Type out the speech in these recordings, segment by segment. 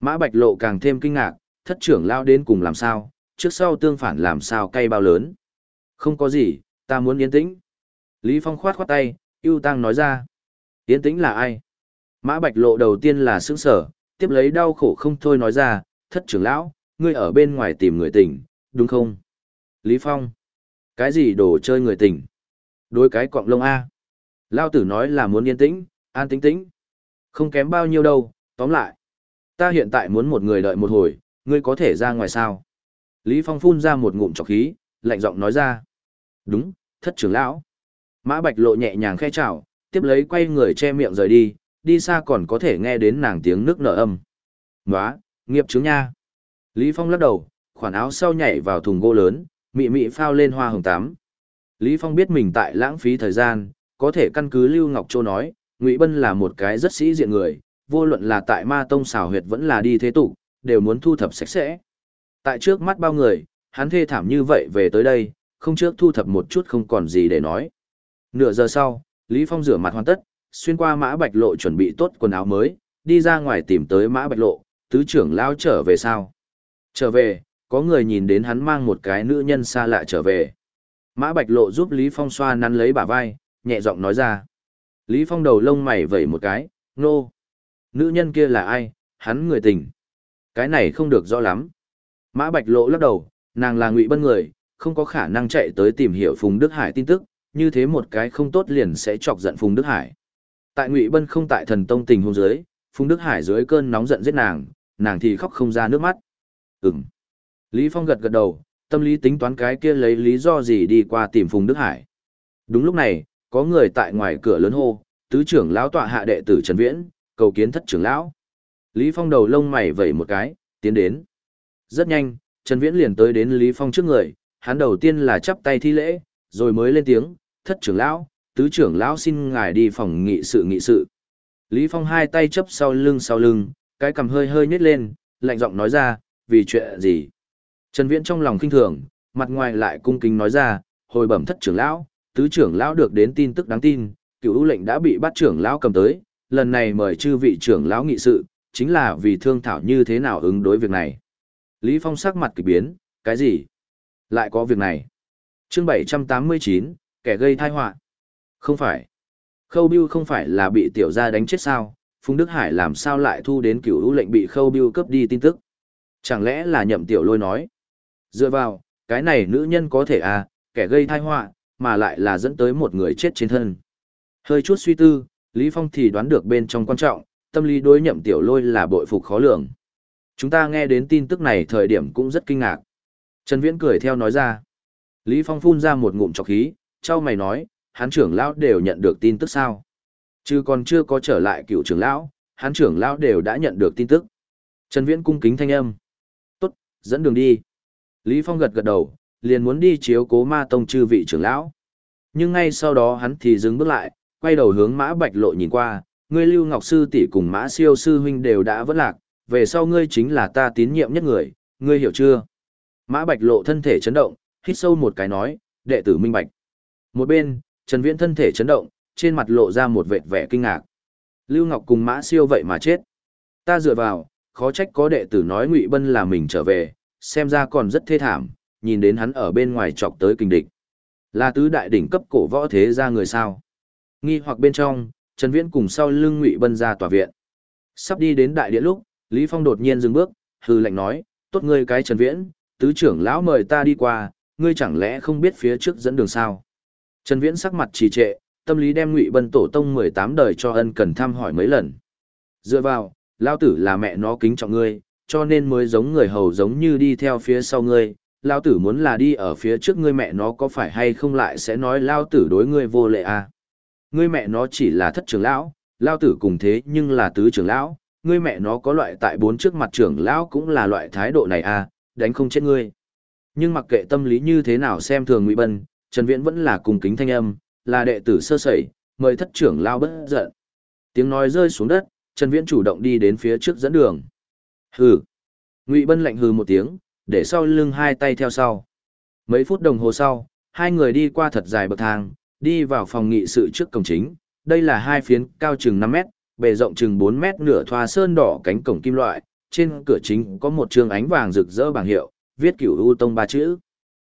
Mã Bạch Lộ càng thêm kinh ngạc, thất trưởng lao đến cùng làm sao, trước sau tương phản làm sao cay bao lớn. Không có gì, ta muốn yên tĩnh. Lý Phong khoát khoát tay, yêu tăng nói ra. Yên tĩnh là ai? Mã Bạch Lộ đầu tiên là sững sở, tiếp lấy đau khổ không thôi nói ra, thất trưởng lão, ngươi ở bên ngoài tìm người tỉnh, đúng không? Lý Phong. Cái gì đồ chơi người tỉnh? Đối cái quạng lông A. Lao tử nói là muốn yên tĩnh, an tĩnh tĩnh. Không kém bao nhiêu đâu, tóm lại. Ta hiện tại muốn một người đợi một hồi, ngươi có thể ra ngoài sao? Lý Phong phun ra một ngụm trọc khí, lạnh giọng nói ra. Đúng, thất trưởng lão. Mã Bạch lộ nhẹ nhàng khe chào, tiếp lấy quay người che miệng rời đi, đi xa còn có thể nghe đến nàng tiếng nước nở âm. Nóa, nghiệp chứng nha. Lý Phong lắc đầu, khoản áo sau nhảy vào thùng gỗ lớn, mị mị phao lên hoa hồng tám. Lý Phong biết mình tại lãng phí thời gian, có thể căn cứ Lưu Ngọc Châu nói, Ngụy Bân là một cái rất sĩ diện người, vô luận là tại ma tông xào huyệt vẫn là đi thế tục, đều muốn thu thập sạch sẽ. Tại trước mắt bao người, hắn thê thảm như vậy về tới đây, không trước thu thập một chút không còn gì để nói. Nửa giờ sau, Lý Phong rửa mặt hoàn tất, xuyên qua mã bạch lộ chuẩn bị tốt quần áo mới, đi ra ngoài tìm tới mã bạch lộ, tứ trưởng lao trở về sao. Trở về, có người nhìn đến hắn mang một cái nữ nhân xa lạ trở về. Mã bạch lộ giúp Lý Phong xoa nắn lấy bả vai, nhẹ giọng nói ra. Lý Phong đầu lông mày vẩy một cái, nô. Nữ nhân kia là ai, hắn người tình. Cái này không được rõ lắm. Mã bạch lộ lắc đầu, nàng là ngụy bân người, không có khả năng chạy tới tìm hiểu Phùng Đức Hải tin tức, như thế một cái không tốt liền sẽ chọc giận Phùng Đức Hải. Tại Ngụy Bân không tại thần tông tình hôn dưới, Phùng Đức Hải dưới cơn nóng giận giết nàng, nàng thì khóc không ra nước mắt. Ừm. Lý Phong gật gật đầu, tâm lý tính toán cái kia lấy lý do gì đi qua tìm Phùng Đức Hải. Đúng lúc này, có người tại ngoài cửa lớn hô, tứ trưởng lão tọa hạ đệ tử Trần Viễn, cầu kiến thất trưởng lão. Lý Phong đầu lông mày vẩy một cái, tiến đến. Rất nhanh, Trần Viễn liền tới đến Lý Phong trước người, hắn đầu tiên là chắp tay thi lễ, rồi mới lên tiếng, thất trưởng lão, tứ trưởng lão xin ngài đi phòng nghị sự nghị sự. Lý Phong hai tay chấp sau lưng sau lưng, cái cằm hơi hơi nhếch lên, lạnh giọng nói ra, vì chuyện gì? Trần Viễn trong lòng kinh thường, mặt ngoài lại cung kính nói ra, hồi bẩm thất trưởng lão, tứ trưởng lão được đến tin tức đáng tin, cựu lệnh đã bị bắt trưởng lão cầm tới, lần này mời chư vị trưởng lão nghị sự, chính là vì thương thảo như thế nào ứng đối việc này. Lý Phong sắc mặt kỳ biến, cái gì? Lại có việc này. Chương 789, kẻ gây tai họa. Không phải. Khâu Biêu không phải là bị tiểu gia đánh chết sao, Phùng Đức Hải làm sao lại thu đến cửu lũ lệnh bị Khâu Biêu cướp đi tin tức. Chẳng lẽ là nhậm tiểu lôi nói. Dựa vào, cái này nữ nhân có thể à, kẻ gây tai họa, mà lại là dẫn tới một người chết trên thân. Hơi chút suy tư, Lý Phong thì đoán được bên trong quan trọng, tâm lý đối nhậm tiểu lôi là bội phục khó lường. Chúng ta nghe đến tin tức này thời điểm cũng rất kinh ngạc. Trần Viễn cười theo nói ra. Lý Phong phun ra một ngụm trọc khí, trao mày nói, hán trưởng lão đều nhận được tin tức sao. Chứ còn chưa có trở lại cựu trưởng lão, hán trưởng lão đều đã nhận được tin tức. Trần Viễn cung kính thanh âm. Tốt, dẫn đường đi. Lý Phong gật gật đầu, liền muốn đi chiếu cố ma tông chư vị trưởng lão. Nhưng ngay sau đó hắn thì dừng bước lại, quay đầu hướng mã bạch lộ nhìn qua, ngươi lưu ngọc sư tỷ cùng mã siêu sư huynh đều đã vất lạc, về sau ngươi chính là ta tín nhiệm nhất người, ngươi hiểu chưa? Mã bạch lộ thân thể chấn động, hít sâu một cái nói, đệ tử minh bạch. Một bên, Trần Viễn thân thể chấn động, trên mặt lộ ra một vệt vẻ kinh ngạc. Lưu Ngọc cùng Mã Siêu vậy mà chết. Ta dựa vào, khó trách có đệ tử nói Ngụy Bân là mình trở về, xem ra còn rất thê thảm, nhìn đến hắn ở bên ngoài chọc tới kinh địch. Là tứ đại đỉnh cấp cổ võ thế gia người sao? Nghi hoặc bên trong, Trần Viễn cùng sau lưng Ngụy Bân ra tòa viện. Sắp đi đến đại điện lúc, Lý Phong đột nhiên dừng bước, hư lệnh nói, tốt ngươi cái Trần Viễn, tứ trưởng lão mời ta đi qua, ngươi chẳng lẽ không biết phía trước dẫn đường sao? Trần Viễn sắc mặt trì trệ, tâm lý đem Ngụy Bân tổ tông 18 đời cho ân cần thăm hỏi mấy lần. Dựa vào, lao tử là mẹ nó kính trọng ngươi, cho nên mới giống người hầu giống như đi theo phía sau ngươi. Lao tử muốn là đi ở phía trước ngươi mẹ nó có phải hay không lại sẽ nói lao tử đối ngươi vô lệ à. Ngươi mẹ nó chỉ là thất trưởng lão, lao tử cùng thế nhưng là tứ trưởng lão, ngươi mẹ nó có loại tại bốn trước mặt trưởng lão cũng là loại thái độ này à, đánh không chết ngươi. Nhưng mặc kệ tâm lý như thế nào xem thường Ngụy Bân, Trần Viễn vẫn là cùng kính thanh âm, là đệ tử sơ sẩy, mời thất trưởng lao bất giận. Tiếng nói rơi xuống đất, Trần Viễn chủ động đi đến phía trước dẫn đường. Hừ. Ngụy Bân lạnh hừ một tiếng, để sau lưng hai tay theo sau. Mấy phút đồng hồ sau, hai người đi qua thật dài bậc thang, đi vào phòng nghị sự trước cổng chính. Đây là hai phiến cao chừng 5 mét, bề rộng chừng 4 mét nửa thoa sơn đỏ cánh cổng kim loại, trên cửa chính có một trường ánh vàng rực rỡ bảng hiệu, viết cửu U Tông ba chữ.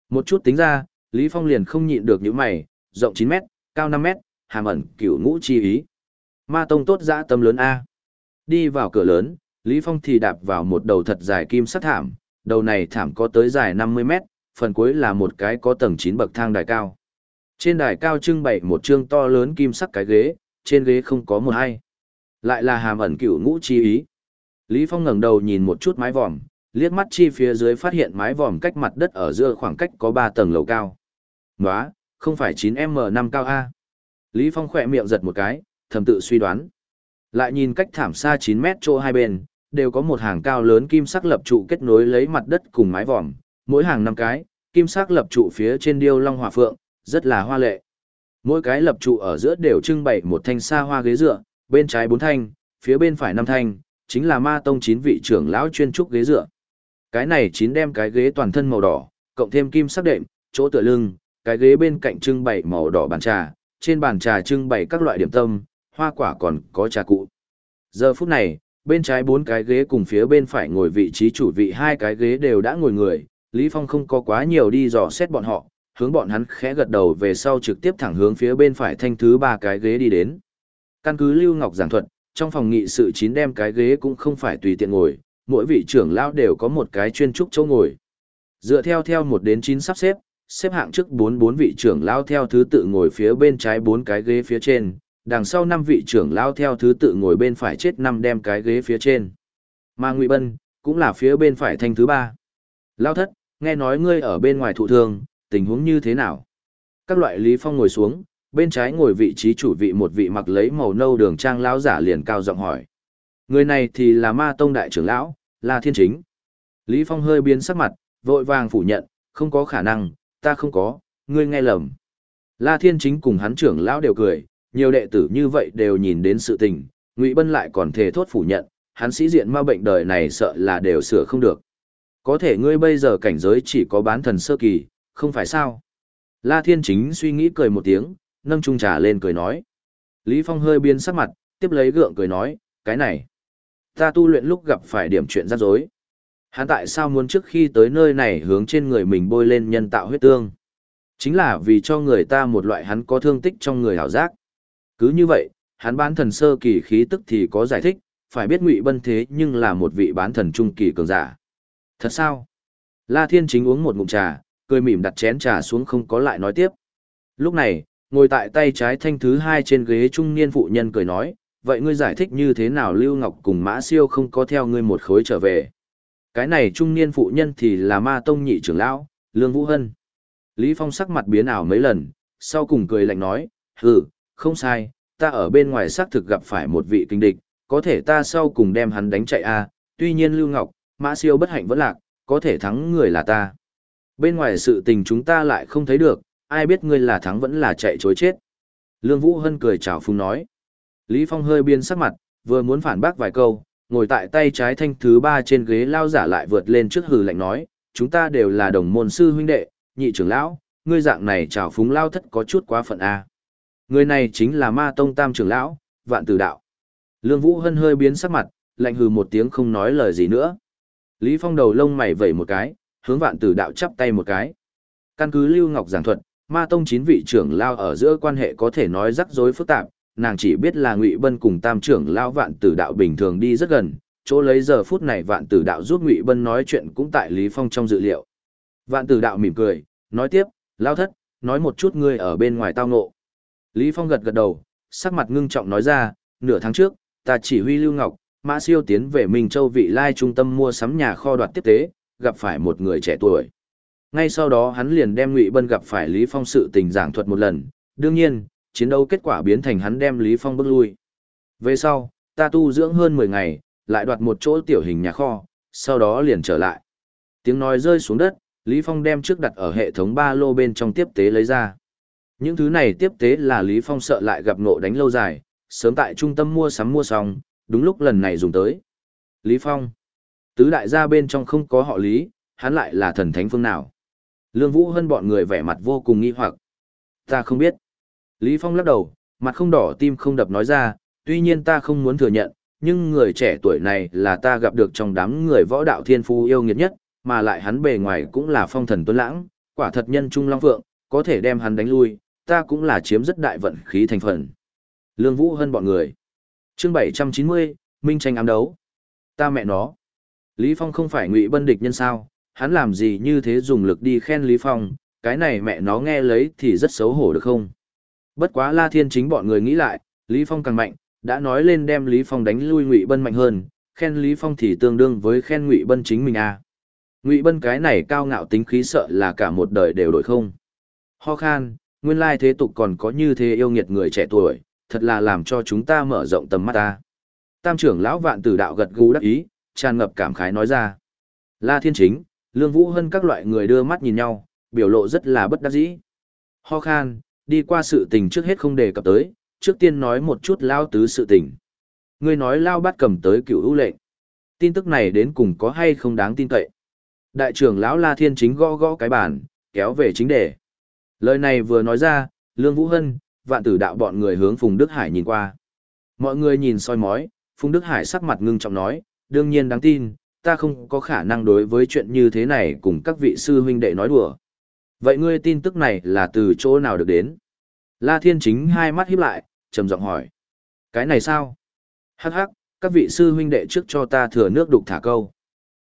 Một chút tính ra, Lý Phong liền không nhịn được những mày, rộng 9 mét, cao 5 mét, hàm ẩn cửu ngũ chi ý. Ma Tông tốt dã tâm lớn A. Đi vào cửa lớn, Lý Phong thì đạp vào một đầu thật dài kim sắt thảm, đầu này thảm có tới dài 50 mét, phần cuối là một cái có tầng 9 bậc thang đài cao. Trên đài cao trưng bày một trương to lớn kim sắc cái ghế, trên ghế không có một ai. Lại là hàm ẩn cửu ngũ chi ý. Lý Phong ngẩng đầu nhìn một chút mái vòm, liếc mắt chi phía dưới phát hiện mái vòm cách mặt đất ở giữa khoảng cách có 3 tầng lầu cao. Nóa, không phải 9M5 cao A. Lý Phong khỏe miệng giật một cái, thầm tự suy đoán. Lại nhìn cách thảm xa 9 mét chỗ hai bên, đều có một hàng cao lớn kim sắc lập trụ kết nối lấy mặt đất cùng mái vòm, mỗi hàng năm cái, kim sắc lập trụ phía trên điêu long hỏa phượng, rất là hoa lệ. Mỗi cái lập trụ ở giữa đều trưng bày một thanh sa hoa ghế dựa, bên trái bốn thanh, phía bên phải năm thanh, chính là ma tông chín vị trưởng lão chuyên trúc ghế dựa. Cái này chín đem cái ghế toàn thân màu đỏ, cộng thêm kim sắc đệm, chỗ tựa lưng, cái ghế bên cạnh trưng bày màu đỏ bàn trà, trên bàn trà trưng bày các loại điểm tâm, hoa quả còn có trà cụ. Giờ phút này, bên trái bốn cái ghế cùng phía bên phải ngồi vị trí chủ vị hai cái ghế đều đã ngồi người, Lý Phong không có quá nhiều đi dò xét bọn họ, hướng bọn hắn khẽ gật đầu về sau trực tiếp thẳng hướng phía bên phải thanh thứ ba cái ghế đi đến. Căn cứ Lưu Ngọc giảng thuật, trong phòng nghị sự chín đem cái ghế cũng không phải tùy tiện ngồi, mỗi vị trưởng lão đều có một cái chuyên trúc chỗ ngồi. Dựa theo theo một đến chín sắp xếp, xếp hạng trước bốn bốn vị trưởng lão theo thứ tự ngồi phía bên trái bốn cái ghế phía trên, đằng sau năm vị trưởng lão theo thứ tự ngồi bên phải chết năm đem cái ghế phía trên. Mà Ngụy Bân cũng là phía bên phải thanh thứ ba. Lão thất, nghe nói ngươi ở bên ngoài thụ thương, tình huống như thế nào? Các loại Lý Phong ngồi xuống, bên trái ngồi vị trí chủ vị một vị mặc lấy màu nâu đường trang lão giả liền cao giọng hỏi. Người này thì là ma tông đại trưởng lão, là thiên chính. Lý Phong hơi biến sắc mặt, vội vàng phủ nhận, không có khả năng, ta không có, ngươi nghe lầm. La Thiên Chính cùng hắn trưởng lão đều cười, nhiều đệ tử như vậy đều nhìn đến sự tình, Ngụy Bân lại còn thề thốt phủ nhận, hắn sĩ diện ma bệnh đời này sợ là đều sửa không được. Có thể ngươi bây giờ cảnh giới chỉ có bán thần sơ kỳ, không phải sao? La Thiên Chính suy nghĩ cười một tiếng, nâng chung trà lên cười nói. Lý Phong hơi biến sắc mặt, tiếp lấy gượng cười nói, cái này. Ta tu luyện lúc gặp phải điểm chuyện rắc rối. Hắn tại sao muốn trước khi tới nơi này hướng trên người mình bôi lên nhân tạo huyết tương? Chính là vì cho người ta một loại hắn có thương tích trong người hảo giác. Cứ như vậy, hắn bán thần sơ kỳ khí tức thì có giải thích, phải biết ngụy bân thế nhưng là một vị bán thần trung kỳ cường giả. Thật sao? La Thiên Chính uống một ngụm trà, cười mỉm đặt chén trà xuống không có lại nói tiếp. Lúc này, ngồi tại tay trái thanh thứ hai trên ghế trung niên phụ nhân cười nói, vậy ngươi giải thích như thế nào Lưu Ngọc cùng Mã Siêu không có theo ngươi một khối trở về? Cái này trung niên phụ nhân thì là ma tông nhị trưởng lão, Lương Vũ Hân. Lý Phong sắc mặt biến ảo mấy lần, sau cùng cười lạnh nói, hừ, không sai, ta ở bên ngoài xác thực gặp phải một vị kinh địch, có thể ta sau cùng đem hắn đánh chạy a. tuy nhiên Lưu Ngọc, Mã Siêu bất hạnh vẫn lạc, có thể thắng người là ta. Bên ngoài sự tình chúng ta lại không thấy được, ai biết ngươi là thắng vẫn là chạy chối chết. Lương Vũ Hân cười chào phúng nói. Lý Phong hơi biên sắc mặt, vừa muốn phản bác vài câu, ngồi tại tay trái thanh thứ ba trên ghế lao giả lại vượt lên trước hừ lạnh nói, chúng ta đều là đồng môn sư huynh đệ, nhị trưởng lão, ngươi dạng này chào phúng lao thất có chút quá phận a. Người này chính là ma tông tam trưởng lão, vạn tử đạo. Lương Vũ Hân hơi biến sắc mặt, lạnh hừ một tiếng không nói lời gì nữa. Lý Phong đầu lông mày vẩy một cái, hướng vạn tử đạo chắp tay một cái. Căn cứ Lưu Ngọc giảng thuật, ma tông chín vị trưởng lao ở giữa quan hệ có thể nói rắc rối phức tạp, nàng chỉ biết là Ngụy Bân cùng tam trưởng lao vạn tử đạo bình thường đi rất gần, chỗ lấy giờ phút này vạn tử đạo giúp Ngụy Bân nói chuyện cũng tại Lý Phong trong dự liệu. Vạn tử đạo mỉm cười, nói tiếp, lao thất, nói một chút ngươi ở bên ngoài tao ngộ. Lý Phong gật gật đầu, sắc mặt ngưng trọng nói ra, nửa tháng trước, ta chỉ huy Lưu Ngọc, Mã Siêu tiến về Minh Châu vị lai trung tâm mua sắm nhà kho đoạt tiếp tế, gặp phải một người trẻ tuổi. Ngay sau đó hắn liền đem Ngụy Bân gặp phải Lý Phong sự tình giảng thuật một lần, đương nhiên, chiến đấu kết quả biến thành hắn đem Lý Phong bước lui. Về sau, ta tu dưỡng hơn 10 ngày, lại đoạt một chỗ tiểu hình nhà kho, sau đó liền trở lại. Tiếng nói rơi xuống đất, Lý Phong đem trước đặt ở hệ thống ba lô bên trong tiếp tế lấy ra. Những thứ này tiếp tế là Lý Phong sợ lại gặp nộ đánh lâu dài, sớm tại trung tâm mua sắm mua xong, đúng lúc lần này dùng tới. Lý Phong. Tứ đại gia bên trong không có họ Lý, hắn lại là thần thánh phương nào. Lương Vũ hơn bọn người vẻ mặt vô cùng nghi hoặc. Ta không biết. Lý Phong lắc đầu, mặt không đỏ tim không đập nói ra, tuy nhiên ta không muốn thừa nhận, nhưng người trẻ tuổi này là ta gặp được trong đám người võ đạo thiên phú yêu nghiệt nhất, mà lại hắn bề ngoài cũng là phong thần tuấn lãng, quả thật nhân trung long phượng, có thể đem hắn đánh lui, ta cũng là chiếm rất đại vận khí thành phần. Lương Vũ hơn bọn người. Chương 790, Minh tranh ám đấu. Ta mẹ nó. Lý Phong không phải ngụy bân địch nhân sao, hắn làm gì như thế dùng lực đi khen Lý Phong, cái này mẹ nó nghe lấy thì rất xấu hổ được không? Bất quá La Thiên chính bọn người nghĩ lại, Lý Phong càng mạnh, đã nói lên đem Lý Phong đánh lui Ngụy Bân mạnh hơn, khen Lý Phong thì tương đương với khen Ngụy Bân chính mình à. Ngụy Bân cái này cao ngạo tính khí sợ là cả một đời đều đổi không. Ho khan, nguyên lai thế tục còn có như thế yêu nghiệt người trẻ tuổi, thật là làm cho chúng ta mở rộng tầm mắt ta. Tam trưởng lão vạn tử đạo gật gù đắc ý, tràn ngập cảm khái nói ra. La Thiên Chính, Lương Vũ Hân các loại người đưa mắt nhìn nhau, biểu lộ rất là bất đắc dĩ. Ho khan, đi qua sự tình trước hết không đề cập tới, trước tiên nói một chút lao tứ sự tình. Ngươi nói lao bắt cầm tới cựu ưu lệnh. Tin tức này đến cùng có hay không đáng tin cậy. Đại trưởng lão La Thiên chính gõ gõ cái bàn, kéo về chính đề. Lời này vừa nói ra, Lương Vũ Hân, vạn tử đạo bọn người hướng Phùng Đức Hải nhìn qua. Mọi người nhìn soi mói, Phùng Đức Hải sắc mặt ngưng trọng nói, đương nhiên đáng tin, ta không có khả năng đối với chuyện như thế này cùng các vị sư huynh đệ nói đùa. Vậy ngươi tin tức này là từ chỗ nào được đến? La Thiên Chính hai mắt híp lại, trầm giọng hỏi. Cái này sao? Hắc hắc, các vị sư huynh đệ trước cho ta thừa nước đục thả câu.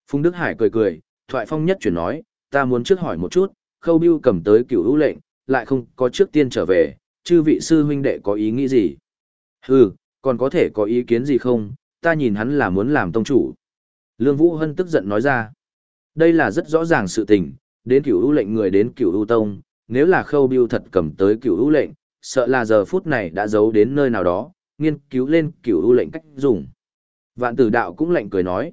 Phùng Đức Hải cười cười, thoại phong nhất chuyển nói, ta muốn trước hỏi một chút, khâu biêu cầm tới cửu hữu lệnh, lại không có trước tiên trở về, chư vị sư huynh đệ có ý nghĩ gì? Hừ, còn có thể có ý kiến gì không, ta nhìn hắn là muốn làm tông chủ. Lương Vũ Hân tức giận nói ra. Đây là rất rõ ràng sự tình, đến cửu ưu lệnh người đến cửu ưu tông, nếu là khâu biêu thật cầm tới cửu ưu lệnh, sợ là giờ phút này đã giấu đến nơi nào đó, nghiên cứu lên cửu ưu lệnh cách dùng. Vạn tử đạo cũng lệnh cười nói.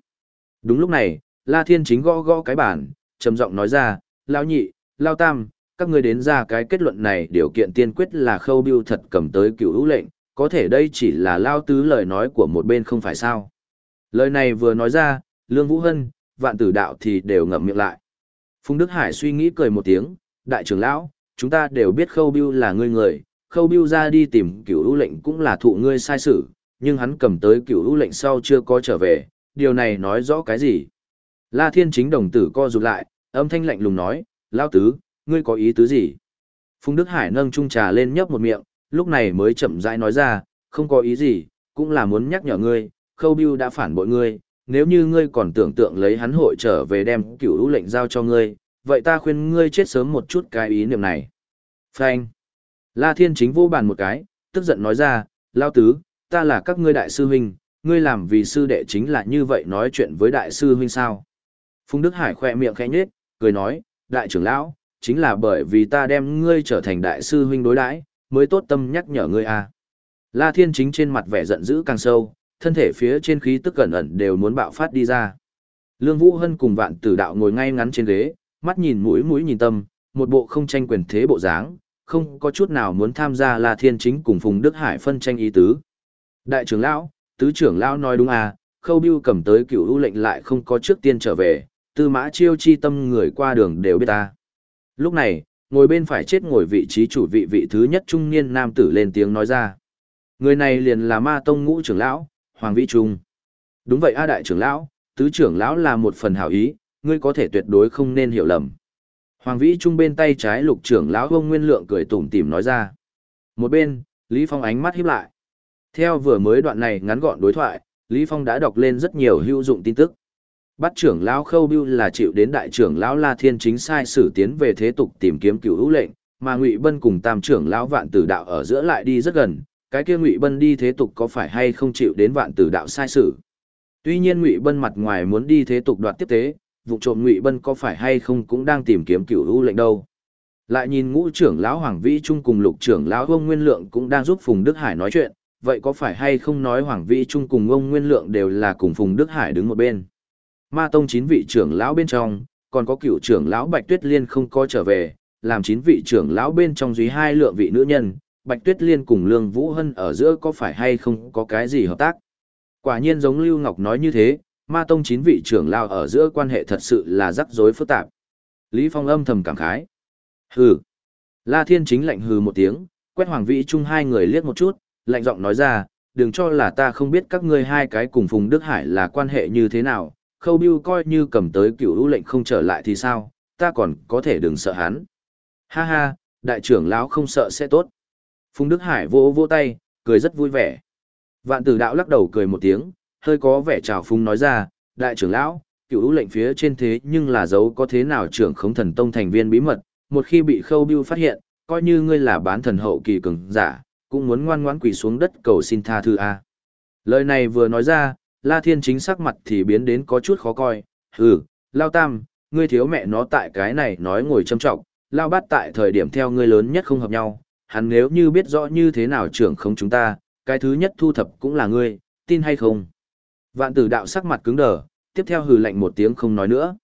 Đúng lúc này, La Thiên chính gõ gõ cái bản, trầm giọng nói ra, lao nhị, lao tam, các ngươi đến ra cái kết luận này điều kiện tiên quyết là khâu biêu thật cầm tới cửu ưu lệnh, có thể đây chỉ là lao tứ lời nói của một bên không phải sao. Lời này vừa nói ra, Lương Vũ Hân, vạn tử đạo thì đều ngậm miệng lại. Phùng Đức Hải suy nghĩ cười một tiếng, đại trưởng lão, chúng ta đều biết khâu biêu là ngươi người, khâu biêu ra đi tìm cửu ưu lệnh cũng là thụ ngươi sai sử, nhưng hắn cầm tới cửu ưu lệnh sau chưa có trở về, điều này nói rõ cái gì? La Thiên chính đồng tử co rụt lại, âm thanh lạnh lùng nói, lão tứ, ngươi có ý tứ gì? Phùng Đức Hải nâng chung trà lên nhấp một miệng, lúc này mới chậm rãi nói ra, không có ý gì, cũng là muốn nhắc nhở ngươi, khâu biêu đã phản bội ngươi, nếu như ngươi còn tưởng tượng lấy hắn hội trở về đem cửu lũ lệnh giao cho ngươi, vậy ta khuyên ngươi chết sớm một chút cái ý niệm này. Phanh. La Thiên chính vô bàn một cái, tức giận nói ra, lao tứ, ta là các ngươi đại sư huynh, ngươi làm vì sư đệ chính là như vậy nói chuyện với đại sư huynh sao. Phùng Đức Hải khỏe miệng khẽ nhếch, cười nói, đại trưởng lão, chính là bởi vì ta đem ngươi trở thành đại sư huynh đối đãi, mới tốt tâm nhắc nhở ngươi à. La Thiên chính trên mặt vẻ giận dữ càng sâu, thân thể phía trên khí tức cẩn ẩn đều muốn bạo phát đi ra. Lương Vũ Hân cùng vạn tử đạo ngồi ngay ngắn trên ghế, mắt nhìn mũi mũi nhìn tâm, một bộ không tranh quyền thế bộ dáng, không có chút nào muốn tham gia La Thiên Chính cùng Phùng Đức Hải phân tranh ý tứ. Đại trưởng lão, tứ trưởng lão nói đúng à, Khâu Bưu cầm tới cựu ưu lệnh lại không có trước tiên trở về, tư mã chiêu chi tâm người qua đường đều biết ta. Lúc này, ngồi bên phải chết ngồi vị trí chủ vị vị thứ nhất trung niên nam tử lên tiếng nói ra. Người này liền là ma tông ngũ trưởng lão, Hoàng Vĩ Trung. Đúng vậy A đại trưởng lão, tứ trưởng lão là một phần hảo ý, ngươi có thể tuyệt đối không nên hiểu lầm. Hoàng Vĩ Trung bên tay trái lục trưởng lão ông Nguyên Lượng cười tủm tỉm nói ra. Một bên, Lý Phong ánh mắt híp lại. Theo vừa mới đoạn này ngắn gọn đối thoại, Lý Phong đã đọc lên rất nhiều hữu dụng tin tức. Bắt trưởng lão Khâu Bưu là chịu đến đại trưởng lão La Thiên chính sai sử tiến về thế tục tìm kiếm cửu hữu lệnh, mà Ngụy Bân cùng tam trưởng lão Vạn Tử Đạo ở giữa lại đi rất gần, cái kia ngụy bân đi thế tục có phải hay không chịu đến vạn tử đạo sai sử? tuy nhiên ngụy bân mặt ngoài muốn đi thế tục đoạt tiếp tế vụ trộm ngụy bân có phải hay không cũng đang tìm kiếm cựu hữu lệnh đâu lại nhìn ngũ trưởng lão hoàng vĩ trung cùng lục trưởng lão ông nguyên lượng cũng đang giúp phùng đức hải nói chuyện vậy có phải hay không nói hoàng vĩ trung cùng ông nguyên lượng đều là cùng phùng đức hải đứng một bên ma tông chín vị trưởng lão bên trong còn có cựu trưởng lão bạch tuyết liên không có trở về làm chín vị trưởng lão bên trong dưới hai lượng vị nữ nhân Bạch Tuyết Liên cùng Lương Vũ Hân ở giữa có phải hay không có cái gì hợp tác. Quả nhiên giống Lưu Ngọc nói như thế, ma tông chín vị trưởng lão ở giữa quan hệ thật sự là rắc rối phức tạp. Lý Phong âm thầm cảm khái. Hừ. La Thiên chính lạnh hừ một tiếng, quét Hoàng Vĩ Trung hai người liếc một chút, lạnh giọng nói ra, đừng cho là ta không biết các ngươi hai cái cùng Phùng Đức Hải là quan hệ như thế nào, khâu biêu coi như cầm tới cựu ưu lệnh không trở lại thì sao, ta còn có thể đừng sợ hắn. Ha ha, đại trưởng lão không sợ sẽ tốt. Phùng Đức Hải vỗ vỗ tay, cười rất vui vẻ. Vạn tử đạo lắc đầu cười một tiếng, hơi có vẻ trào phúng nói ra, đại trưởng lão, cựu ưu lệnh phía trên thế nhưng là dấu có thế nào trưởng khống thần tông thành viên bí mật, một khi bị khâu biêu phát hiện, coi như ngươi là bán thần hậu kỳ cường giả, cũng muốn ngoan ngoãn quỳ xuống đất cầu xin tha thứ a. Lời này vừa nói ra, La Thiên chính sắc mặt thì biến đến có chút khó coi, hừ, Lao Tam, ngươi thiếu mẹ nó tại cái này nói ngồi châm trọng, Lao Bát tại thời điểm theo ngươi lớn nhất không hợp nhau, hắn nếu như biết rõ như thế nào trưởng không chúng ta, cái thứ nhất thu thập cũng là ngươi, tin hay không? Vạn tử đạo sắc mặt cứng đờ, tiếp theo hừ lạnh một tiếng không nói nữa.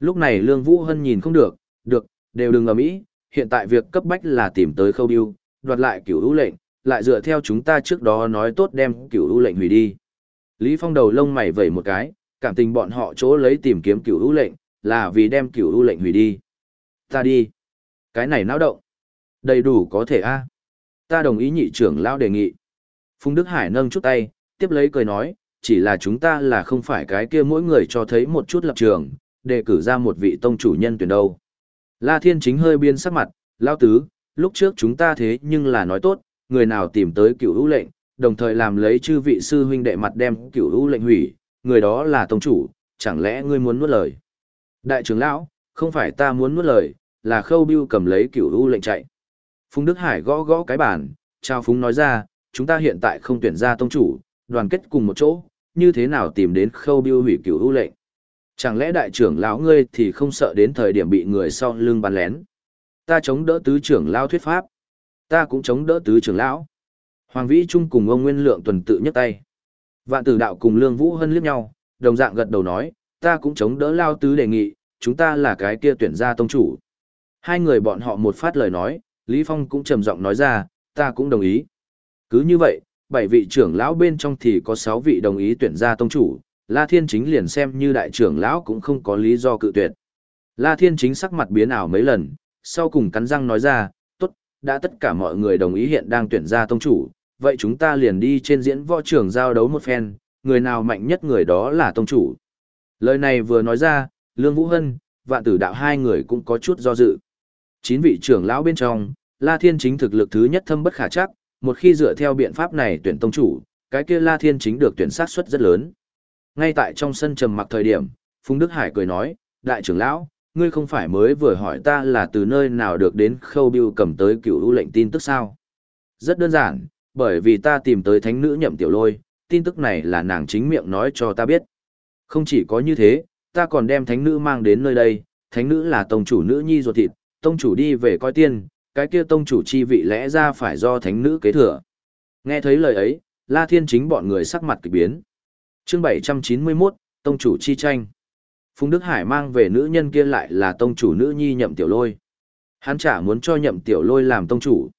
Lúc này Lương Vũ Hân nhìn không được, được, đều đừng ầm ĩ, hiện tại việc cấp bách là tìm tới Khâu Biêu, đoạt lại cửu ưu lệnh, lại dựa theo chúng ta trước đó nói tốt đem cửu ưu lệnh hủy đi. Lý Phong đầu lông mày vẩy một cái, cảm tình bọn họ chỗ lấy tìm kiếm cửu ưu lệnh, là vì đem cửu ưu lệnh hủy đi. Ta đi. Cái này náo động. Đầy đủ có thể a. Ta đồng ý nhị trưởng lão đề nghị. Phùng Đức Hải nâng chút tay, tiếp lấy cười nói, chỉ là chúng ta là không phải cái kia mỗi người cho thấy một chút lập trường, để cử ra một vị tông chủ nhân tuyển đâu. La Thiên chính hơi biên sắc mặt, lão tứ, lúc trước chúng ta thế nhưng là nói tốt, người nào tìm tới cửu ưu lệnh, đồng thời làm lấy chư vị sư huynh đệ mặt đem cửu u lệnh hủy, người đó là tông chủ, chẳng lẽ ngươi muốn nuốt lời? Đại trưởng lão, không phải ta muốn nuốt lời, là khâu Bưu cầm lấy cửu u lệnh chạy. Phùng Đức Hải gõ gõ cái bàn, trao phúng nói ra, chúng ta hiện tại không tuyển ra tông chủ, đoàn kết cùng một chỗ, như thế nào tìm đến khâu Bưu hủy cửu u lệnh? Chẳng lẽ đại trưởng lão ngươi thì không sợ đến thời điểm bị người sau lưng bắn lén? Ta chống đỡ tứ trưởng lão thuyết pháp. Ta cũng chống đỡ tứ trưởng lão. Hoàng Vĩ Trung cùng ông Nguyên Lượng tuần tự nhấc tay. Vạn tử đạo cùng Lương Vũ Hân liếc nhau, đồng dạng gật đầu nói, ta cũng chống đỡ lao tứ đề nghị, chúng ta là cái kia tuyển ra tông chủ. Hai người bọn họ một phát lời nói, Lý Phong cũng trầm giọng nói ra, ta cũng đồng ý. Cứ như vậy, bảy vị trưởng lão bên trong thì có sáu vị đồng ý tuyển ra tông chủ, La Thiên Chính liền xem như đại trưởng lão cũng không có lý do cự tuyệt. La Thiên Chính sắc mặt biến ảo mấy lần, sau cùng cắn răng nói ra, tốt, đã tất cả mọi người đồng ý hiện đang tuyển ra tông chủ, vậy chúng ta liền đi trên diễn võ trường giao đấu một phen, người nào mạnh nhất người đó là tông chủ. Lời này vừa nói ra, Lương Vũ Hân, vạn tử đạo hai người cũng có chút do dự. Chín vị trưởng lão bên trong, La Thiên Chính thực lực thứ nhất thâm bất khả chắc, một khi dựa theo biện pháp này tuyển tông chủ, cái kia La Thiên Chính được tuyển sát suất rất lớn. Ngay tại trong sân trầm mặc thời điểm, Phùng Đức Hải cười nói, đại trưởng lão, ngươi không phải mới vừa hỏi ta là từ nơi nào được đến khâu biêu cầm tới cựu ưu lệnh tin tức sao? Rất đơn giản, bởi vì ta tìm tới thánh nữ nhậm tiểu lôi, tin tức này là nàng chính miệng nói cho ta biết. Không chỉ có như thế, ta còn đem thánh nữ mang đến nơi đây, thánh nữ là tông chủ nữ nhi ruột thịt, tông chủ đi về coi tiên, cái kia tông chủ chi vị lẽ ra phải do thánh nữ kế thừa. Nghe thấy lời ấy, La Thiên chính bọn người sắc mặt kỳ biến. Chương 791, tông chủ chi tranh. Phùng Đức Hải mang về nữ nhân kia lại là tông chủ nữ nhi nhậm tiểu lôi. Hắn chả muốn cho nhậm tiểu lôi làm tông chủ.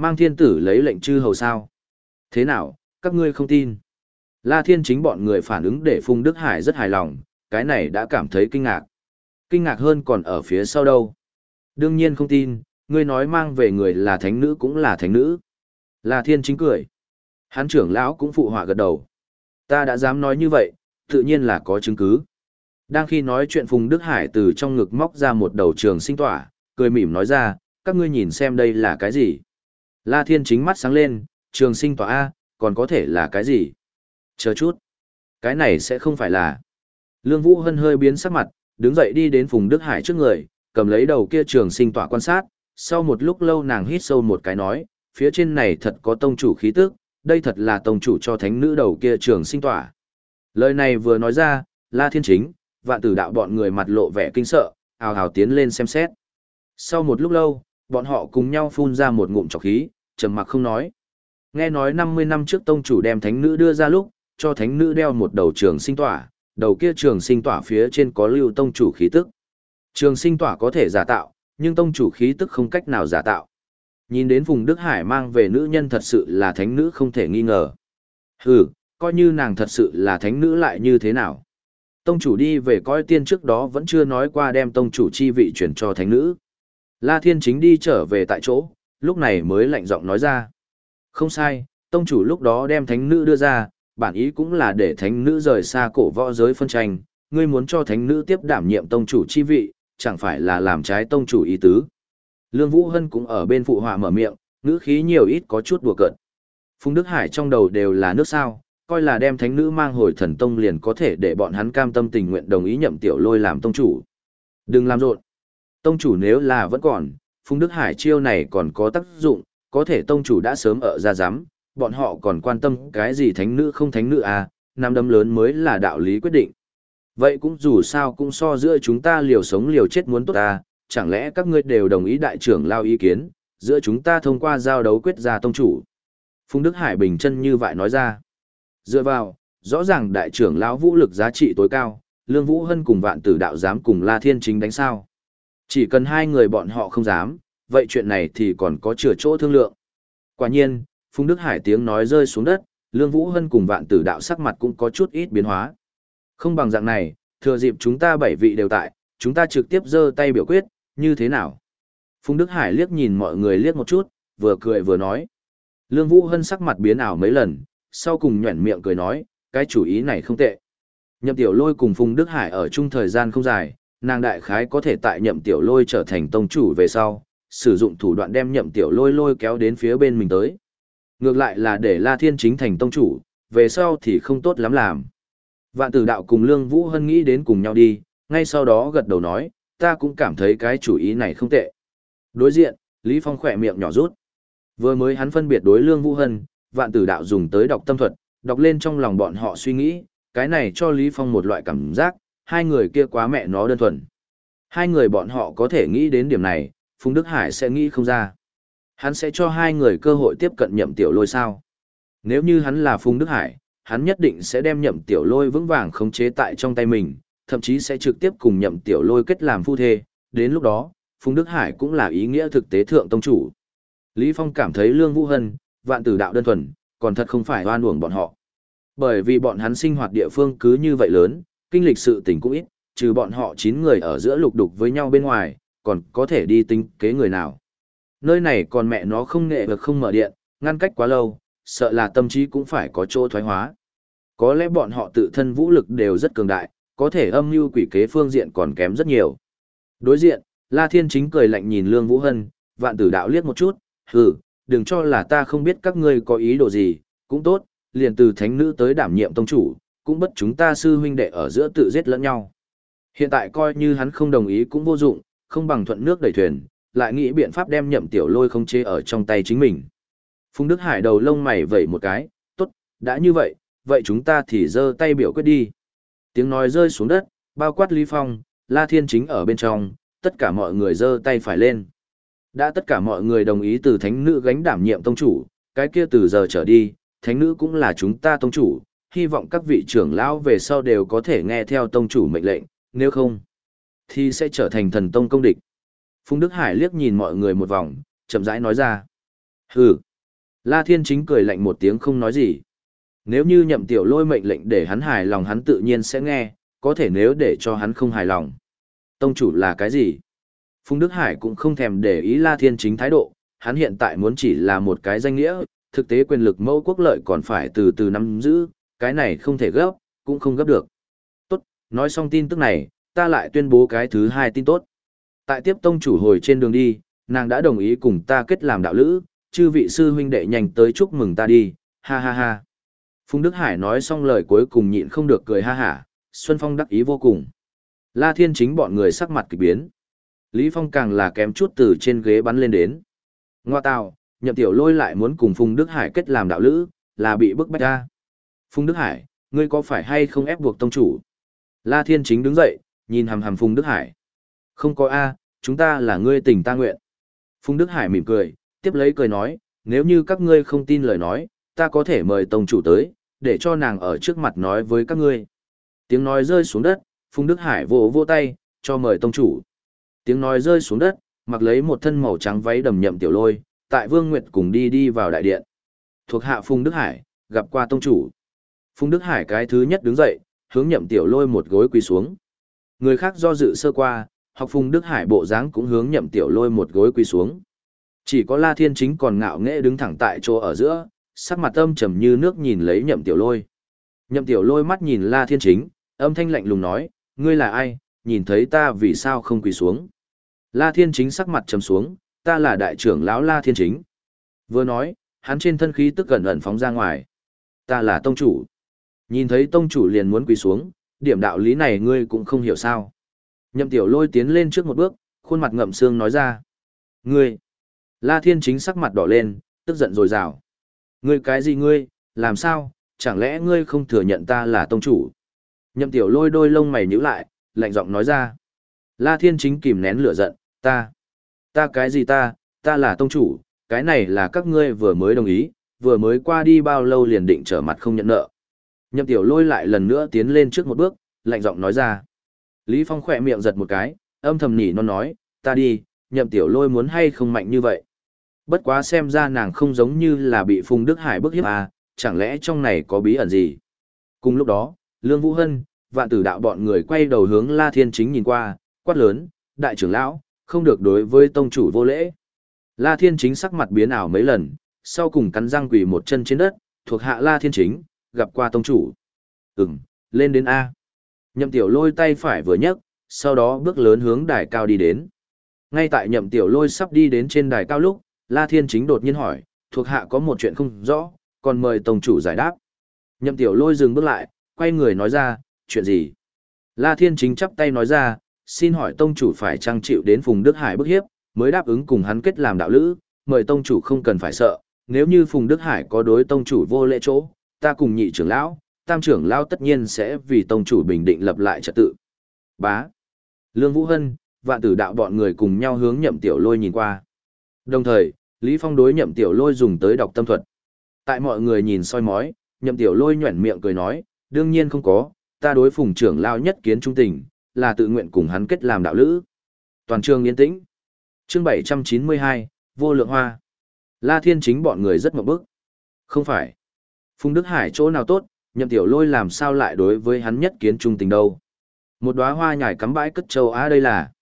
Mang thiên tử lấy lệnh chư hầu sao. Thế nào, các ngươi không tin. La Thiên chính bọn người phản ứng để Phùng Đức Hải rất hài lòng, cái này đã cảm thấy kinh ngạc. Kinh ngạc hơn còn ở phía sau đâu. Đương nhiên không tin, ngươi nói mang về người là thánh nữ cũng là thánh nữ. La Thiên chính cười. hán trưởng lão cũng phụ họa gật đầu. Ta đã dám nói như vậy, tự nhiên là có chứng cứ. Đang khi nói chuyện Phùng Đức Hải từ trong ngực móc ra một đầu trường sinh tỏa, cười mỉm nói ra, các ngươi nhìn xem đây là cái gì. La Thiên chính mắt sáng lên, trường sinh tòa A, còn có thể là cái gì? Chờ chút. Cái này sẽ không phải là. Lương Vũ Hân hơi biến sắc mặt, đứng dậy đi đến Phùng Đức Hải trước người, cầm lấy đầu kia trường sinh tỏa quan sát. Sau một lúc lâu nàng hít sâu một cái nói, phía trên này thật có tông chủ khí tức, đây thật là tông chủ cho thánh nữ đầu kia trường sinh tỏa. Lời này vừa nói ra, La Thiên Chính, vạn tử đạo bọn người mặt lộ vẻ kinh sợ, ào ào tiến lên xem xét. Sau một lúc lâu, bọn họ cùng nhau phun ra một ngụm trọc khí, trầm mặc không nói. Nghe nói 50 năm trước tông chủ đem thánh nữ đưa ra lúc, cho thánh nữ đeo một đầu trường sinh tỏa, đầu kia trường sinh tỏa phía trên có lưu tông chủ khí tức. Trường sinh tỏa có thể giả tạo, nhưng tông chủ khí tức không cách nào giả tạo. Nhìn đến vùng Đức Hải mang về nữ nhân thật sự là thánh nữ không thể nghi ngờ. Hừ, coi như nàng thật sự là thánh nữ lại như thế nào. Tông chủ đi về coi tiên trước đó vẫn chưa nói qua đem tông chủ chi vị chuyển cho thánh nữ. La Thiên chính đi trở về tại chỗ, lúc này mới lạnh giọng nói ra. Không sai, tông chủ lúc đó đem thánh nữ đưa ra, bản ý cũng là để thánh nữ rời xa cổ võ giới phân tranh, ngươi muốn cho thánh nữ tiếp đảm nhiệm tông chủ chi vị, chẳng phải là làm trái tông chủ ý tứ. Lương Vũ Hân cũng ở bên phụ họa mở miệng, ngữ khí nhiều ít có chút đùa cợt. Phùng Đức Hải trong đầu đều là nước sao, coi là đem thánh nữ mang hồi thần tông liền có thể để bọn hắn cam tâm tình nguyện đồng ý nhậm tiểu lôi làm tông chủ. Đừng làm rộn. Tông chủ nếu là vẫn còn, Phùng Đức Hải chiêu này còn có tác dụng, có thể tông chủ đã sớm ở ra giám, bọn họ còn quan tâm cái gì thánh nữ không thánh nữ à, năm đấm lớn mới là đạo lý quyết định. Vậy cũng dù sao cũng so giữa chúng ta liều sống liều chết muốn tốt ta, chẳng lẽ các ngươi đều đồng ý đại trưởng lao ý kiến, giữa chúng ta thông qua giao đấu quyết ra tông chủ. Phùng Đức Hải bình chân như vậy nói ra. Dựa vào, rõ ràng đại trưởng lão vũ lực giá trị tối cao, Lương Vũ Hân cùng vạn tử đạo dám cùng La Thiên Chính đánh sao. Chỉ cần hai người bọn họ không dám, vậy chuyện này thì còn có chừa chỗ thương lượng. Quả nhiên, Phùng Đức Hải tiếng nói rơi xuống đất, Lương Vũ Hân cùng vạn tử đạo sắc mặt cũng có chút ít biến hóa. Không bằng dạng này, thừa dịp chúng ta bảy vị đều tại, chúng ta trực tiếp giơ tay biểu quyết, như thế nào? Phùng Đức Hải liếc nhìn mọi người liếc một chút, vừa cười vừa nói. Lương Vũ Hân sắc mặt biến ảo mấy lần, sau cùng nhuẩn miệng cười nói, cái chủ ý này không tệ. Nhậm tiểu lôi cùng Phùng Đức Hải ở chung thời gian không dài, nàng đại khái có thể tại nhậm tiểu lôi trở thành tông chủ về sau, sử dụng thủ đoạn đem nhậm tiểu lôi lôi kéo đến phía bên mình tới. Ngược lại là để La Thiên chính thành tông chủ, về sau thì không tốt lắm làm. Vạn tử đạo cùng Lương Vũ Hân nghĩ đến cùng nhau đi, ngay sau đó gật đầu nói, ta cũng cảm thấy cái chủ ý này không tệ. Đối diện, Lý Phong khỏe miệng nhỏ rút. Vừa mới hắn phân biệt đối Lương Vũ Hân, vạn tử đạo dùng tới đọc tâm thuật, đọc lên trong lòng bọn họ suy nghĩ, cái này cho Lý Phong một loại cảm giác, hai người kia quá mẹ nó đơn thuần. Hai người bọn họ có thể nghĩ đến điểm này, Phùng Đức Hải sẽ nghĩ không ra. Hắn sẽ cho hai người cơ hội tiếp cận nhậm tiểu lôi sao. Nếu như hắn là Phùng Đức Hải, hắn nhất định sẽ đem nhậm tiểu lôi vững vàng khống chế tại trong tay mình, thậm chí sẽ trực tiếp cùng nhậm tiểu lôi kết làm phu thê. Đến lúc đó, Phùng Đức Hải cũng là ý nghĩa thực tế thượng tông chủ. Lý Phong cảm thấy Lương Vũ Hân, vạn tử đạo đơn thuần, còn thật không phải oan uổng bọn họ. Bởi vì bọn hắn sinh hoạt địa phương cứ như vậy lớn, kinh lịch sự tình cũng ít, trừ bọn họ 9 người ở giữa lục đục với nhau bên ngoài, còn có thể đi tính kế người nào. Nơi này còn mẹ nó không nghệ được không mở điện, ngăn cách quá lâu, sợ là tâm trí cũng phải có chỗ thoái hóa. Có lẽ bọn họ tự thân vũ lực đều rất cường đại, có thể âm mưu quỷ kế phương diện còn kém rất nhiều. Đối diện, La Thiên Chính cười lạnh nhìn Lương Vũ Hân, vạn tử đạo liếc một chút, hừ, đừng cho là ta không biết các ngươi có ý đồ gì, cũng tốt, liền từ thánh nữ tới đảm nhiệm tông chủ, cũng bất chúng ta sư huynh đệ ở giữa tự giết lẫn nhau. Hiện tại coi như hắn không đồng ý cũng vô dụng, không bằng thuận nước đẩy thuyền, lại nghĩ biện pháp đem nhậm tiểu lôi không chế ở trong tay chính mình. Phùng Đức Hải đầu lông mày vẩy một cái, tốt, đã như vậy, vậy chúng ta thì giơ tay biểu quyết đi. Tiếng nói rơi xuống đất, bao quát Lý Phong, La Thiên Chính ở bên trong, tất cả mọi người giơ tay phải lên. Đã tất cả mọi người đồng ý từ thánh nữ gánh đảm nhiệm tông chủ, cái kia từ giờ trở đi, thánh nữ cũng là chúng ta tông chủ, hy vọng các vị trưởng lão về sau đều có thể nghe theo tông chủ mệnh lệnh, nếu không, thì sẽ trở thành thần tông công địch. Phùng Đức Hải liếc nhìn mọi người một vòng, chậm rãi nói ra. Hừ. La Thiên Chính cười lạnh một tiếng không nói gì. Nếu như nhậm tiểu lôi mệnh lệnh để hắn hài lòng hắn tự nhiên sẽ nghe, có thể nếu để cho hắn không hài lòng. Tông chủ là cái gì? Phùng Đức Hải cũng không thèm để ý La Thiên Chính thái độ, hắn hiện tại muốn chỉ là một cái danh nghĩa, thực tế quyền lực mẫu quốc lợi còn phải từ từ nắm giữ, cái này không thể gấp, cũng không gấp được. Tốt, nói xong tin tức này, ta lại tuyên bố cái thứ hai tin tốt. Tại tiếp tông chủ hồi trên đường đi, nàng đã đồng ý cùng ta kết làm đạo lữ, chư vị sư huynh đệ nhanh tới chúc mừng ta đi, ha ha ha. Phùng Đức Hải nói xong lời cuối cùng nhịn không được cười ha hả, Xuân Phong đắc ý vô cùng. La Thiên chính bọn người sắc mặt kỳ biến. Lý Phong càng là kém chút từ trên ghế bắn lên đến. Ngoa tào, nhậm tiểu lôi lại muốn cùng Phùng Đức Hải kết làm đạo lữ, là bị bức bách ra. Phùng Đức Hải, ngươi có phải hay không ép buộc tông chủ? La Thiên chính đứng dậy, nhìn hàm hàm Phùng Đức Hải. Không có A, chúng ta là ngươi tình ta nguyện. Phùng Đức Hải mỉm cười, tiếp lấy cười nói, nếu như các ngươi không tin lời nói, ta có thể mời tông chủ tới, để cho nàng ở trước mặt nói với các ngươi. Tiếng nói rơi xuống đất, Phùng Đức Hải vỗ vỗ tay, cho mời tông chủ. Tiếng nói rơi xuống đất, mặc lấy một thân màu trắng váy đầm nhậm tiểu lôi, tại Vương Nguyệt cùng đi đi vào đại điện. Thuộc hạ Phùng Đức Hải, gặp qua tông chủ. Phùng Đức Hải cái thứ nhất đứng dậy, hướng nhậm tiểu lôi một gối quỳ xuống. Người khác do dự sơ qua, học Phùng Đức Hải bộ dáng cũng hướng nhậm tiểu lôi một gối quỳ xuống. Chỉ có La Thiên Chính còn ngạo nghễ đứng thẳng tại chỗ ở giữa, sắc mặt âm trầm như nước nhìn lấy nhậm tiểu lôi. Nhậm tiểu lôi mắt nhìn La Thiên Chính, âm thanh lạnh lùng nói, ngươi là ai, nhìn thấy ta vì sao không quỳ xuống. La Thiên Chính sắc mặt trầm xuống, ta là đại trưởng lão La Thiên Chính. Vừa nói, hắn trên thân khí tức gần ẩn phóng ra ngoài. Ta là tông chủ. Nhìn thấy tông chủ liền muốn quỳ xuống, điểm đạo lý này ngươi cũng không hiểu sao. Nhậm tiểu lôi tiến lên trước một bước, khuôn mặt ngậm xương nói ra. Ngươi! La Thiên Chính sắc mặt đỏ lên, tức giận rồi rào. Ngươi cái gì ngươi, làm sao, chẳng lẽ ngươi không thừa nhận ta là tông chủ? Nhậm tiểu lôi đôi lông mày nhíu lại, lạnh giọng nói ra. La Thiên Chính kìm nén lửa giận, ta, ta cái gì ta, ta là tông chủ, cái này là các ngươi vừa mới đồng ý, vừa mới qua đi bao lâu liền định trở mặt không nhận nợ. Nhậm tiểu lôi lại lần nữa tiến lên trước một bước, lạnh giọng nói ra. Lý Phong khỏe miệng giật một cái, âm thầm nỉ non nói, ta đi, nhậm tiểu lôi muốn hay không mạnh như vậy. Bất quá xem ra nàng không giống như là bị Phùng Đức Hải bức hiếp à, chẳng lẽ trong này có bí ẩn gì. Cùng lúc đó, Lương Vũ Hân, vạn tử đạo bọn người quay đầu hướng La Thiên Chính nhìn qua, quát lớn, đại trưởng lão, không được đối với tông chủ vô lễ. La Thiên Chính sắc mặt biến ảo mấy lần, sau cùng cắn răng quỳ một chân trên đất, thuộc hạ La Thiên Chính, gặp qua tông chủ. Ừm, lên đến A. Nhậm tiểu lôi tay phải vừa nhấc, sau đó bước lớn hướng đài cao đi đến. Ngay tại nhậm tiểu lôi sắp đi đến trên đài cao lúc, La Thiên Chính đột nhiên hỏi, thuộc hạ có một chuyện không rõ, còn mời tông chủ giải đáp. Nhậm tiểu lôi dừng bước lại, quay người nói ra, chuyện gì? La Thiên Chính chắp tay nói ra, xin hỏi tông chủ phải trang chịu đến Phùng Đức Hải bức hiếp, mới đáp ứng cùng hắn kết làm đạo lữ, mời tông chủ không cần phải sợ, nếu như Phùng Đức Hải có đối tông chủ vô lễ chỗ, ta cùng nhị trưởng lão, tam trưởng lão tất nhiên sẽ vì tông chủ bình định lập lại trật tự. Bá. Lương Vũ Hân, vạn tử đạo bọn người cùng nhau hướng nhậm tiểu lôi nhìn qua. Đồng thời, Lý Phong đối nhậm tiểu lôi dùng tới đọc tâm thuật. Tại mọi người nhìn soi mói, nhậm tiểu lôi nhuẩn miệng cười nói, đương nhiên không có, ta đối phùng trưởng lao nhất kiến trung tình, là tự nguyện cùng hắn kết làm đạo lữ. Toàn trường yên tĩnh. Chương 792, Vô Lượng Hoa. La Thiên chính bọn người rất mộng bức. Không phải. Phùng Đức Hải chỗ nào tốt, nhậm tiểu lôi làm sao lại đối với hắn nhất kiến trung tình đâu. Một đóa hoa nhài cắm bãi cất châu Á đây là.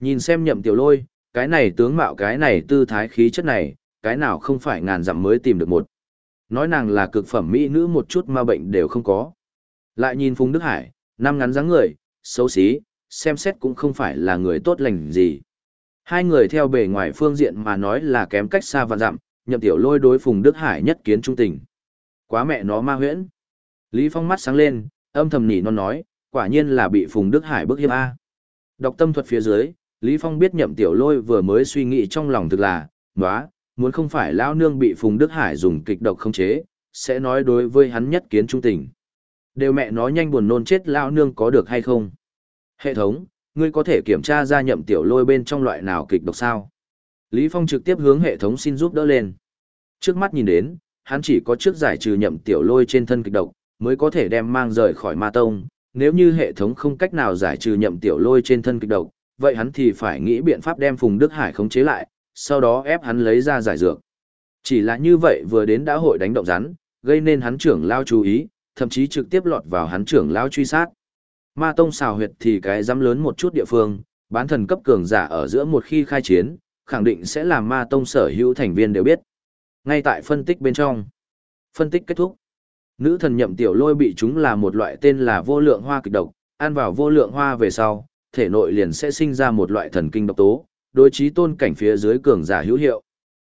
Nhìn xem nhậm tiểu lôi, cái này tướng mạo cái này tư thái khí chất này, cái nào không phải ngàn dặm mới tìm được một. Nói nàng là cực phẩm mỹ nữ một chút ma bệnh đều không có. Lại nhìn Phùng Đức Hải, năm ngắn dáng người, xấu xí, xem xét cũng không phải là người tốt lành gì. Hai người theo bề ngoài phương diện mà nói là kém cách xa và dặm, nhậm tiểu lôi đối Phùng Đức Hải nhất kiến trung tình. Quá mẹ nó ma huyễn. Lý Phong mắt sáng lên, âm thầm nỉ non nói, quả nhiên là bị Phùng Đức Hải bức hiếp A. Đọc tâm thuật phía dưới, Lý Phong biết nhậm tiểu lôi vừa mới suy nghĩ trong lòng thực là, nóa, muốn không phải lão nương bị Phùng Đức Hải dùng kịch độc không chế, sẽ nói đối với hắn nhất kiến trung tình. Đều mẹ nó nhanh buồn nôn chết lão nương có được hay không? Hệ thống, ngươi có thể kiểm tra ra nhậm tiểu lôi bên trong loại nào kịch độc sao? Lý Phong trực tiếp hướng hệ thống xin giúp đỡ lên. Trước mắt nhìn đến, hắn chỉ có trước giải trừ nhậm tiểu lôi trên thân kịch độc, mới có thể đem mang rời khỏi ma tông. Nếu như hệ thống không cách nào giải trừ nhậm tiểu lôi trên thân kịch độc, vậy hắn thì phải nghĩ biện pháp đem Phùng Đức Hải khống chế lại, sau đó ép hắn lấy ra giải dược. Chỉ là như vậy vừa đến đã hội đánh động rắn, gây nên hắn trưởng lao chú ý, thậm chí trực tiếp lọt vào hắn trưởng lao truy sát. Ma tông xào huyệt thì cái dám lớn một chút địa phương, bán thần cấp cường giả ở giữa một khi khai chiến, khẳng định sẽ làm ma tông sở hữu thành viên đều biết. Ngay tại phân tích bên trong, phân tích kết thúc. Nữ thần nhậm tiểu lôi bị chúng là một loại tên là vô lượng hoa kịch độc, ăn vào vô lượng hoa về sau, thể nội liền sẽ sinh ra một loại thần kinh độc tố, đối trí tôn cảnh phía dưới cường giả hữu hiệu.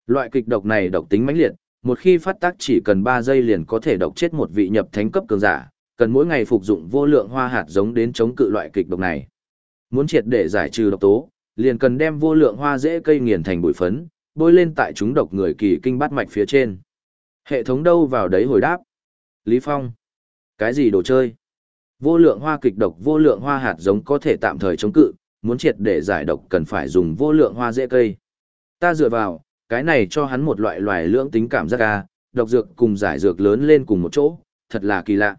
Loại kịch độc này độc tính mãnh liệt, một khi phát tác chỉ cần 3 giây liền có thể độc chết một vị nhập thánh cấp cường giả, cần mỗi ngày phục dụng vô lượng hoa hạt giống đến chống cự loại kịch độc này. Muốn triệt để giải trừ độc tố, liền cần đem vô lượng hoa dễ cây nghiền thành bụi phấn, bôi lên tại chúng độc người kỳ kinh bát mạch phía trên. Hệ thống đâu vào đấy hồi đáp. Lý Phong. Cái gì đồ chơi? Vô lượng hoa kịch độc vô lượng hoa hạt giống có thể tạm thời chống cự, muốn triệt để giải độc cần phải dùng vô lượng hoa dễ cây. Ta dựa vào, cái này cho hắn một loại loài lưỡng tính cảm giác ca độc dược cùng giải dược lớn lên cùng một chỗ, thật là kỳ lạ.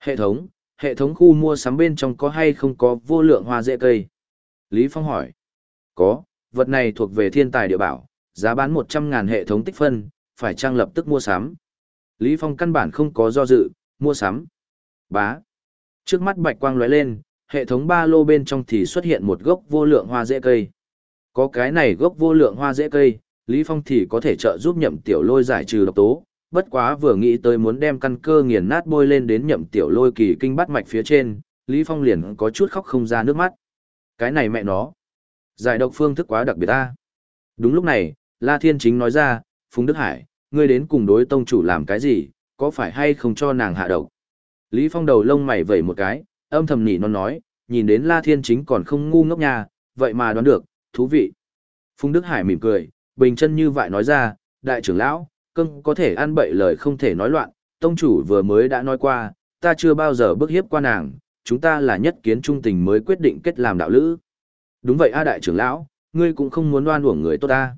Hệ thống, hệ thống khu mua sắm bên trong có hay không có vô lượng hoa dễ cây? Lý Phong hỏi. Có, vật này thuộc về thiên tài địa bảo, giá bán 100.000 hệ thống tích phân, phải trang lập tức mua sắm. Lý Phong căn bản không có do dự, mua sắm. Bá. Trước mắt bạch quang lóe lên, hệ thống ba lô bên trong thì xuất hiện một gốc vô lượng hoa dễ cây. Có cái này gốc vô lượng hoa dễ cây, Lý Phong thì có thể trợ giúp nhậm tiểu lôi giải trừ độc tố, bất quá vừa nghĩ tới muốn đem căn cơ nghiền nát bôi lên đến nhậm tiểu lôi kỳ kinh bắt mạch phía trên, Lý Phong liền có chút khóc không ra nước mắt. Cái này mẹ nó. Giải độc phương thức quá đặc biệt ta. Đúng lúc này, La Thiên Chính nói ra, Phùng Đức Hải, ngươi đến cùng đối tông chủ làm cái gì, có phải hay không cho nàng hạ độc? Lý Phong đầu lông mày vẩy một cái, âm thầm nhỉ non nói, nhìn đến La Thiên Chính còn không ngu ngốc nha, vậy mà đoán được, thú vị. Phùng Đức Hải mỉm cười, bình chân như vậy nói ra, đại trưởng lão, cưng có thể ăn bậy lời không thể nói loạn, tông chủ vừa mới đã nói qua, ta chưa bao giờ bức hiếp qua nàng, chúng ta là nhất kiến trung tình mới quyết định kết làm đạo lữ. Đúng vậy a đại trưởng lão, ngươi cũng không muốn đoan uổng người tốt ta.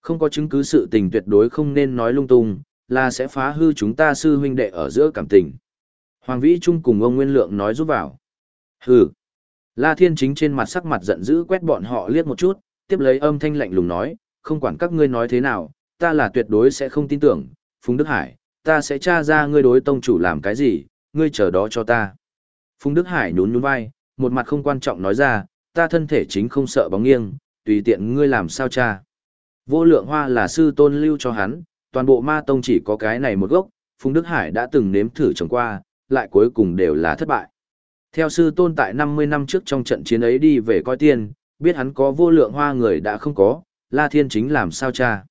Không có chứng cứ sự tình tuyệt đối không nên nói lung tung, là sẽ phá hư chúng ta sư huynh đệ ở giữa cảm tình. Hoàng Vĩ Trung cùng ông Nguyên Lượng nói giúp vào. Hừ. La Thiên Chính trên mặt sắc mặt giận dữ quét bọn họ liếc một chút, tiếp lấy âm thanh lạnh lùng nói, không quản các ngươi nói thế nào, ta là tuyệt đối sẽ không tin tưởng, Phùng Đức Hải, ta sẽ tra ra ngươi đối tông chủ làm cái gì, ngươi chờ đó cho ta. Phùng Đức Hải nhún nhún vai, một mặt không quan trọng nói ra, ta thân thể chính không sợ bóng nghiêng, tùy tiện ngươi làm sao cha. Vô lượng hoa là sư tôn lưu cho hắn, toàn bộ ma tông chỉ có cái này một gốc, Phùng Đức Hải đã từng nếm thử trồng qua, lại cuối cùng đều là thất bại. Theo sư tôn tại 50 năm trước trong trận chiến ấy đi về coi tiên, biết hắn có vô lượng hoa người đã không có, La Thiên Chính làm sao cha.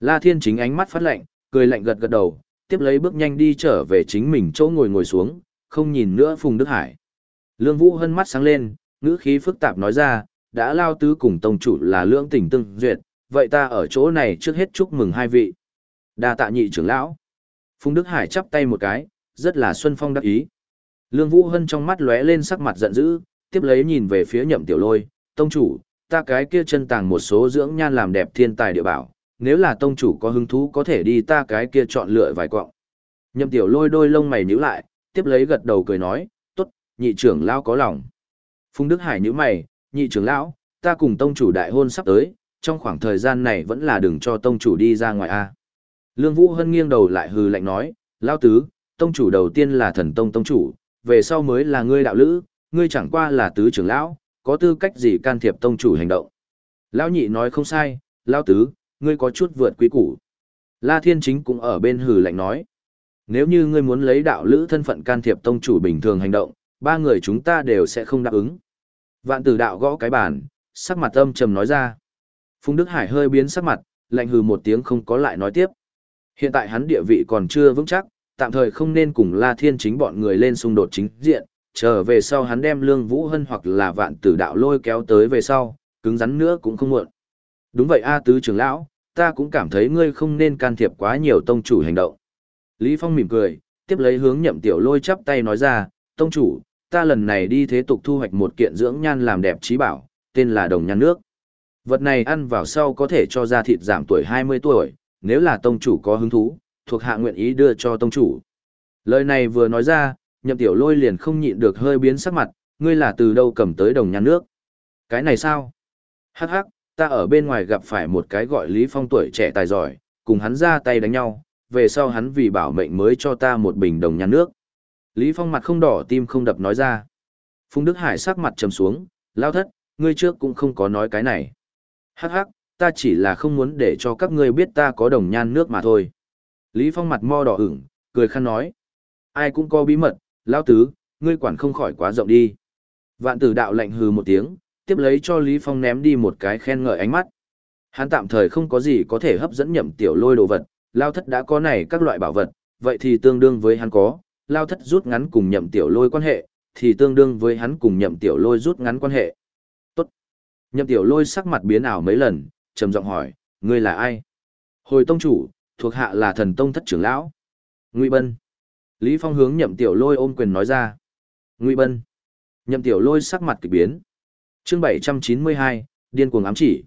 La Thiên Chính ánh mắt phát lạnh, cười lạnh gật gật đầu, tiếp lấy bước nhanh đi trở về chính mình chỗ ngồi ngồi xuống, không nhìn nữa Phùng Đức Hải. Lương Vũ hân mắt sáng lên, ngữ khí phức tạp nói ra, đã lao tứ cùng tông chủ là lưỡng tình tương duyệt, vậy ta ở chỗ này trước hết chúc mừng hai vị. Đa tạ nhị trưởng lão. Phùng Đức Hải chắp tay một cái, rất là xuân phong đắc ý. Lương Vũ Hân trong mắt lóe lên sắc mặt giận dữ, tiếp lấy nhìn về phía nhậm tiểu lôi, tông chủ, ta cái kia chân tàng một số dưỡng nhan làm đẹp thiên tài địa bảo, nếu là tông chủ có hứng thú có thể đi ta cái kia chọn lựa vài quọng. Nhậm tiểu lôi đôi lông mày nhíu lại, tiếp lấy gật đầu cười nói, tốt, nhị trưởng lão có lòng. Phùng Đức Hải nhíu mày, nhị trưởng lão, ta cùng tông chủ đại hôn sắp tới, trong khoảng thời gian này vẫn là đừng cho tông chủ đi ra ngoài a. Lương Vũ Hân nghiêng đầu lại hừ lạnh nói, lão tứ, tông chủ đầu tiên là thần tông tông chủ, về sau mới là ngươi đạo lữ, ngươi chẳng qua là tứ trưởng lão, có tư cách gì can thiệp tông chủ hành động. Lão nhị nói không sai, lão tứ, ngươi có chút vượt quý củ. La Thiên Chính cũng ở bên hừ lạnh nói. Nếu như ngươi muốn lấy đạo lữ thân phận can thiệp tông chủ bình thường hành động, ba người chúng ta đều sẽ không đáp ứng. Vạn tử đạo gõ cái bàn, sắc mặt âm trầm nói ra. Phùng Đức Hải hơi biến sắc mặt, lạnh hừ một tiếng không có lại nói tiếp. Hiện tại hắn địa vị còn chưa vững chắc, tạm thời không nên cùng La Thiên chính bọn người lên xung đột chính diện, trở về sau hắn đem Lương Vũ Hân hoặc là vạn tử đạo lôi kéo tới về sau, cứng rắn nữa cũng không muộn. Đúng vậy A tứ trưởng lão, ta cũng cảm thấy ngươi không nên can thiệp quá nhiều tông chủ hành động. Lý Phong mỉm cười, tiếp lấy hướng nhậm tiểu lôi chắp tay nói ra, tông chủ, ta lần này đi thế tục thu hoạch một kiện dưỡng nhan làm đẹp trí bảo, tên là đồng nhan nước. Vật này ăn vào sau có thể cho ra thịt giảm tuổi 20 tuổi, nếu là tông chủ có hứng thú, thuộc hạ nguyện ý đưa cho tông chủ. Lời này vừa nói ra, nhậm tiểu lôi liền không nhịn được hơi biến sắc mặt, ngươi là từ đâu cầm tới đồng nhan nước. Cái này sao? Hắc hắc, ta ở bên ngoài gặp phải một cái gọi Lý Phong tuổi trẻ tài giỏi, cùng hắn ra tay đánh nhau, về sau hắn vì bảo mệnh mới cho ta một bình đồng nhan nước. Lý Phong mặt không đỏ tim không đập nói ra. Phùng Đức Hải sắc mặt trầm xuống, lao thất, ngươi trước cũng không có nói cái này. Hắc hắc, ta chỉ là không muốn để cho các ngươi biết ta có đồng nhan nước mà thôi. Lý Phong mặt mo đỏ ửng, cười khăn nói. Ai cũng có bí mật, lão tứ, ngươi quản không khỏi quá rộng đi. Vạn tử đạo lạnh hừ một tiếng, tiếp lấy cho Lý Phong ném đi một cái khen ngợi ánh mắt. Hắn tạm thời không có gì có thể hấp dẫn nhậm tiểu lôi đồ vật, lao thất đã có này các loại bảo vật, vậy thì tương đương với hắn có, lao thất rút ngắn cùng nhậm tiểu lôi quan hệ, thì tương đương với hắn cùng nhậm tiểu lôi rút ngắn quan hệ. Nhậm tiểu lôi sắc mặt biến ảo mấy lần, trầm giọng hỏi, ngươi là ai? Hồi tông chủ, thuộc hạ là thần tông thất trưởng lão. Ngụy Bân. Lý Phong hướng nhậm tiểu lôi ôm quyền nói ra. Ngụy Bân. Nhậm tiểu lôi sắc mặt kỳ biến. Chương 792, điên cuồng ám chỉ.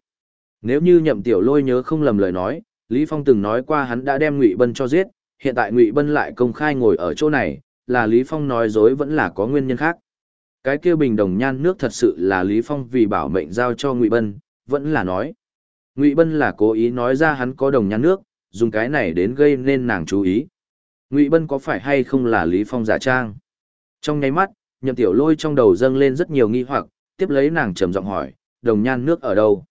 Nếu như nhậm tiểu lôi nhớ không lầm lời nói, Lý Phong từng nói qua hắn đã đem Ngụy Bân cho giết, hiện tại Ngụy Bân lại công khai ngồi ở chỗ này, là Lý Phong nói dối vẫn là có nguyên nhân khác. Cái kia bình đồng nhan nước thật sự là Lý Phong vì bảo mệnh giao cho Ngụy Bân, vẫn là nói. Ngụy Bân là cố ý nói ra hắn có đồng nhan nước, dùng cái này đến gây nên nàng chú ý. Ngụy Bân có phải hay không là Lý Phong giả trang? Trong nháy mắt, nhậm tiểu lôi trong đầu dâng lên rất nhiều nghi hoặc, tiếp lấy nàng trầm giọng hỏi, đồng nhan nước ở đâu?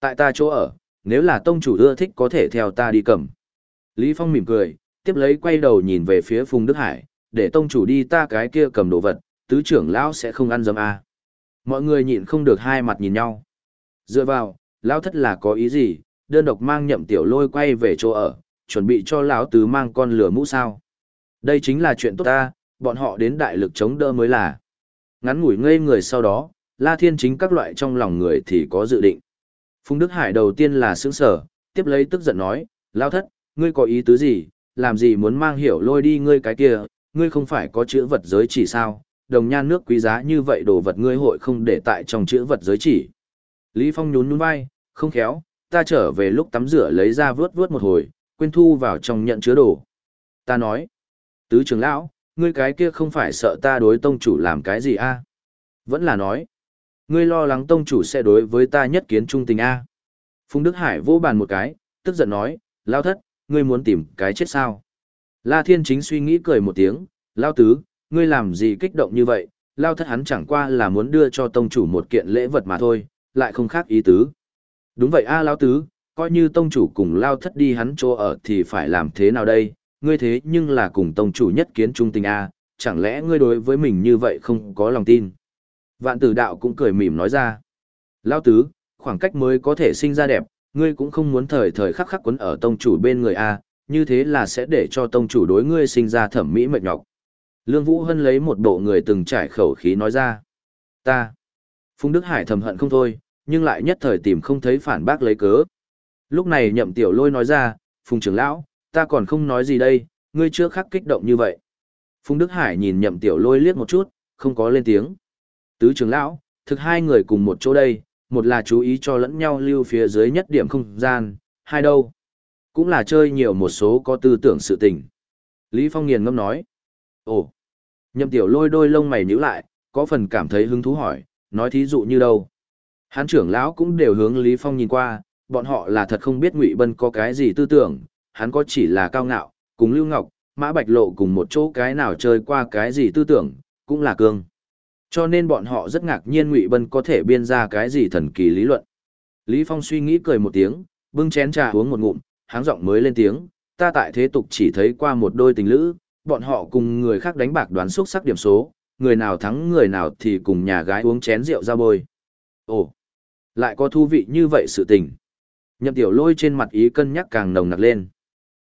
Tại ta chỗ ở, nếu là tông chủ ưa thích có thể theo ta đi cầm. Lý Phong mỉm cười, tiếp lấy quay đầu nhìn về phía Phùng Đức Hải, để tông chủ đi ta cái kia cầm đồ vật, tứ trưởng lão sẽ không ăn dấm à? Mọi người nhịn không được hai mặt nhìn nhau. Dựa vào, lão thất là có ý gì, đơn độc mang nhậm tiểu lôi quay về chỗ ở, chuẩn bị cho lão tứ mang con lửa mũ sao. Đây chính là chuyện tốt ta, bọn họ đến đại lực chống đỡ mới là. Ngắn ngủi ngây người sau đó, La Thiên chính các loại trong lòng người thì có dự định. Phùng Đức Hải đầu tiên là sững sở, tiếp lấy tức giận nói, Lão thất, ngươi có ý tứ gì, làm gì muốn mang hiểu lôi đi ngươi cái kia, ngươi không phải có chữ vật giới chỉ sao, đồng nhan nước quý giá như vậy đồ vật ngươi hội không để tại trong chữ vật giới chỉ. Lý Phong nhún nhún vai, không khéo, ta trở về lúc tắm rửa lấy ra vớt vớt một hồi, quên thu vào trong nhận chứa đồ. Ta nói, tứ trưởng lão, ngươi cái kia không phải sợ ta đối tông chủ làm cái gì a? À? Vẫn là nói, ngươi lo lắng tông chủ sẽ đối với ta nhất kiến trung tình a. À? Phùng Đức Hải vô bàn một cái, tức giận nói, lao thất, ngươi muốn tìm cái chết sao? La Thiên Chính suy nghĩ cười một tiếng, lao tứ, ngươi làm gì kích động như vậy, lao thất hắn chẳng qua là muốn đưa cho tông chủ một kiện lễ vật mà thôi, lại không khác ý tứ. Đúng vậy a lao tứ, coi như tông chủ cùng lao thất đi hắn chỗ ở thì phải làm thế nào đây, ngươi thế nhưng là cùng tông chủ nhất kiến trung tình a, chẳng lẽ ngươi đối với mình như vậy không có lòng tin. Vạn tử đạo cũng cười mỉm nói ra. Lao tứ, khoảng cách mới có thể sinh ra đẹp, ngươi cũng không muốn thời thời khắc khắc quấn ở tông chủ bên người a, như thế là sẽ để cho tông chủ đối ngươi sinh ra thẩm mỹ mệt nhọc. Lương Vũ Hân lấy một bộ người từng trải khẩu khí nói ra. Ta. Phùng Đức Hải thầm hận không thôi, nhưng lại nhất thời tìm không thấy phản bác lấy cớ. Lúc này nhậm tiểu lôi nói ra, Phùng trưởng lão, ta còn không nói gì đây, ngươi chưa khắc kích động như vậy. Phùng Đức Hải nhìn nhậm tiểu lôi liếc một chút, không có lên tiếng. Tứ trưởng lão, thực hai người cùng một chỗ đây, một là chú ý cho lẫn nhau lưu phía dưới nhất điểm không gian, hai đâu. Cũng là chơi nhiều một số có tư tưởng sự tình. Lý Phong nghiền ngâm nói. Ồ, nhậm tiểu lôi đôi lông mày nhíu lại, có phần cảm thấy hứng thú hỏi, nói thí dụ như đâu. Hán trưởng lão cũng đều hướng Lý Phong nhìn qua, bọn họ là thật không biết Ngụy Bân có cái gì tư tưởng, hắn có chỉ là cao ngạo, cùng Lưu Ngọc, Mã Bạch Lộ cùng một chỗ cái nào chơi qua cái gì tư tưởng, cũng là cương. Cho nên bọn họ rất ngạc nhiên Ngụy Bân có thể biên ra cái gì thần kỳ lý luận. Lý Phong suy nghĩ cười một tiếng, bưng chén trà uống một ngụm, háng giọng mới lên tiếng, ta tại thế tục chỉ thấy qua một đôi tình lữ, bọn họ cùng người khác đánh bạc đoán xuất sắc điểm số, người nào thắng người nào thì cùng nhà gái uống chén rượu ra bôi. Ồ, lại có thú vị như vậy sự tình. Nhậm tiểu lôi trên mặt ý cân nhắc càng nồng nặc lên.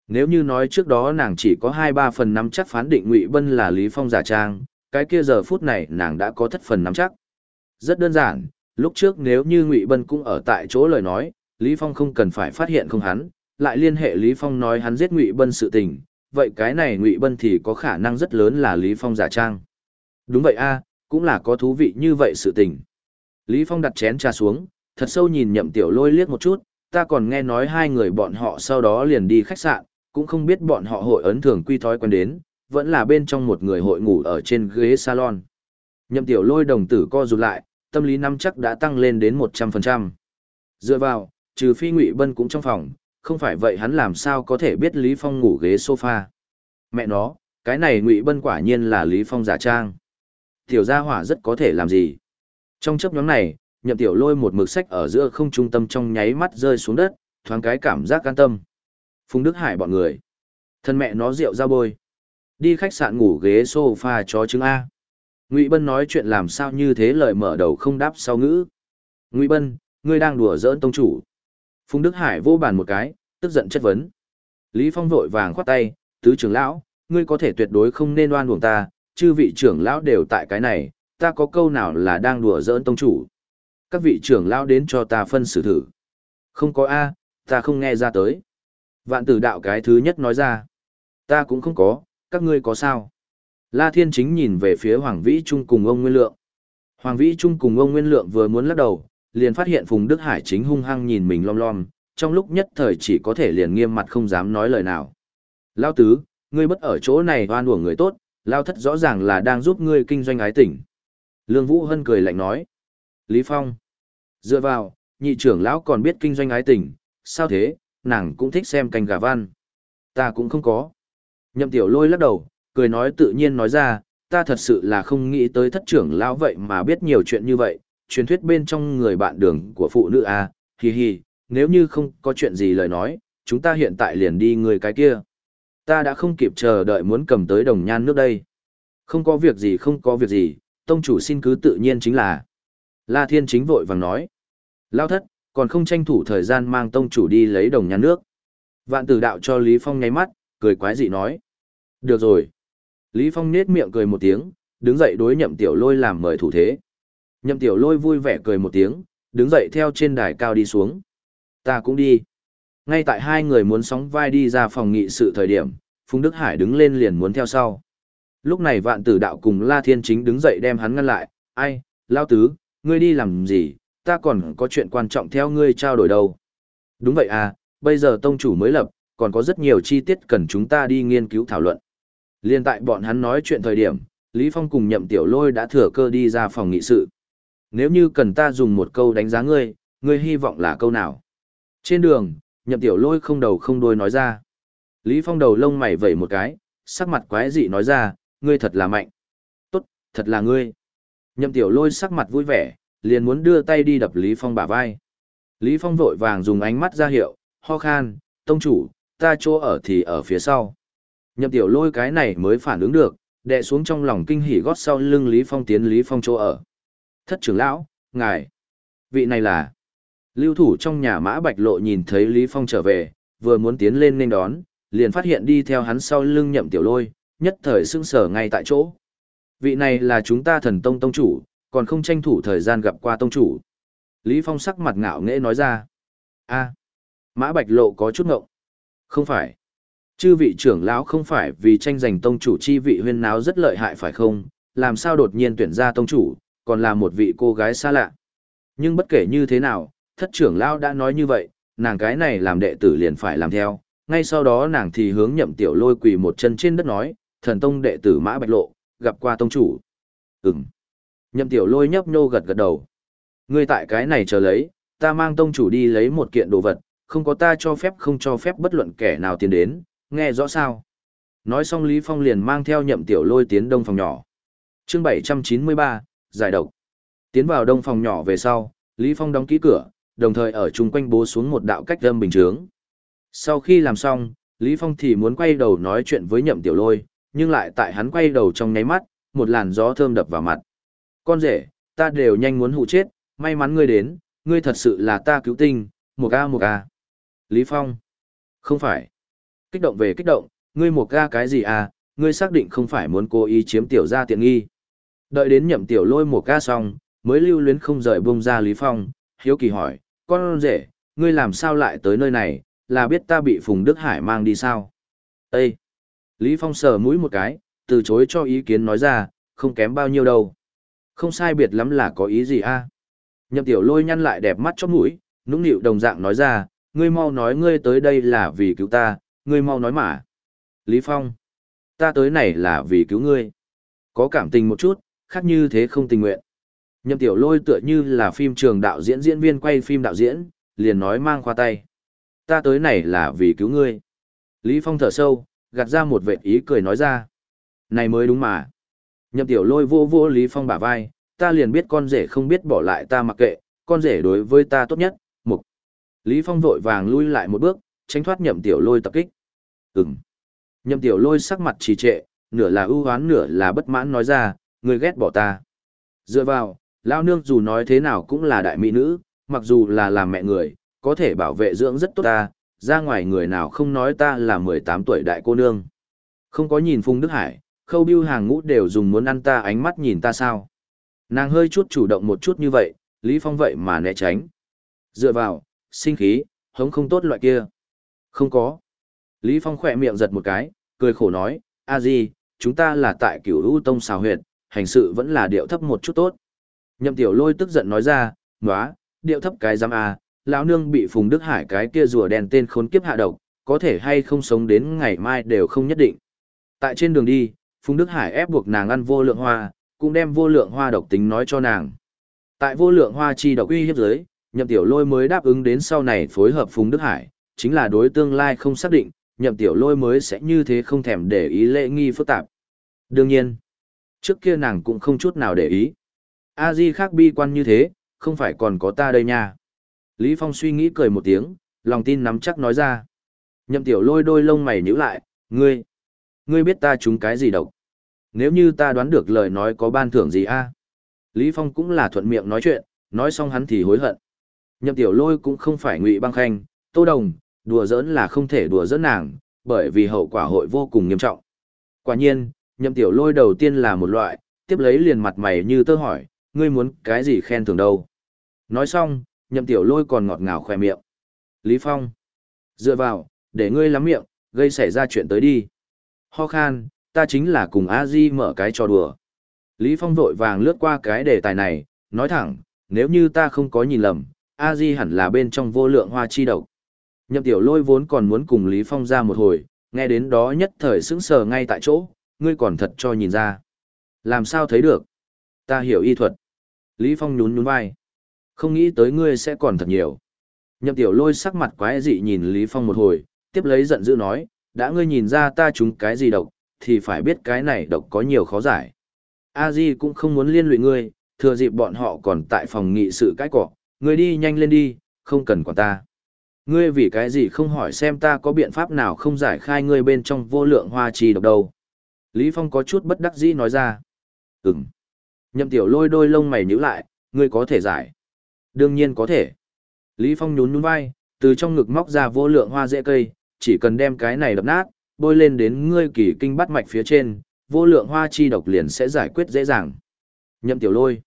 Nếu như nói trước đó nàng chỉ có 2-3 phần nắm chắc phán định Ngụy Bân là Lý Phong giả trang, cái kia giờ phút này nàng đã có thất phần nắm chắc. Rất đơn giản, lúc trước nếu như Ngụy Bân cũng ở tại chỗ lời nói, Lý Phong không cần phải phát hiện không hắn, lại liên hệ Lý Phong nói hắn giết Ngụy Bân sự tình, vậy cái này Ngụy Bân thì có khả năng rất lớn là Lý Phong giả trang. Đúng vậy a, cũng là có thú vị như vậy sự tình. Lý Phong đặt chén trà xuống, thật sâu nhìn nhậm tiểu lôi liếc một chút, ta còn nghe nói hai người bọn họ sau đó liền đi khách sạn, cũng không biết bọn họ hội ấn thường quy thói quen đến, vẫn là bên trong một người hội ngủ ở trên ghế salon. Nhậm tiểu lôi đồng tử co rụt lại, tâm lý năm chắc đã tăng lên đến 100%. Dựa vào, trừ phi ngụy bân cũng trong phòng, không phải vậy hắn làm sao có thể biết Lý Phong ngủ ghế sofa. Mẹ nó, cái này ngụy bân quả nhiên là Lý Phong giả trang. Tiểu gia hỏa rất có thể làm gì. Trong chấp nhóm này, nhậm tiểu lôi một mực sách ở giữa không trung tâm trong nháy mắt rơi xuống đất, thoáng cái cảm giác can tâm. Phùng Đức Hải bọn người. Thân mẹ nó rượu ra bôi. Đi khách sạn ngủ ghế sofa cho chứng A. Ngụy Bân nói chuyện làm sao như thế lời mở đầu không đáp sau ngữ. Ngụy Bân, ngươi đang đùa giỡn tông chủ. Phùng Đức Hải vô bàn một cái, tức giận chất vấn. Lý Phong vội vàng khoát tay, tứ trưởng lão, ngươi có thể tuyệt đối không nên oan uổng ta, chư vị trưởng lão đều tại cái này, ta có câu nào là đang đùa giỡn tông chủ. Các vị trưởng lão đến cho ta phân xử thử. Không có A, ta không nghe ra tới. Vạn tử đạo cái thứ nhất nói ra. Ta cũng không có, các ngươi có sao? La Thiên Chính nhìn về phía Hoàng Vĩ Trung cùng ông Nguyên Lượng. Hoàng Vĩ Trung cùng ông Nguyên Lượng vừa muốn lắc đầu, liền phát hiện Phùng Đức Hải chính hung hăng nhìn mình lom lom, trong lúc nhất thời chỉ có thể liền nghiêm mặt không dám nói lời nào. Lao tứ, ngươi bất ở chỗ này oan uổng người tốt, Lao thất rõ ràng là đang giúp ngươi kinh doanh ái tỉnh. Lương Vũ Hân cười lạnh nói. Lý Phong. Dựa vào, nhị trưởng lão còn biết kinh doanh ái tỉnh, sao thế, nàng cũng thích xem canh gà văn. Ta cũng không có. Nhậm tiểu lôi lắc đầu, cười nói tự nhiên nói ra, ta thật sự là không nghĩ tới thất trưởng lão vậy mà biết nhiều chuyện như vậy, truyền thuyết bên trong người bạn đường của phụ nữ à, hì hì, nếu như không có chuyện gì lời nói, chúng ta hiện tại liền đi người cái kia. Ta đã không kịp chờ đợi muốn cầm tới đồng nhan nước đây. Không có việc gì không có việc gì, tông chủ xin cứ tự nhiên chính là. La Thiên chính vội vàng nói. Lao thất, còn không tranh thủ thời gian mang tông chủ đi lấy đồng nhan nước. Vạn tử đạo cho Lý Phong nháy mắt, cười quái dị nói. Được rồi. Lý Phong nết miệng cười một tiếng, đứng dậy đối nhậm tiểu lôi làm mời thủ thế. Nhậm tiểu lôi vui vẻ cười một tiếng, đứng dậy theo trên đài cao đi xuống. Ta cũng đi. Ngay tại hai người muốn sóng vai đi ra phòng nghị sự thời điểm, Phùng Đức Hải đứng lên liền muốn theo sau. Lúc này vạn tử đạo cùng La Thiên Chính đứng dậy đem hắn ngăn lại, ai, Lao Tứ, ngươi đi làm gì, ta còn có chuyện quan trọng theo ngươi trao đổi đâu. Đúng vậy à, bây giờ tông chủ mới lập, còn có rất nhiều chi tiết cần chúng ta đi nghiên cứu thảo luận. Liên tại bọn hắn nói chuyện thời điểm, Lý Phong cùng nhậm tiểu lôi đã thừa cơ đi ra phòng nghị sự. Nếu như cần ta dùng một câu đánh giá ngươi, ngươi hy vọng là câu nào? Trên đường, nhậm tiểu lôi không đầu không đuôi nói ra. Lý Phong đầu lông mày vẩy một cái, sắc mặt quái dị nói ra, ngươi thật là mạnh. Tốt, thật là ngươi. Nhậm tiểu lôi sắc mặt vui vẻ, liền muốn đưa tay đi đập Lý Phong bả vai. Lý Phong vội vàng dùng ánh mắt ra hiệu, ho khan, tông chủ, ta chỗ ở thì ở phía sau. Nhậm tiểu lôi cái này mới phản ứng được, đè xuống trong lòng kinh hỉ gót sau lưng Lý Phong tiến Lý Phong chỗ ở. Thất trưởng lão, ngài, vị này là... Lưu thủ trong nhà mã bạch lộ nhìn thấy Lý Phong trở về, vừa muốn tiến lên nên đón, liền phát hiện đi theo hắn sau lưng nhậm tiểu lôi, nhất thời sưng sở ngay tại chỗ. Vị này là chúng ta thần tông tông chủ, còn không tranh thủ thời gian gặp qua tông chủ. Lý Phong sắc mặt ngạo nghễ nói ra. a mã bạch lộ có chút ngộng. Không phải. Chư vị trưởng lão không phải vì tranh giành tông chủ chi vị huyên náo rất lợi hại phải không, làm sao đột nhiên tuyển ra tông chủ, còn là một vị cô gái xa lạ. Nhưng bất kể như thế nào, thất trưởng lão đã nói như vậy, nàng cái này làm đệ tử liền phải làm theo, ngay sau đó nàng thì hướng nhậm tiểu lôi quỳ một chân trên đất nói, thần tông đệ tử mã bạch lộ, gặp qua tông chủ. Ừm. Nhậm tiểu lôi nhấp nhô gật gật đầu. Ngươi tại cái này chờ lấy, ta mang tông chủ đi lấy một kiện đồ vật, không có ta cho phép không cho phép bất luận kẻ nào tiến đến, nghe rõ sao. Nói xong Lý Phong liền mang theo nhậm tiểu lôi tiến đông phòng nhỏ. Chương 793, giải độc. Tiến vào đông phòng nhỏ về sau, Lý Phong đóng kỹ cửa, đồng thời ở chung quanh bố xuống một đạo cách âm bình chướng. Sau khi làm xong, Lý Phong thì muốn quay đầu nói chuyện với nhậm tiểu lôi, nhưng lại tại hắn quay đầu trong nháy mắt, một làn gió thơm đập vào mặt. Con rể, ta đều nhanh muốn hụ chết, may mắn ngươi đến, ngươi thật sự là ta cứu tinh, một ca một ca. Lý Phong. Không phải. Kích động về kích động, ngươi một ca cái gì à, ngươi xác định không phải muốn cố ý chiếm tiểu gia tiện nghi. Đợi đến nhậm tiểu lôi một ca xong, mới lưu luyến không rời bông ra Lý Phong, hiếu kỳ hỏi, con rể, ngươi làm sao lại tới nơi này, là biết ta bị Phùng Đức Hải mang đi sao? Ê! Lý Phong sờ mũi một cái, từ chối cho ý kiến nói ra, không kém bao nhiêu đâu. Không sai biệt lắm là có ý gì a? Nhậm tiểu lôi nhăn lại đẹp mắt chóp mũi, nũng nịu đồng dạng nói ra, ngươi mau nói ngươi tới đây là vì cứu ta, ngươi mau nói mà. Lý Phong, ta tới này là vì cứu ngươi. Có cảm tình một chút, khác như thế không tình nguyện. Nhậm tiểu lôi tựa như là phim trường đạo diễn diễn viên quay phim đạo diễn, liền nói mang khoa tay. Ta tới này là vì cứu ngươi. Lý Phong thở sâu, gạt ra một vệt ý cười nói ra. Này mới đúng mà. Nhậm tiểu lôi vô vô Lý Phong bả vai, ta liền biết con rể không biết bỏ lại ta mặc kệ, con rể đối với ta tốt nhất, mục. Lý Phong vội vàng lui lại một bước, tránh thoát nhậm tiểu lôi tập kích. Ừm. Nhậm tiểu lôi sắc mặt trì trệ, nửa là ưu hoán nửa là bất mãn nói ra, người ghét bỏ ta. Dựa vào, lao nương dù nói thế nào cũng là đại mỹ nữ, mặc dù là làm mẹ người, có thể bảo vệ dưỡng rất tốt ta, ra ngoài người nào không nói ta là 18 tuổi đại cô nương. Không có nhìn Phùng Đức Hải, khâu biêu hàng ngũ đều dùng muốn ăn ta ánh mắt nhìn ta sao. Nàng hơi chút chủ động một chút như vậy, Lý Phong vậy mà né tránh. Dựa vào, sinh khí, hống không tốt loại kia. Không có. Lý Phong khỏe miệng giật một cái, cười khổ nói, a di, chúng ta là tại cửu u tông xào huyệt, hành sự vẫn là điệu thấp một chút tốt. Nhậm tiểu lôi tức giận nói ra, nóa, điệu thấp cái giam à? lão nương bị Phùng Đức Hải cái kia rùa đen tên khốn kiếp hạ độc, có thể hay không sống đến ngày mai đều không nhất định. Tại trên đường đi, Phùng Đức Hải ép buộc nàng ăn vô lượng hoa, cũng đem vô lượng hoa độc tính nói cho nàng. Tại vô lượng hoa chi độc uy hiếp giới, nhậm tiểu lôi mới đáp ứng đến sau này phối hợp Phùng Đức Hải, chính là đối tương lai không xác định, nhậm tiểu lôi mới sẽ như thế không thèm để ý lễ nghi phức tạp. Đương nhiên, trước kia nàng cũng không chút nào để ý. A Di khác bi quan như thế, không phải còn có ta đây nha. Lý Phong suy nghĩ cười một tiếng, lòng tin nắm chắc nói ra. Nhậm tiểu lôi đôi lông mày nhíu lại, Ngươi, ngươi biết ta trúng cái gì độc? Nếu như ta đoán được lời nói có ban thưởng gì a? Lý Phong cũng là thuận miệng nói chuyện, nói xong hắn thì hối hận. Nhậm tiểu lôi cũng không phải ngụy băng khanh, tô đồng, đùa giỡn là không thể đùa giỡn nàng, bởi vì hậu quả hội vô cùng nghiêm trọng. Quả nhiên, nhậm tiểu lôi đầu tiên là một loại, tiếp lấy liền mặt mày như tơ hỏi, ngươi muốn cái gì khen thưởng đâu. Nói xong, nhậm tiểu lôi còn ngọt ngào khoe miệng. Lý Phong, dựa vào, để ngươi lắm miệng, gây xảy ra chuyện tới đi. Ho khan, ta chính là cùng a di mở cái trò đùa. Lý Phong vội vàng lướt qua cái đề tài này, nói thẳng, nếu như ta không có nhìn lầm, a di hẳn là bên trong vô lượng hoa chi độc. Nhậm tiểu lôi vốn còn muốn cùng Lý Phong ra một hồi, nghe đến đó nhất thời sững sờ ngay tại chỗ, ngươi còn thật cho nhìn ra. Làm sao thấy được? Ta hiểu y thuật. Lý Phong nhún nhún vai. Không nghĩ tới ngươi sẽ còn thật nhiều. Nhậm tiểu lôi sắc mặt quái dị nhìn Lý Phong một hồi, tiếp lấy giận dữ nói, đã ngươi nhìn ra ta trúng cái gì độc, thì phải biết cái này độc có nhiều khó giải. A Di cũng không muốn liên lụy ngươi, thừa dịp bọn họ còn tại phòng nghị sự cái cỏ, ngươi đi nhanh lên đi, không cần quản ta. Ngươi vì cái gì không hỏi xem ta có biện pháp nào không giải khai ngươi bên trong vô lượng hoa trì độc đâu. Lý Phong có chút bất đắc dĩ nói ra. Ừm. Nhậm tiểu lôi đôi lông mày nhíu lại, ngươi có thể giải. Đương nhiên có thể. Lý Phong nhún nhún vai, từ trong ngực móc ra vô lượng hoa dễ cây, chỉ cần đem cái này đập nát, bôi lên đến ngươi kỳ kinh bắt mạch phía trên, vô lượng hoa chi độc liền sẽ giải quyết dễ dàng. Nhậm tiểu lôi.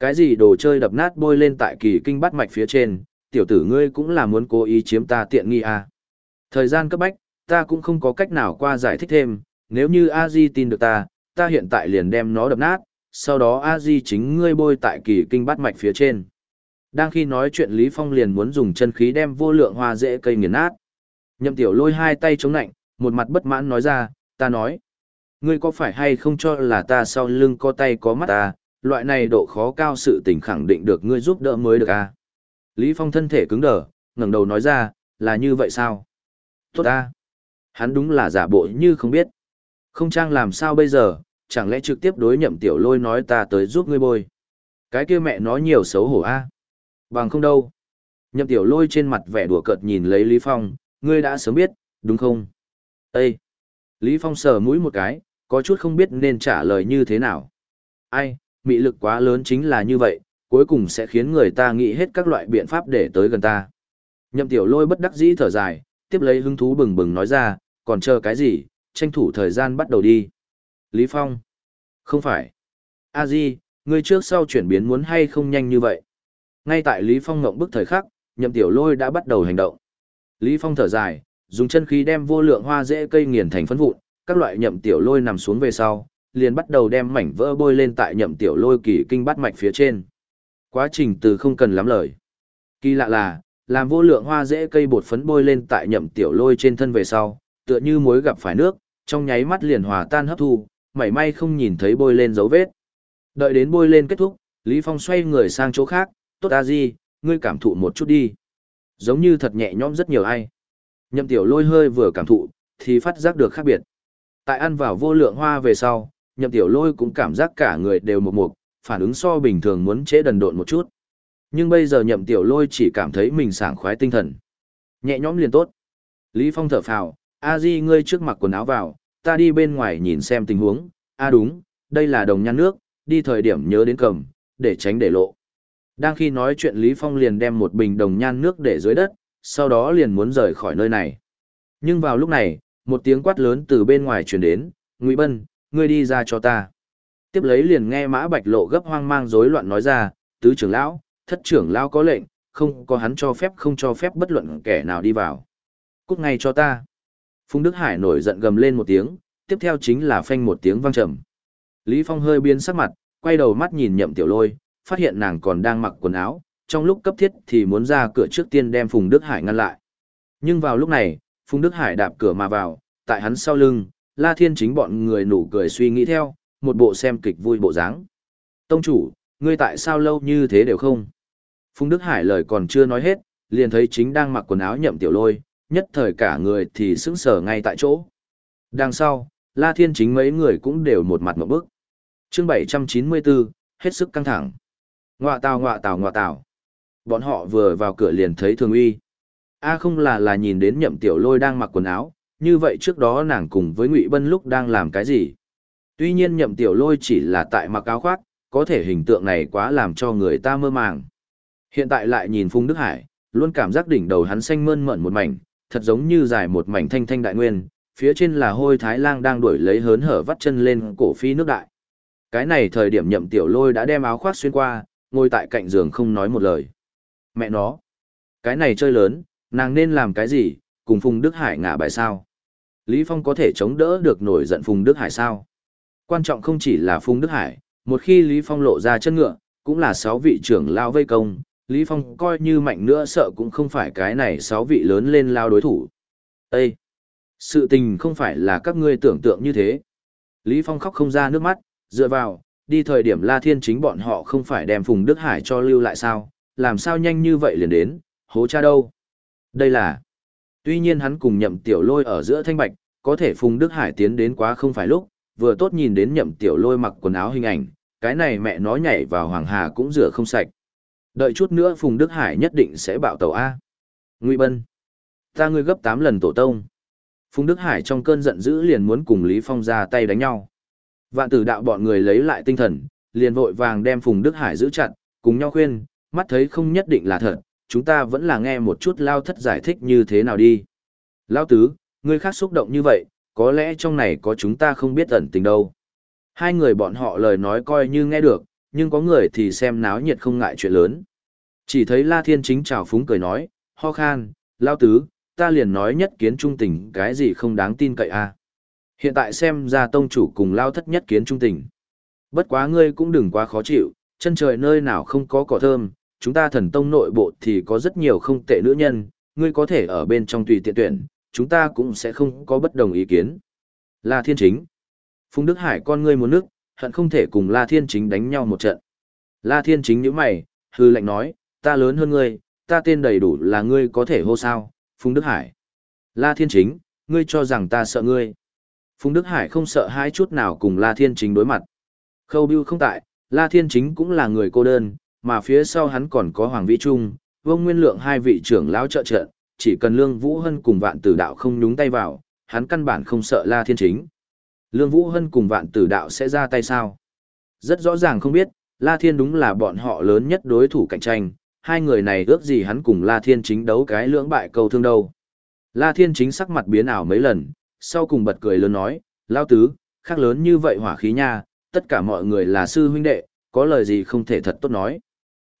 Cái gì đồ chơi đập nát bôi lên tại kỳ kinh bắt mạch phía trên, tiểu tử ngươi cũng là muốn cố ý chiếm ta tiện nghi à. Thời gian cấp bách, ta cũng không có cách nào qua giải thích thêm, nếu như a di tin được ta, ta hiện tại liền đem nó đập nát, sau đó a di chính ngươi bôi tại kỳ kinh bắt mạch phía trên. Đang khi nói chuyện Lý Phong liền muốn dùng chân khí đem vô lượng hoa dễ cây nghiền nát. Nhậm tiểu lôi hai tay chống lạnh một mặt bất mãn nói ra, ta nói. Ngươi có phải hay không cho là ta sau lưng có tay có mắt ta, loại này độ khó cao sự tình khẳng định được ngươi giúp đỡ mới được à. Lý Phong thân thể cứng đờ, ngẩng đầu nói ra, là như vậy sao? Tốt ta. Hắn đúng là giả bộ như không biết. Không trang làm sao bây giờ, chẳng lẽ trực tiếp đối nhậm tiểu lôi nói ta tới giúp ngươi bôi. Cái kia mẹ nó nhiều xấu hổ a. Bằng không đâu. Nhậm tiểu lôi trên mặt vẻ đùa cợt nhìn lấy Lý Phong, ngươi đã sớm biết, đúng không? Ê! Lý Phong sờ mũi một cái, có chút không biết nên trả lời như thế nào. Ai, mị lực quá lớn chính là như vậy, cuối cùng sẽ khiến người ta nghĩ hết các loại biện pháp để tới gần ta. Nhậm tiểu lôi bất đắc dĩ thở dài, tiếp lấy hứng thú bừng bừng nói ra, còn chờ cái gì, tranh thủ thời gian bắt đầu đi. Lý Phong. Không phải. a di ngươi trước sau chuyển biến muốn hay không nhanh như vậy. Ngay tại Lý Phong ngộng bức thời khắc, nhậm tiểu lôi đã bắt đầu hành động. Lý Phong thở dài, dùng chân khí đem vô lượng hoa dễ cây nghiền thành phấn vụn, các loại nhậm tiểu lôi nằm xuống về sau, liền bắt đầu đem mảnh vỡ bôi lên tại nhậm tiểu lôi kỳ kinh bát mạch phía trên. Quá trình từ không cần lắm lời. Kỳ lạ là, làm vô lượng hoa dễ cây bột phấn bôi lên tại nhậm tiểu lôi trên thân về sau, tựa như muối gặp phải nước, trong nháy mắt liền hòa tan hấp thu, mảy may không nhìn thấy bôi lên dấu vết. Đợi đến bôi lên kết thúc, Lý Phong xoay người sang chỗ khác, tốt a di, ngươi cảm thụ một chút đi. Giống như thật nhẹ nhõm rất nhiều ai. Nhậm tiểu lôi hơi vừa cảm thụ, thì phát giác được khác biệt. Tại ăn vào vô lượng hoa về sau, nhậm tiểu lôi cũng cảm giác cả người đều một mục, phản ứng so bình thường muốn chế đần độn một chút. Nhưng bây giờ nhậm tiểu lôi chỉ cảm thấy mình sảng khoái tinh thần. Nhẹ nhõm liền tốt. Lý Phong thở phào, a di ngươi trước mặc quần áo vào, ta đi bên ngoài nhìn xem tình huống. a đúng, đây là đồng nhan nước, đi thời điểm nhớ đến cầm, để tránh để lộ. Đang khi nói chuyện Lý Phong liền đem một bình đồng nhan nước để dưới đất, sau đó liền muốn rời khỏi nơi này. Nhưng vào lúc này, một tiếng quát lớn từ bên ngoài truyền đến, Ngụy Bân, ngươi đi ra cho ta. Tiếp lấy liền nghe Mã Bạch Lộ gấp hoang mang rối loạn nói ra, tứ trưởng lão, thất trưởng lão có lệnh, không có hắn cho phép không cho phép bất luận kẻ nào đi vào. Cút ngay cho ta. Phùng Đức Hải nổi giận gầm lên một tiếng, tiếp theo chính là phanh một tiếng vang trầm. Lý Phong hơi biến sắc mặt, quay đầu mắt nhìn Nhậm Tiểu Lôi, phát hiện nàng còn đang mặc quần áo, trong lúc cấp thiết thì muốn ra cửa trước tiên đem Phùng Đức Hải ngăn lại. Nhưng vào lúc này, Phùng Đức Hải đạp cửa mà vào, tại hắn sau lưng, La Thiên chính bọn người nụ cười suy nghĩ theo, một bộ xem kịch vui bộ dáng. Tông chủ, ngươi tại sao lâu như thế đều không? Phùng Đức Hải lời còn chưa nói hết, liền thấy chính đang mặc quần áo nhậm tiểu lôi, nhất thời cả người thì sững sờ ngay tại chỗ. Đằng sau, La Thiên chính mấy người cũng đều một mặt một bức. chương 794, hết sức căng thẳng. Ngọa tào ngọa tào ngọa tào. Bọn họ vừa vào cửa liền thấy thường uy. A không là là nhìn đến nhậm tiểu lôi đang mặc quần áo, như vậy trước đó nàng cùng với Ngụy Bân lúc đang làm cái gì? Tuy nhiên nhậm tiểu lôi chỉ là tại mặc áo khoác, có thể hình tượng này quá làm cho người ta mơ màng. Hiện tại lại nhìn Phùng Đức Hải, luôn cảm giác đỉnh đầu hắn xanh mơn mởn một mảnh, thật giống như dài một mảnh thanh thanh đại nguyên, phía trên là hôi thái lang đang đuổi lấy hớn hở vắt chân lên cổ phi nước đại. Cái này thời điểm nhậm tiểu lôi đã đem áo khoác xuyên qua, ngồi tại cạnh giường không nói một lời. Mẹ nó, cái này chơi lớn, nàng nên làm cái gì, cùng Phùng Đức Hải ngả bài sao? Lý Phong có thể chống đỡ được nổi giận Phùng Đức Hải sao? Quan trọng không chỉ là Phùng Đức Hải, một khi Lý Phong lộ ra chân ngựa, cũng là sáu vị trưởng lao vây công, Lý Phong coi như mạnh nữa sợ cũng không phải cái này sáu vị lớn lên lao đối thủ. Ê! Sự tình không phải là các ngươi tưởng tượng như thế. Lý Phong khóc không ra nước mắt, dựa vào, đi thời điểm La Thiên chính bọn họ không phải đem Phùng Đức Hải cho lưu lại sao, làm sao nhanh như vậy liền đến, hố cha đâu. Đây là... Tuy nhiên hắn cùng nhậm tiểu lôi ở giữa thanh bạch, có thể Phùng Đức Hải tiến đến quá không phải lúc, vừa tốt nhìn đến nhậm tiểu lôi mặc quần áo hình ảnh, cái này mẹ nó nhảy vào Hoàng Hà cũng rửa không sạch. Đợi chút nữa Phùng Đức Hải nhất định sẽ bạo tàu A. Ngụy Bân. Ta ngươi gấp 8 lần tổ tông. Phùng Đức Hải trong cơn giận dữ liền muốn cùng Lý Phong ra tay đánh nhau. Vạn tử đạo bọn người lấy lại tinh thần, liền vội vàng đem Phùng Đức Hải giữ chặt, cùng nhau khuyên, mắt thấy không nhất định là thật, chúng ta vẫn là nghe một chút lao thất giải thích như thế nào đi. Lao tứ, ngươi khác xúc động như vậy, có lẽ trong này có chúng ta không biết ẩn tình đâu. Hai người bọn họ lời nói coi như nghe được, nhưng có người thì xem náo nhiệt không ngại chuyện lớn. Chỉ thấy La Thiên Chính chào phúng cười nói, ho khan, lao tứ, ta liền nói nhất kiến trung tình cái gì không đáng tin cậy a à. Hiện tại xem ra tông chủ cùng lao thất nhất kiến trung tình. Bất quá ngươi cũng đừng quá khó chịu, chân trời nơi nào không có cỏ thơm, chúng ta thần tông nội bộ thì có rất nhiều không tệ nữ nhân, ngươi có thể ở bên trong tùy tiện tuyển, chúng ta cũng sẽ không có bất đồng ý kiến. La Thiên Chính Phùng Đức Hải con ngươi muốn nước, hận không thể cùng La Thiên Chính đánh nhau một trận. La Thiên Chính nhíu mày, hư lệnh nói, ta lớn hơn ngươi, ta tên đầy đủ là ngươi có thể hô sao, Phùng Đức Hải. La Thiên Chính, ngươi cho rằng ta sợ ngươi. Phùng Đức Hải không sợ hai chút nào cùng La Thiên Chính đối mặt. Khâu Biêu không tại, La Thiên Chính cũng là người cô đơn, mà phía sau hắn còn có Hoàng Vĩ Trung, Vương Nguyên Lượng hai vị trưởng lão trợ trợ, chỉ cần Lương Vũ Hân cùng Vạn Tử Đạo không nhúng tay vào, hắn căn bản không sợ La Thiên Chính. Lương Vũ Hân cùng Vạn Tử Đạo sẽ ra tay sao? Rất rõ ràng không biết, La Thiên đúng là bọn họ lớn nhất đối thủ cạnh tranh, hai người này ước gì hắn cùng La Thiên Chính đấu cái lưỡng bại câu thương đâu. La Thiên Chính sắc mặt biến ảo mấy lần, sau cùng bật cười lớn nói, Lao Tứ, khác lớn như vậy hỏa khí nha, tất cả mọi người là sư huynh đệ, có lời gì không thể thật tốt nói.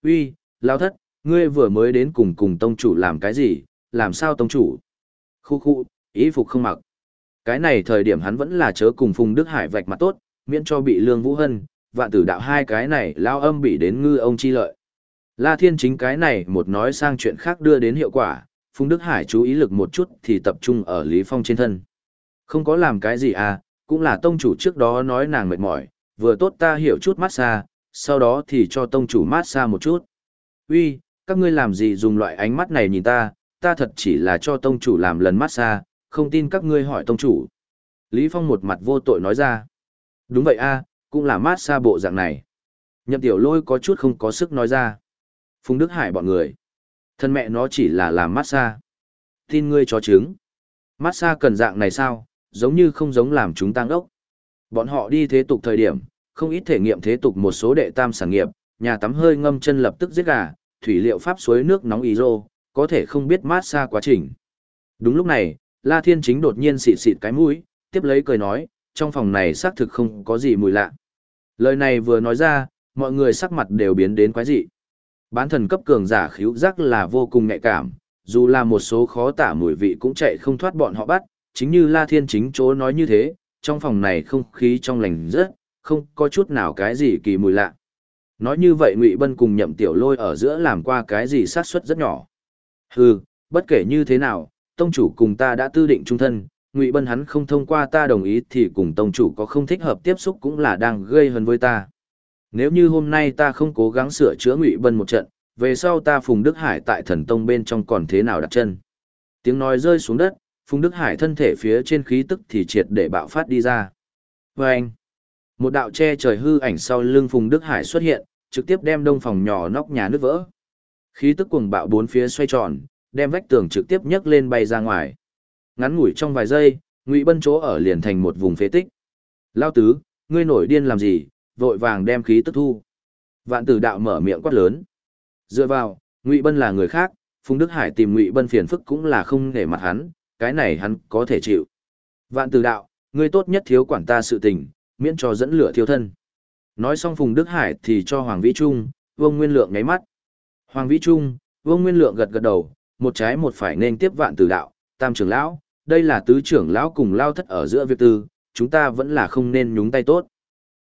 Uy, Lao Thất, ngươi vừa mới đến cùng cùng tông chủ làm cái gì, làm sao tông chủ? Khu khu, ý phục không mặc. Cái này thời điểm hắn vẫn là chớ cùng Phùng Đức Hải vạch mặt tốt, miễn cho bị Lương Vũ Hân, vạn tử đạo hai cái này lao âm bị đến ngư ông chi lợi. La Thiên chính cái này một nói sang chuyện khác đưa đến hiệu quả, Phùng Đức Hải chú ý lực một chút thì tập trung ở Lý Phong trên thân. Không có làm cái gì à, cũng là tông chủ trước đó nói nàng mệt mỏi, vừa tốt ta hiểu chút mát xa, sau đó thì cho tông chủ mát xa một chút. Uy, các ngươi làm gì dùng loại ánh mắt này nhìn ta, ta thật chỉ là cho tông chủ làm lần mát xa không tin các ngươi hỏi tông chủ. Lý Phong một mặt vô tội nói ra. Đúng vậy a, cũng là massage bộ dạng này. Nhậm tiểu lôi có chút không có sức nói ra. Phùng Đức Hải bọn người. Thân mẹ nó chỉ là làm massage. Tin ngươi cho trứng. Massage cần dạng này sao, giống như không giống làm chúng tăng ốc. Bọn họ đi thế tục thời điểm, không ít thể nghiệm thế tục một số đệ tam sản nghiệp, nhà tắm hơi ngâm chân lập tức giết gà, thủy liệu pháp suối nước nóng ý rô, có thể không biết mát xa quá trình. Đúng lúc này, La Thiên Chính đột nhiên xịt xịt cái mũi, tiếp lấy cười nói, trong phòng này xác thực không có gì mùi lạ. Lời này vừa nói ra, mọi người sắc mặt đều biến đến quái dị. Bán thần cấp cường giả khíu giác là vô cùng nhạy cảm, dù là một số khó tả mùi vị cũng chạy không thoát bọn họ bắt, chính như La Thiên chính chỗ nói như thế, trong phòng này không khí trong lành rất, không có chút nào cái gì kỳ mùi lạ. Nói như vậy Ngụy Bân cùng Nhậm Tiểu Lôi ở giữa làm qua cái gì sát suất rất nhỏ. Hừ, bất kể như thế nào, tông chủ cùng ta đã tư định trung thân, Ngụy Bân hắn không thông qua ta đồng ý thì cùng tông chủ có không thích hợp tiếp xúc cũng là đang gây hấn với ta. Nếu như hôm nay ta không cố gắng sửa chữa Ngụy Bân một trận, về sau ta Phùng Đức Hải tại thần tông bên trong còn thế nào đặt chân. Tiếng nói rơi xuống đất, Phùng Đức Hải thân thể phía trên khí tức thì triệt để bạo phát đi ra. Và anh, một đạo che trời hư ảnh sau lưng Phùng Đức Hải xuất hiện, trực tiếp đem đông phòng nhỏ nóc nhà nứt vỡ. Khí tức cuồng bạo bốn phía xoay tròn, đem vách tường trực tiếp nhấc lên bay ra ngoài. Ngắn ngủi trong vài giây, Ngụy Bân chỗ ở liền thành một vùng phế tích. Lao tứ, ngươi nổi điên làm gì, vội vàng đem khí tức thu. Vạn tử đạo mở miệng quát lớn. Dựa vào, Ngụy Bân là người khác, Phùng Đức Hải tìm Ngụy Bân phiền phức cũng là không để mặt hắn, cái này hắn có thể chịu. Vạn tử đạo, ngươi tốt nhất thiếu quản ta sự tình, miễn cho dẫn lửa thiêu thân. Nói xong Phùng Đức Hải thì cho Hoàng Vĩ Trung, Vương Nguyên Lượng nháy mắt. Hoàng Vĩ Trung, Vương Nguyên Lượng gật gật đầu, một trái một phải nên tiếp vạn tử đạo, tam trưởng lão, đây là tứ trưởng lão cùng lao thất ở giữa việc tư, chúng ta vẫn là không nên nhúng tay tốt.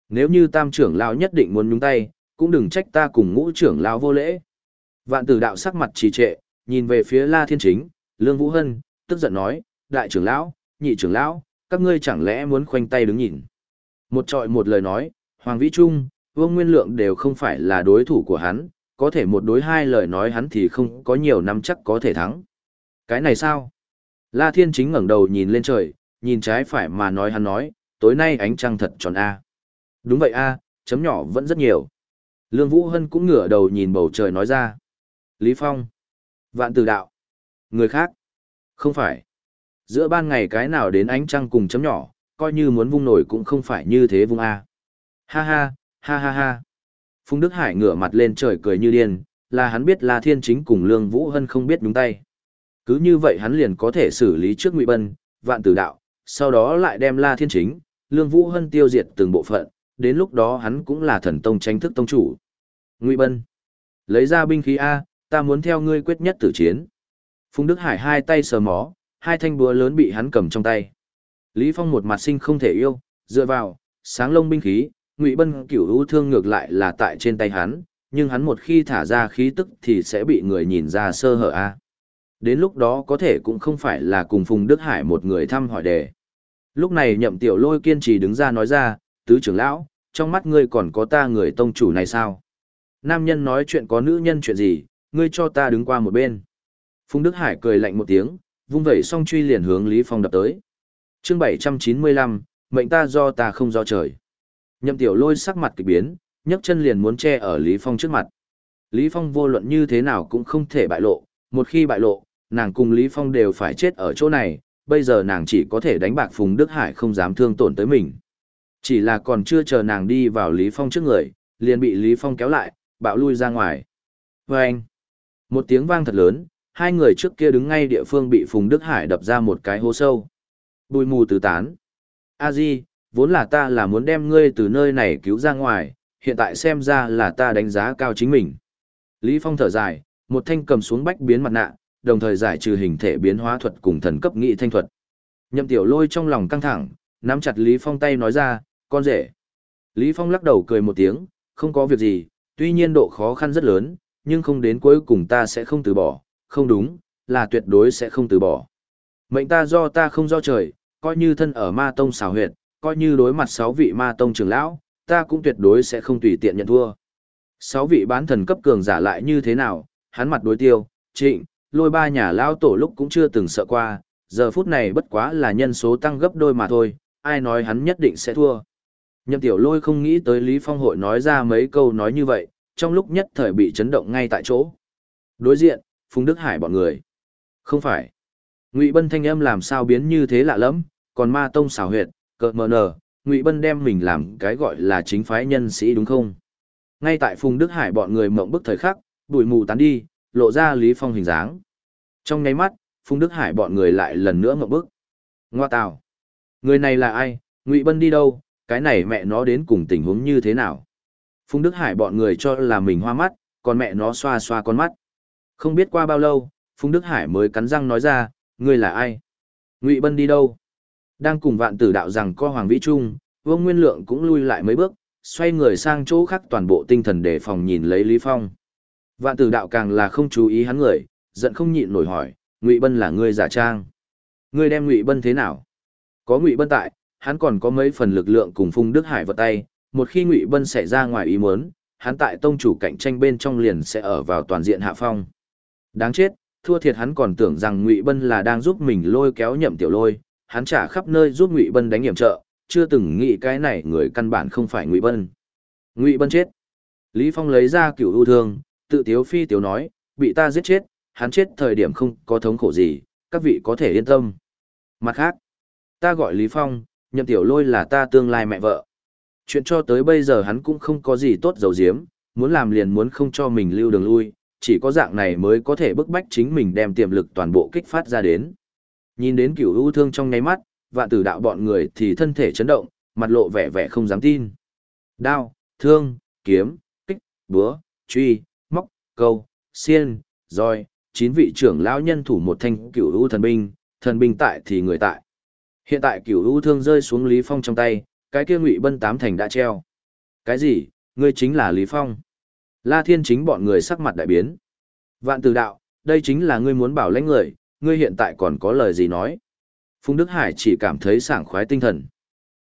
Nếu như tam trưởng lão nhất định muốn nhúng tay, cũng đừng trách ta cùng ngũ trưởng lão vô lễ. Vạn tử đạo sắc mặt trì trệ, nhìn về phía La Thiên Chính, Lương Vũ Hân, tức giận nói, đại trưởng lão, nhị trưởng lão, các ngươi chẳng lẽ muốn khoanh tay đứng nhìn. Một trọi một lời nói, Hoàng Vĩ Trung, Vương Nguyên Lượng đều không phải là đối thủ của hắn, có thể một đối hai lời nói hắn thì không có nhiều năm chắc có thể thắng. Cái này sao? La Thiên Chính ngẩng đầu nhìn lên trời, nhìn trái phải mà nói hắn nói, tối nay ánh trăng thật tròn A. Đúng vậy A, chấm nhỏ vẫn rất nhiều. Lương Vũ Hân cũng ngửa đầu nhìn bầu trời nói ra. Lý Phong. Vạn tử đạo. Người khác. Không phải. Giữa ban ngày cái nào đến ánh trăng cùng chấm nhỏ, coi như muốn vung nổi cũng không phải như thế vung A. Ha ha, ha ha ha. Phùng Đức Hải ngửa mặt lên trời cười như điên, là hắn biết La Thiên Chính cùng Lương Vũ Hân không biết nhúng tay. Cứ như vậy hắn liền có thể xử lý trước Ngụy Bân, Vạn Tử Đạo, sau đó lại đem La Thiên Chính, Lương Vũ Hân tiêu diệt từng bộ phận, đến lúc đó hắn cũng là thần tông tranh thức tông chủ. Ngụy Bân, lấy ra binh khí A, ta muốn theo ngươi quyết nhất tử chiến. Phùng Đức Hải hai tay sờ mó, hai thanh búa lớn bị hắn cầm trong tay. Lý Phong một mặt sinh không thể yêu, dựa vào, sáng lông binh khí, Ngụy Bân cửu ưu thương ngược lại là tại trên tay hắn, nhưng hắn một khi thả ra khí tức thì sẽ bị người nhìn ra sơ hở a. Đến lúc đó có thể cũng không phải là cùng Phùng Đức Hải một người thăm hỏi đề. Lúc này nhậm tiểu lôi kiên trì đứng ra nói ra, tứ trưởng lão, trong mắt ngươi còn có ta người tông chủ này sao? Nam nhân nói chuyện có nữ nhân chuyện gì, ngươi cho ta đứng qua một bên. Phùng Đức Hải cười lạnh một tiếng, vung vẩy song truy liền hướng Lý Phong đập tới. Chương 795, mệnh ta do ta không do trời. Nhậm tiểu lôi sắc mặt kỳ biến, nhấc chân liền muốn che ở Lý Phong trước mặt. Lý Phong vô luận như thế nào cũng không thể bại lộ, một khi bại lộ, nàng cùng Lý Phong đều phải chết ở chỗ này, bây giờ nàng chỉ có thể đánh bạc Phùng Đức Hải không dám thương tổn tới mình. Chỉ là còn chưa chờ nàng đi vào Lý Phong trước người, liền bị Lý Phong kéo lại, bạo lui ra ngoài. Và anh, một tiếng vang thật lớn, hai người trước kia đứng ngay địa phương bị Phùng Đức Hải đập ra một cái hố sâu. Bùi mù tứ tán. A Di, vốn là ta là muốn đem ngươi từ nơi này cứu ra ngoài, hiện tại xem ra là ta đánh giá cao chính mình. Lý Phong thở dài, một thanh cầm xuống bách biến mặt nạ, đồng thời giải trừ hình thể biến hóa thuật cùng thần cấp nghị thanh thuật. Nhậm tiểu lôi trong lòng căng thẳng, nắm chặt Lý Phong tay nói ra, con rể. Lý Phong lắc đầu cười một tiếng, không có việc gì, tuy nhiên độ khó khăn rất lớn, nhưng không đến cuối cùng ta sẽ không từ bỏ, không đúng, là tuyệt đối sẽ không từ bỏ. Mệnh ta do ta không do trời, coi như thân ở ma tông xào huyệt, coi như đối mặt sáu vị ma tông trưởng lão, ta cũng tuyệt đối sẽ không tùy tiện nhận thua. Sáu vị bán thần cấp cường giả lại như thế nào, hắn mặt đối tiêu, trịnh, lôi ba nhà lão tổ lúc cũng chưa từng sợ qua, giờ phút này bất quá là nhân số tăng gấp đôi mà thôi, ai nói hắn nhất định sẽ thua. Nhậm tiểu lôi không nghĩ tới Lý Phong hội nói ra mấy câu nói như vậy, trong lúc nhất thời bị chấn động ngay tại chỗ. Đối diện, Phùng Đức Hải bọn người. Không phải. Ngụy Bân thanh âm làm sao biến như thế lạ lắm, còn ma tông xảo huyệt, cợt mờ nở, Ngụy Bân đem mình làm cái gọi là chính phái nhân sĩ đúng không? Ngay tại Phùng Đức Hải bọn người mộng bức thời khắc, bụi mù tán đi, lộ ra Lý Phong hình dáng. Trong nháy mắt, Phùng Đức Hải bọn người lại lần nữa mộng bức. Ngoa tào. Người này là ai, Ngụy Bân đi đâu, cái này mẹ nó đến cùng tình huống như thế nào? Phùng Đức Hải bọn người cho là mình hoa mắt, còn mẹ nó xoa xoa con mắt. Không biết qua bao lâu, Phùng Đức Hải mới cắn răng nói ra, ngươi là ai? Ngụy Bân đi đâu? Đang cùng vạn tử đạo rằng co Hoàng Vĩ Trung, Vương Nguyên Lượng cũng lui lại mấy bước, xoay người sang chỗ khác toàn bộ tinh thần để phòng nhìn lấy Lý Phong. Vạn tử đạo càng là không chú ý hắn người, giận không nhịn nổi hỏi, Ngụy Bân là ngươi giả trang. Ngươi đem Ngụy Bân thế nào? Có Ngụy Bân tại, hắn còn có mấy phần lực lượng cùng Phùng Đức Hải vật tay, một khi Ngụy Bân xảy ra ngoài ý muốn, hắn tại tông chủ cạnh tranh bên trong liền sẽ ở vào toàn diện hạ phong. Đáng chết, thua thiệt hắn còn tưởng rằng Ngụy Bân là đang giúp mình lôi kéo nhậm tiểu lôi, hắn trả khắp nơi giúp Ngụy Bân đánh hiểm trợ, chưa từng nghĩ cái này người căn bản không phải Ngụy Bân. Ngụy Bân chết. Lý Phong lấy ra cửu ưu thương, tự tiếu phi tiếu nói, bị ta giết chết, hắn chết thời điểm không có thống khổ gì, các vị có thể yên tâm. Mặt khác, ta gọi Lý Phong, nhậm tiểu lôi là ta tương lai mẹ vợ. Chuyện cho tới bây giờ hắn cũng không có gì tốt dầu diếm, muốn làm liền muốn không cho mình lưu đường lui, chỉ có dạng này mới có thể bức bách chính mình đem tiềm lực toàn bộ kích phát ra đến. Nhìn đến cửu ưu thương trong nháy mắt, vạn tử đạo bọn người thì thân thể chấn động, mặt lộ vẻ vẻ không dám tin. Đao, thương, kiếm, kích, búa, truy, móc, câu, xiên, roi, chín vị trưởng lão nhân thủ một thanh cửu ưu thần binh, thần binh tại thì người tại. Hiện tại cửu ưu thương rơi xuống Lý Phong trong tay, cái kia ngụy bân tám thành đã treo. Cái gì, ngươi chính là Lý Phong. La Thiên chính bọn người sắc mặt đại biến. Vạn tử đạo, đây chính là ngươi muốn bảo lãnh người, ngươi hiện tại còn có lời gì nói. Phùng Đức Hải chỉ cảm thấy sảng khoái tinh thần.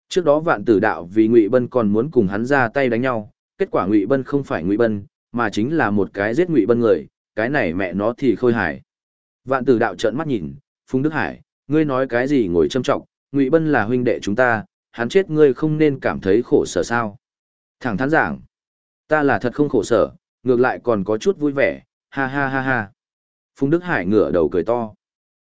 Trước đó vạn tử đạo vì Ngụy Bân còn muốn cùng hắn ra tay đánh nhau, kết quả Ngụy Bân không phải Ngụy Bân, mà chính là một cái giết Ngụy Bân người, cái này mẹ nó thì khôi hài. Vạn tử đạo trợn mắt nhìn, Phùng Đức Hải, ngươi nói cái gì ngồi châm trọng, Ngụy Bân là huynh đệ chúng ta, hắn chết ngươi không nên cảm thấy khổ sở sao. Thẳng thắn giảng, ta là thật không khổ sở, ngược lại còn có chút vui vẻ, ha ha ha ha. Phùng Đức Hải ngửa đầu cười to.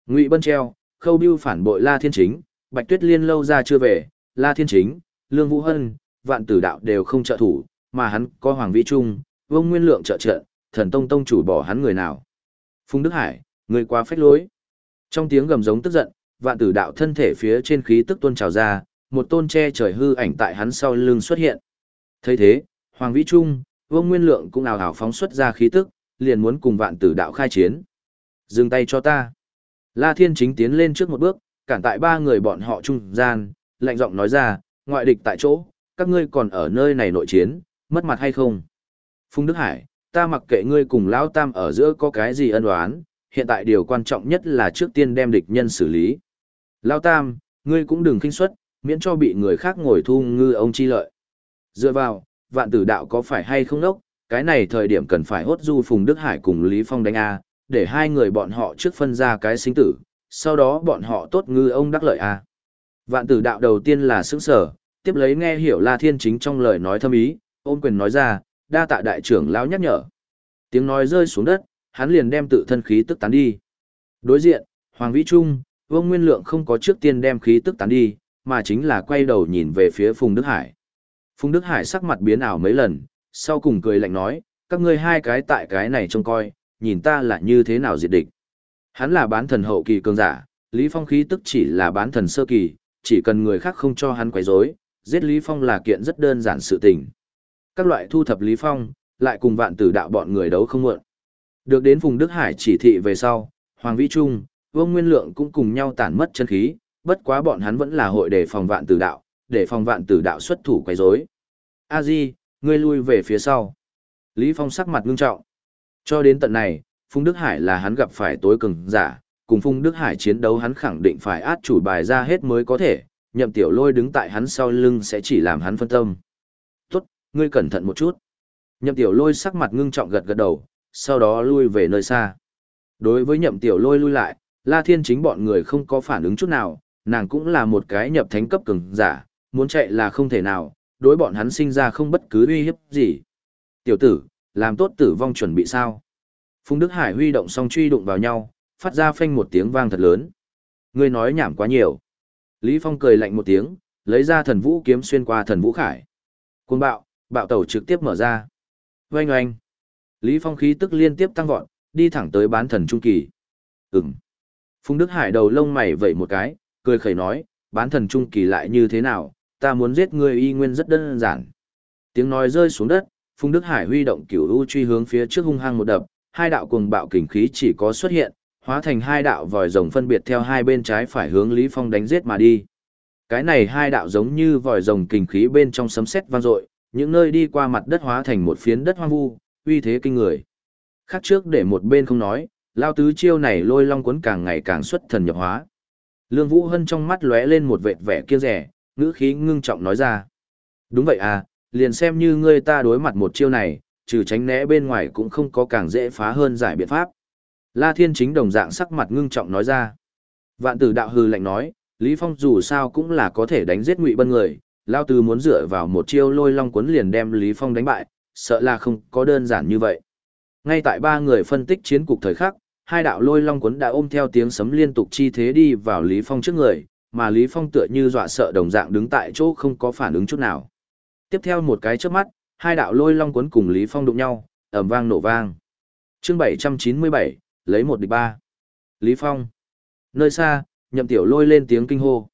Ngụy Bân treo, Khâu Bưu phản bội La Thiên Chính, Bạch Tuyết Liên lâu ra chưa về, La Thiên Chính, Lương Vũ Hân, Vạn Tử Đạo đều không trợ thủ, mà hắn có Hoàng Vĩ Trung, Vương Nguyên Lượng trợ trợ, Thần Tông Tông chủ bỏ hắn người nào. Phùng Đức Hải, người quá phách lối. Trong tiếng gầm giống tức giận, Vạn Tử Đạo thân thể phía trên khí tức tuôn trào ra, một tôn che trời hư ảnh tại hắn sau lưng xuất hiện. thấy thế, Hoàng Vĩ Trung, Vương Nguyên Lượng cũng ảo ảo phóng xuất ra khí tức, liền muốn cùng Vạn Tử Đạo khai chiến. Dừng tay cho ta. La Thiên Chính tiến lên trước một bước, cản tại ba người bọn họ trung gian, lạnh giọng nói ra, ngoại địch tại chỗ, các ngươi còn ở nơi này nội chiến, mất mặt hay không? Phùng Đức Hải, ta mặc kệ ngươi cùng Lão Tam ở giữa có cái gì ân oán, hiện tại điều quan trọng nhất là trước tiên đem địch nhân xử lý. Lão Tam, ngươi cũng đừng kinh suất, miễn cho bị người khác ngồi thu ngư ông chi lợi. Dựa vào, vạn tử đạo có phải hay không nốc, cái này thời điểm cần phải hốt du Phùng Đức Hải cùng Lý Phong đánh A, để hai người bọn họ trước phân ra cái sinh tử, sau đó bọn họ tốt ngư ông đắc lợi A. Vạn tử đạo đầu tiên là sững sở, tiếp lấy nghe hiểu La Thiên Chính trong lời nói thâm ý, ôn quyền nói ra, đa tạ đại trưởng lão nhắc nhở. Tiếng nói rơi xuống đất, hắn liền đem tự thân khí tức tán đi. Đối diện, Hoàng Vĩ Trung, Vương Nguyên Lượng không có trước tiên đem khí tức tán đi, mà chính là quay đầu nhìn về phía Phùng Đức Hải. Phùng Đức Hải sắc mặt biến ảo mấy lần, sau cùng cười lạnh nói, các ngươi hai cái tại cái này trông coi, nhìn ta là như thế nào diệt địch. Hắn là bán thần hậu kỳ cường giả, Lý Phong khí tức chỉ là bán thần sơ kỳ, chỉ cần người khác không cho hắn quấy rối, giết Lý Phong là kiện rất đơn giản sự tình. Các loại thu thập Lý Phong, lại cùng vạn tử đạo bọn người đấu không muộn. Được đến vùng Đức Hải chỉ thị về sau, Hoàng Vĩ Trung, Vương Nguyên Lượng cũng cùng nhau tản mất chân khí, bất quá bọn hắn vẫn là hội để phòng vạn tử đạo, để phòng vạn tử đạo xuất thủ quấy rối. A Di, ngươi lui về phía sau. Lý Phong sắc mặt ngưng trọng. Cho đến tận này, Phung Đức Hải là hắn gặp phải tối cường giả, cùng Phung Đức Hải chiến đấu hắn khẳng định phải át chủ bài ra hết mới có thể, nhậm tiểu lôi đứng tại hắn sau lưng sẽ chỉ làm hắn phân tâm. Tốt, ngươi cẩn thận một chút. Nhậm tiểu lôi sắc mặt ngưng trọng gật gật đầu, sau đó lui về nơi xa. Đối với nhậm tiểu lôi lui lại, La Thiên chính bọn người không có phản ứng chút nào, nàng cũng là một cái nhập thánh cấp cường giả, muốn chạy là không thể nào, đối bọn hắn sinh ra không bất cứ uy hiếp gì. Tiểu tử, làm tốt tử vong chuẩn bị sao? Phùng Đức Hải huy động song truy đụng vào nhau, phát ra phanh một tiếng vang thật lớn. Ngươi nói nhảm quá nhiều. Lý Phong cười lạnh một tiếng, lấy ra thần vũ kiếm xuyên qua thần vũ khải. Cuồng bạo, bạo tẩu trực tiếp mở ra. Oanh oanh. Lý Phong khí tức liên tiếp tăng vọt, đi thẳng tới bán thần trung kỳ. Ừm. Phùng Đức Hải đầu lông mày vẩy một cái, cười khẩy nói, bán thần trung kỳ lại như thế nào, ta muốn giết ngươi y nguyên rất đơn giản. Tiếng nói rơi xuống đất, Phùng Đức Hải huy động cửu u truy hướng phía trước hung hăng một đập, hai đạo cuồng bạo kình khí chỉ có xuất hiện, hóa thành hai đạo vòi rồng phân biệt theo hai bên trái phải hướng Lý Phong đánh giết mà đi. Cái này hai đạo giống như vòi rồng kình khí bên trong sấm sét vang dội, những nơi đi qua mặt đất hóa thành một phiến đất hoang vu, uy thế kinh người. Khác trước để một bên không nói, lao tứ chiêu này lôi long cuốn càng ngày càng xuất thần nhập hóa. Lương Vũ Hân trong mắt lóe lên một vệt vẻ kia rẻ, ngữ khí ngưng trọng nói ra. Đúng vậy à, liền xem như ngươi ta đối mặt một chiêu này, trừ tránh né bên ngoài cũng không có càng dễ phá hơn giải biện pháp. La Thiên Chính đồng dạng sắc mặt ngưng trọng nói ra. Vạn tử đạo hư lạnh nói, Lý Phong dù sao cũng là có thể đánh giết ngụy bân người, Lao Tử muốn dựa vào một chiêu lôi long cuốn liền đem Lý Phong đánh bại, sợ là không có đơn giản như vậy. Ngay tại ba người phân tích chiến cục thời khắc, hai đạo lôi long cuốn đã ôm theo tiếng sấm liên tục chi thế đi vào Lý Phong trước người, mà Lý Phong tựa như dọa sợ đồng dạng đứng tại chỗ không có phản ứng chút nào. Tiếp theo một cái chớp mắt, hai đạo lôi long cuốn cùng Lý Phong đụng nhau, ầm vang nổ vang. Chương 797, lấy một địch ba. Lý Phong. Nơi xa, nhậm tiểu lôi lên tiếng kinh hô.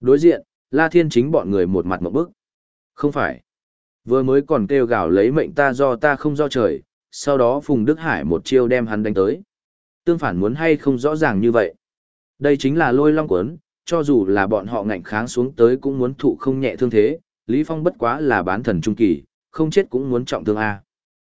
Đối diện, La Thiên chính bọn người một mặt một bức. Không phải. Vừa mới còn kêu gào lấy mệnh ta do ta không do trời, sau đó Phùng Đức Hải một chiêu đem hắn đánh tới. Tương phản muốn hay không rõ ràng như vậy. Đây chính là lôi long cuốn, cho dù là bọn họ ngạnh kháng xuống tới cũng muốn thụ không nhẹ thương thế, Lý Phong bất quá là bán thần trung kỳ, không chết cũng muốn trọng thương A.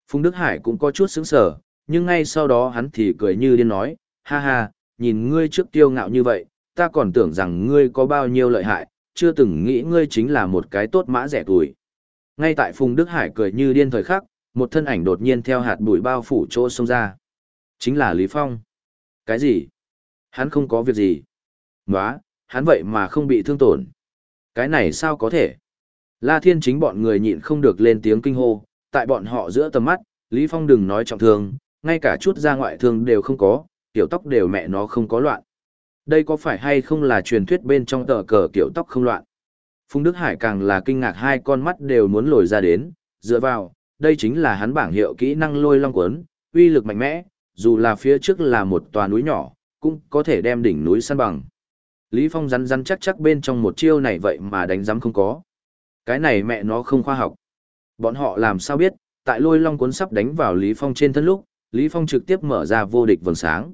Phùng Đức Hải cũng có chút sững sờ, nhưng ngay sau đó hắn thì cười như điên nói, ha ha, nhìn ngươi trước tiêu ngạo như vậy, ta còn tưởng rằng ngươi có bao nhiêu lợi hại, chưa từng nghĩ ngươi chính là một cái tốt mã rẻ tuổi. Ngay tại Phùng Đức Hải cười như điên thời khắc, một thân ảnh đột nhiên theo hạt bụi bao phủ chỗ xông ra. Chính là Lý Phong. Cái gì? Hắn không có việc gì. Nóa, hắn vậy mà không bị thương tổn. Cái này sao có thể? La Thiên chính bọn người nhịn không được lên tiếng kinh hô, tại bọn họ giữa tầm mắt, Lý Phong đừng nói trọng thương, ngay cả chút ra ngoại thương đều không có, tiểu tóc đều mẹ nó không có loạn. Đây có phải hay không là truyền thuyết bên trong tờ cờ kiểu tóc không loạn? Phùng Đức Hải càng là kinh ngạc hai con mắt đều muốn lồi ra đến, dựa vào, đây chính là hắn bảng hiệu kỹ năng lôi long cuốn, uy lực mạnh mẽ, dù là phía trước là một tòa núi nhỏ, cũng có thể đem đỉnh núi săn bằng. Lý Phong rắn rắn chắc chắc bên trong một chiêu này vậy mà đánh giám không có. Cái này mẹ nó không khoa học. Bọn họ làm sao biết, tại lôi long cuốn sắp đánh vào Lý Phong trên thân lúc, Lý Phong trực tiếp mở ra vô địch vầng sáng.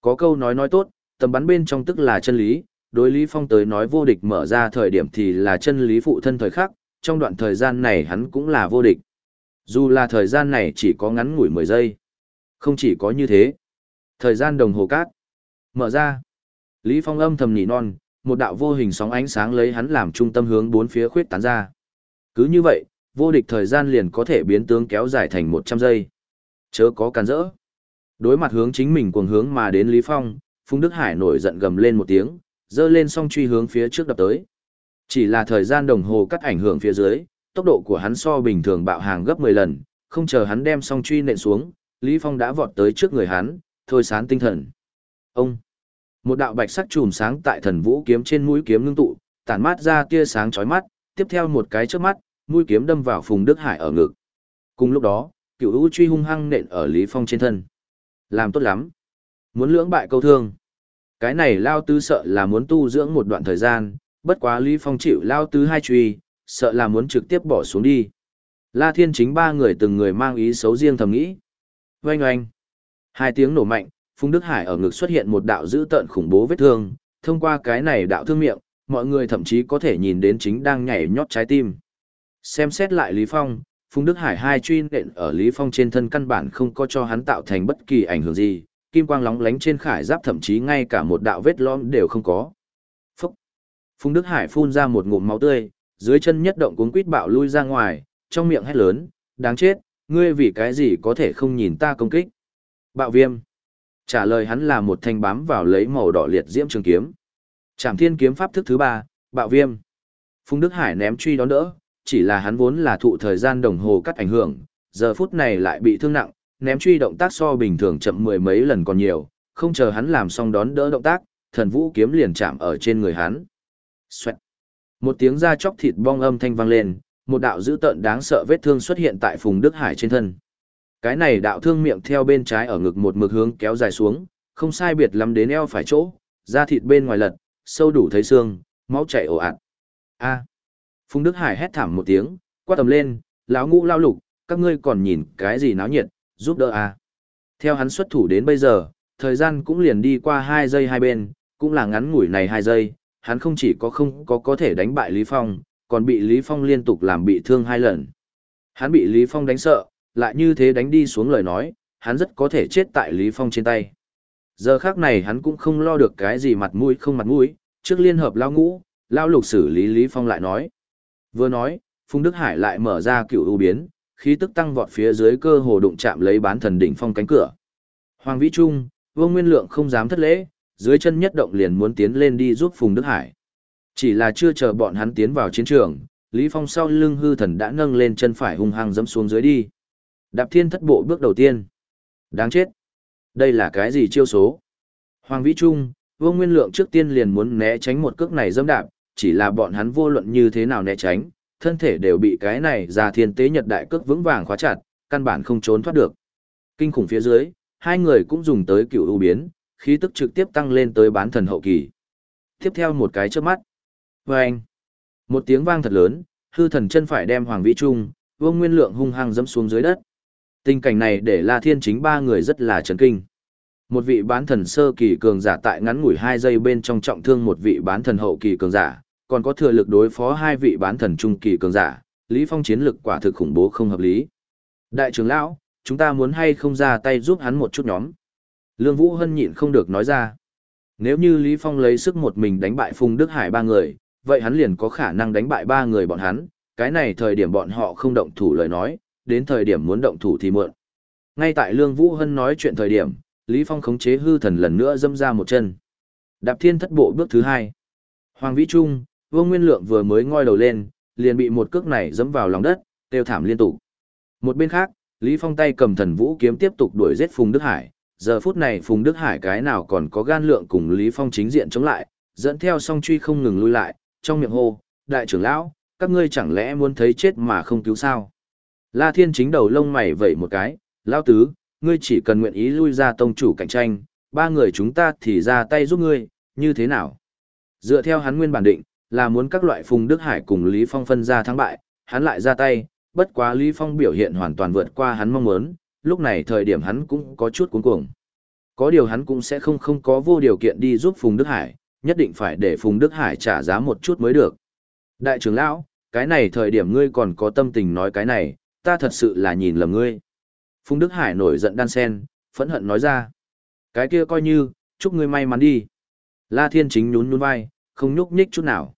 Có câu nói nói tốt, tầm bắn bên trong tức là chân lý, đối Lý Phong tới nói vô địch mở ra thời điểm thì là chân lý phụ thân thời khắc, trong đoạn thời gian này hắn cũng là vô địch. Dù là thời gian này chỉ có ngắn ngủi 10 giây. Không chỉ có như thế. Thời gian đồng hồ cát. Mở ra. Lý Phong âm thầm nhị non, một đạo vô hình sóng ánh sáng lấy hắn làm trung tâm hướng bốn phía khuyết tán ra. Cứ như vậy, vô địch thời gian liền có thể biến tướng kéo dài thành 100 giây. Chớ có cản rỡ. Đối mặt hướng chính mình cuồng hướng mà đến Lý Phong, Phùng Đức Hải nổi giận gầm lên một tiếng, dơ lên song truy hướng phía trước đập tới. Chỉ là thời gian đồng hồ cắt ảnh hưởng phía dưới, tốc độ của hắn so bình thường bạo hàng gấp 10 lần, không chờ hắn đem song truy nện xuống, Lý Phong đã vọt tới trước người hắn, thôi sán tinh thần. Ông! Một đạo bạch sắc chùm sáng tại thần vũ kiếm trên mũi kiếm ngưng tụ, tản mát ra tia sáng chói mắt, tiếp theo một cái chớp mắt, mũi kiếm đâm vào Phùng Đức Hải ở ngực. Cùng lúc đó, cựu u truy hung hăng nện ở Lý Phong trên thân. Làm tốt lắm. Muốn lưỡng bại câu thương. Cái này lao tứ sợ là muốn tu dưỡng một đoạn thời gian, bất quá Lý Phong chịu lao tứ hai truy, sợ là muốn trực tiếp bỏ xuống đi. La Thiên chính ba người từng người mang ý xấu riêng thầm nghĩ. Oanh oanh. Hai tiếng nổ mạnh, Phùng Đức Hải ở ngực xuất hiện một đạo dữ tợn khủng bố vết thương, thông qua cái này đạo thương miệng, mọi người thậm chí có thể nhìn đến chính đang nhảy nhót trái tim. Xem xét lại Lý Phong, Phùng Đức Hải hai truy nện ở Lý Phong trên thân căn bản không có cho hắn tạo thành bất kỳ ảnh hưởng gì, kim quang lóng lánh trên khải giáp thậm chí ngay cả một đạo vết lõm đều không có. Phúc! Phùng Đức Hải phun ra một ngụm máu tươi, dưới chân nhất động cuốn quýt bạo lui ra ngoài, trong miệng hét lớn, đáng chết, ngươi vì cái gì có thể không nhìn ta công kích. Bạo viêm! Trả lời hắn là một thanh bám vào lấy màu đỏ liệt diễm trường kiếm. Trảm thiên kiếm pháp thức thứ ba, bạo viêm. Phùng Đức Hải ném truy đón đỡ, chỉ là hắn vốn là thụ thời gian đồng hồ cắt ảnh hưởng, giờ phút này lại bị thương nặng, ném truy động tác so bình thường chậm mười mấy lần còn nhiều, không chờ hắn làm xong đón đỡ động tác, thần vũ kiếm liền chạm ở trên người hắn. Xoẹt. Một tiếng da chóc thịt bong âm thanh vang lên, một đạo dữ tợn đáng sợ vết thương xuất hiện tại Phùng Đức Hải trên thân. Cái này đạo thương miệng theo bên trái ở ngực một mực hướng kéo dài xuống, không sai biệt lắm đến eo phải chỗ, da thịt bên ngoài lật, sâu đủ thấy xương, máu chảy ồ ạt. A. Phùng Đức Hải hét thảm một tiếng, quát tầm lên, lão ngũ lao lục, các ngươi còn nhìn cái gì náo nhiệt, giúp đỡ a. Theo hắn xuất thủ đến bây giờ, thời gian cũng liền đi qua hai giây hai bên, cũng là ngắn ngủi này hai giây, hắn không chỉ có không có có thể đánh bại Lý Phong, còn bị Lý Phong liên tục làm bị thương hai lần. Hắn bị Lý Phong đánh sợ, lại như thế đánh đi xuống lời nói, hắn rất có thể chết tại Lý Phong trên tay. Giờ khác này hắn cũng không lo được cái gì mặt mũi không mặt mũi, trước liên hợp lao ngũ, lao lục xử lý Lý Phong lại nói. Vừa nói, Phùng Đức Hải lại mở ra cựu ưu biến, khí tức tăng vọt phía dưới cơ hồ đụng chạm lấy bán thần đỉnh phong cánh cửa. Hoàng Vĩ Trung, Vương Nguyên Lượng không dám thất lễ, dưới chân nhất động liền muốn tiến lên đi giúp Phùng Đức Hải. Chỉ là chưa chờ bọn hắn tiến vào chiến trường, Lý Phong sau lưng hư thần đã nâng lên chân phải hung hăng dẫm xuống dưới đi. Đạp thiên thất bộ bước đầu tiên. Đáng chết. Đây là cái gì chiêu số? Hoàng Vĩ Trung, Vương Nguyên Lượng trước tiên liền muốn né tránh một cước này dâm đạp, chỉ là bọn hắn vô luận như thế nào né tránh, thân thể đều bị cái này ra thiên tế nhật đại cước vững vàng khóa chặt, căn bản không trốn thoát được. Kinh khủng phía dưới, hai người cũng dùng tới cựu ưu biến, khí tức trực tiếp tăng lên tới bán thần hậu kỳ. Tiếp theo một cái trước mắt. Vâng! Một tiếng vang thật lớn, hư thần chân phải đem Hoàng Vĩ Trung, Vương Nguyên Lượng hung hăng dẫm xuống dưới đất. Tình cảnh này để La Thiên chính ba người rất là chấn kinh. Một vị bán thần sơ kỳ cường giả tại ngắn ngủi hai giây bên trong trọng thương một vị bán thần hậu kỳ cường giả, còn có thừa lực đối phó hai vị bán thần trung kỳ cường giả, Lý Phong chiến lực quả thực khủng bố không hợp lý. Đại trưởng lão, chúng ta muốn hay không ra tay giúp hắn một chút nhóm. Lương Vũ Hân nhịn không được nói ra. Nếu như Lý Phong lấy sức một mình đánh bại Phùng Đức Hải ba người, vậy hắn liền có khả năng đánh bại ba người bọn hắn, cái này thời điểm bọn họ không động thủ lời nói, đến thời điểm muốn động thủ thì muộn. Ngay tại Lương Vũ Hân nói chuyện thời điểm, Lý Phong khống chế hư thần lần nữa dâm ra một chân. Đạp thiên thất bộ bước thứ hai. Hoàng Vĩ Trung, Vương Nguyên Lượng vừa mới ngoi đầu lên, liền bị một cước này dẫm vào lòng đất, tiêu thảm liên tục. Một bên khác, Lý Phong tay cầm thần vũ kiếm tiếp tục đuổi giết Phùng Đức Hải. Giờ phút này Phùng Đức Hải cái nào còn có gan lượng cùng Lý Phong chính diện chống lại, dẫn theo song truy không ngừng lui lại, trong miệng hô, đại trưởng lão, các ngươi chẳng lẽ muốn thấy chết mà không cứu sao? La Thiên chính đầu lông mày vẩy một cái, lão tứ, ngươi chỉ cần nguyện ý lui ra tông chủ cạnh tranh, ba người chúng ta thì ra tay giúp ngươi, như thế nào? Dựa theo hắn nguyên bản định, là muốn các loại Phùng Đức Hải cùng Lý Phong phân ra thắng bại, hắn lại ra tay, bất quá Lý Phong biểu hiện hoàn toàn vượt qua hắn mong muốn, lúc này thời điểm hắn cũng có chút cuống cuồng. Có điều hắn cũng sẽ không không có vô điều kiện đi giúp Phùng Đức Hải, nhất định phải để Phùng Đức Hải trả giá một chút mới được. Đại trưởng lão, cái này thời điểm ngươi còn có tâm tình nói cái này, ta thật sự là nhìn lầm ngươi. Phùng Đức Hải nổi giận đan sen, phẫn hận nói ra. Cái kia coi như, chúc ngươi may mắn đi. La Thiên Chính nhún nhún vai, không nhúc nhích chút nào.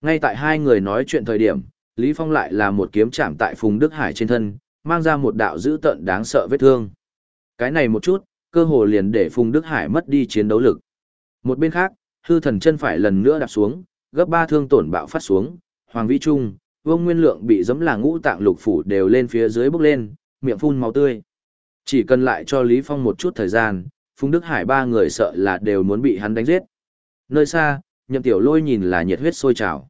Ngay tại hai người nói chuyện thời điểm, Lý Phong lại là một kiếm chạm tại Phùng Đức Hải trên thân, mang ra một đạo dữ tợn đáng sợ vết thương. Cái này một chút, cơ hồ liền để Phùng Đức Hải mất đi chiến đấu lực. Một bên khác, hư thần chân phải lần nữa đạp xuống, gấp ba thương tổn bạo phát xuống, Hoàng Vĩ Trung, Vương Nguyên Lượng bị giấm là ngũ tạng lục phủ đều lên phía dưới bốc lên, miệng phun máu tươi. Chỉ cần lại cho Lý Phong một chút thời gian, Phùng Đức Hải ba người sợ là đều muốn bị hắn đánh giết. Nơi xa, Nhậm Tiểu Lôi nhìn là nhiệt huyết sôi trào.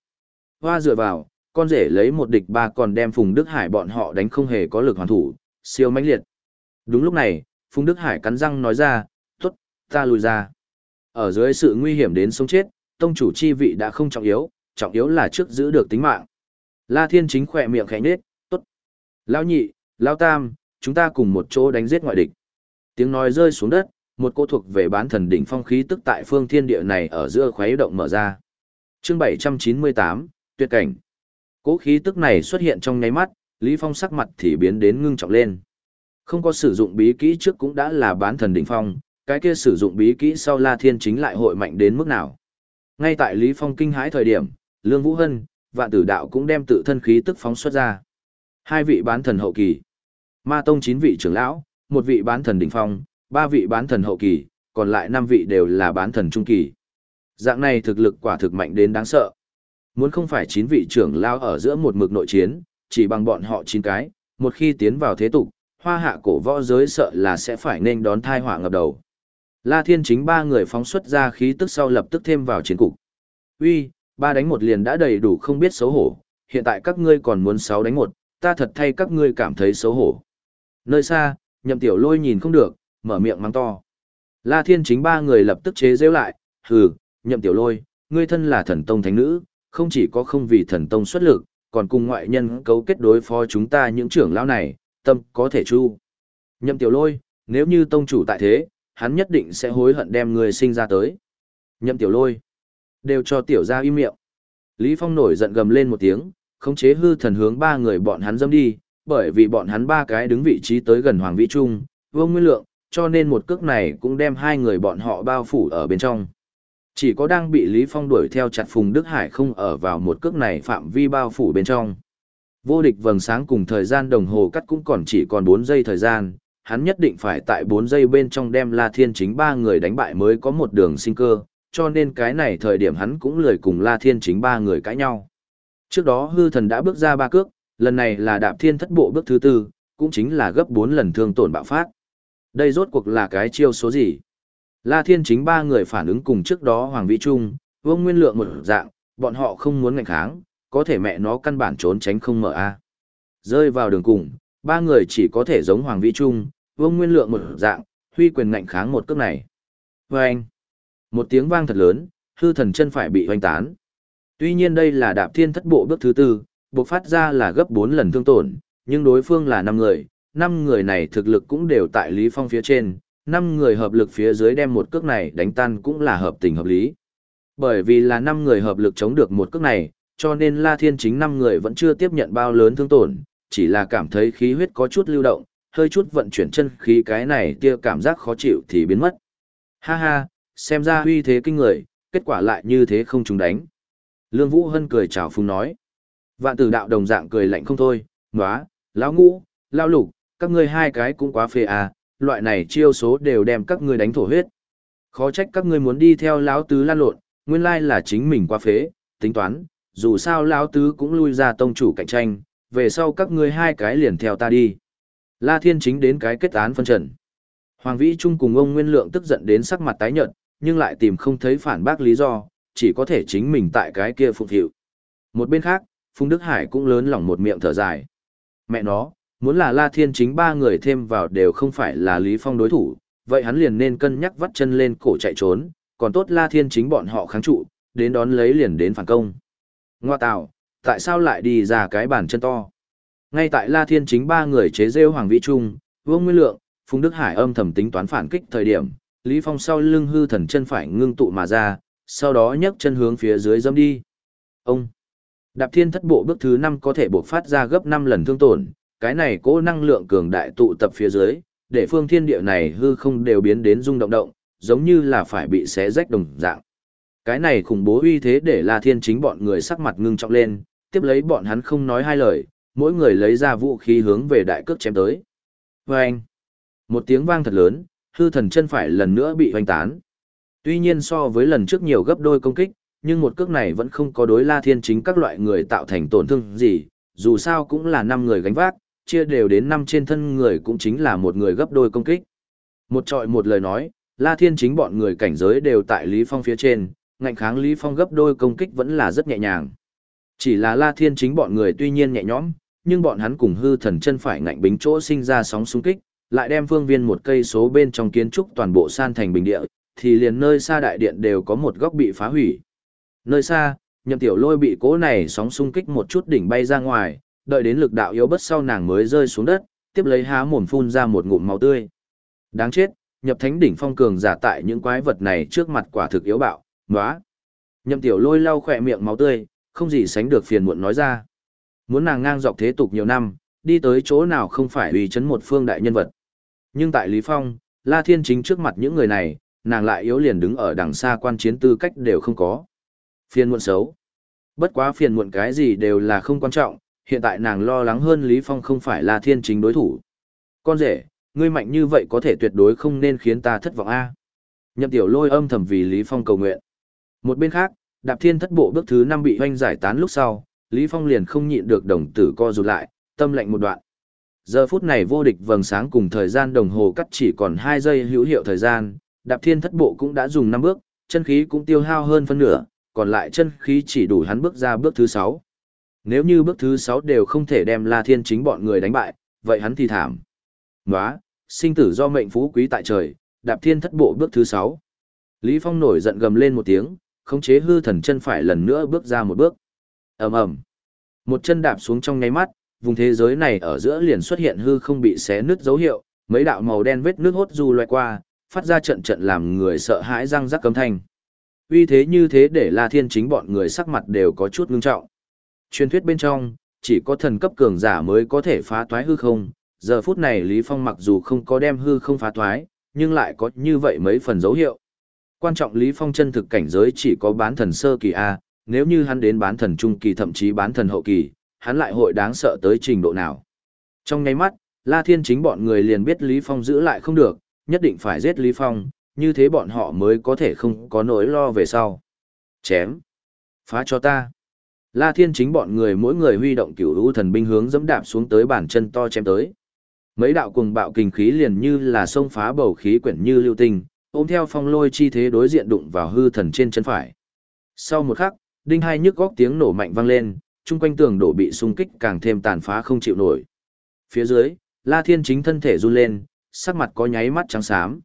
Hoa dựa vào, con rể lấy một địch ba còn đem Phùng Đức Hải bọn họ đánh không hề có lực hoàn thủ, siêu mãnh liệt. Đúng lúc này, Phùng Đức Hải cắn răng nói ra, tốt, ta lùi ra. Ở dưới sự nguy hiểm đến sống chết, tông chủ chi vị đã không trọng yếu, trọng yếu là trước giữ được tính mạng. La Thiên chính khỏe miệng khẽ nhếch, tốt. Lão nhị, Lão tam, chúng ta cùng một chỗ đánh giết ngoại địch. Tiếng nói rơi xuống đất, một cô thuộc về bán thần đỉnh phong khí tức tại phương thiên địa này ở giữa khuấy động mở ra. Chương 798, tuyệt cảnh. Cố khí tức này xuất hiện trong nháy mắt, Lý Phong sắc mặt thì biến đến ngưng trọng lên. Không có sử dụng bí kỹ trước cũng đã là bán thần đỉnh phong, cái kia sử dụng bí kỹ sau La Thiên chính lại hội mạnh đến mức nào. Ngay tại Lý Phong kinh hãi thời điểm, Lương Vũ Hân, Vạn Tử Đạo cũng đem tự thân khí tức phóng xuất ra. Hai vị bán thần hậu kỳ, Ma Tông chín vị trưởng lão, một vị bán thần đỉnh phong, ba vị bán thần hậu kỳ, còn lại năm vị đều là bán thần trung kỳ. Dạng này thực lực quả thực mạnh đến đáng sợ. Muốn không phải chín vị trưởng lão ở giữa một mực nội chiến, chỉ bằng bọn họ chín cái, một khi tiến vào thế tục, hoa hạ cổ võ giới sợ là sẽ phải nên đón thai họa ngập đầu. La Thiên chính ba người phóng xuất ra khí tức sau lập tức thêm vào chiến cục. Uy, ba đánh một liền đã đầy đủ không biết xấu hổ, hiện tại các ngươi còn muốn sáu đánh một, ta thật thay các ngươi cảm thấy xấu hổ. Nơi xa, nhậm tiểu lôi nhìn không được, mở miệng mắng to. La Thiên chính ba người lập tức chế rêu lại, hừ, nhậm tiểu lôi, ngươi thân là thần tông thánh nữ, không chỉ có không vì thần tông xuất lực, còn cùng ngoại nhân cấu kết đối phó chúng ta những trưởng lão này, tâm có thể chu. Nhậm tiểu lôi, nếu như tông chủ tại thế, hắn nhất định sẽ hối hận đem người sinh ra tới. Nhậm tiểu lôi, đều cho tiểu gia im miệng. Lý Phong nổi giận gầm lên một tiếng, khống chế hư thần hướng ba người bọn hắn dâm đi, bởi vì bọn hắn ba cái đứng vị trí tới gần Hoàng Vĩ Trung, Vương Nguyên Lượng, cho nên một cước này cũng đem hai người bọn họ bao phủ ở bên trong. Chỉ có đang bị Lý Phong đuổi theo chặt Phùng Đức Hải không ở vào một cước này phạm vi bao phủ bên trong. Vô địch vầng sáng cùng thời gian đồng hồ cắt cũng còn chỉ còn 4 giây thời gian, hắn nhất định phải tại 4 giây bên trong đem La Thiên chính ba người đánh bại mới có một đường sinh cơ, cho nên cái này thời điểm hắn cũng lười cùng La Thiên chính ba người cãi nhau. Trước đó hư thần đã bước ra ba cước, lần này là đạp thiên thất bộ bước thứ tư, cũng chính là gấp 4 lần thương tổn bạo phát. Đây rốt cuộc là cái chiêu số gì? La Thiên chính ba người phản ứng cùng trước đó Hoàng Vĩ Trung, Vương Nguyên Lượng một dạng, bọn họ không muốn ngạnh kháng, có thể mẹ nó căn bản trốn tránh không mở a. Rơi vào đường cùng, ba người chỉ có thể giống Hoàng Vĩ Trung, Vương Nguyên Lượng một dạng, huy quyền ngạnh kháng một cước này. Vâng! Một tiếng vang thật lớn, hư thần chân phải bị hoành tán. Tuy nhiên đây là đạp thiên thất bộ bước thứ tư, buộc phát ra là gấp 4 lần thương tổn, nhưng đối phương là 5 người, 5 người này thực lực cũng đều tại Lý Phong phía trên, 5 người hợp lực phía dưới đem một cước này đánh tan cũng là hợp tình hợp lý. Bởi vì là 5 người hợp lực chống được một cước này, cho nên La Thiên chính 5 người vẫn chưa tiếp nhận bao lớn thương tổn, chỉ là cảm thấy khí huyết có chút lưu động, hơi chút vận chuyển chân khí cái này tia cảm giác khó chịu thì biến mất. Ha ha, xem ra huy thế kinh người, kết quả lại như thế không trùng đánh. Lương Vũ Hân cười chào phung nói. Vạn tử đạo đồng dạng cười lạnh không thôi, nóa, lão ngũ, lão lục, các ngươi hai cái cũng quá phê à, loại này chiêu số đều đem các ngươi đánh thổ huyết. Khó trách các ngươi muốn đi theo lão tứ lan lộn, nguyên lai là chính mình quá phế, tính toán, dù sao lão tứ cũng lui ra tông chủ cạnh tranh, về sau các ngươi hai cái liền theo ta đi. La Thiên chính đến cái kết án phân trần. Hoàng Vĩ Trung cùng ông Nguyên Lượng tức giận đến sắc mặt tái nhợt, nhưng lại tìm không thấy phản bác lý do, chỉ có thể chính mình tại cái kia phục hiệu. Một bên khác, Phùng Đức Hải cũng lớn lòng một miệng thở dài. Mẹ nó, muốn là La Thiên chính ba người thêm vào đều không phải là Lý Phong đối thủ, vậy hắn liền nên cân nhắc vắt chân lên cổ chạy trốn, còn tốt La Thiên chính bọn họ kháng trụ, đến đón lấy liền đến phản công. Ngoa tạo, tại sao lại đi ra cái bàn chân to? Ngay tại La Thiên chính ba người chế rêu Hoàng Vĩ Trung, Vương Nguyên Lượng, Phùng Đức Hải âm thầm tính toán phản kích thời điểm, Lý Phong sau lưng hư thần chân phải ngưng tụ mà ra, sau đó nhấc chân hướng phía dưới dâm đi. Ông! Đạp thiên thất bộ bước thứ 5 có thể bộc phát ra gấp 5 lần thương tổn, cái này cố năng lượng cường đại tụ tập phía dưới, để phương thiên địa này hư không đều biến đến rung động động, giống như là phải bị xé rách đồng dạng. Cái này khủng bố uy thế để La Thiên chính bọn người sắc mặt ngưng trọng lên, tiếp lấy bọn hắn không nói hai lời, mỗi người lấy ra vũ khí hướng về đại cước chém tới. Và anh, một tiếng vang thật lớn, hư thần chân phải lần nữa bị hoành tán. Tuy nhiên so với lần trước nhiều gấp đôi công kích, nhưng một cước này vẫn không có đối La Thiên chính các loại người tạo thành tổn thương gì, dù sao cũng là 5 người gánh vác, chia đều đến 5 trên thân người cũng chính là một người gấp đôi công kích. Một trọi một lời nói, La Thiên chính bọn người cảnh giới đều tại Lý Phong phía trên, ngạnh kháng Lý Phong gấp đôi công kích vẫn là rất nhẹ nhàng. Chỉ là La Thiên chính bọn người tuy nhiên nhẹ nhõm, nhưng bọn hắn cùng hư thần chân phải ngạnh bính chỗ sinh ra sóng xung kích, lại đem phương viên một cây số bên trong kiến trúc toàn bộ san thành bình địa, thì liền nơi xa đại điện đều có một góc bị phá hủy. Nơi xa, nhậm tiểu lôi bị cố này sóng xung kích một chút đỉnh bay ra ngoài, đợi đến lực đạo yếu bất sau nàng mới rơi xuống đất, tiếp lấy há mồm phun ra một ngụm máu tươi. Đáng chết, nhập thánh đỉnh phong cường giả tại những quái vật này trước mặt quả thực yếu bạo, ngóa. Nhậm tiểu lôi lau khỏe miệng máu tươi, không gì sánh được phiền muộn nói ra. Muốn nàng ngang dọc thế tục nhiều năm, đi tới chỗ nào không phải uy chấn một phương đại nhân vật. Nhưng tại Lý Phong, La Thiên chính trước mặt những người này, nàng lại yếu liền đứng ở đằng xa quan chiến tư cách đều không có. Phiền muộn xấu. Bất quá phiền muộn cái gì đều là không quan trọng, hiện tại nàng lo lắng hơn Lý Phong không phải là thiên chính đối thủ. Con rể, ngươi mạnh như vậy có thể tuyệt đối không nên khiến ta thất vọng a. Nhậm tiểu lôi âm thầm vì Lý Phong cầu nguyện. Một bên khác, đạp thiên thất bộ bước thứ năm bị hoanh giải tán lúc sau, Lý Phong liền không nhịn được đồng tử co rụt lại, tâm lệnh một đoạn. Giờ phút này vô địch vầng sáng cùng thời gian đồng hồ cắt chỉ còn 2 giây hữu hiệu thời gian, đạp thiên thất bộ cũng đã dùng 5 bước, chân khí cũng tiêu hao hơn phân nửa, còn lại chân khí chỉ đủ hắn bước ra bước thứ 6. Nếu như bước thứ 6 đều không thể đem La Thiên chính bọn người đánh bại, vậy hắn thì thảm. Nóa, sinh tử do mệnh phú quý tại trời, đạp thiên thất bộ bước thứ 6. Lý Phong nổi giận gầm lên một tiếng, khống chế hư thần chân phải lần nữa bước ra một bước. ầm ầm, Một chân đạp xuống trong nháy mắt, vùng thế giới này ở giữa liền xuất hiện hư không bị xé nứt dấu hiệu, mấy đạo màu đen vết nước hốt du loay qua, phát ra trận trận làm người sợ hãi răng rắc cấm thanh. vì thế như thế để La Thiên chính bọn người sắc mặt đều có chút ngưng trọng. Truyền thuyết bên trong, chỉ có thần cấp cường giả mới có thể phá toái hư không, giờ phút này Lý Phong mặc dù không có đem hư không phá toái, nhưng lại có như vậy mấy phần dấu hiệu. Quan trọng Lý Phong chân thực cảnh giới chỉ có bán thần sơ kỳ A, nếu như hắn đến bán thần trung kỳ thậm chí bán thần hậu kỳ, hắn lại hội đáng sợ tới trình độ nào. Trong nháy mắt, La Thiên chính bọn người liền biết Lý Phong giữ lại không được, nhất định phải giết Lý Phong, như thế bọn họ mới có thể không có nỗi lo về sau. Chém. Phá cho ta. La Thiên chính bọn người mỗi người huy động cửu lũ thần binh hướng dẫm đạp xuống tới bàn chân to chém tới. Mấy đạo cuồng bạo kinh khí liền như là sông phá bầu khí quyển như lưu tinh, ôm theo phong lôi chi thế đối diện đụng vào hư thần trên chân phải. Sau một khắc, đinh hai nhức góc tiếng nổ mạnh vang lên, chung quanh tường đổ bị xung kích càng thêm tàn phá không chịu nổi. Phía dưới, La Thiên chính thân thể run lên, sắc mặt có nháy mắt trắng xám.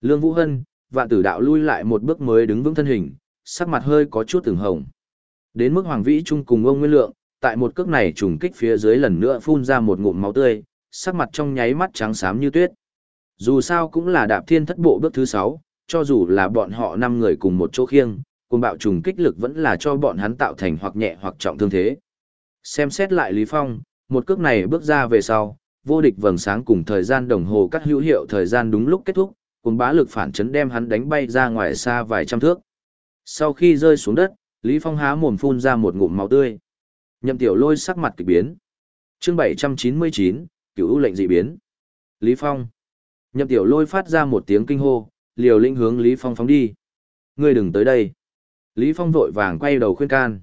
Lương Vũ Hân, vạn tử đạo lui lại một bước mới đứng vững thân hình, sắc mặt hơi có chút từng hồng. Đến mức Hoàng Vĩ Trung cùng ông Nguyên Lượng, tại một cước này trùng kích phía dưới lần nữa phun ra một ngụm máu tươi, sắc mặt trong nháy mắt trắng xám như tuyết. Dù sao cũng là đạp thiên thất bộ bước thứ 6, cho dù là bọn họ 5 người cùng một chỗ khiêng, cuồng bạo trùng kích lực vẫn là cho bọn hắn tạo thành hoặc nhẹ hoặc trọng thương thế. Xem xét lại Lý Phong, một cước này bước ra về sau, vô địch vầng sáng cùng thời gian đồng hồ cắt hữu hiệu thời gian đúng lúc kết thúc, cuồng bá lực phản chấn đem hắn đánh bay ra ngoài xa vài trăm thước. Sau khi rơi xuống đất, Lý Phong há mồm phun ra một ngụm máu tươi. Nhậm tiểu lôi sắc mặt kỳ biến. Chương 799, cửu lệnh dị biến. Lý Phong. Nhậm tiểu lôi phát ra một tiếng kinh hô, liều lĩnh hướng Lý Phong phóng đi. Ngươi đừng tới đây. Lý Phong vội vàng quay đầu khuyên can.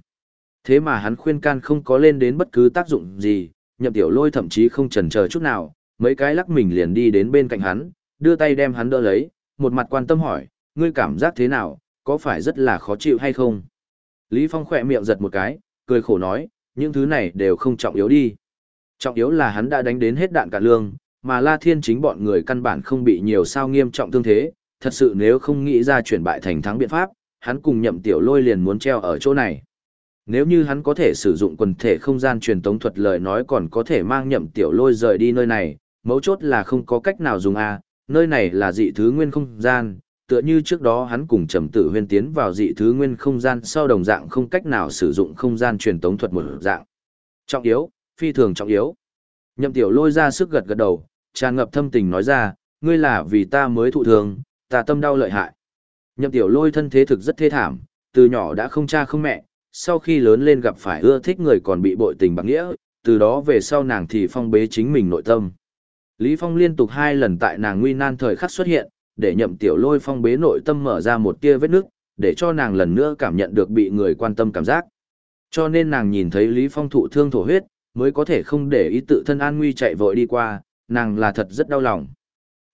Thế mà hắn khuyên can không có lên đến bất cứ tác dụng gì, nhậm tiểu lôi thậm chí không chần chờ chút nào, mấy cái lắc mình liền đi đến bên cạnh hắn, đưa tay đem hắn đỡ lấy, một mặt quan tâm hỏi, ngươi cảm giác thế nào, có phải rất là khó chịu hay không? Lý Phong khỏe miệng giật một cái, cười khổ nói, những thứ này đều không trọng yếu đi. Trọng yếu là hắn đã đánh đến hết đạn cả lương, mà La Thiên chính bọn người căn bản không bị nhiều sao nghiêm trọng thương thế, thật sự nếu không nghĩ ra chuyển bại thành thắng biện pháp, hắn cùng nhậm tiểu lôi liền muốn treo ở chỗ này. Nếu như hắn có thể sử dụng quần thể không gian truyền tống thuật lời nói còn có thể mang nhậm tiểu lôi rời đi nơi này, mấu chốt là không có cách nào dùng A, nơi này là dị thứ nguyên không gian, tựa như trước đó hắn cùng trầm tử huyên tiến vào dị thứ nguyên không gian sau đồng dạng không cách nào sử dụng không gian truyền tống thuật một dạng. Trọng yếu, phi thường trọng yếu. Nhậm tiểu lôi ra sức gật gật đầu, tràn ngập thâm tình nói ra, ngươi là vì ta mới thụ thường, ta tâm đau lợi hại. Nhậm tiểu lôi thân thế thực rất thê thảm, từ nhỏ đã không cha không mẹ, sau khi lớn lên gặp phải ưa thích người còn bị bội tình bạc nghĩa, từ đó về sau nàng thì phong bế chính mình nội tâm. Lý Phong liên tục hai lần tại nàng nguy nan thời khắc xuất hiện, để nhậm tiểu lôi phong bế nội tâm mở ra một tia vết nước, để cho nàng lần nữa cảm nhận được bị người quan tâm cảm giác. Cho nên nàng nhìn thấy Lý Phong thụ thương thổ huyết, mới có thể không để ý tự thân an nguy chạy vội đi qua, nàng là thật rất đau lòng.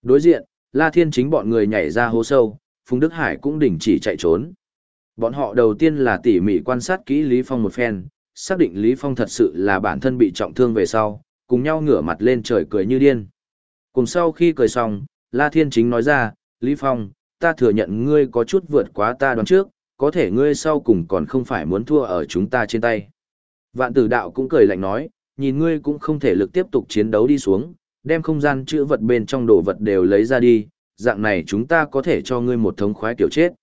Đối diện, La Thiên chính bọn người nhảy ra hố sâu, Phùng Đức Hải cũng đình chỉ chạy trốn. Bọn họ đầu tiên là tỉ mỉ quan sát kỹ Lý Phong một phen, xác định Lý Phong thật sự là bản thân bị trọng thương về sau, cùng nhau ngửa mặt lên trời cười như điên. Cùng sau khi cười xong, La Thiên Chính nói ra, Lý Phong, ta thừa nhận ngươi có chút vượt quá ta đoán trước, có thể ngươi sau cùng còn không phải muốn thua ở chúng ta trên tay. Vạn tử đạo cũng cười lạnh nói, nhìn ngươi cũng không thể lực tiếp tục chiến đấu đi xuống, đem không gian chữ vật bên trong đồ vật đều lấy ra đi, dạng này chúng ta có thể cho ngươi một thống khoái tiểu chết.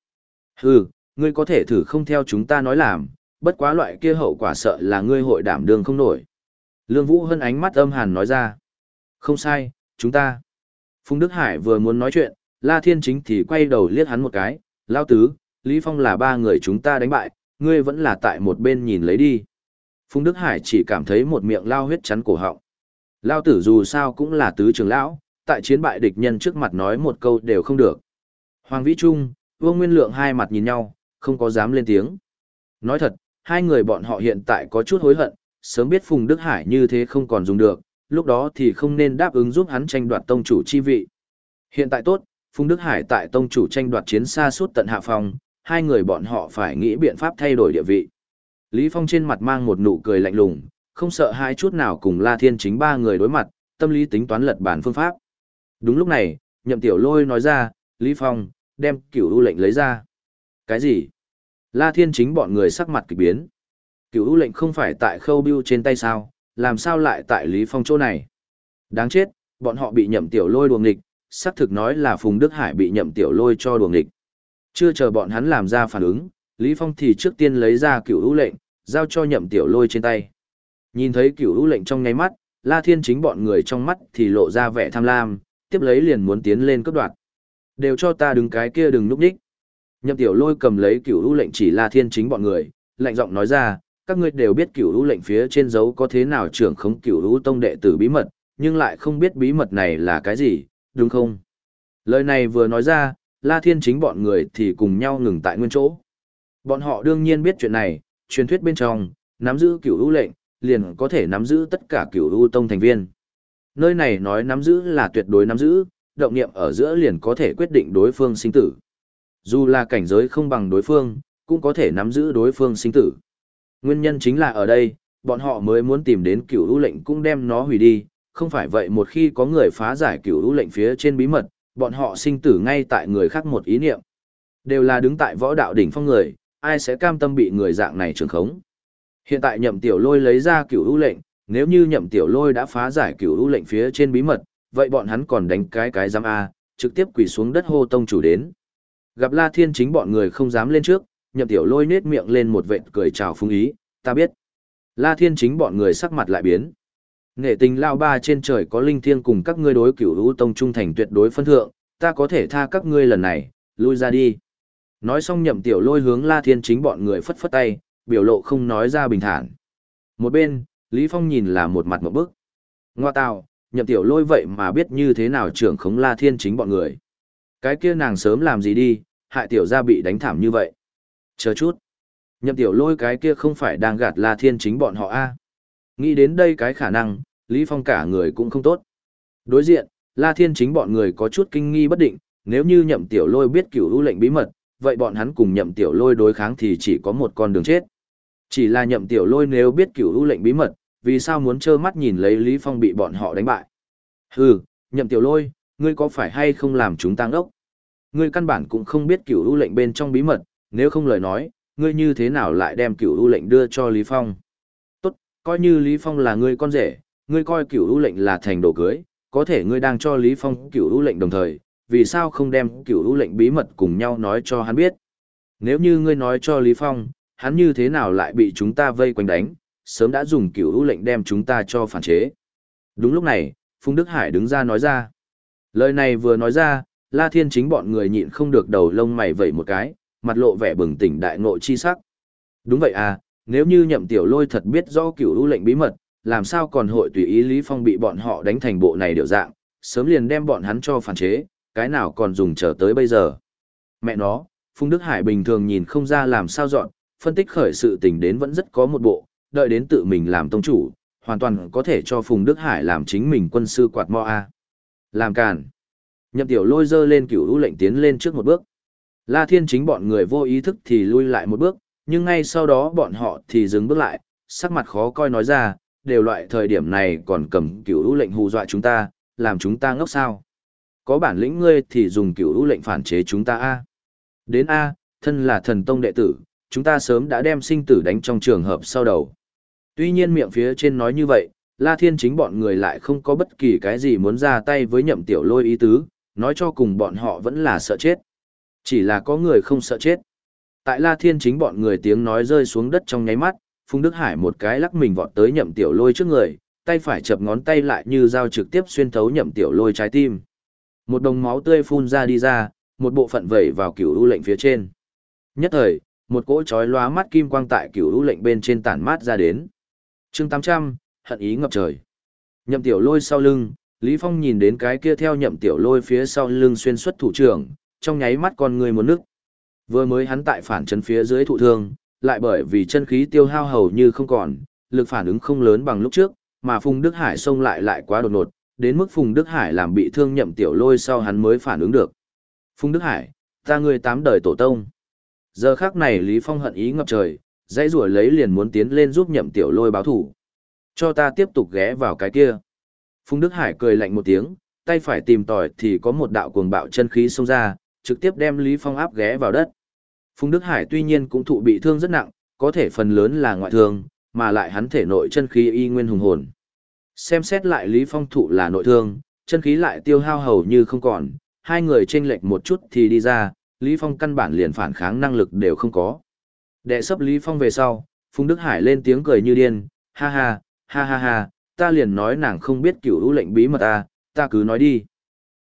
Hừ, ngươi có thể thử không theo chúng ta nói làm, bất quá loại kia hậu quả sợ là ngươi hội đảm đương không nổi. Lương Vũ Hân ánh mắt âm hàn nói ra. Không sai, chúng ta. Phùng Đức Hải vừa muốn nói chuyện, La Thiên Chính thì quay đầu liếc hắn một cái, lao tứ, Lý Phong là ba người chúng ta đánh bại, ngươi vẫn là tại một bên nhìn lấy đi. Phùng Đức Hải chỉ cảm thấy một miệng lao huyết chắn cổ họng. Lao tử dù sao cũng là tứ trưởng lão, tại chiến bại địch nhân trước mặt nói một câu đều không được. Hoàng Vĩ Trung, Vương Nguyên Lượng hai mặt nhìn nhau, không có dám lên tiếng. Nói thật, hai người bọn họ hiện tại có chút hối hận, sớm biết Phùng Đức Hải như thế không còn dùng được, lúc đó thì không nên đáp ứng giúp hắn tranh đoạt tông chủ chi vị. Hiện tại tốt, Phùng Đức Hải tại tông chủ tranh đoạt chiến xa suốt tận hạ phòng, hai người bọn họ phải nghĩ biện pháp thay đổi địa vị. Lý Phong trên mặt mang một nụ cười lạnh lùng, không sợ hai chút nào cùng La Thiên chính ba người đối mặt, tâm lý tính toán lật bản phương pháp. Đúng lúc này, nhậm tiểu lôi nói ra, Lý Phong, đem cửu ưu lệnh lấy ra. Cái gì? La Thiên chính bọn người sắc mặt kỳ biến. Cửu ưu lệnh không phải tại khâu bưu trên tay sao, làm sao lại tại Lý Phong chỗ này? Đáng chết, bọn họ bị nhậm tiểu lôi đuồng nghịch, xác thực nói là Phùng Đức Hải bị nhậm tiểu lôi cho đuồng nghịch. Chưa chờ bọn hắn làm ra phản ứng, Lý Phong thì trước tiên lấy ra cửu ưu lệnh, giao cho nhậm tiểu lôi trên tay. Nhìn thấy cửu ưu lệnh trong ngay mắt, La Thiên chính bọn người trong mắt thì lộ ra vẻ tham lam, tiếp lấy liền muốn tiến lên cấp đoạt. Đều cho ta đứng cái kia đừng núp đích. Nhậm tiểu lôi cầm lấy cửu ưu lệnh chỉ La Thiên chính bọn người, lạnh giọng nói ra, các ngươi đều biết cửu ưu lệnh phía trên dấu có thế nào trưởng khống cửu ưu tông đệ tử bí mật, nhưng lại không biết bí mật này là cái gì, đúng không? Lời này vừa nói ra, La Thiên chính bọn người thì cùng nhau ngừng tại nguyên chỗ. Bọn họ đương nhiên biết chuyện này, truyền thuyết bên trong, nắm giữ cửu ưu lệnh, liền có thể nắm giữ tất cả cửu ưu tông thành viên. Nơi này nói nắm giữ là tuyệt đối nắm giữ, động niệm ở giữa liền có thể quyết định đối phương sinh tử. Dù là cảnh giới không bằng đối phương, cũng có thể nắm giữ đối phương sinh tử. Nguyên nhân chính là ở đây, bọn họ mới muốn tìm đến cửu lũ lệnh cũng đem nó hủy đi, không phải vậy một khi có người phá giải cửu lũ lệnh phía trên bí mật, bọn họ sinh tử ngay tại người khác một ý niệm. Đều là đứng tại võ đạo đỉnh phong người, ai sẽ cam tâm bị người dạng này trường khống. Hiện tại nhậm tiểu lôi lấy ra cửu lũ lệnh, nếu như nhậm tiểu lôi đã phá giải cửu ưu lệnh phía trên bí mật, vậy bọn hắn còn đánh cái cái giam A, trực tiếp quỳ xuống đất hô tông chủ đến. Gặp La Thiên chính bọn người không dám lên trước, nhậm tiểu lôi nết miệng lên một vệt cười chào phung ý, ta biết. La Thiên chính bọn người sắc mặt lại biến. Nghệ tình lao ba trên trời có linh thiêng cùng các ngươi đối cửu u tông trung thành tuyệt đối phân thượng, ta có thể tha các ngươi lần này, lui ra đi. Nói xong nhậm tiểu lôi hướng La Thiên chính bọn người phất phất tay, biểu lộ không nói ra bình thản. Một bên, Lý Phong nhìn là một mặt một bức. Ngoa tào, nhậm tiểu lôi vậy mà biết như thế nào trưởng khống La Thiên chính bọn người. Cái kia nàng sớm làm gì đi, hại tiểu gia bị đánh thảm như vậy. Chờ chút. Nhậm tiểu lôi cái kia không phải đang gạt La Thiên chính bọn họ a Nghĩ đến đây cái khả năng, Lý Phong cả người cũng không tốt. Đối diện, La Thiên chính bọn người có chút kinh nghi bất định, nếu như nhậm tiểu lôi biết cửu lệnh bí mật, vậy bọn hắn cùng nhậm tiểu lôi đối kháng thì chỉ có một con đường chết. Chỉ là nhậm tiểu lôi nếu biết cửu ưu lệnh bí mật, vì sao muốn trơ mắt nhìn lấy Lý Phong bị bọn họ đánh bại. Hừ, nhậm tiểu lôi, ngươi có phải hay không làm chúng tăng ốc? Ngươi căn bản cũng không biết cửu ưu lệnh bên trong bí mật, nếu không lời nói, ngươi như thế nào lại đem cửu ưu lệnh đưa cho Lý Phong? Tốt, coi như Lý Phong là ngươi con rể, ngươi coi cửu ưu lệnh là thành đồ cưới, có thể ngươi đang cho Lý Phong cửu ưu lệnh đồng thời, vì sao không đem cửu ưu lệnh bí mật cùng nhau nói cho hắn biết? Nếu như ngươi nói cho Lý Phong, hắn như thế nào lại bị chúng ta vây quanh đánh, sớm đã dùng cửu ưu lệnh đem chúng ta cho phản chế. Đúng lúc này, Phùng Đức Hải đứng ra nói ra. Lời này vừa nói ra, La Thiên chính bọn người nhịn không được đầu lông mày vẩy một cái, mặt lộ vẻ bừng tỉnh đại ngộ chi sắc. Đúng vậy à, nếu như nhậm tiểu lôi thật biết rõ cửu ưu lệnh bí mật, làm sao còn hội tùy ý Lý Phong bị bọn họ đánh thành bộ này điều dạng, sớm liền đem bọn hắn cho phản chế, cái nào còn dùng chờ tới bây giờ. Mẹ nó, Phùng Đức Hải bình thường nhìn không ra làm sao dọn, phân tích khởi sự tình đến vẫn rất có một bộ, đợi đến tự mình làm tông chủ, hoàn toàn có thể cho Phùng Đức Hải làm chính mình quân sư quạt mo A. Làm càn. Nhậm tiểu lôi dơ lên cửu ưu lệnh tiến lên trước một bước. La Thiên chính bọn người vô ý thức thì lui lại một bước, nhưng ngay sau đó bọn họ thì dừng bước lại, sắc mặt khó coi nói ra, đều loại thời điểm này còn cầm cửu ưu lệnh hù dọa chúng ta, làm chúng ta ngốc sao. Có bản lĩnh ngươi thì dùng cửu ưu lệnh phản chế chúng ta A. Đến A, thân là thần tông đệ tử, chúng ta sớm đã đem sinh tử đánh trong trường hợp sau đầu. Tuy nhiên miệng phía trên nói như vậy, La Thiên chính bọn người lại không có bất kỳ cái gì muốn ra tay với nhậm tiểu lôi ý tứ, nói cho cùng bọn họ vẫn là sợ chết. Chỉ là có người không sợ chết. Tại La Thiên chính bọn người tiếng nói rơi xuống đất trong nháy mắt, Phùng Đức Hải một cái lắc mình vọt tới nhậm tiểu lôi trước người, tay phải chập ngón tay lại như dao trực tiếp xuyên thấu nhậm tiểu lôi trái tim. Một đồng máu tươi phun ra đi ra, một bộ phận vẩy vào cửu u lệnh phía trên. Nhất thời, một cỗ chói lóa mắt kim quang tại cửu lũ lệnh bên trên tản mát ra đến. Chương 800, hận ý ngập trời. Nhậm tiểu lôi sau lưng, Lý Phong nhìn đến cái kia theo nhậm tiểu lôi phía sau lưng xuyên xuất thủ trưởng, trong nháy mắt con người một nước. Vừa mới hắn tại phản chấn phía dưới thụ thương, lại bởi vì chân khí tiêu hao hầu như không còn, lực phản ứng không lớn bằng lúc trước, mà Phùng Đức Hải xông lại lại quá đột ngột, đến mức Phùng Đức Hải làm bị thương nhậm tiểu lôi sau hắn mới phản ứng được. Phùng Đức Hải, ta người tám đời tổ tông. Giờ khắc này Lý Phong hận ý ngập trời, dãy rủa lấy liền muốn tiến lên giúp nhậm tiểu lôi báo thủ. Cho ta tiếp tục ghé vào cái kia. Phùng Đức Hải cười lạnh một tiếng, tay phải tìm tòi thì có một đạo cuồng bạo chân khí xông ra, trực tiếp đem Lý Phong áp ghé vào đất. Phùng Đức Hải tuy nhiên cũng thụ bị thương rất nặng, có thể phần lớn là ngoại thương, mà lại hắn thể nội chân khí y nguyên hùng hồn. Xem xét lại Lý Phong thụ là nội thương, chân khí lại tiêu hao hầu như không còn, hai người chênh lệch một chút thì đi ra, Lý Phong căn bản liền phản kháng năng lực đều không có. Đệ sấp Lý Phong về sau, Phùng Đức Hải lên tiếng cười như điên, ha ha, ha ha ha, ta liền nói nàng không biết cửu ưu lệnh bí mật ta, ta cứ nói đi.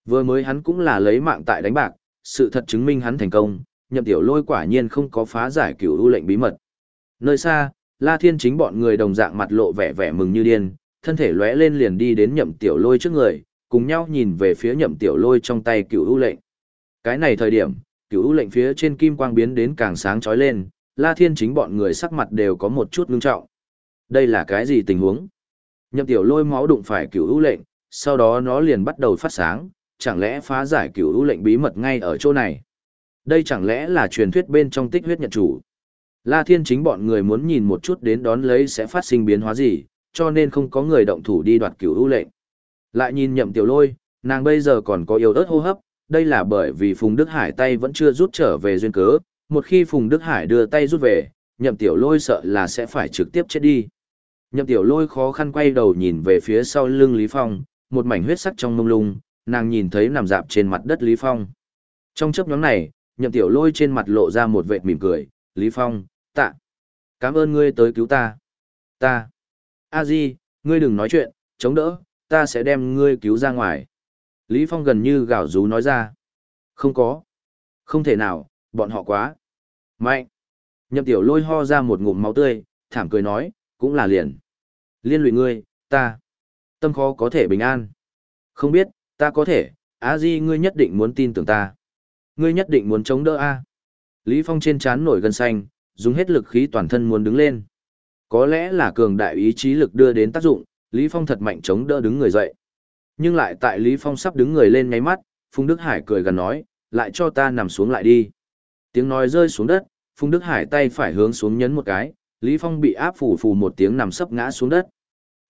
Vừa mới hắn cũng là lấy mạng tại đánh bạc, sự thật chứng minh hắn thành công, nhậm tiểu lôi quả nhiên không có phá giải cửu ưu lệnh bí mật. Nơi xa, La Thiên chính bọn người đồng dạng mặt lộ vẻ vẻ mừng như điên, thân thể lóe lên liền đi đến nhậm tiểu lôi trước người, cùng nhau nhìn về phía nhậm tiểu lôi trong tay cửu ưu lệnh. Cái này thời điểm, cửu ưu lệnh phía trên kim quang biến đến càng sáng chói lên, La Thiên chính bọn người sắc mặt đều có một chút ngưng trọng. Đây là cái gì tình huống? Nhậm tiểu lôi máu đụng phải cửu ưu lệnh, sau đó nó liền bắt đầu phát sáng, chẳng lẽ phá giải cửu u lệnh bí mật ngay ở chỗ này. Đây chẳng lẽ là truyền thuyết bên trong tích huyết nhận chủ. La Thiên chính bọn người muốn nhìn một chút đến đón lấy sẽ phát sinh biến hóa gì, cho nên không có người động thủ đi đoạt cửu u lệnh. Lại nhìn nhậm tiểu lôi, nàng bây giờ còn có yếu ớt hô hấp, đây là bởi vì Phùng Đức Hải tay vẫn chưa rút trở về duyên cớ, một khi Phùng Đức Hải đưa tay rút về, nhậm tiểu lôi sợ là sẽ phải trực tiếp chết đi. Nhậm tiểu lôi khó khăn quay đầu nhìn về phía sau lưng Lý Phong, một mảnh huyết sắc trong mông lung, nàng nhìn thấy nằm dạp trên mặt đất Lý Phong. Trong chấp nhóm này, nhậm tiểu lôi trên mặt lộ ra một vệt mỉm cười, Lý Phong, tạ. Cảm ơn ngươi tới cứu ta. Ta. a di, ngươi đừng nói chuyện, chống đỡ, ta sẽ đem ngươi cứu ra ngoài. Lý Phong gần như gào rú nói ra. Không có. Không thể nào, bọn họ quá. Mạnh. Nhậm tiểu lôi ho ra một ngụm máu tươi, thảm cười nói, cũng là liền. Liên lụy ngươi, ta. Tâm khó có thể bình an. Không biết, ta có thể, a di ngươi nhất định muốn tin tưởng ta. Ngươi nhất định muốn chống đỡ a. Lý Phong trên trán nổi gân xanh, dùng hết lực khí toàn thân muốn đứng lên. Có lẽ là cường đại ý chí lực đưa đến tác dụng, Lý Phong thật mạnh chống đỡ đứng người dậy. Nhưng lại tại Lý Phong sắp đứng người lên nháy mắt, Phùng Đức Hải cười gần nói, lại cho ta nằm xuống lại đi. Tiếng nói rơi xuống đất, Phùng Đức Hải tay phải hướng xuống nhấn một cái, Lý Phong bị áp phủ phù một tiếng nằm sấp ngã xuống đất.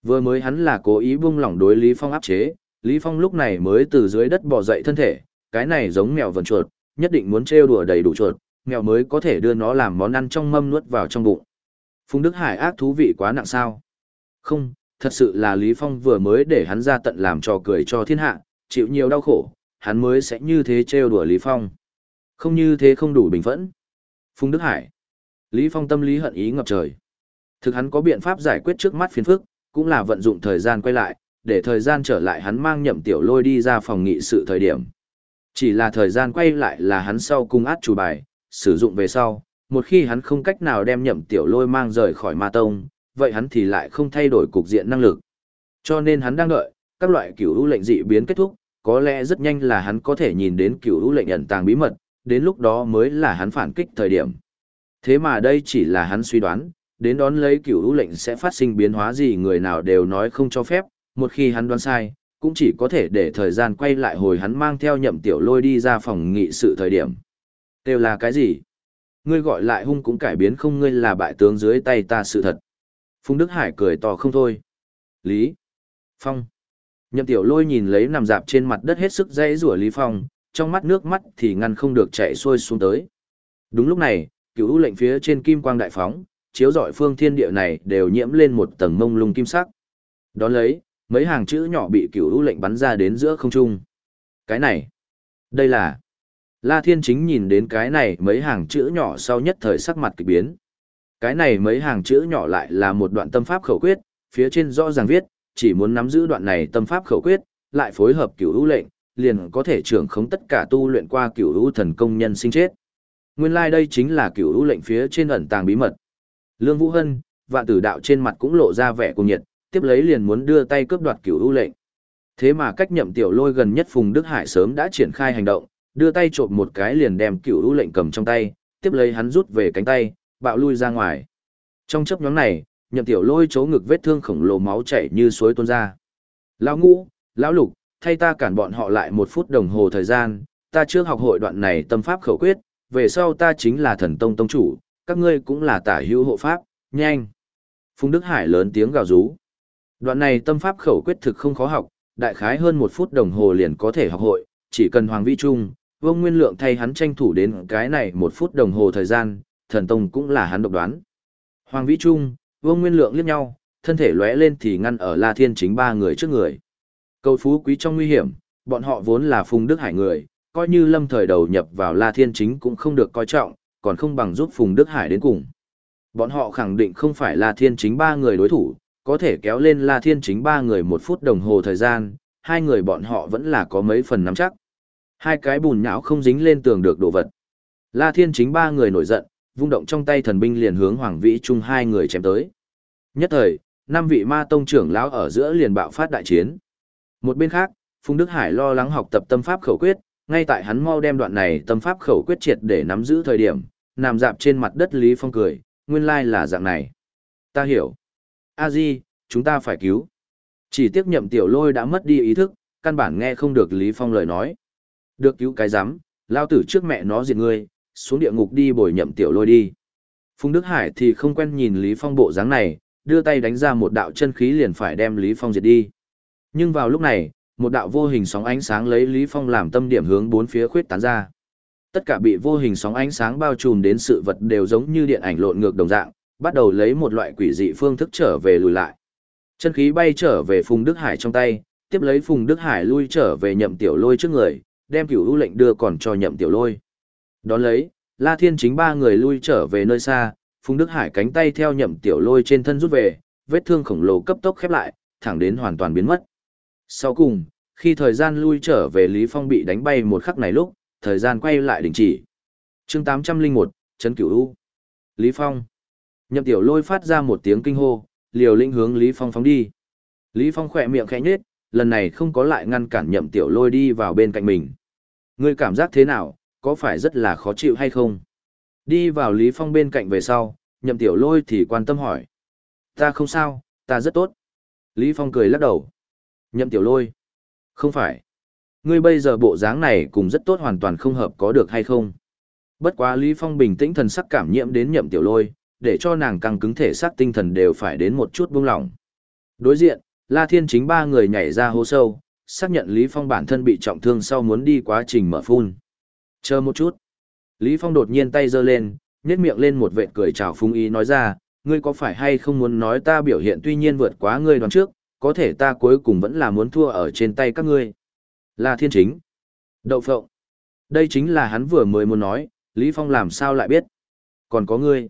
Vừa mới hắn là cố ý buông lỏng đối Lý Phong áp chế, Lý Phong lúc này mới từ dưới đất bò dậy thân thể, cái này giống mèo vần chuột, nhất định muốn trêu đùa đầy đủ chuột, mèo mới có thể đưa nó làm món ăn trong mâm nuốt vào trong bụng. Phùng Đức Hải ác thú vị quá nặng sao? Không, thật sự là Lý Phong vừa mới để hắn ra tận làm trò cười cho thiên hạ, chịu nhiều đau khổ, hắn mới sẽ như thế trêu đùa Lý Phong. Không như thế không đủ bình phẫn. Phùng Đức Hải. Lý Phong tâm lý hận ý ngập trời. Thực hắn có biện pháp giải quyết trước mắt phiền phức, cũng là vận dụng thời gian quay lại, để thời gian trở lại hắn mang nhậm tiểu lôi đi ra phòng nghị sự thời điểm. Chỉ là thời gian quay lại là hắn sau cung át chủ bài, sử dụng về sau, một khi hắn không cách nào đem nhậm tiểu lôi mang rời khỏi ma tông, vậy hắn thì lại không thay đổi cục diện năng lực. Cho nên hắn đang đợi, các loại cửu u lệnh dị biến kết thúc, có lẽ rất nhanh là hắn có thể nhìn đến cửu u lệnh ẩn tàng bí mật, đến lúc đó mới là hắn phản kích thời điểm. Thế mà đây chỉ là hắn suy đoán, đến đón lấy cửu u lệnh sẽ phát sinh biến hóa gì người nào đều nói không cho phép, một khi hắn đoán sai, cũng chỉ có thể để thời gian quay lại hồi hắn mang theo nhậm tiểu lôi đi ra phòng nghị sự thời điểm. Đều là cái gì? Ngươi gọi lại hung cũng cải biến không ngươi là bại tướng dưới tay ta sự thật. Phùng Đức Hải cười to không thôi. Lý. Phong. Nhậm tiểu lôi nhìn lấy nằm dạp trên mặt đất hết sức dây rủa Lý Phong, trong mắt nước mắt thì ngăn không được chạy xuôi xuống tới. Đúng lúc này, cựu lệnh phía trên kim quang đại phóng, chiếu rọi phương thiên địa này đều nhiễm lên một tầng mông lung kim sắc. Đón lấy, mấy hàng chữ nhỏ bị cựu lệnh bắn ra đến giữa không trung. Cái này, đây là... La Thiên Chính nhìn đến cái này mấy hàng chữ nhỏ sau nhất thời sắc mặt kỳ biến. Cái này mấy hàng chữ nhỏ lại là một đoạn tâm pháp khẩu quyết, phía trên rõ ràng viết, chỉ muốn nắm giữ đoạn này tâm pháp khẩu quyết, lại phối hợp cửu hữu lệnh, liền có thể trưởng khống tất cả tu luyện qua cửu hữu thần công nhân sinh chết. Nguyên lai like đây chính là cửu hữu lệnh phía trên ẩn tàng bí mật. Lương Vũ Hân, vạn tử đạo trên mặt cũng lộ ra vẻ cùng nhiệt, tiếp lấy liền muốn đưa tay cướp đoạt cửu hữu lệnh. Thế mà cách nhậm tiểu lôi gần nhất Phùng Đức Hải sớm đã triển khai hành động, đưa tay trộm một cái liền đem cửu hữu lệnh cầm trong tay, tiếp lấy hắn rút về cánh tay, bạo lui ra ngoài. Trong chấp nhóm này, nhậm tiểu lôi chấu ngực vết thương khổng lồ máu chảy như suối tuôn ra. Lão ngũ, lão lục, thay ta cản bọn họ lại một phút đồng hồ thời gian, ta trước học hội đoạn này tâm pháp khẩu quyết, về sau ta chính là thần tông tông chủ, các ngươi cũng là tả hữu hộ pháp, nhanh. Phùng Đức Hải lớn tiếng gào rú. Đoạn này tâm pháp khẩu quyết thực không khó học, đại khái hơn một phút đồng hồ liền có thể học hội, chỉ cần Hoàng Vi Trung, Vương Nguyên Lượng thay hắn tranh thủ đến cái này một phút đồng hồ thời gian, thần tông cũng là hắn độc đoán. Hoàng Vĩ Trung, Vương Nguyên Lượng liếc nhau, thân thể lóe lên thì ngăn ở La Thiên chính ba người trước người. Cầu phú quý trong nguy hiểm, bọn họ vốn là Phùng Đức Hải người, coi như lâm thời đầu nhập vào La Thiên chính cũng không được coi trọng, còn không bằng giúp Phùng Đức Hải đến cùng. Bọn họ khẳng định không phải La Thiên chính ba người đối thủ, có thể kéo lên La Thiên chính ba người một phút đồng hồ thời gian, hai người bọn họ vẫn là có mấy phần nắm chắc. Hai cái bùn nhão không dính lên tường được đồ vật. La Thiên chính ba người nổi giận, vung động trong tay thần binh liền hướng Hoàng Vĩ Trung hai người chém tới. Nhất thời, năm vị ma tông trưởng lão ở giữa liền bạo phát đại chiến. Một bên khác, Phùng Đức Hải lo lắng học tập tâm pháp khẩu quyết, ngay tại hắn mau đem đoạn này tâm pháp khẩu quyết triệt để nắm giữ thời điểm, nằm dạp trên mặt đất Lý Phong cười, nguyên lai là dạng này. Ta hiểu. A Di, chúng ta phải cứu. Chỉ tiếc nhậm tiểu lôi đã mất đi ý thức, căn bản nghe không được Lý Phong lời nói. Được cứu cái rắm lao tử trước mẹ nó diệt ngươi, xuống địa ngục đi bồi nhậm tiểu lôi đi. Phùng Đức Hải thì không quen nhìn Lý Phong bộ dáng này, đưa tay đánh ra một đạo chân khí liền phải đem Lý Phong diệt đi. Nhưng vào lúc này, một đạo vô hình sóng ánh sáng lấy Lý Phong làm tâm điểm hướng bốn phía khuyết tán ra. Tất cả bị vô hình sóng ánh sáng bao trùm đến sự vật đều giống như điện ảnh lộn ngược đồng dạng, bắt đầu lấy một loại quỷ dị phương thức trở về lùi lại. Chân khí bay trở về Phùng Đức Hải trong tay, tiếp lấy Phùng Đức Hải lui trở về nhậm tiểu lôi trước người, đem cửu ưu lệnh đưa còn cho nhậm tiểu lôi. Đón lấy, La Thiên chính ba người lui trở về nơi xa, Phùng Đức Hải cánh tay theo nhậm tiểu lôi trên thân rút về, vết thương khổng lồ cấp tốc khép lại, thẳng đến hoàn toàn biến mất. Sau cùng, khi thời gian lui trở về Lý Phong bị đánh bay một khắc này lúc, thời gian quay lại đình chỉ. chương 801, Trấn Cửu U. Lý Phong. Nhậm tiểu lôi phát ra một tiếng kinh hô, liều lĩnh hướng Lý Phong phóng đi. Lý Phong khỏe miệng khẽ nhếch, lần này không có lại ngăn cản nhậm tiểu lôi đi vào bên cạnh mình. Ngươi cảm giác thế nào, có phải rất là khó chịu hay không? Đi vào Lý Phong bên cạnh về sau, nhậm tiểu lôi thì quan tâm hỏi. Ta không sao, ta rất tốt. Lý Phong cười lắc đầu. Nhậm tiểu lôi. Không phải. Ngươi bây giờ bộ dáng này cũng rất tốt hoàn toàn không hợp có được hay không? Bất quá Lý Phong bình tĩnh thần sắc cảm nhiễm đến nhậm tiểu lôi, để cho nàng căng cứng thể xác tinh thần đều phải đến một chút buông lỏng. Đối diện, La Thiên chính ba người nhảy ra hố sâu, xác nhận Lý Phong bản thân bị trọng thương sau muốn đi quá trình mở phun. Chờ một chút. Lý Phong đột nhiên tay giơ lên, nhếch miệng lên một vệt cười chào phúng ý nói ra, ngươi có phải hay không muốn nói ta biểu hiện tuy nhiên vượt quá ngươi đoán trước, có thể ta cuối cùng vẫn là muốn thua ở trên tay các ngươi. La Thiên chính. Đậu phộng. Đây chính là hắn vừa mới muốn nói, Lý Phong làm sao lại biết. Còn có ngươi.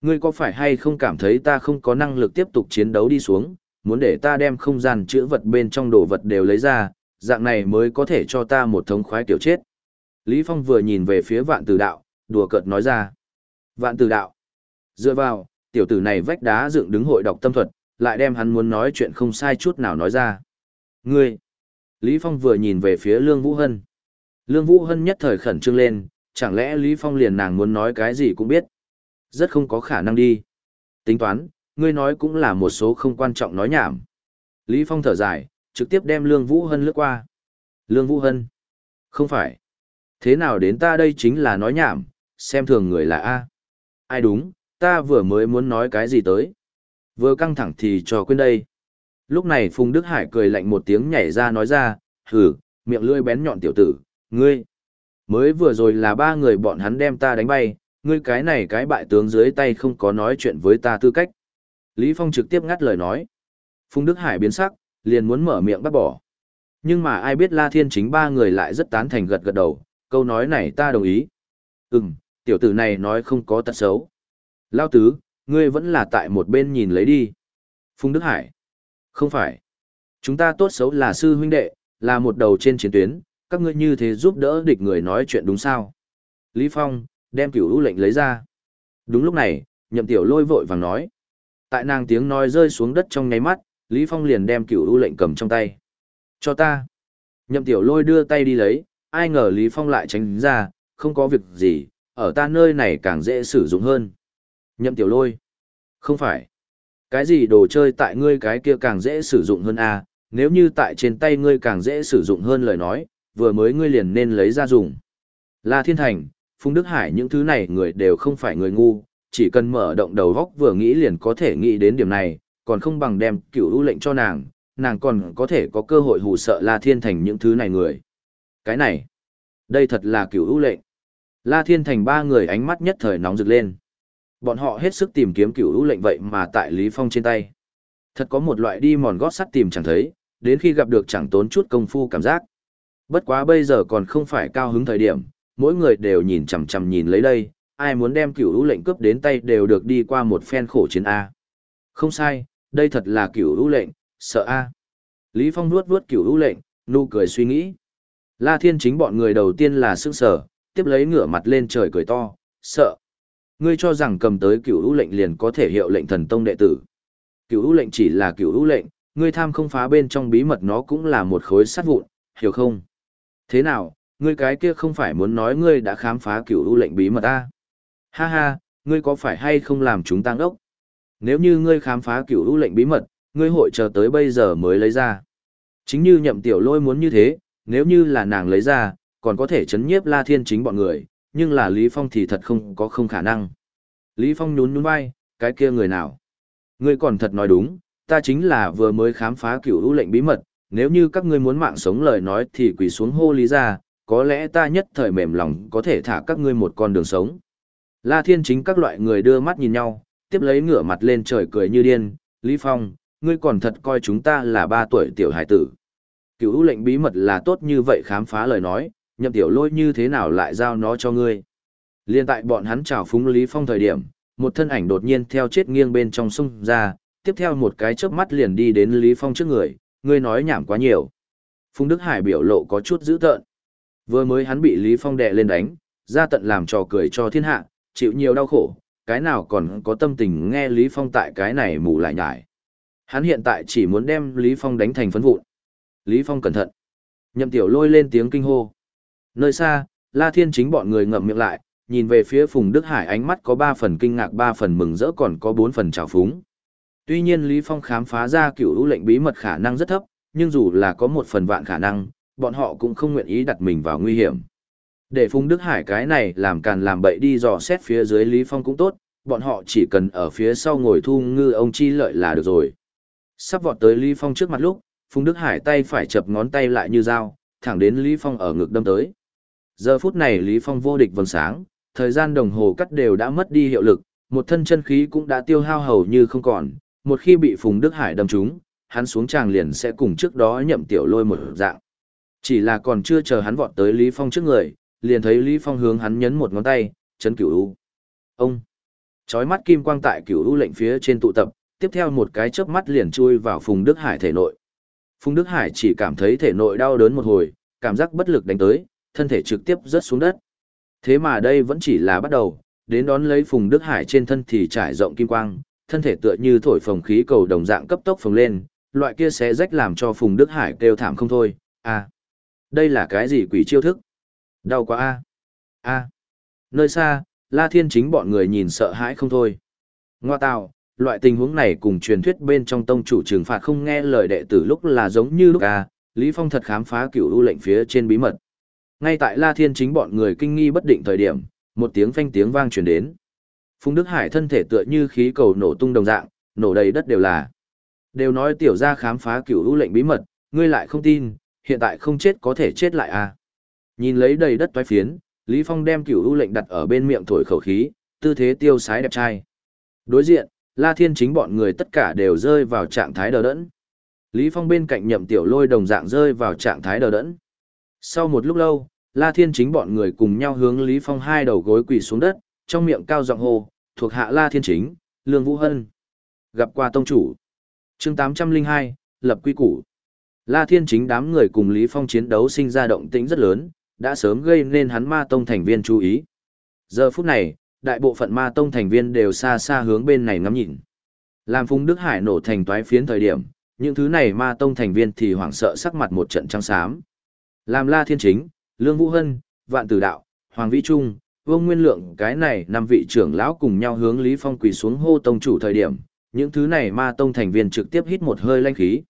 Ngươi có phải hay không cảm thấy ta không có năng lực tiếp tục chiến đấu đi xuống, muốn để ta đem không gian chữa vật bên trong đồ vật đều lấy ra, dạng này mới có thể cho ta một thống khoái kiểu chết. Lý Phong vừa nhìn về phía vạn tử đạo, đùa cợt nói ra. Vạn tử đạo. Dựa vào, tiểu tử này vách đá dựng đứng hội đọc tâm thuật, lại đem hắn muốn nói chuyện không sai chút nào nói ra. Ngươi. Lý Phong vừa nhìn về phía Lương Vũ Hân. Lương Vũ Hân nhất thời khẩn trương lên, chẳng lẽ Lý Phong liền nàng muốn nói cái gì cũng biết. Rất không có khả năng đi. Tính toán, ngươi nói cũng là một số không quan trọng nói nhảm. Lý Phong thở dài, trực tiếp đem Lương Vũ Hân lướt qua. Lương Vũ Hân? Không phải. Thế nào đến ta đây chính là nói nhảm, xem thường người là A. Ai đúng, ta vừa mới muốn nói cái gì tới. Vừa căng thẳng thì cho quên đây. Lúc này Phùng Đức Hải cười lạnh một tiếng nhảy ra nói ra, hừ, miệng lưỡi bén nhọn tiểu tử, ngươi. Mới vừa rồi là ba người bọn hắn đem ta đánh bay, ngươi cái này cái bại tướng dưới tay không có nói chuyện với ta tư cách. Lý Phong trực tiếp ngắt lời nói. Phùng Đức Hải biến sắc, liền muốn mở miệng bắt bỏ. Nhưng mà ai biết La Thiên chính ba người lại rất tán thành gật gật đầu, câu nói này ta đồng ý. Ừm, tiểu tử này nói không có tật xấu. Lao tứ, ngươi vẫn là tại một bên nhìn lấy đi. Phùng Đức Hải. Không phải. Chúng ta tốt xấu là sư huynh đệ, là một đầu trên chiến tuyến, các ngươi như thế giúp đỡ địch người nói chuyện đúng sao? Lý Phong, đem cửu ưu lệnh lấy ra. Đúng lúc này, nhậm tiểu lôi vội vàng nói. Tại nàng tiếng nói rơi xuống đất trong nháy mắt, Lý Phong liền đem cửu ưu lệnh cầm trong tay. Cho ta. Nhậm tiểu lôi đưa tay đi lấy, ai ngờ Lý Phong lại tránh ra, không có việc gì, ở ta nơi này càng dễ sử dụng hơn. Nhậm tiểu lôi. Không phải. Cái gì đồ chơi tại ngươi cái kia càng dễ sử dụng hơn à, nếu như tại trên tay ngươi càng dễ sử dụng hơn lời nói, vừa mới ngươi liền nên lấy ra dùng. La Thiên Thành, Phùng Đức Hải những thứ này người đều không phải người ngu, chỉ cần mở động đầu góc vừa nghĩ liền có thể nghĩ đến điểm này, còn không bằng đem cửu ưu lệnh cho nàng, nàng còn có thể có cơ hội hù sợ La Thiên Thành những thứ này người. Cái này, đây thật là cửu ưu lệnh. La Thiên Thành ba người ánh mắt nhất thời nóng rực lên. Bọn họ hết sức tìm kiếm cửu ưu lệnh vậy mà tại Lý Phong trên tay. Thật có một loại đi mòn gót sắt tìm chẳng thấy, đến khi gặp được chẳng tốn chút công phu cảm giác. Bất quá bây giờ còn không phải cao hứng thời điểm, mỗi người đều nhìn chằm chằm nhìn lấy đây, ai muốn đem cửu ưu lệnh cướp đến tay đều được đi qua một phen khổ chiến A. Không sai, đây thật là cửu ưu lệnh, sợ A. Lý Phong nuốt vuốt cửu ưu lệnh, nụ cười suy nghĩ. La Thiên chính bọn người đầu tiên là sững sở, tiếp lấy ngửa mặt lên trời cười to, sợ. Ngươi cho rằng cầm tới cửu ưu lệnh liền có thể hiệu lệnh thần tông đệ tử. Cửu ưu lệnh chỉ là cửu ưu lệnh, ngươi tham không phá bên trong bí mật nó cũng là một khối sắt vụn, hiểu không? Thế nào, ngươi cái kia không phải muốn nói ngươi đã khám phá cửu ưu lệnh bí mật a? Ha ha, ngươi có phải hay không làm chúng tăng ốc? Nếu như ngươi khám phá cửu ưu lệnh bí mật, ngươi hội chờ tới bây giờ mới lấy ra. Chính như nhậm tiểu lôi muốn như thế, nếu như là nàng lấy ra, còn có thể chấn nhiếp La Thiên chính bọn người, nhưng là Lý Phong thì thật không có không khả năng. Lý Phong nhún nhún vai, cái kia người nào? Ngươi còn thật nói đúng, ta chính là vừa mới khám phá cửu ưu lệnh bí mật, nếu như các ngươi muốn mạng sống lời nói thì quỳ xuống hô lý ra, có lẽ ta nhất thời mềm lòng có thể thả các ngươi một con đường sống. La Thiên chính các loại người đưa mắt nhìn nhau, tiếp lấy ngửa mặt lên trời cười như điên, Lý Phong, ngươi còn thật coi chúng ta là ba tuổi tiểu hải tử. Cửu lệnh bí mật là tốt như vậy khám phá lời nói, nhậm tiểu lôi như thế nào lại giao nó cho ngươi. Liên tại bọn hắn chào phúng Lý Phong thời điểm, một thân ảnh đột nhiên theo chết nghiêng bên trong sông ra, tiếp theo một cái chớp mắt liền đi đến Lý Phong trước người, ngươi nói nhảm quá nhiều. Phùng Đức Hải biểu lộ có chút dữ tợn. Vừa mới hắn bị Lý Phong đè lên đánh, ra tận làm trò cười cho thiên hạ, chịu nhiều đau khổ, cái nào còn có tâm tình nghe Lý Phong tại cái này mù lại nhải. Hắn hiện tại chỉ muốn đem Lý Phong đánh thành phấn vụn. Lý Phong cẩn thận. Nhậm tiểu lôi lên tiếng kinh hô. Nơi xa, La Thiên chính bọn người ngậm miệng lại, nhìn về phía Phùng Đức Hải ánh mắt có ba phần kinh ngạc ba phần mừng rỡ còn có bốn phần trào phúng. Tuy nhiên Lý Phong khám phá ra cựu ưu lệnh bí mật khả năng rất thấp, nhưng dù là có một phần vạn khả năng, bọn họ cũng không nguyện ý đặt mình vào nguy hiểm. Để Phùng Đức Hải cái này làm càn làm bậy đi dò xét phía dưới Lý Phong cũng tốt, bọn họ chỉ cần ở phía sau ngồi thu ngư ông chi lợi là được rồi. Sắp vọt tới Lý Phong trước mặt lúc, Phùng Đức Hải tay phải chập ngón tay lại như dao, thẳng đến Lý Phong ở ngực đâm tới. Giờ phút này Lý Phong vô địch vầng sáng, thời gian đồng hồ cắt đều đã mất đi hiệu lực, một thân chân khí cũng đã tiêu hao hầu như không còn, một khi bị Phùng Đức Hải đâm trúng, hắn xuống tràng liền sẽ cùng trước đó nhậm tiểu lôi một dạng. Chỉ là còn chưa chờ hắn vọt tới Lý Phong trước người, liền thấy Lý Phong hướng hắn nhấn một ngón tay, chấn cửu u. Ông! Chói mắt kim quang tại cửu u lệnh phía trên tụ tập, tiếp theo một cái chớp mắt liền chui vào Phùng Đức Hải thể nội. Phùng Đức Hải chỉ cảm thấy thể nội đau đớn một hồi, cảm giác bất lực đánh tới, thân thể trực tiếp rớt xuống đất. Thế mà đây vẫn chỉ là bắt đầu, đến đón lấy Phùng Đức Hải trên thân thì trải rộng kim quang, thân thể tựa như thổi phồng khí cầu đồng dạng cấp tốc phồng lên, loại kia sẽ rách làm cho Phùng Đức Hải kêu thảm không thôi. À, đây là cái gì quỷ chiêu thức? Đau quá a. A. Nơi xa, La Thiên chính bọn người nhìn sợ hãi không thôi. Ngoa tạo, loại tình huống này cùng truyền thuyết bên trong tông chủ trừng phạt không nghe lời đệ tử lúc là giống như lúc a, Lý Phong thật khám phá cửu ưu lệnh phía trên bí mật. Ngay tại La Thiên chính bọn người kinh nghi bất định thời điểm, một tiếng phanh tiếng vang truyền đến. Phùng Đức Hải thân thể tựa như khí cầu nổ tung đồng dạng, nổ đầy đất đều là. Đều nói tiểu gia khám phá cửu ưu lệnh bí mật, ngươi lại không tin, hiện tại không chết có thể chết lại à. Nhìn lấy đầy đất toái phiến, Lý Phong đem cửu ưu lệnh đặt ở bên miệng thổi khẩu khí, tư thế tiêu sái đẹp trai. Đối diện, La Thiên chính bọn người tất cả đều rơi vào trạng thái đờ đẫn. Lý Phong bên cạnh nhậm tiểu lôi đồng dạng rơi vào trạng thái đờ đẫn. Sau một lúc lâu, La Thiên chính bọn người cùng nhau hướng Lý Phong hai đầu gối quỳ xuống đất, trong miệng cao giọng hô, thuộc hạ La Thiên chính, Lương Vũ Hân. Gặp qua tông chủ. Chương 802, lập quy củ. La Thiên chính đám người cùng Lý Phong chiến đấu sinh ra động tĩnh rất lớn, đã sớm gây nên hắn ma tông thành viên chú ý. Giờ phút này, đại bộ phận ma tông thành viên đều xa xa hướng bên này ngắm nhìn. Làm Phùng Đức Hải nổ thành toái phiến thời điểm, những thứ này ma tông thành viên thì hoảng sợ sắc mặt một trận trắng xám. Làm La Thiên Chính, Lương Vũ Hân, Vạn Tử Đạo, Hoàng Vĩ Trung, Vương Nguyên Lượng cái này năm vị trưởng lão cùng nhau hướng Lý Phong quỳ xuống hô tông chủ thời điểm, những thứ này ma tông thành viên trực tiếp hít một hơi lanh khí.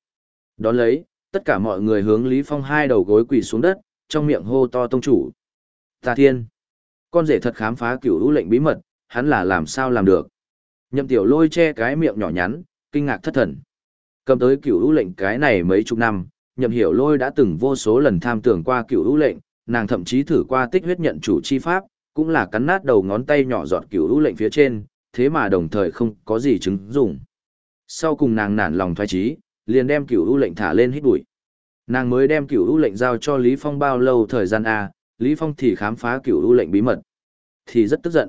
Đón lấy, tất cả mọi người hướng Lý Phong hai đầu gối quỳ xuống đất, trong miệng hô to tông chủ. Ta thiên! Con rể thật khám phá cửu lũ lệnh bí mật, hắn là làm sao làm được. Nhậm tiểu lôi che cái miệng nhỏ nhắn, kinh ngạc thất thần. Cầm tới cửu lũ lệnh cái này mấy chục năm, nhậm hiểu lôi đã từng vô số lần tham tưởng qua cửu lũ lệnh, nàng thậm chí thử qua tích huyết nhận chủ chi pháp, cũng là cắn nát đầu ngón tay nhỏ giọt cửu lũ lệnh phía trên, thế mà đồng thời không có gì chứng dụng. Sau cùng nàng nản lòng thoái trí, liền đem cửu lũ lệnh thả lên hít bụi. Nàng mới đem cửu lũ lệnh giao cho Lý Phong bao lâu thời gian a, Lý Phong thì khám phá cửu u lệnh bí mật. Thì rất tức giận.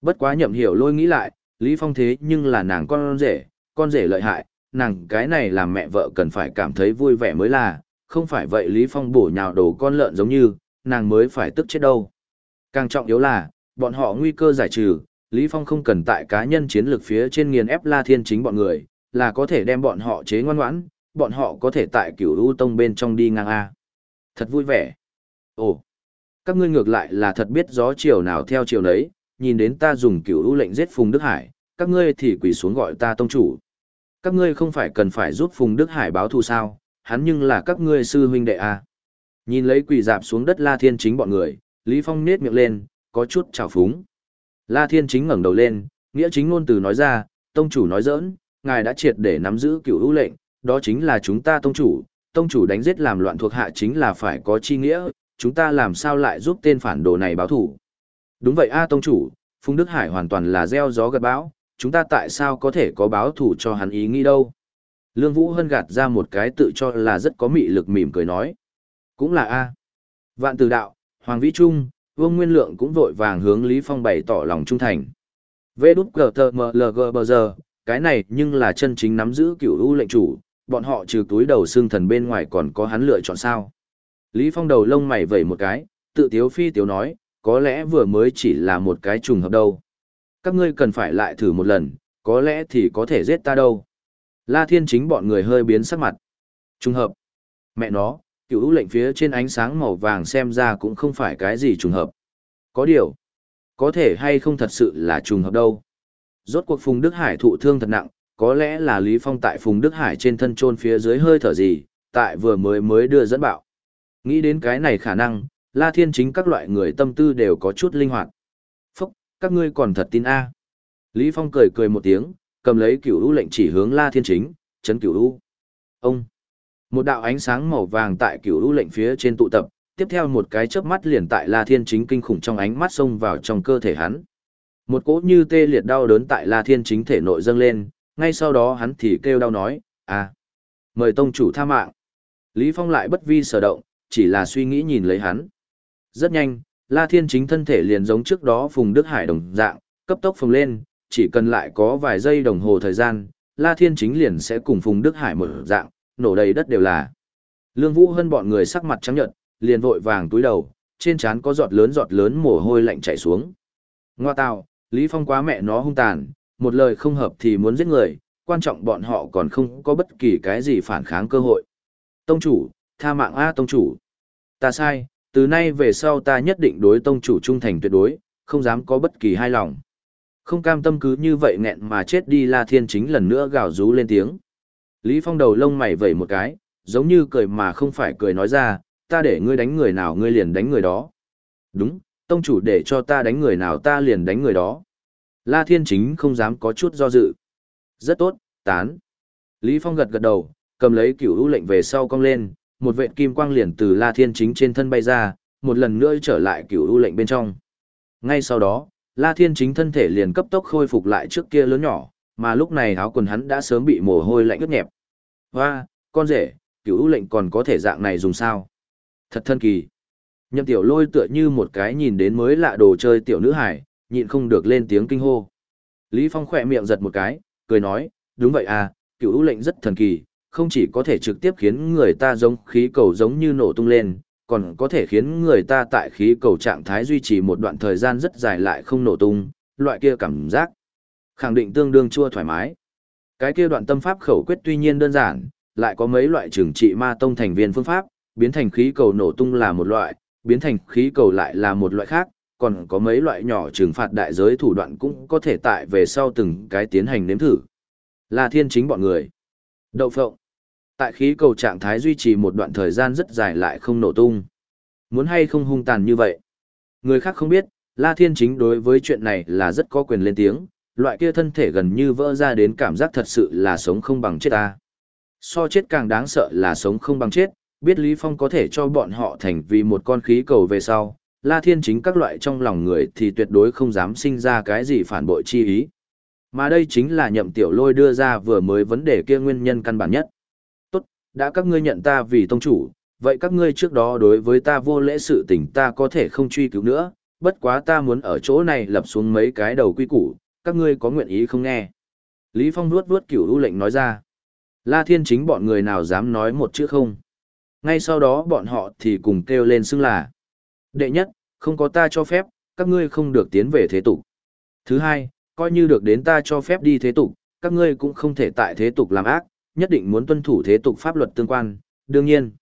Bất quá nhậm hiểu lôi nghĩ lại, Lý Phong thế nhưng là nàng con rể, con rể lợi hại, nàng cái này làm mẹ vợ cần phải cảm thấy vui vẻ mới là, không phải vậy Lý Phong bổ nhào đồ con lợn giống như, nàng mới phải tức chết đâu. Càng trọng yếu là, bọn họ nguy cơ giải trừ, Lý Phong không cần tại cá nhân chiến lược phía trên nghiền ép La Thiên chính bọn người, là có thể đem bọn họ chế ngoan ngoãn, bọn họ có thể tại cửu u tông bên trong đi ngang A. Thật vui vẻ. Ồ, các ngươi ngược lại là thật biết gió chiều nào theo chiều nấy, nhìn đến ta dùng cửu u lệnh giết Phùng Đức Hải, các ngươi thì quỳ xuống gọi ta tông chủ. Các ngươi không phải cần phải giúp Phùng Đức Hải báo thù sao, hắn nhưng là các ngươi sư huynh đệ à. Nhìn lấy quỳ dạp xuống đất La Thiên Chính bọn người, Lý Phong nết miệng lên, có chút trào phúng. La Thiên Chính ngẩng đầu lên, nghĩa chính ngôn từ nói ra, tông chủ nói giỡn, ngài đã triệt để nắm giữ cửu ưu lệnh, đó chính là chúng ta tông chủ, tông chủ đánh giết làm loạn thuộc hạ chính là phải có chi nghĩa, chúng ta làm sao lại giúp tên phản đồ này báo thủ. Đúng vậy a tông chủ, Phùng Đức Hải hoàn toàn là gieo gió gật bão, chúng ta tại sao có thể có báo thủ cho hắn ý nghĩ đâu. Lương Vũ Hân gạt ra một cái tự cho là rất có mị lực mỉm cười nói. Cũng là A. Vạn từ đạo, Hoàng Vĩ Trung, Vương Nguyên Lượng cũng vội vàng hướng Lý Phong bày tỏ lòng trung thành. Vê đút cờ tờ mờ lờ gờ bờ giờ, cái này nhưng là chân chính nắm giữ cửu ưu lệnh chủ, bọn họ trừ túi đầu xương thần bên ngoài còn có hắn lựa chọn sao. Lý Phong đầu lông mày vẩy một cái, tự tiếu phi tiếu nói, có lẽ vừa mới chỉ là một cái trùng hợp đâu. Các ngươi cần phải lại thử một lần, có lẽ thì có thể giết ta đâu. La Thiên chính bọn người hơi biến sắc mặt. Trùng hợp. Mẹ nó, cựu lệnh phía trên ánh sáng màu vàng xem ra cũng không phải cái gì trùng hợp. Có điều, có thể hay không thật sự là trùng hợp đâu. Rốt cuộc Phùng Đức Hải thụ thương thật nặng, có lẽ là Lý Phong tại Phùng Đức Hải trên thân trôn phía dưới hơi thở gì, tại vừa mới mới đưa dẫn bạo. Nghĩ đến cái này khả năng, La Thiên chính các loại người tâm tư đều có chút linh hoạt. Phúc, các ngươi còn thật tin A. Lý Phong cười cười một tiếng, cầm lấy cửu u lệnh chỉ hướng La Thiên chính, chấn cửu u. Ông. Một đạo ánh sáng màu vàng tại cửu u lệnh phía trên tụ tập, tiếp theo một cái chớp mắt liền tại La Thiên chính kinh khủng trong ánh mắt xông vào trong cơ thể hắn. Một cỗ như tê liệt đau đớn tại La Thiên chính thể nội dâng lên, ngay sau đó hắn thì kêu đau nói, à, mời tông chủ tha mạng. Lý Phong lại bất vi sở động, chỉ là suy nghĩ nhìn lấy hắn. Rất nhanh, La Thiên chính thân thể liền giống trước đó Phùng Đức Hải đồng dạng, cấp tốc phồng lên, chỉ cần lại có vài giây đồng hồ thời gian, La Thiên chính liền sẽ cùng Phùng Đức Hải mở dạng, nổ đầy đất đều là. Lương Vũ Hân bọn người sắc mặt trắng nhợt, liền vội vàng túi đầu, trên trán có giọt lớn giọt lớn mồ hôi lạnh chảy xuống. Ngoa tào, Lý Phong quá mẹ nó hung tàn, một lời không hợp thì muốn giết người, quan trọng bọn họ còn không có bất kỳ cái gì phản kháng cơ hội. Tông chủ, tha mạng A tông chủ. Ta sai, từ nay về sau ta nhất định đối tông chủ trung thành tuyệt đối, không dám có bất kỳ hai lòng. Không cam tâm cứ như vậy nghẹn mà chết đi La Thiên chính lần nữa gào rú lên tiếng. Lý Phong đầu lông mày vẩy một cái, giống như cười mà không phải cười nói ra, ta để ngươi đánh người nào ngươi liền đánh người đó. Đúng, tông chủ để cho ta đánh người nào ta liền đánh người đó. La Thiên Chính không dám có chút do dự. Rất tốt, tán. Lý Phong gật gật đầu, cầm lấy cửu ưu lệnh về sau cong lên, một vệt kim quang liền từ La Thiên Chính trên thân bay ra, một lần nữa trở lại cửu ưu lệnh bên trong. Ngay sau đó, La Thiên Chính thân thể liền cấp tốc khôi phục lại trước kia lớn nhỏ, mà lúc này áo quần hắn đã sớm bị mồ hôi lạnh ướt nhẹp. Hoa, con rể, cửu ưu lệnh còn có thể dạng này dùng sao? Thật thân kỳ. Nhậm tiểu lôi tựa như một cái nhìn đến mới lạ đồ chơi tiểu nữ hải, nhịn không được lên tiếng kinh hô. Lý Phong khỏe miệng giật một cái, cười nói, đúng vậy à, cựu ưu lệnh rất thần kỳ, không chỉ có thể trực tiếp khiến người ta giống khí cầu giống như nổ tung lên, còn có thể khiến người ta tại khí cầu trạng thái duy trì một đoạn thời gian rất dài lại không nổ tung, loại kia cảm giác. Khẳng định tương đương chua thoải mái. Cái kia đoạn tâm pháp khẩu quyết tuy nhiên đơn giản, lại có mấy loại trừng trị ma tông thành viên phương pháp, biến thành khí cầu nổ tung là một loại, biến thành khí cầu lại là một loại khác, còn có mấy loại nhỏ trừng phạt đại giới thủ đoạn cũng có thể tại về sau từng cái tiến hành nếm thử. Là thiên chính bọn người. Đậu phộng. Tại khí cầu trạng thái duy trì một đoạn thời gian rất dài lại không nổ tung. Muốn hay không hung tàn như vậy. Người khác không biết, La Thiên Chính đối với chuyện này là rất có quyền lên tiếng, loại kia thân thể gần như vỡ ra đến cảm giác thật sự là sống không bằng chết ta. So chết càng đáng sợ là sống không bằng chết, biết Lý Phong có thể cho bọn họ thành vì một con khí cầu về sau, La Thiên chính các loại trong lòng người thì tuyệt đối không dám sinh ra cái gì phản bội chi ý. Mà đây chính là nhậm tiểu lôi đưa ra vừa mới vấn đề kia nguyên nhân căn bản nhất. Đã các ngươi nhận ta vì tông chủ, vậy các ngươi trước đó đối với ta vô lễ sự tình ta có thể không truy cứu nữa, bất quá ta muốn ở chỗ này lập xuống mấy cái đầu quy củ, các ngươi có nguyện ý không nghe. Lý Phong nuốt nuốt cửu ưu lệnh nói ra. La Thiên chính bọn người nào dám nói một chữ không. Ngay sau đó bọn họ thì cùng kêu lên xưng là. Đệ nhất, không có ta cho phép, các ngươi không được tiến về thế tục. Thứ hai, coi như được đến ta cho phép đi thế tục, các ngươi cũng không thể tại thế tục làm ác, nhất định muốn tuân thủ thế tục pháp luật tương quan, đương nhiên.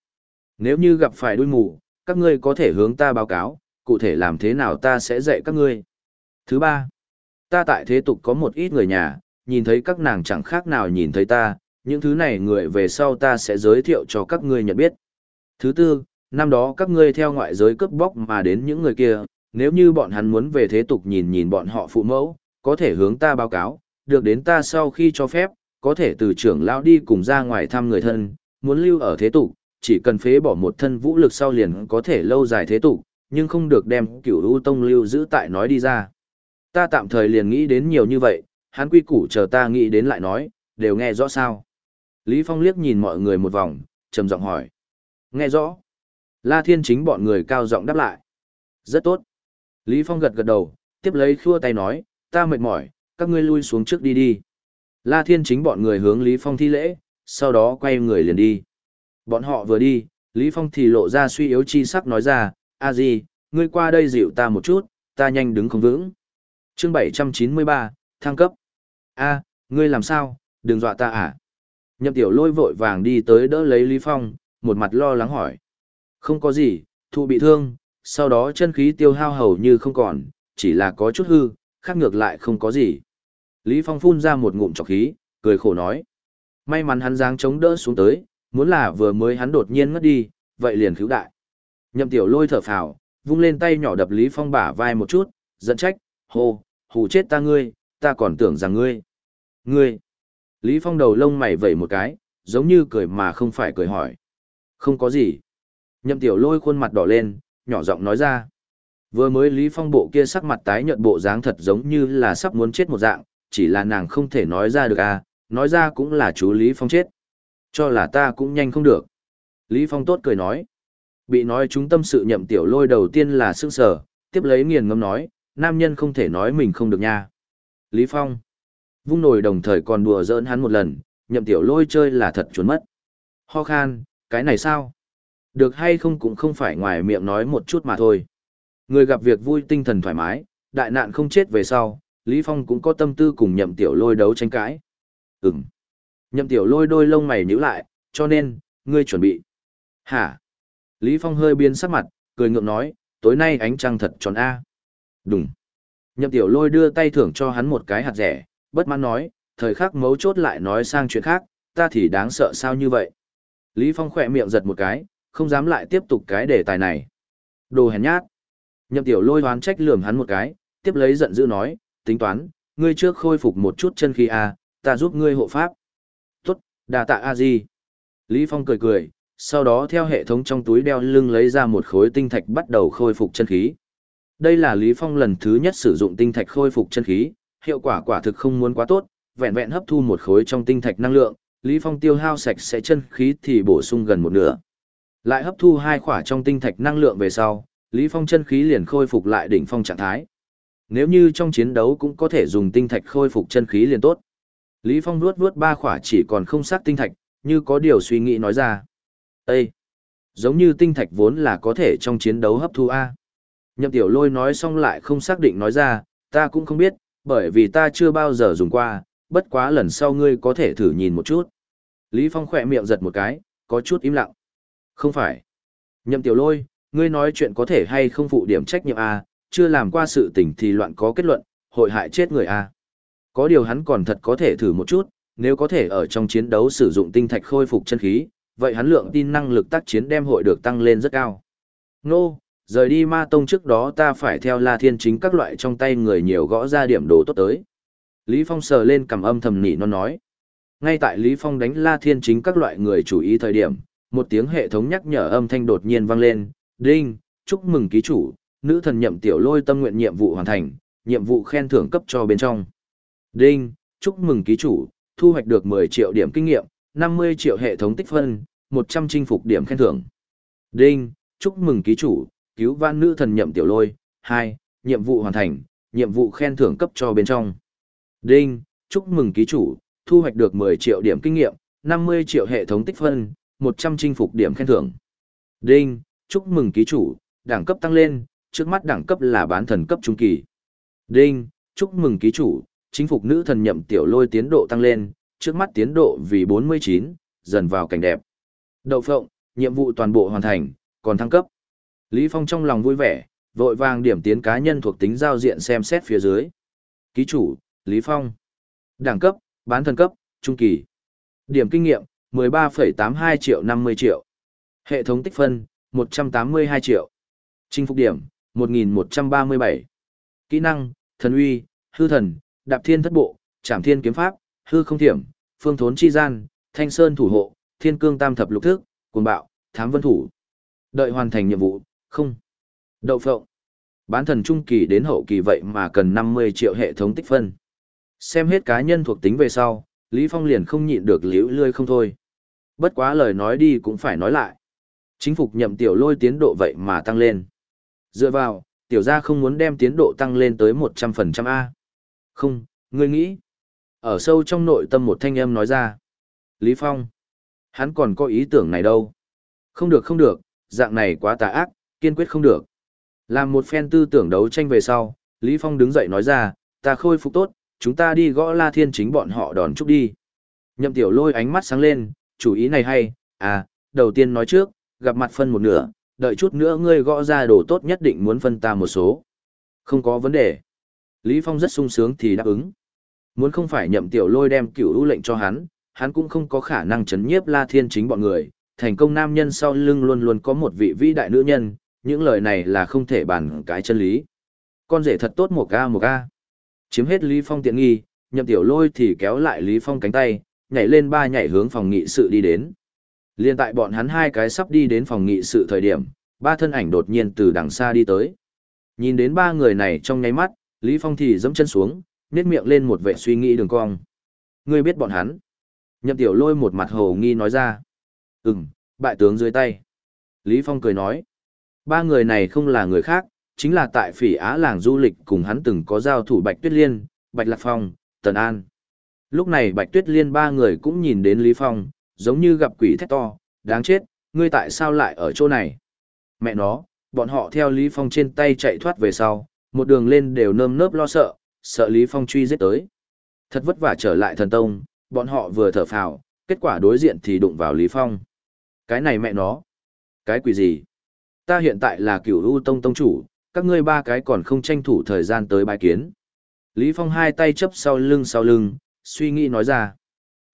Nếu như gặp phải đuôi mù, các ngươi có thể hướng ta báo cáo, cụ thể làm thế nào ta sẽ dạy các ngươi. Thứ ba, ta tại thế tục có một ít người nhà, nhìn thấy các nàng chẳng khác nào nhìn thấy ta, những thứ này người về sau ta sẽ giới thiệu cho các ngươi nhận biết. Thứ tư, năm đó các ngươi theo ngoại giới cướp bóc mà đến những người kia, nếu như bọn hắn muốn về thế tục nhìn nhìn bọn họ phụ mẫu, có thể hướng ta báo cáo, được đến ta sau khi cho phép, có thể từ trưởng lão đi cùng ra ngoài thăm người thân, muốn lưu ở thế tục, chỉ cần phế bỏ một thân vũ lực sau liền có thể lâu dài thế tục, nhưng không được đem cửu u tông lưu giữ tại nói đi ra. Ta tạm thời liền nghĩ đến nhiều như vậy, hắn quy củ chờ ta nghĩ đến lại nói, đều nghe rõ sao. Lý Phong liếc nhìn mọi người một vòng, trầm giọng hỏi. Nghe rõ. La Thiên chính bọn người cao giọng đáp lại. Rất tốt. Lý Phong gật gật đầu, tiếp lấy khua tay nói, ta mệt mỏi, các ngươi lui xuống trước đi đi. La Thiên chính bọn người hướng Lý Phong thi lễ, sau đó quay người liền đi. Bọn họ vừa đi, Lý Phong thì lộ ra suy yếu chi sắc nói ra, a gì, ngươi qua đây dịu ta một chút, ta nhanh đứng không vững. Chương 793, thăng cấp. a ngươi làm sao, đừng dọa ta à. Nhậm tiểu lôi vội vàng đi tới đỡ lấy Lý Phong, một mặt lo lắng hỏi. Không có gì, thụ bị thương, sau đó chân khí tiêu hao hầu như không còn, chỉ là có chút hư, khác ngược lại không có gì. Lý Phong phun ra một ngụm trọc khí, cười khổ nói. May mắn hắn dáng chống đỡ xuống tới, muốn là vừa mới hắn đột nhiên ngất đi, vậy liền cứu đại. Nhậm tiểu lôi thở phào, vung lên tay nhỏ đập Lý Phong bả vai một chút, giận trách, hô, hù chết ta ngươi, ta còn tưởng rằng ngươi. Ngươi. Lý Phong đầu lông mày vẩy một cái, giống như cười mà không phải cười hỏi. Không có gì. Nhậm tiểu lôi khuôn mặt đỏ lên, nhỏ giọng nói ra. Vừa mới Lý Phong bộ kia sắc mặt tái nhợt bộ dáng thật giống như là sắp muốn chết một dạng, chỉ là nàng không thể nói ra được à, nói ra cũng là chú Lý Phong chết. Cho là ta cũng nhanh không được. Lý Phong tốt cười nói. Bị nói chúng tâm sự nhậm tiểu lôi đầu tiên là sương sở, tiếp lấy nghiền ngâm nói, nam nhân không thể nói mình không được nha. Lý Phong. Vung nồi đồng thời còn đùa giỡn hắn một lần, nhậm tiểu lôi chơi là thật trốn mất. Ho khan, cái này sao? Được hay không cũng không phải ngoài miệng nói một chút mà thôi. Người gặp việc vui tinh thần thoải mái, đại nạn không chết về sau, Lý Phong cũng có tâm tư cùng nhậm tiểu lôi đấu tranh cãi. Ừm. Nhậm tiểu lôi đôi lông mày nhíu lại, cho nên, ngươi chuẩn bị. Hả? Lý Phong hơi biến sắc mặt, cười ngượng nói, tối nay ánh trăng thật tròn A. Đúng. Nhậm tiểu lôi đưa tay thưởng cho hắn một cái hạt rẻ, bất mãn nói, thời khắc mấu chốt lại nói sang chuyện khác, ta thì đáng sợ sao như vậy. Lý Phong khỏe miệng giật một cái, không dám lại tiếp tục cái đề tài này. Đồ hèn nhát. Nhậm tiểu lôi hoán trách lườm hắn một cái, tiếp lấy giận dữ nói, tính toán, ngươi trước khôi phục một chút chân khí a, ta giúp ngươi hộ pháp. Tốt, đà tạ a di. Lý Phong cười cười, sau đó theo hệ thống trong túi đeo lưng lấy ra một khối tinh thạch bắt đầu khôi phục chân khí. Đây là Lý Phong lần thứ nhất sử dụng tinh thạch khôi phục chân khí, hiệu quả quả thực không muốn quá tốt, vẹn vẹn hấp thu một khối trong tinh thạch năng lượng, Lý Phong tiêu hao sạch sẽ chân khí thì bổ sung gần một nửa. Lại hấp thu hai khỏa trong tinh thạch năng lượng về sau, Lý Phong chân khí liền khôi phục lại đỉnh phong trạng thái. Nếu như trong chiến đấu cũng có thể dùng tinh thạch khôi phục chân khí liền tốt. Lý Phong vuốt vuốt ba khỏa chỉ còn không sát tinh thạch, như có điều suy nghĩ nói ra. Ê! Giống như tinh thạch vốn là có thể trong chiến đấu hấp thu A. Nhậm tiểu lôi nói xong lại không xác định nói ra, ta cũng không biết, bởi vì ta chưa bao giờ dùng qua, bất quá lần sau ngươi có thể thử nhìn một chút. Lý Phong khỏe miệng giật một cái, có chút im lặng. Không phải. Nhậm tiểu lôi, ngươi nói chuyện có thể hay không phụ điểm trách nhiệm A, chưa làm qua sự tình thì loạn có kết luận, hội hại chết người A. Có điều hắn còn thật có thể thử một chút, nếu có thể ở trong chiến đấu sử dụng tinh thạch khôi phục chân khí, vậy hắn lượng tin năng lực tác chiến đem hội được tăng lên rất cao. Nô, rời đi ma tông trước đó ta phải theo la thiên chính các loại trong tay người nhiều gõ ra điểm đồ tốt tới. Lý Phong sờ lên cầm âm thầm nỉ nó nói. Ngay tại Lý Phong đánh la thiên chính các loại người chủ ý thời điểm, một tiếng hệ thống nhắc nhở âm thanh đột nhiên vang lên, đinh, chúc mừng ký chủ, nữ thần nhậm tiểu lôi tâm nguyện nhiệm vụ hoàn thành, nhiệm vụ khen thưởng cấp cho bên trong. Đinh, chúc mừng ký chủ, thu hoạch được 10 triệu điểm kinh nghiệm, 50 triệu hệ thống tích phân, 100 chinh phục điểm khen thưởng. Đinh, chúc mừng ký chủ, cứu vãn nữ thần nhậm tiểu lôi, 2, nhiệm vụ hoàn thành, nhiệm vụ khen thưởng cấp cho bên trong. Đinh, chúc mừng ký chủ, thu hoạch được 10 triệu điểm kinh nghiệm, 50 triệu hệ thống tích phân, 100 chinh phục điểm khen thưởng. Đinh, chúc mừng ký chủ, đẳng cấp tăng lên, trước mắt đẳng cấp là bán thần cấp trung kỳ. Đinh, chúc mừng ký chủ, chính phục nữ thần nhậm tiểu lôi tiến độ tăng lên, trước mắt tiến độ vì 49, dần vào cảnh đẹp. Đậu phộng, nhiệm vụ toàn bộ hoàn thành, còn thăng cấp. Lý Phong trong lòng vui vẻ, vội vàng điểm tiến cá nhân thuộc tính giao diện xem xét phía dưới. Ký chủ, Lý Phong. Đẳng cấp, bán thần cấp, trung kỳ. Điểm kinh nghiệm, 13,82 triệu 50 triệu. Hệ thống tích phân, 182 triệu. Chinh phục điểm, 1137. Kỹ năng, thần uy, hư thần, đạp thiên thất bộ, trảm thiên kiếm pháp, hư không thiểm, phương thốn chi gian, thanh sơn thủ hộ, thiên cương tam thập lục thức, cuồng bạo, thám vân thủ. Đợi hoàn thành nhiệm vụ, không. Đậu phộng. Bán thần trung kỳ đến hậu kỳ vậy mà cần 50 triệu hệ thống tích phân. Xem hết cá nhân thuộc tính về sau, Lý Phong liền không nhịn được liễu lươi không thôi. Bất quá lời nói đi cũng phải nói lại. Chính phục nhậm tiểu lôi tiến độ vậy mà tăng lên. Dựa vào, tiểu gia không muốn đem tiến độ tăng lên tới 100% A. Không, ngươi nghĩ. Ở sâu trong nội tâm một thanh âm nói ra. Lý Phong. Hắn còn có ý tưởng này đâu. Không được không được, dạng này quá tà ác, kiên quyết không được. Làm một phen tư tưởng đấu tranh về sau, Lý Phong đứng dậy nói ra, ta khôi phục tốt, chúng ta đi gõ la thiên chính bọn họ đòn chúc đi. Nhậm tiểu lôi ánh mắt sáng lên, chủ ý này hay, à, đầu tiên nói trước, gặp mặt phân một nửa, đợi chút nữa ngươi gõ ra đồ tốt nhất định muốn phân ta một số. Không có vấn đề. Lý Phong rất sung sướng thì đáp ứng. Muốn không phải nhậm tiểu lôi đem cửu ưu lệnh cho hắn, hắn cũng không có khả năng chấn nhiếp la thiên chính bọn người. Thành công nam nhân sau lưng luôn luôn có một vị vĩ đại nữ nhân, những lời này là không thể bàn cái chân lý. Con rể thật tốt một ca một ca. Chiếm hết Lý Phong tiện nghi, nhậm tiểu lôi thì kéo lại Lý Phong cánh tay, nhảy lên ba nhảy hướng phòng nghị sự đi đến. Liên tại bọn hắn hai cái sắp đi đến phòng nghị sự thời điểm, ba thân ảnh đột nhiên từ đằng xa đi tới. Nhìn đến ba người này trong nháy mắt, Lý Phong thì dẫm chân xuống, nét miệng lên một vẻ suy nghĩ đường cong. Ngươi biết bọn hắn. Nhậm tiểu lôi một mặt hồ nghi nói ra. Ừm, bại tướng dưới tay. Lý Phong cười nói. Ba người này không là người khác, chính là tại phỉ Á làng du lịch cùng hắn từng có giao thủ Bạch Tuyết Liên, Bạch Lạc Phong, Tần An. Lúc này Bạch Tuyết Liên ba người cũng nhìn đến Lý Phong, giống như gặp quỷ thét to, đáng chết, ngươi tại sao lại ở chỗ này? Mẹ nó, bọn họ theo Lý Phong trên tay chạy thoát về sau, một đường lên đều nơm nớp lo sợ, sợ Lý Phong truy giết tới. Thật vất vả trở lại thần tông, bọn họ vừa thở phào, kết quả đối diện thì đụng vào Lý Phong. Cái này mẹ nó, cái quỷ gì? Ta hiện tại là cửu u tông tông chủ, các ngươi ba cái còn không tranh thủ thời gian tới bài kiến. Lý Phong hai tay chấp sau lưng sau lưng, suy nghĩ nói ra.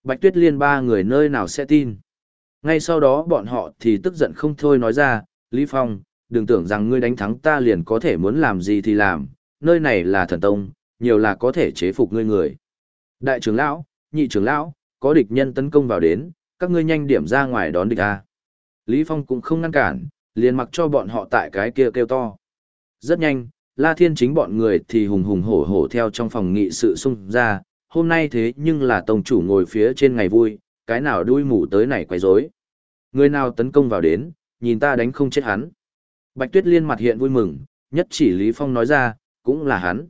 Bạch Tuyết Liên ba người nơi nào sẽ tin. Ngay sau đó bọn họ thì tức giận không thôi nói ra, Lý Phong, đừng tưởng rằng ngươi đánh thắng ta liền có thể muốn làm gì thì làm, nơi này là thần tông, nhiều là có thể chế phục ngươi người. Đại trưởng lão, nhị trưởng lão, có địch nhân tấn công vào đến, các ngươi nhanh điểm ra ngoài đón địch a. Lý Phong cũng không ngăn cản, liền mặc cho bọn họ tại cái kia kêu to. Rất nhanh, La Thiên chính bọn người thì hùng hùng hổ hổ theo trong phòng nghị sự xung ra, hôm nay thế nhưng là tông chủ ngồi phía trên ngày vui, cái nào đuôi mù tới này quấy rối. Người nào tấn công vào đến, nhìn ta đánh không chết hắn. Bạch Tuyết Liên mặt hiện vui mừng, nhất chỉ Lý Phong nói ra, cũng là hắn.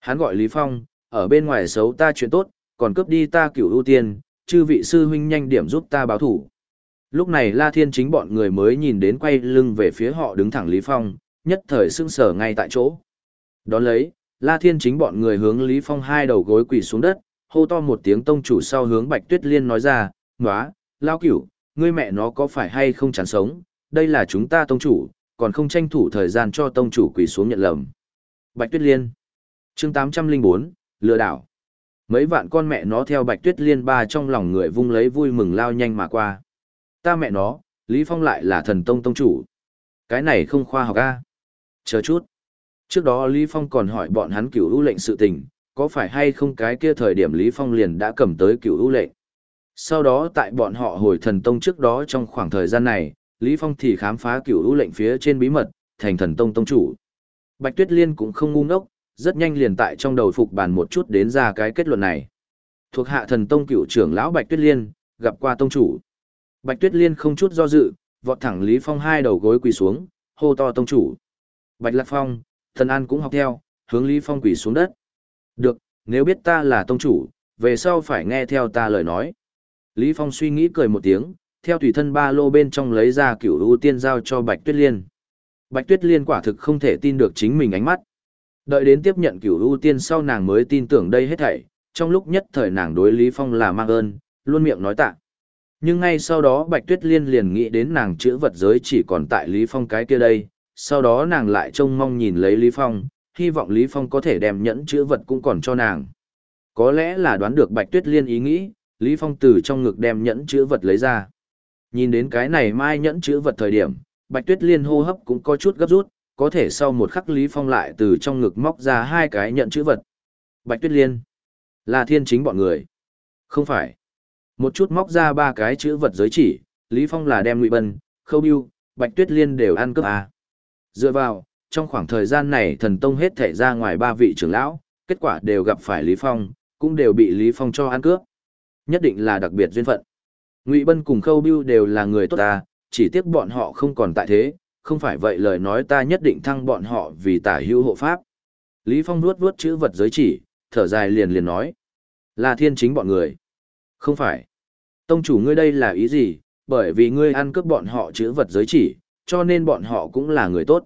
Hắn gọi Lý Phong, ở bên ngoài xấu ta chuyện tốt, còn cướp đi ta cửu ưu tiên, chư vị sư huynh nhanh điểm giúp ta báo thủ. Lúc này La Thiên chính bọn người mới nhìn đến quay lưng về phía họ đứng thẳng Lý Phong, nhất thời sững sở ngay tại chỗ. Đón lấy, La Thiên chính bọn người hướng Lý Phong hai đầu gối quỳ xuống đất, hô to một tiếng tông chủ sau hướng Bạch Tuyết Liên nói ra, "Nóa, lao cửu, ngươi mẹ nó có phải hay không chán sống, đây là chúng ta tông chủ, còn không tranh thủ thời gian cho tông chủ quỳ xuống nhận lầm." Bạch Tuyết Liên. Chương 804, lừa đảo. Mấy vạn con mẹ nó theo Bạch Tuyết Liên ba trong lòng người vung lấy vui mừng lao nhanh mà qua. Ta mẹ nó, Lý Phong lại là thần tông tông chủ. Cái này không khoa học a. Chờ chút. Trước đó Lý Phong còn hỏi bọn hắn cửu ưu lệnh sự tình, có phải hay không cái kia thời điểm Lý Phong liền đã cầm tới cửu ưu lệnh. Sau đó tại bọn họ hồi thần tông trước đó trong khoảng thời gian này, Lý Phong thì khám phá cửu ưu lệnh phía trên bí mật, thành thần tông tông chủ. Bạch Tuyết Liên cũng không ngu ngốc, rất nhanh liền tại trong đầu phục bàn một chút đến ra cái kết luận này. Thuộc hạ thần tông cửu trưởng lão Bạch Tuyết Liên, gặp qua tông chủ. Bạch Tuyết Liên không chút do dự, vọt thẳng Lý Phong hai đầu gối quỳ xuống, hô to tông chủ. Bạch Lạc Phong, Thần An cũng học theo, hướng Lý Phong quỳ xuống đất. Được, nếu biết ta là tông chủ, về sau phải nghe theo ta lời nói. Lý Phong suy nghĩ cười một tiếng, theo tùy thân ba lô bên trong lấy ra cửu ưu tiên giao cho Bạch Tuyết Liên. Bạch Tuyết Liên quả thực không thể tin được chính mình ánh mắt. Đợi đến tiếp nhận cửu ưu tiên sau nàng mới tin tưởng đây hết thảy, trong lúc nhất thời nàng đối Lý Phong là mang ơn, luôn miệng nói tạ. Nhưng ngay sau đó Bạch Tuyết Liên liền nghĩ đến nàng chữ vật giới chỉ còn tại Lý Phong cái kia đây, sau đó nàng lại trông mong nhìn lấy Lý Phong, hy vọng Lý Phong có thể đem nhẫn chữ vật cũng còn cho nàng. Có lẽ là đoán được Bạch Tuyết Liên ý nghĩ, Lý Phong từ trong ngực đem nhẫn chữ vật lấy ra. Nhìn đến cái này mai nhẫn chữ vật thời điểm, Bạch Tuyết Liên hô hấp cũng có chút gấp rút, có thể sau một khắc Lý Phong lại từ trong ngực móc ra hai cái nhẫn chữ vật. Bạch Tuyết Liên, là thiên chính bọn người. Không phải. Một chút móc ra ba cái chữ vật giới chỉ, Lý Phong là đem Ngụy Bân, Khâu Biêu, Bạch Tuyết Liên đều ăn cướp à. Dựa vào, trong khoảng thời gian này thần tông hết thể ra ngoài ba vị trưởng lão, kết quả đều gặp phải Lý Phong, cũng đều bị Lý Phong cho ăn cướp. Nhất định là đặc biệt duyên phận. Ngụy Bân cùng Khâu Biêu đều là người tốt ta, chỉ tiếc bọn họ không còn tại thế, không phải vậy lời nói ta nhất định thăng bọn họ vì tả hữu hộ pháp. Lý Phong nuốt nuốt chữ vật giới chỉ, thở dài liền liền nói. Là thiên chính bọn người. Không phải. Tông chủ ngươi đây là ý gì, bởi vì ngươi ăn cướp bọn họ chữ vật giới chỉ, cho nên bọn họ cũng là người tốt.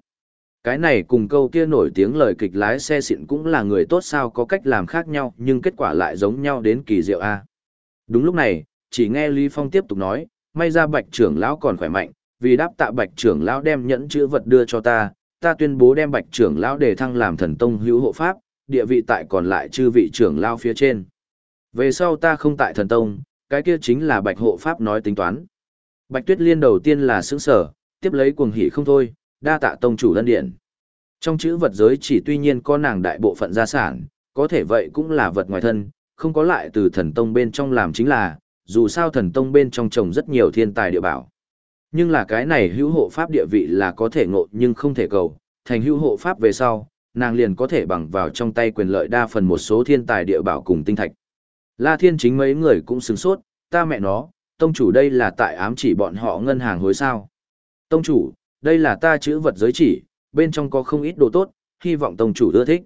Cái này cùng câu kia nổi tiếng lời kịch lái xe xịn cũng là người tốt sao có cách làm khác nhau nhưng kết quả lại giống nhau đến kỳ diệu a. Đúng lúc này, chỉ nghe Lý Phong tiếp tục nói, may ra bạch trưởng lão còn khỏe mạnh, vì đáp tạ bạch trưởng lão đem nhẫn chữ vật đưa cho ta, ta tuyên bố đem bạch trưởng lão đề thăng làm thần tông hữu hộ pháp, địa vị tại còn lại chư vị trưởng lão phía trên. Về sau ta không tại thần tông, cái kia chính là bạch hộ pháp nói tính toán. Bạch tuyết liên đầu tiên là sững sở, tiếp lấy cuồng hỉ không thôi, đa tạ tông chủ lân điện. Trong chữ vật giới chỉ tuy nhiên có nàng đại bộ phận gia sản, có thể vậy cũng là vật ngoài thân, không có lại từ thần tông bên trong làm chính là, dù sao thần tông bên trong trồng rất nhiều thiên tài địa bảo. Nhưng là cái này hữu hộ pháp địa vị là có thể ngộ nhưng không thể cầu, thành hữu hộ pháp về sau, nàng liền có thể bằng vào trong tay quyền lợi đa phần một số thiên tài địa bảo cùng tinh thạch. La Thiên chính mấy người cũng sướng sốt, ta mẹ nó, tông chủ đây là tại ám chỉ bọn họ ngân hàng hối sao. Tông chủ, đây là ta chữ vật giới chỉ, bên trong có không ít đồ tốt, hy vọng tông chủ ưa thích.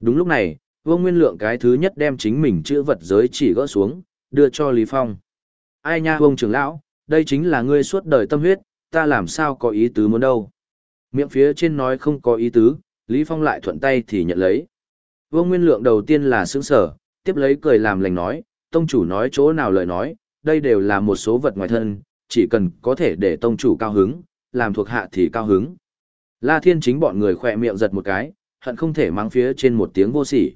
Đúng lúc này, Vương Nguyên Lượng cái thứ nhất đem chính mình chữ vật giới chỉ gỡ xuống, đưa cho Lý Phong. Ai nha Vương trưởng lão, đây chính là ngươi suốt đời tâm huyết, ta làm sao có ý tứ muốn đâu. Miệng phía trên nói không có ý tứ, Lý Phong lại thuận tay thì nhận lấy. Vương Nguyên Lượng đầu tiên là sững sở, tiếp lấy cười làm lành nói, tông chủ nói chỗ nào lời nói, đây đều là một số vật ngoài thân, chỉ cần có thể để tông chủ cao hứng, làm thuộc hạ thì cao hứng. La Thiên chính bọn người khỏe miệng giật một cái, hận không thể mang phía trên một tiếng vô sỉ.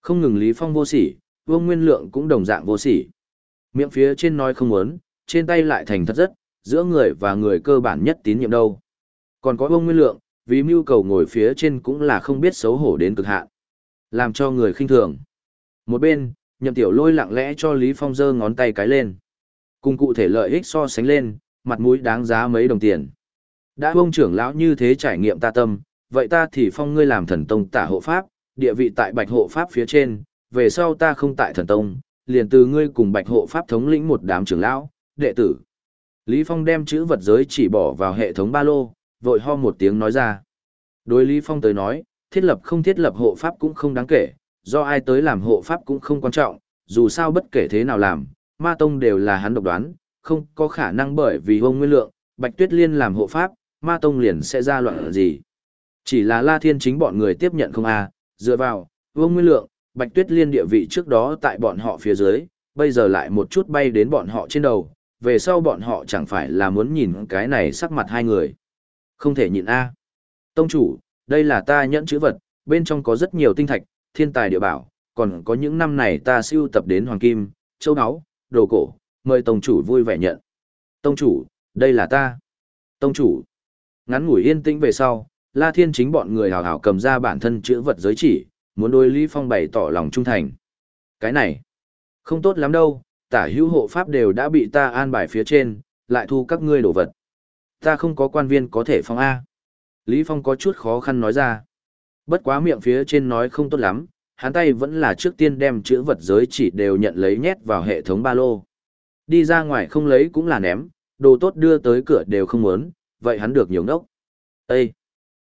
Không ngừng Lý Phong vô sỉ, Vương Nguyên Lượng cũng đồng dạng vô sỉ. Miệng phía trên nói không muốn, trên tay lại thành thật rất, giữa người và người cơ bản nhất tín nhiệm đâu. Còn có Vương Nguyên Lượng, vì mưu cầu ngồi phía trên cũng là không biết xấu hổ đến cực hạn. Làm cho người khinh thường. Một bên, nhậm tiểu lôi lặng lẽ cho Lý Phong giơ ngón tay cái lên. Cùng cụ thể lợi ích so sánh lên, mặt mũi đáng giá mấy đồng tiền. Đã ông trưởng lão như thế trải nghiệm ta tâm, vậy ta thì phong ngươi làm thần tông tả hộ pháp, địa vị tại bạch hộ pháp phía trên, về sau ta không tại thần tông, liền từ ngươi cùng bạch hộ pháp thống lĩnh một đám trưởng lão, đệ tử. Lý Phong đem chữ vật giới chỉ bỏ vào hệ thống ba lô, vội ho một tiếng nói ra. Đối Lý Phong tới nói, thiết lập không thiết lập hộ pháp cũng không đáng kể, do ai tới làm hộ pháp cũng không quan trọng, dù sao bất kể thế nào làm, ma tông đều là hắn độc đoán, không có khả năng bởi vì ông Nguyên Lượng, Bạch Tuyết Liên làm hộ pháp, ma tông liền sẽ ra loạn gì. Chỉ là La Thiên chính bọn người tiếp nhận không a, à, dựa vào, Vương Nguyên Lượng, Bạch Tuyết Liên địa vị trước đó tại bọn họ phía dưới, bây giờ lại một chút bay đến bọn họ trên đầu, về sau bọn họ chẳng phải là muốn nhìn cái này sắc mặt hai người. Không thể nhịn a. Tông chủ, đây là ta nhẫn chữ vật, bên trong có rất nhiều tinh thạch, thiên tài địa bảo, còn có những năm này ta siêu tập đến hoàng kim, châu áo, đồ cổ, mời tông chủ vui vẻ nhận. Tông chủ, đây là ta. Tông chủ. Ngắn ngủi yên tĩnh về sau, La Thiên chính bọn người hào hào cầm ra bản thân chữ vật giới chỉ, muốn đôi Lý Phong bày tỏ lòng trung thành. Cái này, không tốt lắm đâu, tả hữu hộ pháp đều đã bị ta an bài phía trên, lại thu các ngươi đồ vật. Ta không có quan viên có thể phong A. Lý Phong có chút khó khăn nói ra. Bất quá miệng phía trên nói không tốt lắm, hắn tay vẫn là trước tiên đem chữ vật giới chỉ đều nhận lấy nhét vào hệ thống ba lô. Đi ra ngoài không lấy cũng là ném, đồ tốt đưa tới cửa đều không muốn, vậy hắn được nhiều ngốc. Ê!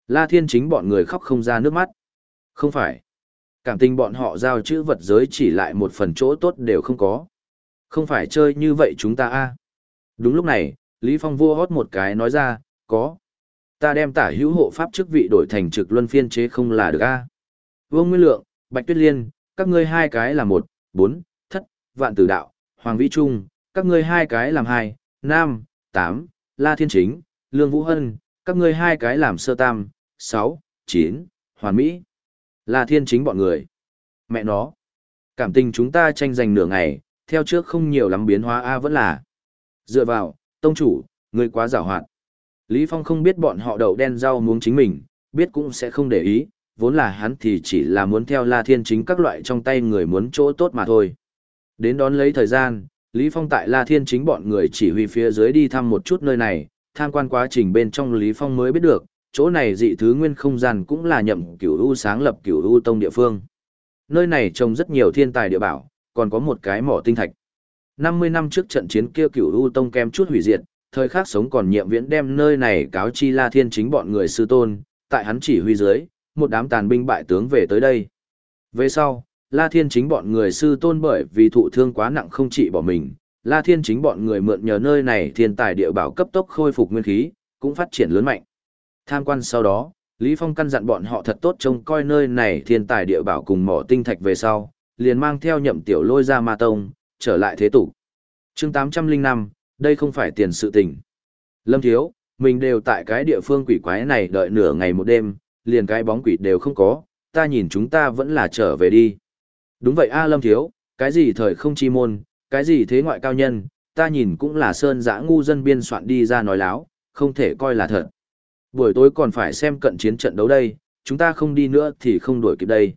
La Thiên chính bọn người khóc không ra nước mắt. Không phải. Cảm tình bọn họ giao chữ vật giới chỉ lại một phần chỗ tốt đều không có. Không phải chơi như vậy chúng ta a. Đúng lúc này, Lý Phong vua hót một cái nói ra, có. Ta đem tả hữu hộ pháp chức vị đổi thành trực luân phiên chế không là được a. Vương Nguyên Lượng, Bạch Tuyết Liên, các ngươi hai cái là một, bốn, thất, vạn tử đạo, Hoàng Vĩ Trung, các ngươi hai cái làm hai, nam, tám, La Thiên Chính, Lương Vũ Hân, các ngươi hai cái làm sơ tam, sáu, chín, hoàn mỹ. La Thiên Chính bọn người. Mẹ nó. Cảm tình chúng ta tranh giành nửa ngày, theo trước không nhiều lắm biến hóa A vẫn là. Dựa vào, tông chủ, người quá giảo hoạt. Lý Phong không biết bọn họ đậu đen rau muống chính mình, biết cũng sẽ không để ý, vốn là hắn thì chỉ là muốn theo La Thiên Chính các loại trong tay người muốn chỗ tốt mà thôi. Đến đón lấy thời gian, Lý Phong tại La Thiên Chính bọn người chỉ huy phía dưới đi thăm một chút nơi này, tham quan quá trình bên trong Lý Phong mới biết được, chỗ này dị thứ nguyên không gian cũng là nhậm cửu u sáng lập cửu u tông địa phương. Nơi này trồng rất nhiều thiên tài địa bảo, còn có một cái mỏ tinh thạch. 50 năm trước trận chiến kia cửu u tông kem chút hủy diệt, thời khắc sống còn nhiệm viễn đem nơi này cáo chi La Thiên chính bọn người sư tôn, tại hắn chỉ huy dưới, một đám tàn binh bại tướng về tới đây. Về sau, La Thiên chính bọn người sư tôn bởi vì thụ thương quá nặng không trị bỏ mình, La Thiên chính bọn người mượn nhờ nơi này thiên tài địa bảo cấp tốc khôi phục nguyên khí, cũng phát triển lớn mạnh. Tham quan sau đó, Lý Phong căn dặn bọn họ thật tốt trông coi nơi này thiên tài địa bảo cùng mỏ tinh thạch về sau, liền mang theo nhậm tiểu lôi ra ma tông, trở lại thế tục. chương 805, đây không phải tiền sự tình. Lâm Thiếu, mình đều tại cái địa phương quỷ quái này đợi nửa ngày một đêm, liền cái bóng quỷ đều không có, ta nhìn chúng ta vẫn là trở về đi. Đúng vậy a Lâm Thiếu, cái gì thời không chi môn, cái gì thế ngoại cao nhân, ta nhìn cũng là sơn dã ngu dân biên soạn đi ra nói láo, không thể coi là thật. Buổi tối còn phải xem cận chiến trận đấu đây, chúng ta không đi nữa thì không đuổi kịp đây.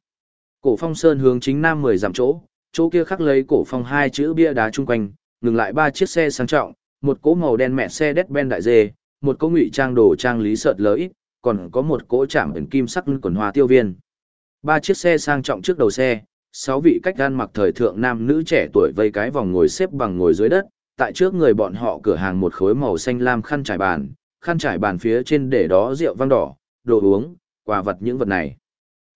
Cổ phong sơn hướng chính nam 10 dặm chỗ, chỗ kia khắc lấy cổ phong hai chữ bia đá chung quanh, ngừng lại ba chiếc xe sang trọng, một cỗ màu đen mẹ xe đét ben đại dê, một cỗ ngụy trang đồ trang lý sợt lới, còn có một cỗ chạm ẩn kim sắc quần hoa tiêu viên. Ba chiếc xe sang trọng trước đầu xe, sáu vị cách gan mặc thời thượng nam nữ trẻ tuổi vây cái vòng ngồi xếp bằng ngồi dưới đất, tại trước người bọn họ cửa hàng một khối màu xanh lam khăn trải bàn, khăn trải bàn phía trên để đó rượu vang đỏ, đồ uống, quà vật những vật này.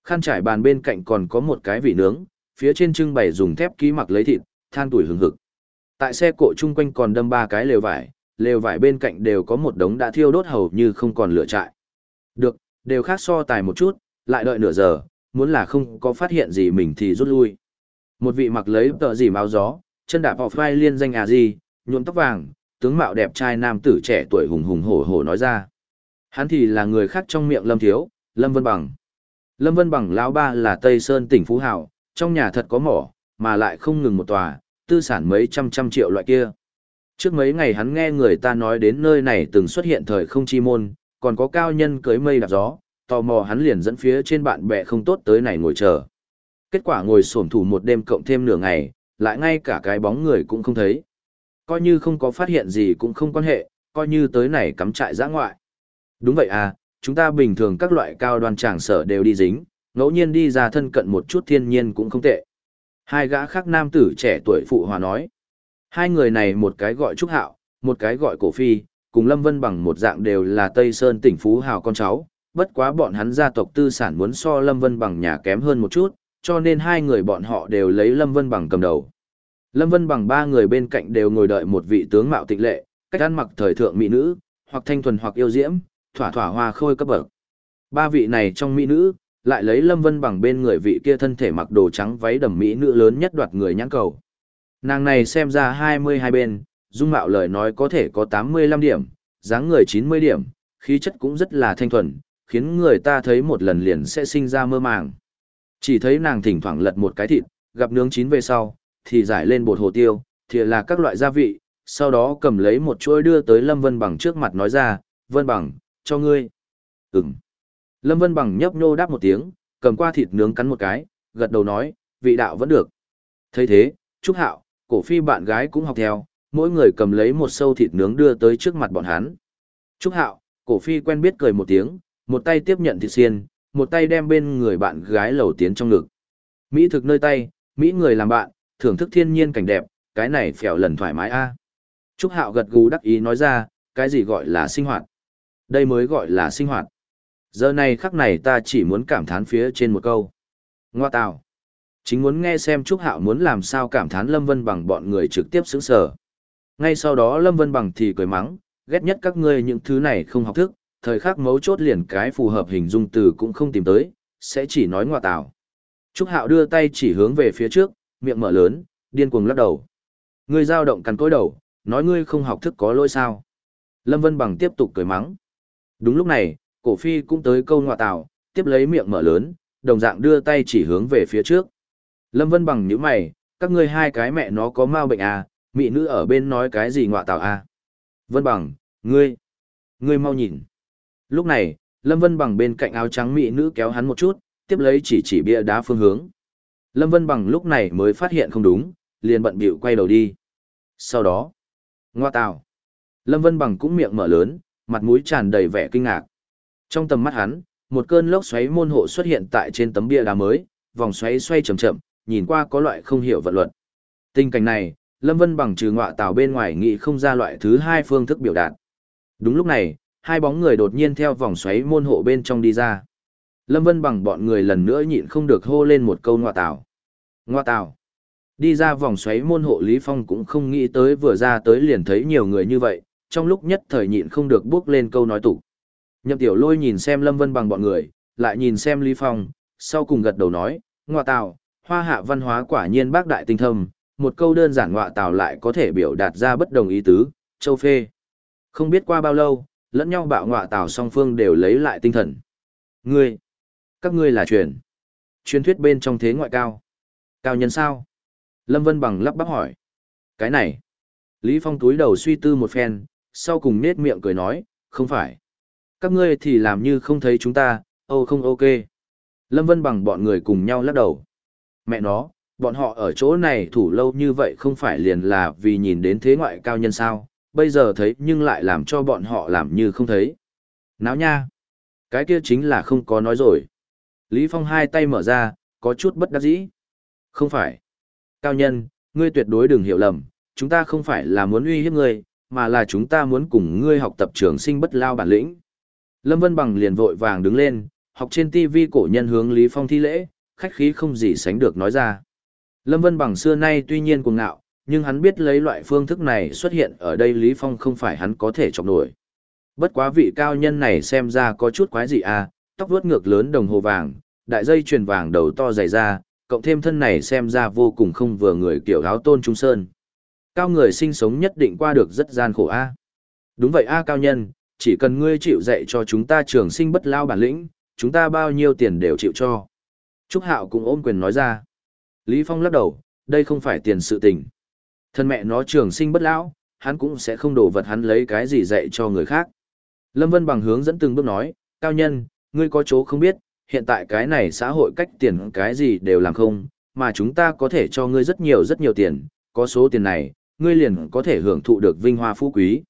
Khăn trải bàn bên cạnh còn có một cái vị nướng, phía trên trưng bày dùng thép ký mặc lấy thịt, than tuổi hừng hực. Tại xe cộ chung quanh còn đâm ba cái lều vải, lều vải bên cạnh đều có một đống đã thiêu đốt hầu như không còn lửa trại. Được, đều khác so tài một chút, lại đợi nửa giờ, muốn là không có phát hiện gì mình thì rút lui. Một vị mặc lấy tờ gì máu gió, chân đạp off vai liên danh à gì, nhuộm tóc vàng, tướng mạo đẹp trai nam tử trẻ tuổi hùng hùng hổ hổ nói ra. Hắn thì là người khác trong miệng Lâm Thiếu, Lâm Vân Bằng. Lâm Vân Bằng lão ba là Tây Sơn tỉnh Phú Hảo, trong nhà thật có mỏ, mà lại không ngừng một tòa, tư sản mấy trăm trăm triệu loại kia. Trước mấy ngày hắn nghe người ta nói đến nơi này từng xuất hiện thời không chi môn, còn có cao nhân cưới mây đạp gió, tò mò hắn liền dẫn phía trên bạn bè không tốt tới này ngồi chờ. Kết quả ngồi sổm thủ một đêm cộng thêm nửa ngày, lại ngay cả cái bóng người cũng không thấy. Coi như không có phát hiện gì cũng không quan hệ, coi như tới này cắm trại giã ngoại. Đúng vậy à, chúng ta bình thường các loại cao đoàn tràng sở đều đi dính, ngẫu nhiên đi ra thân cận một chút thiên nhiên cũng không tệ. Hai gã khác nam tử trẻ tuổi phụ hòa nói. Hai người này một cái gọi Trúc Hạo, một cái gọi Cổ Phi, cùng Lâm Vân bằng một dạng đều là Tây Sơn tỉnh Phú Hào con cháu, bất quá bọn hắn gia tộc tư sản muốn so Lâm Vân bằng nhà kém hơn một chút, cho nên hai người bọn họ đều lấy Lâm Vân bằng cầm đầu. Lâm Vân bằng ba người bên cạnh đều ngồi đợi một vị tướng mạo tịch lệ, cách ăn mặc thời thượng mỹ nữ, hoặc thanh thuần hoặc yêu diễm, thỏa thỏa hoa khôi cấp bậc. Ba vị này trong mỹ nữ, lại lấy Lâm Vân bằng bên người vị kia thân thể mặc đồ trắng váy đầm mỹ nữ lớn nhất đoạt người nhãn cầu. Nàng này xem ra 22 bên, dung mạo lời nói có thể có 85 điểm, dáng người 90 điểm, khí chất cũng rất là thanh thuần, khiến người ta thấy một lần liền sẽ sinh ra mơ màng. Chỉ thấy nàng thỉnh thoảng lật một cái thịt, gặp nướng chín về sau, thì giải lên bột hồ tiêu, thì là các loại gia vị, sau đó cầm lấy một chuỗi đưa tới Lâm Vân Bằng trước mặt nói ra, Vân Bằng, cho ngươi. Ừm. Lâm Vân Bằng nhấp nhô đáp một tiếng, cầm qua thịt nướng cắn một cái, gật đầu nói, vị đạo vẫn được. thấy thế, Trúc Hạo, cổ phi bạn gái cũng học theo, mỗi người cầm lấy một sâu thịt nướng đưa tới trước mặt bọn hắn. Trúc Hạo, cổ phi quen biết cười một tiếng, một tay tiếp nhận thịt xiên, một tay đem bên người bạn gái lầu tiến trong ngực. Mỹ thực nơi tay, Mỹ người làm bạn, thưởng thức thiên nhiên cảnh đẹp, cái này phèo lần thoải mái a. À. Trúc Hạo gật gù đắc ý nói ra, cái gì gọi là sinh hoạt? Đây mới gọi là sinh hoạt. Giờ này khắc này ta chỉ muốn cảm thán phía trên một câu. Ngoa tào. Chính muốn nghe xem Trúc Hạo muốn làm sao cảm thán Lâm Vân bằng bọn người trực tiếp sướng sở. Ngay sau đó Lâm Vân bằng thì cười mắng, ghét nhất các ngươi những thứ này không học thức, thời khắc mấu chốt liền cái phù hợp hình dung từ cũng không tìm tới, sẽ chỉ nói ngoa tảo Trúc Hạo đưa tay chỉ hướng về phía trước, miệng mở lớn, điên cuồng lắc đầu. Ngươi dao động cắn cối đầu, nói ngươi không học thức có lỗi sao. Lâm Vân Bằng tiếp tục cười mắng. Đúng lúc này, cổ phi cũng tới câu ngoại tảo, tiếp lấy miệng mở lớn, đồng dạng đưa tay chỉ hướng về phía trước. Lâm Vân bằng nhíu mày, các ngươi hai cái mẹ nó có mau bệnh à, mị nữ ở bên nói cái gì ngọa tạo à. Vân bằng, ngươi, ngươi mau nhìn. Lúc này, Lâm Vân bằng bên cạnh áo trắng mị nữ kéo hắn một chút, tiếp lấy chỉ chỉ bia đá phương hướng. Lâm Vân bằng lúc này mới phát hiện không đúng, liền bận bịu quay đầu đi. Sau đó, ngoa tạo. Lâm Vân bằng cũng miệng mở lớn, mặt mũi tràn đầy vẻ kinh ngạc. Trong tầm mắt hắn, một cơn lốc xoáy môn hộ xuất hiện tại trên tấm bia đá mới, vòng xoáy xoay chậm chậm, nhìn qua có loại không hiểu vận luật. Tình cảnh này, Lâm Vân bằng trừ ngọa tào bên ngoài nghĩ không ra loại thứ hai phương thức biểu đạt. Đúng lúc này, hai bóng người đột nhiên theo vòng xoáy môn hộ bên trong đi ra. Lâm Vân bằng bọn người lần nữa nhịn không được hô lên một câu ngoa tạo. Ngoa tạo. Đi ra vòng xoáy môn hộ Lý Phong cũng không nghĩ tới vừa ra tới liền thấy nhiều người như vậy, trong lúc nhất thời nhịn không được bước lên câu nói tủ. Nhậm tiểu lôi nhìn xem Lâm Vân bằng bọn người, lại nhìn xem Lý Phong, sau cùng gật đầu nói, ngoa tạo, hoa hạ văn hóa quả nhiên bác đại tinh thâm, một câu đơn giản ngọa tào lại có thể biểu đạt ra bất đồng ý tứ, châu phê. Không biết qua bao lâu, lẫn nhau bạo ngọa tào song phương đều lấy lại tinh thần. Ngươi, các ngươi là truyền. Truyền thuyết bên trong thế ngoại cao. Cao nhân sao? Lâm Vân bằng lắp bắp hỏi. Cái này. Lý Phong túi đầu suy tư một phen, sau cùng nết miệng cười nói, không phải. Các ngươi thì làm như không thấy chúng ta, ô không ok. Lâm Vân bằng bọn người cùng nhau lắc đầu. Mẹ nó, bọn họ ở chỗ này thủ lâu như vậy không phải liền là vì nhìn đến thế ngoại cao nhân sao, bây giờ thấy nhưng lại làm cho bọn họ làm như không thấy. Náo nha. Cái kia chính là không có nói rồi. Lý Phong hai tay mở ra, có chút bất đắc dĩ. Không phải. Cao nhân, ngươi tuyệt đối đừng hiểu lầm, chúng ta không phải là muốn uy hiếp ngươi, mà là chúng ta muốn cùng ngươi học tập trường sinh bất lao bản lĩnh. Lâm Vân Bằng liền vội vàng đứng lên, học trên TV cổ nhân hướng Lý Phong thi lễ, khách khí không gì sánh được nói ra. Lâm Vân Bằng xưa nay tuy nhiên cuồng ngạo, nhưng hắn biết lấy loại phương thức này xuất hiện ở đây Lý Phong không phải hắn có thể chọc nổi. Bất quá vị cao nhân này xem ra có chút quái gì à, tóc vuốt ngược lớn đồng hồ vàng, đại dây chuyền vàng đầu to dày ra, cộng thêm thân này xem ra vô cùng không vừa người kiểu áo tôn trung sơn. Cao người sinh sống nhất định qua được rất gian khổ a. Đúng vậy a cao nhân, chỉ cần ngươi chịu dạy cho chúng ta trường sinh bất lao bản lĩnh, chúng ta bao nhiêu tiền đều chịu cho. Trúc Hạo cũng ôm quyền nói ra. Lý Phong lắc đầu, đây không phải tiền sự tình. Thân mẹ nó trường sinh bất lão, hắn cũng sẽ không đổ vật hắn lấy cái gì dạy cho người khác. Lâm Vân bằng hướng dẫn từng bước nói, cao nhân, ngươi có chỗ không biết, hiện tại cái này xã hội cách tiền cái gì đều làm không, mà chúng ta có thể cho ngươi rất nhiều rất nhiều tiền, có số tiền này, ngươi liền có thể hưởng thụ được vinh hoa phú quý.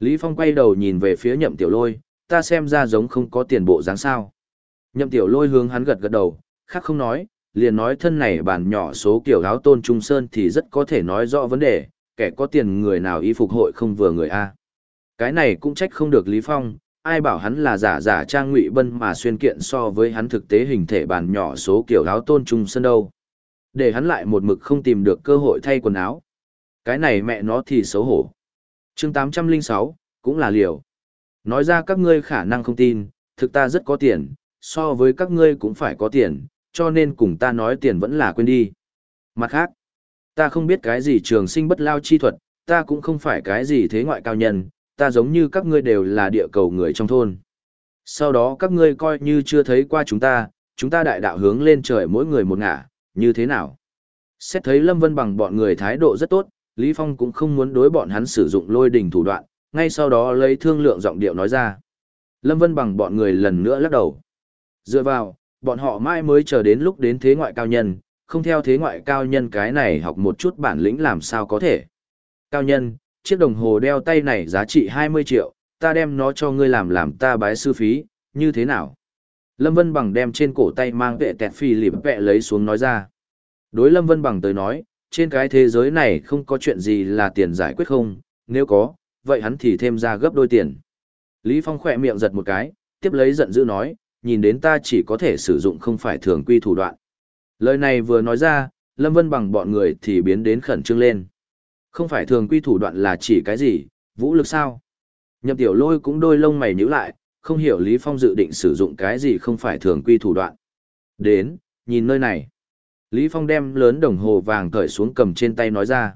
Lý Phong quay đầu nhìn về phía nhậm tiểu lôi, ta xem ra giống không có tiền bộ dáng sao. Nhậm tiểu lôi hướng hắn gật gật đầu, khác không nói, liền nói thân này bản nhỏ số kiểu áo tôn trung sơn thì rất có thể nói rõ vấn đề, kẻ có tiền người nào y phục hội không vừa người A. Cái này cũng trách không được Lý Phong, ai bảo hắn là giả giả trang ngụy bân mà xuyên kiện so với hắn thực tế hình thể bản nhỏ số kiểu áo tôn trung sơn đâu. Để hắn lại một mực không tìm được cơ hội thay quần áo. Cái này mẹ nó thì xấu hổ. chương 806, cũng là liều. Nói ra các ngươi khả năng không tin, thực ta rất có tiền, so với các ngươi cũng phải có tiền, cho nên cùng ta nói tiền vẫn là quên đi. Mặt khác, ta không biết cái gì trường sinh bất lao chi thuật, ta cũng không phải cái gì thế ngoại cao nhân, ta giống như các ngươi đều là địa cầu người trong thôn. Sau đó các ngươi coi như chưa thấy qua chúng ta, chúng ta đại đạo hướng lên trời mỗi người một ngả, như thế nào? Xét thấy Lâm Vân bằng bọn người thái độ rất tốt, Lý Phong cũng không muốn đối bọn hắn sử dụng lôi đình thủ đoạn, ngay sau đó lấy thương lượng giọng điệu nói ra. Lâm Vân bằng bọn người lần nữa lắc đầu. Dựa vào, bọn họ mãi mới chờ đến lúc đến thế ngoại cao nhân, không theo thế ngoại cao nhân cái này học một chút bản lĩnh làm sao có thể. Cao nhân, chiếc đồng hồ đeo tay này giá trị 20 triệu, ta đem nó cho ngươi làm làm ta bái sư phí, như thế nào? Lâm Vân Bằng đem trên cổ tay mang vệ tẹt phi lịp vẹ lấy xuống nói ra. Đối Lâm Vân Bằng tới nói, trên cái thế giới này không có chuyện gì là tiền giải quyết không, nếu có, vậy hắn thì thêm ra gấp đôi tiền. Lý Phong khỏe miệng giật một cái, tiếp lấy giận dữ nói, nhìn đến ta chỉ có thể sử dụng không phải thường quy thủ đoạn. Lời này vừa nói ra, Lâm Vân bằng bọn người thì biến đến khẩn trương lên. Không phải thường quy thủ đoạn là chỉ cái gì, vũ lực sao? Nhậm tiểu lôi cũng đôi lông mày nhíu lại, không hiểu Lý Phong dự định sử dụng cái gì không phải thường quy thủ đoạn. Đến, nhìn nơi này. Lý Phong đem lớn đồng hồ vàng cởi xuống cầm trên tay nói ra.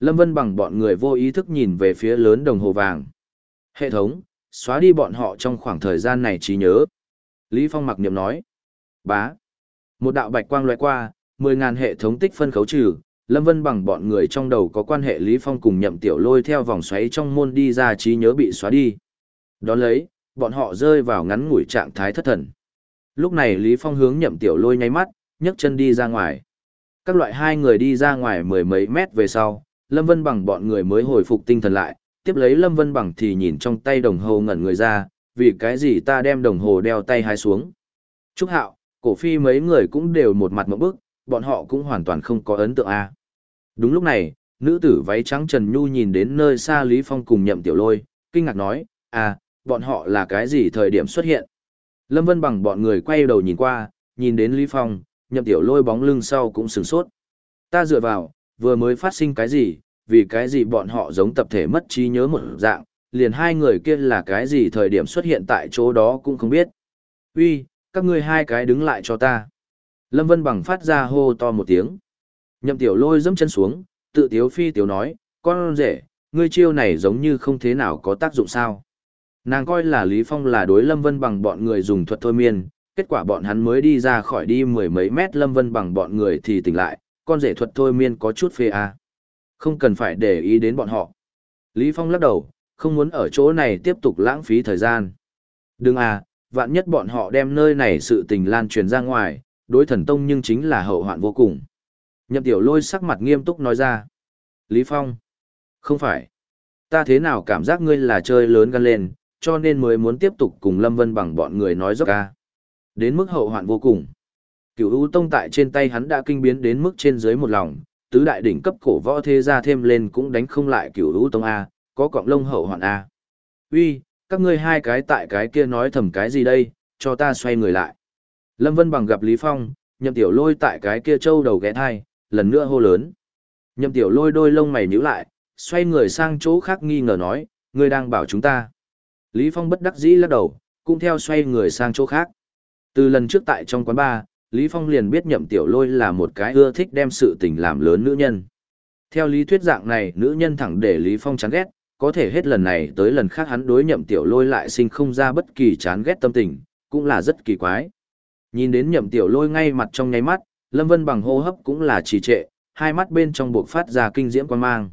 Lâm Vân bằng bọn người vô ý thức nhìn về phía lớn đồng hồ vàng. Hệ thống, xóa đi bọn họ trong khoảng thời gian này trí nhớ. Lý Phong mặc niệm nói. Bá. Một đạo bạch quang loại qua, 10.000 hệ thống tích phân khấu trừ, Lâm Vân bằng bọn người trong đầu có quan hệ Lý Phong cùng nhậm tiểu lôi theo vòng xoáy trong môn đi ra trí nhớ bị xóa đi. Đón lấy, bọn họ rơi vào ngắn ngủi trạng thái thất thần. Lúc này Lý Phong hướng nhậm tiểu lôi nháy mắt, nhấc chân đi ra ngoài. Các loại hai người đi ra ngoài mười mấy mét về sau, Lâm Vân bằng bọn người mới hồi phục tinh thần lại, tiếp lấy Lâm Vân bằng thì nhìn trong tay đồng hồ ngẩn người ra, vì cái gì ta đem đồng hồ đeo tay hai xuống. Trúc Hạo, cổ phi mấy người cũng đều một mặt mẫu bức, bọn họ cũng hoàn toàn không có ấn tượng a. Đúng lúc này, nữ tử váy trắng Trần Nhu nhìn đến nơi xa Lý Phong cùng nhậm tiểu lôi, kinh ngạc nói, à, bọn họ là cái gì thời điểm xuất hiện. Lâm Vân bằng bọn người quay đầu nhìn qua, nhìn đến Lý Phong, nhậm tiểu lôi bóng lưng sau cũng sửng sốt. Ta dựa vào, vừa mới phát sinh cái gì, vì cái gì bọn họ giống tập thể mất trí nhớ một dạng, liền hai người kia là cái gì thời điểm xuất hiện tại chỗ đó cũng không biết. Uy, các ngươi hai cái đứng lại cho ta. Lâm Vân bằng phát ra hô to một tiếng. Nhậm tiểu lôi dẫm chân xuống, tự tiếu phi tiếu nói, con rể, ngươi chiêu này giống như không thế nào có tác dụng sao. Nàng coi là Lý Phong là đối Lâm Vân bằng bọn người dùng thuật thôi miên, kết quả bọn hắn mới đi ra khỏi đi mười mấy mét Lâm Vân bằng bọn người thì tỉnh lại, con rể thuật thôi miên có chút phê à. Không cần phải để ý đến bọn họ. Lý Phong lắc đầu, không muốn ở chỗ này tiếp tục lãng phí thời gian. Đừng à, vạn nhất bọn họ đem nơi này sự tình lan truyền ra ngoài, đối thần tông nhưng chính là hậu hoạn vô cùng. Nhậm tiểu lôi sắc mặt nghiêm túc nói ra. Lý Phong. Không phải. Ta thế nào cảm giác ngươi là chơi lớn gan lên, cho nên mới muốn tiếp tục cùng Lâm Vân bằng bọn người nói dốc ca. Đến mức hậu hoạn vô cùng. Cửu U Tông tại trên tay hắn đã kinh biến đến mức trên dưới một lòng, tứ đại đỉnh cấp cổ võ thế gia thêm lên cũng đánh không lại Cửu U Tông A, có cọng lông hậu hoạn à? Uy, các ngươi hai cái tại cái kia nói thầm cái gì đây, cho ta xoay người lại. Lâm Vân bằng gặp Lý Phong, nhậm tiểu lôi tại cái kia trâu đầu ghé thai, lần nữa hô lớn. Nhậm tiểu lôi đôi lông mày nhíu lại, xoay người sang chỗ khác nghi ngờ nói, ngươi đang bảo chúng ta. Lý Phong bất đắc dĩ lắc đầu, cũng theo xoay người sang chỗ khác. Từ lần trước tại trong quán bar, Lý Phong liền biết nhậm tiểu lôi là một cái ưa thích đem sự tình làm lớn nữ nhân. Theo lý thuyết dạng này, nữ nhân thẳng để Lý Phong chán ghét, có thể hết lần này tới lần khác hắn đối nhậm tiểu lôi lại sinh không ra bất kỳ chán ghét tâm tình, cũng là rất kỳ quái. Nhìn đến nhậm tiểu lôi ngay mặt trong nháy mắt, Lâm Vân bằng hô hấp cũng là trì trệ, hai mắt bên trong buộc phát ra kinh diễm quan mang.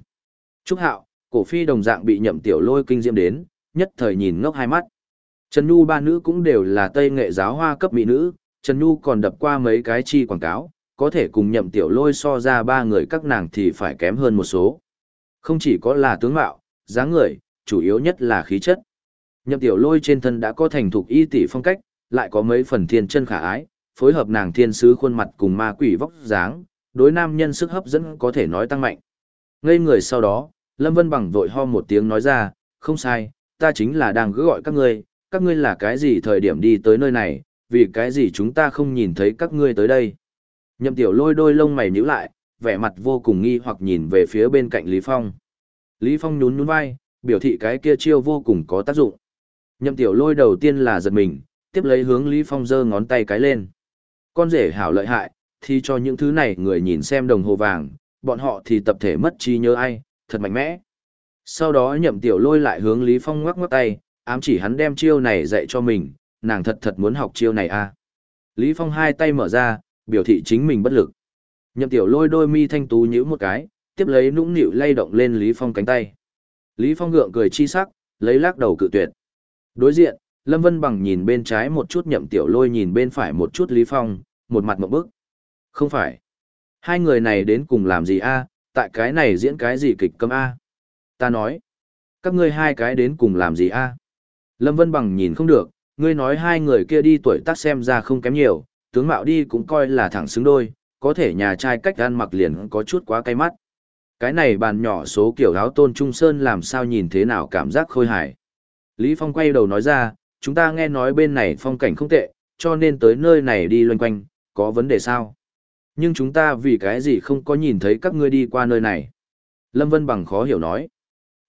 Trúc Hạo, cổ phi đồng dạng bị nhậm tiểu lôi kinh diễm đến, nhất thời nhìn ngốc hai mắt. Trần Nhu ba nữ cũng đều là tây nghệ giáo hoa cấp mỹ nữ, Trần Nhu còn đập qua mấy cái chi quảng cáo, có thể cùng nhậm tiểu lôi so ra ba người các nàng thì phải kém hơn một số. Không chỉ có là tướng mạo, dáng người, chủ yếu nhất là khí chất. Nhậm tiểu lôi trên thân đã có thành thục y tỷ phong cách, lại có mấy phần thiên chân khả ái, phối hợp nàng thiên sứ khuôn mặt cùng ma quỷ vóc dáng, đối nam nhân sức hấp dẫn có thể nói tăng mạnh. Ngây người sau đó, Lâm Vân bằng vội ho một tiếng nói ra, không sai, ta chính là đang gỡ gọi các ngươi, các ngươi là cái gì thời điểm đi tới nơi này, vì cái gì chúng ta không nhìn thấy các ngươi tới đây. Nhậm tiểu lôi đôi lông mày nhíu lại, vẻ mặt vô cùng nghi hoặc nhìn về phía bên cạnh Lý Phong. Lý Phong nhún nhún vai, biểu thị cái kia chiêu vô cùng có tác dụng. Nhậm tiểu lôi đầu tiên là giật mình, tiếp lấy hướng Lý Phong giơ ngón tay cái lên. Con rể hảo lợi hại, thì cho những thứ này người nhìn xem đồng hồ vàng, bọn họ thì tập thể mất trí nhớ ai, thật mạnh mẽ. Sau đó nhậm tiểu lôi lại hướng Lý Phong ngoắc ngoắc tay, ám chỉ hắn đem chiêu này dạy cho mình, nàng thật thật muốn học chiêu này à. Lý Phong hai tay mở ra, biểu thị chính mình bất lực. Nhậm tiểu lôi đôi mi thanh tú nhíu một cái, tiếp lấy nũng nịu lay động lên Lý Phong cánh tay. Lý Phong gượng cười chi sắc, lấy lắc đầu cự tuyệt. Đối diện, Lâm Vân Bằng nhìn bên trái một chút nhậm tiểu lôi nhìn bên phải một chút Lý Phong, một mặt một bức. Không phải. Hai người này đến cùng làm gì a? tại cái này diễn cái gì kịch cấm a? Ta nói. Các ngươi hai cái đến cùng làm gì a? Lâm Vân Bằng nhìn không được, ngươi nói hai người kia đi tuổi tác xem ra không kém nhiều, tướng mạo đi cũng coi là thẳng xứng đôi, có thể nhà trai cách ăn mặc liền có chút quá cay mắt. Cái này bàn nhỏ số kiểu áo tôn trung sơn làm sao nhìn thế nào cảm giác khôi hài. Lý Phong quay đầu nói ra, chúng ta nghe nói bên này phong cảnh không tệ, cho nên tới nơi này đi loanh quanh, có vấn đề sao? Nhưng chúng ta vì cái gì không có nhìn thấy các ngươi đi qua nơi này? Lâm Vân Bằng khó hiểu nói.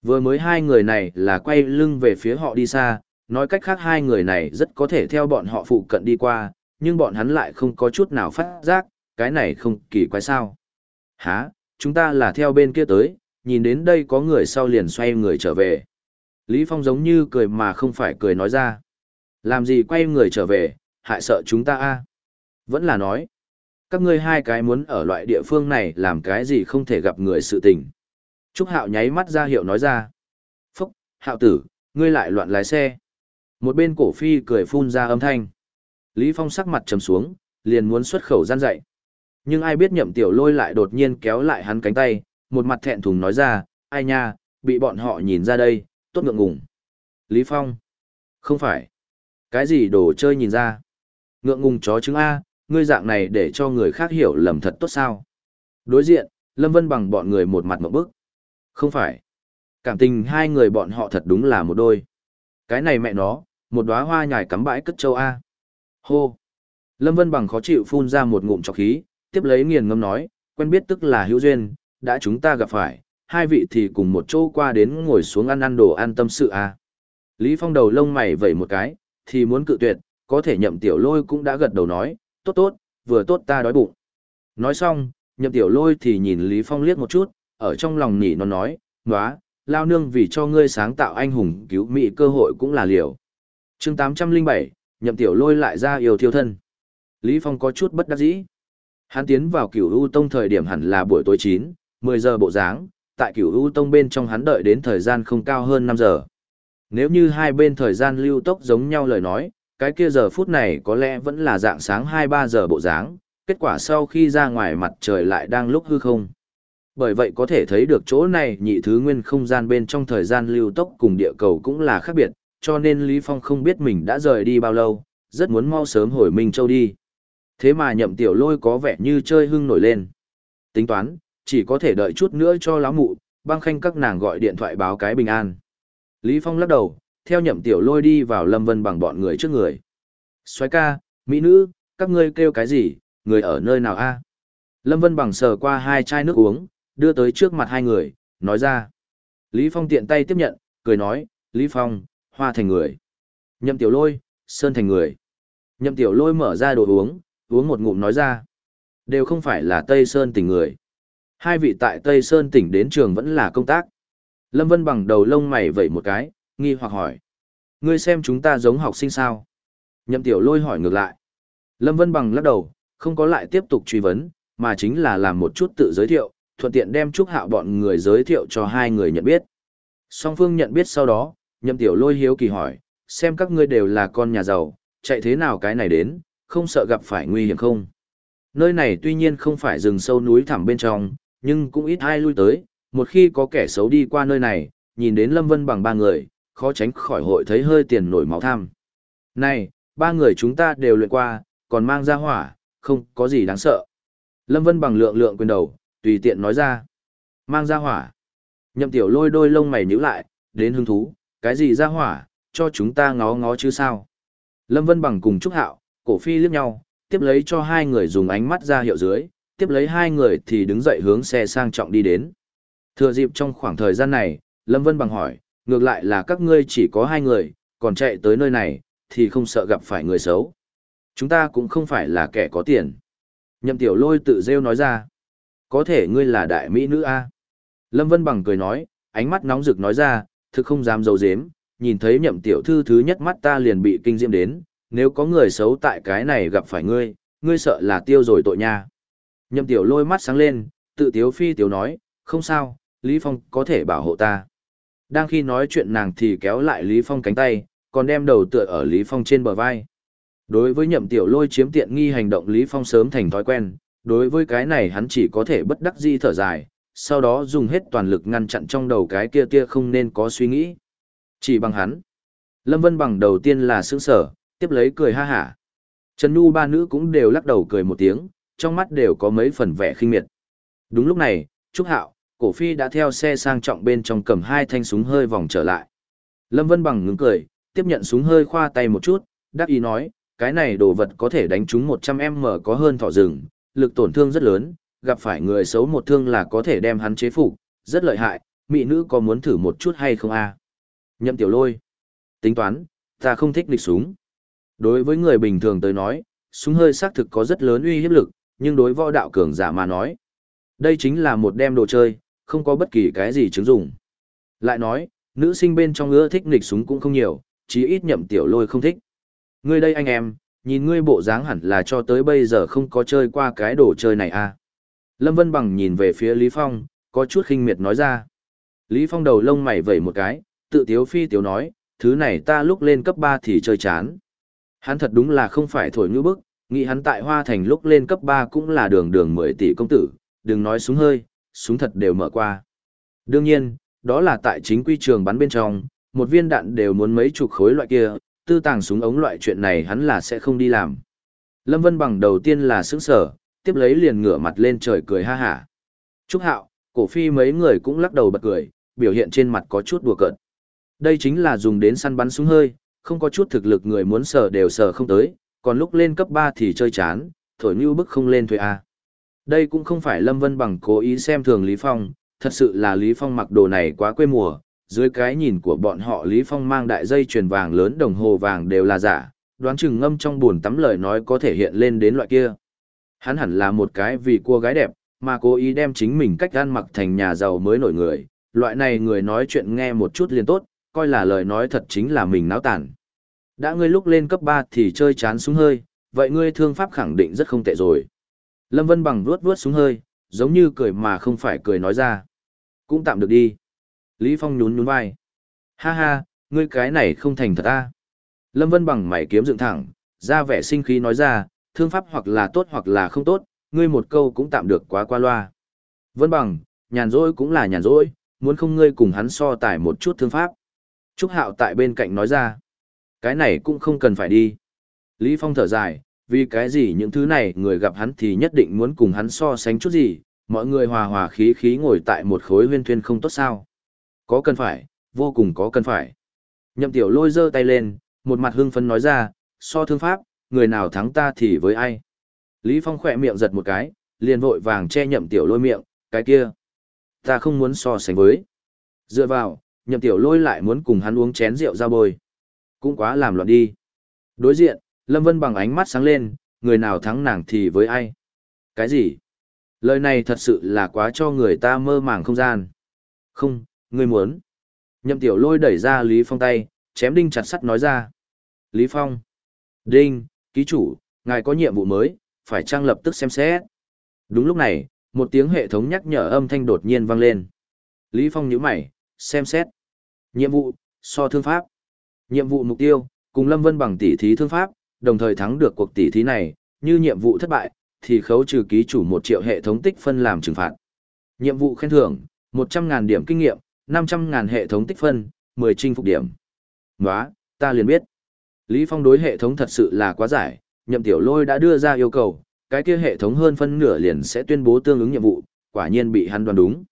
Vừa mới hai người này là quay lưng về phía họ đi xa, nói cách khác hai người này rất có thể theo bọn họ phụ cận đi qua, nhưng bọn hắn lại không có chút nào phát giác, cái này không kỳ quái sao. Hả, chúng ta là theo bên kia tới, nhìn đến đây có người sau liền xoay người trở về. Lý Phong giống như cười mà không phải cười nói ra. Làm gì quay người trở về, hại sợ chúng ta a? Vẫn là nói. các ngươi hai cái muốn ở loại địa phương này làm cái gì không thể gặp người sự tình. Trúc Hạo nháy mắt ra hiệu nói ra. Phúc, Hạo tử, ngươi lại loạn lái xe. Một bên cổ phi cười phun ra âm thanh. Lý Phong sắc mặt trầm xuống, liền muốn xuất khẩu gian dạy. Nhưng ai biết nhậm tiểu lôi lại đột nhiên kéo lại hắn cánh tay, một mặt thẹn thùng nói ra, ai nha, bị bọn họ nhìn ra đây, tốt ngượng ngùng. Lý Phong. Không phải. Cái gì đồ chơi nhìn ra. Ngượng ngùng chó trứng A, ngươi dạng này để cho người khác hiểu lầm thật tốt sao. Đối diện, Lâm Vân bằng bọn người một mặt một bức. Không phải. Cảm tình hai người bọn họ thật đúng là một đôi. Cái này mẹ nó, một đóa hoa nhài cắm bãi cất châu A. Hô. Lâm Vân bằng khó chịu phun ra một ngụm trọc khí, tiếp lấy nghiền ngâm nói, quen biết tức là hữu duyên, đã chúng ta gặp phải, hai vị thì cùng một chỗ qua đến ngồi xuống ăn ăn đồ ăn tâm sự à? Lý Phong đầu lông mày vẩy một cái, thì muốn cự tuyệt, có thể nhậm tiểu lôi cũng đã gật đầu nói, tốt tốt, vừa tốt ta đói bụng. Nói xong, nhậm tiểu lôi thì nhìn Lý Phong liếc một chút, ở trong lòng nỉ nó nói, nóa, lao nương vì cho ngươi sáng tạo anh hùng cứu mỹ cơ hội cũng là liều. chương 807, nhậm tiểu lôi lại ra yêu thiêu thân. Lý Phong có chút bất đắc dĩ. Hắn tiến vào cửu u tông thời điểm hẳn là buổi tối 9, 10 giờ bộ dáng, tại cửu u tông bên trong hắn đợi đến thời gian không cao hơn 5 giờ. Nếu như hai bên thời gian lưu tốc giống nhau lời nói, cái kia giờ phút này có lẽ vẫn là dạng sáng 2-3 giờ bộ dáng, kết quả sau khi ra ngoài mặt trời lại đang lúc hư không. Bởi vậy có thể thấy được chỗ này nhị thứ nguyên không gian bên trong thời gian lưu tốc cùng địa cầu cũng là khác biệt, cho nên Lý Phong không biết mình đã rời đi bao lâu, rất muốn mau sớm hồi Minh Châu đi. Thế mà nhậm tiểu lôi có vẻ như chơi hưng nổi lên. Tính toán, chỉ có thể đợi chút nữa cho lão mụ, băng khanh các nàng gọi điện thoại báo cái bình an. Lý Phong lắc đầu, theo nhậm tiểu lôi đi vào lâm vân bằng bọn người trước người. soái ca, mỹ nữ, các ngươi kêu cái gì, người ở nơi nào a? Lâm vân bằng sờ qua hai chai nước uống, đưa tới trước mặt hai người, nói ra. Lý Phong tiện tay tiếp nhận, cười nói, Lý Phong, hoa thành người. Nhậm tiểu lôi, sơn thành người. Nhậm tiểu lôi mở ra đồ uống, uống một ngụm nói ra. Đều không phải là Tây Sơn tỉnh người. Hai vị tại Tây Sơn tỉnh đến trường vẫn là công tác. Lâm Vân bằng đầu lông mày vẩy một cái, nghi hoặc hỏi. Ngươi xem chúng ta giống học sinh sao? Nhậm tiểu lôi hỏi ngược lại. Lâm Vân bằng lắc đầu, không có lại tiếp tục truy vấn, mà chính là làm một chút tự giới thiệu, thuận tiện đem Trúc Hạo bọn người giới thiệu cho hai người nhận biết. Song phương nhận biết sau đó, Nhậm tiểu lôi hiếu kỳ hỏi, xem các ngươi đều là con nhà giàu, chạy thế nào cái này đến, không sợ gặp phải nguy hiểm không? Nơi này tuy nhiên không phải rừng sâu núi thẳm bên trong, nhưng cũng ít ai lui tới, một khi có kẻ xấu đi qua nơi này, nhìn đến Lâm Vân bằng ba người, khó tránh khỏi hội thấy hơi tiền nổi máu tham. Này, ba người chúng ta đều luyện qua, còn mang ra hỏa, không có gì đáng sợ. Lâm Vân bằng lượng lượng quyền đầu, tùy tiện nói ra. Mang ra hỏa. Nhậm tiểu lôi đôi lông mày nhíu lại, đến hứng thú, cái gì ra hỏa, cho chúng ta ngó ngó chứ sao. Lâm Vân bằng cùng Trúc Hạo, cổ phi liếc nhau, tiếp lấy cho hai người dùng ánh mắt ra hiệu dưới, tiếp lấy hai người thì đứng dậy hướng xe sang trọng đi đến. Thừa dịp trong khoảng thời gian này, Lâm Vân bằng hỏi, ngược lại là các ngươi chỉ có hai người, còn chạy tới nơi này, thì không sợ gặp phải người xấu. Chúng ta cũng không phải là kẻ có tiền. Nhậm tiểu lôi tự rêu nói ra. Có thể ngươi là đại mỹ nữ A. Lâm Vân bằng cười nói, ánh mắt nóng rực nói ra, thực không dám dấu dếm, nhìn thấy nhậm tiểu thư thứ nhất mắt ta liền bị kinh diễm đến, nếu có người xấu tại cái này gặp phải ngươi, ngươi sợ là tiêu rồi tội nha. Nhậm tiểu lôi mắt sáng lên, tự tiếu phi tiểu nói, không sao, Lý Phong có thể bảo hộ ta. Đang khi nói chuyện nàng thì kéo lại Lý Phong cánh tay, còn đem đầu tựa ở Lý Phong trên bờ vai. Đối với nhậm tiểu lôi chiếm tiện nghi hành động Lý Phong sớm thành thói quen, đối với cái này hắn chỉ có thể bất đắc dĩ thở dài, sau đó dùng hết toàn lực ngăn chặn trong đầu cái kia kia không nên có suy nghĩ. Chỉ bằng hắn. Lâm Vân bằng đầu tiên là sững sở, tiếp lấy cười ha hả. Trần Nhu ba nữ cũng đều lắc đầu cười một tiếng, trong mắt đều có mấy phần vẻ khinh miệt. Đúng lúc này, Trúc Hạo, cổ phi đã theo xe sang trọng bên trong cầm hai thanh súng hơi vòng trở lại. Lâm Vân bằng ngứng cười, tiếp nhận súng hơi khoa tay một chút, đắc ý nói, cái này đồ vật có thể đánh trúng 100m có hơn thỏ rừng, lực tổn thương rất lớn, gặp phải người xấu một thương là có thể đem hắn chế phục, rất lợi hại, mỹ nữ có muốn thử một chút hay không a? Nhậm tiểu lôi. Tính toán, ta không thích địch súng. Đối với người bình thường tới nói, súng hơi xác thực có rất lớn uy hiếp lực, nhưng đối võ đạo cường giả mà nói, đây chính là một đem đồ chơi, không có bất kỳ cái gì chứng dụng. Lại nói, nữ sinh bên trong ưa thích nghịch súng cũng không nhiều, chí ít nhậm tiểu lôi không thích. Ngươi đây anh em, nhìn ngươi bộ dáng hẳn là cho tới bây giờ không có chơi qua cái đồ chơi này à. Lâm Vân Bằng nhìn về phía Lý Phong, có chút khinh miệt nói ra. Lý Phong đầu lông mày vẩy một cái, tự tiếu phi tiếu nói, thứ này ta lúc lên cấp 3 thì chơi chán. Hắn thật đúng là không phải thổi như bức, nghĩ hắn tại Hoa Thành lúc lên cấp 3 cũng là đường đường 10 tỷ công tử, đừng nói súng hơi, súng thật đều mở qua. Đương nhiên, đó là tại chính quy trường bắn bên trong, một viên đạn đều muốn mấy chục khối loại kia, tư tàng súng ống loại chuyện này hắn là sẽ không đi làm. Lâm Vân Bằng đầu tiên là sững sở, tiếp lấy liền ngửa mặt lên trời cười ha hả. Trúc Hạo, cổ phi mấy người cũng lắc đầu bật cười, biểu hiện trên mặt có chút đùa cợt. Đây chính là dùng đến săn bắn súng hơi, không có chút thực lực người muốn sở đều sở không tới, còn lúc lên cấp 3 thì chơi chán, thổi như bức không lên thuê A. Đây cũng không phải Lâm Vân Bằng cố ý xem thường Lý Phong, thật sự là Lý Phong mặc đồ này quá quê mùa, dưới cái nhìn của bọn họ Lý Phong mang đại dây chuyền vàng lớn đồng hồ vàng đều là giả, đoán chừng ngâm trong buồn tắm lời nói có thể hiện lên đến loại kia. Hắn hẳn là một cái vì cô gái đẹp, mà cố ý đem chính mình cách ăn mặc thành nhà giàu mới nổi người, loại này người nói chuyện nghe một chút liền tốt, coi là lời nói thật chính là mình náo tản. Đã ngươi lúc lên cấp 3 thì chơi chán súng hơi, vậy ngươi thương pháp khẳng định rất không tệ rồi. Lâm Vân bằng vuốt vuốt súng hơi, giống như cười mà không phải cười nói ra. Cũng tạm được đi. Lý Phong nhún nhún vai. Ha ha, ngươi cái này không thành thật a. Lâm Vân bằng mày kiếm dựng thẳng, ra vẻ sinh khí nói ra, thương pháp hoặc là tốt hoặc là không tốt, ngươi một câu cũng tạm được quá qua loa. Vân bằng, nhàn rỗi cũng là nhàn rỗi, muốn không ngươi cùng hắn so tải một chút thương pháp. Trúc Hạo tại bên cạnh nói ra, cái này cũng không cần phải đi. Lý Phong thở dài, vì cái gì những thứ này người gặp hắn thì nhất định muốn cùng hắn so sánh chút gì, mọi người hòa hòa khí khí ngồi tại một khối huyên thuyên không tốt sao. Có cần phải, vô cùng có cần phải. Nhậm tiểu lôi giơ tay lên, một mặt hưng phấn nói ra, so thương pháp, người nào thắng ta thì với ai. Lý Phong khỏe miệng giật một cái, liền vội vàng che nhậm tiểu lôi miệng, cái kia. Ta không muốn so sánh với. Dựa vào, nhậm tiểu lôi lại muốn cùng hắn uống chén rượu ra bồi. Cũng quá làm loạn đi. Đối diện, Lâm Vân bằng ánh mắt sáng lên, người nào thắng nàng thì với ai. Cái gì? Lời này thật sự là quá cho người ta mơ màng không gian. Không, ngươi muốn. Nhậm tiểu lôi đẩy ra Lý Phong tay, chém đinh chặt sắt nói ra. Lý Phong. Đinh, ký chủ, ngài có nhiệm vụ mới, phải trang lập tức xem xét. Đúng lúc này, một tiếng hệ thống nhắc nhở âm thanh đột nhiên vang lên. Lý Phong nhíu mày, xem xét. Nhiệm vụ, so thương pháp. Nhiệm vụ mục tiêu, cùng Lâm Vân bằng tỷ thí thương pháp, đồng thời thắng được cuộc tỷ thí này, như nhiệm vụ thất bại, thì khấu trừ ký chủ một triệu hệ thống tích phân làm trừng phạt. Nhiệm vụ khen thưởng, một trăm ngàn điểm kinh nghiệm, năm trăm ngàn hệ thống tích phân, mười chinh phục điểm. nói ta liền biết. Lý Phong đối hệ thống thật sự là quá giải, nhậm tiểu lôi đã đưa ra yêu cầu, cái kia hệ thống hơn phân nửa liền sẽ tuyên bố tương ứng nhiệm vụ, quả nhiên bị hắn đoán đúng.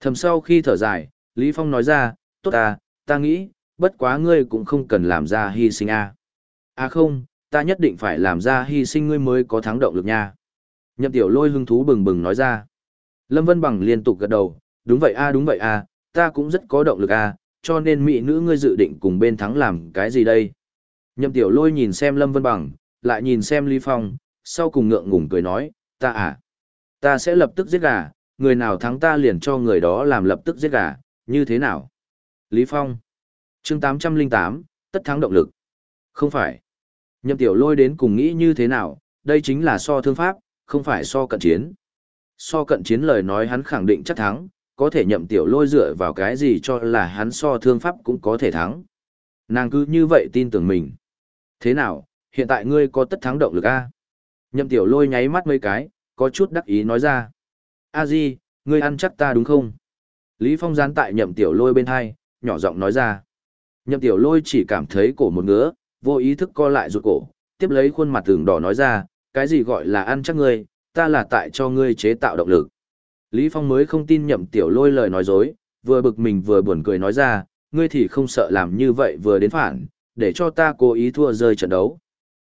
Thầm sau khi thở dài, Lý Phong nói ra, tốt ta, ta nghĩ, bất quá ngươi cũng không cần làm ra hy sinh a. À. à không, ta nhất định phải làm ra hy sinh ngươi mới có thắng động lực nha. Nhậm tiểu lôi hưng thú bừng bừng nói ra. Lâm Vân Bằng liên tục gật đầu, đúng vậy a đúng vậy a, ta cũng rất có động lực a, cho nên mỹ nữ ngươi dự định cùng bên thắng làm cái gì đây? Nhậm tiểu lôi nhìn xem Lâm Vân Bằng, lại nhìn xem Lý Phong, sau cùng ngượng ngùng cười nói, ta à, ta sẽ lập tức giết gà, người nào thắng ta liền cho người đó làm lập tức giết gà, như thế nào? Lý Phong, chương 808, tất thắng động lực. Không phải. Nhậm tiểu lôi đến cùng nghĩ như thế nào, đây chính là so thương pháp, không phải so cận chiến. So cận chiến lời nói hắn khẳng định chắc thắng, có thể nhậm tiểu lôi dựa vào cái gì cho là hắn so thương pháp cũng có thể thắng. Nàng cứ như vậy tin tưởng mình. Thế nào, hiện tại ngươi có tất thắng động lực a? Nhậm tiểu lôi nháy mắt mấy cái, có chút đắc ý nói ra. A di, ngươi ăn chắc ta đúng không? Lý Phong gián tại nhậm tiểu lôi bên hai, nhỏ giọng nói ra. Nhậm tiểu lôi chỉ cảm thấy cổ một ngứa, vô ý thức co lại rụt cổ, tiếp lấy khuôn mặt tường đỏ nói ra, cái gì gọi là ăn chắc ngươi, ta là tại cho ngươi chế tạo động lực. Lý Phong mới không tin nhậm tiểu lôi lời nói dối, vừa bực mình vừa buồn cười nói ra, ngươi thì không sợ làm như vậy vừa đến phản, để cho ta cố ý thua rơi trận đấu.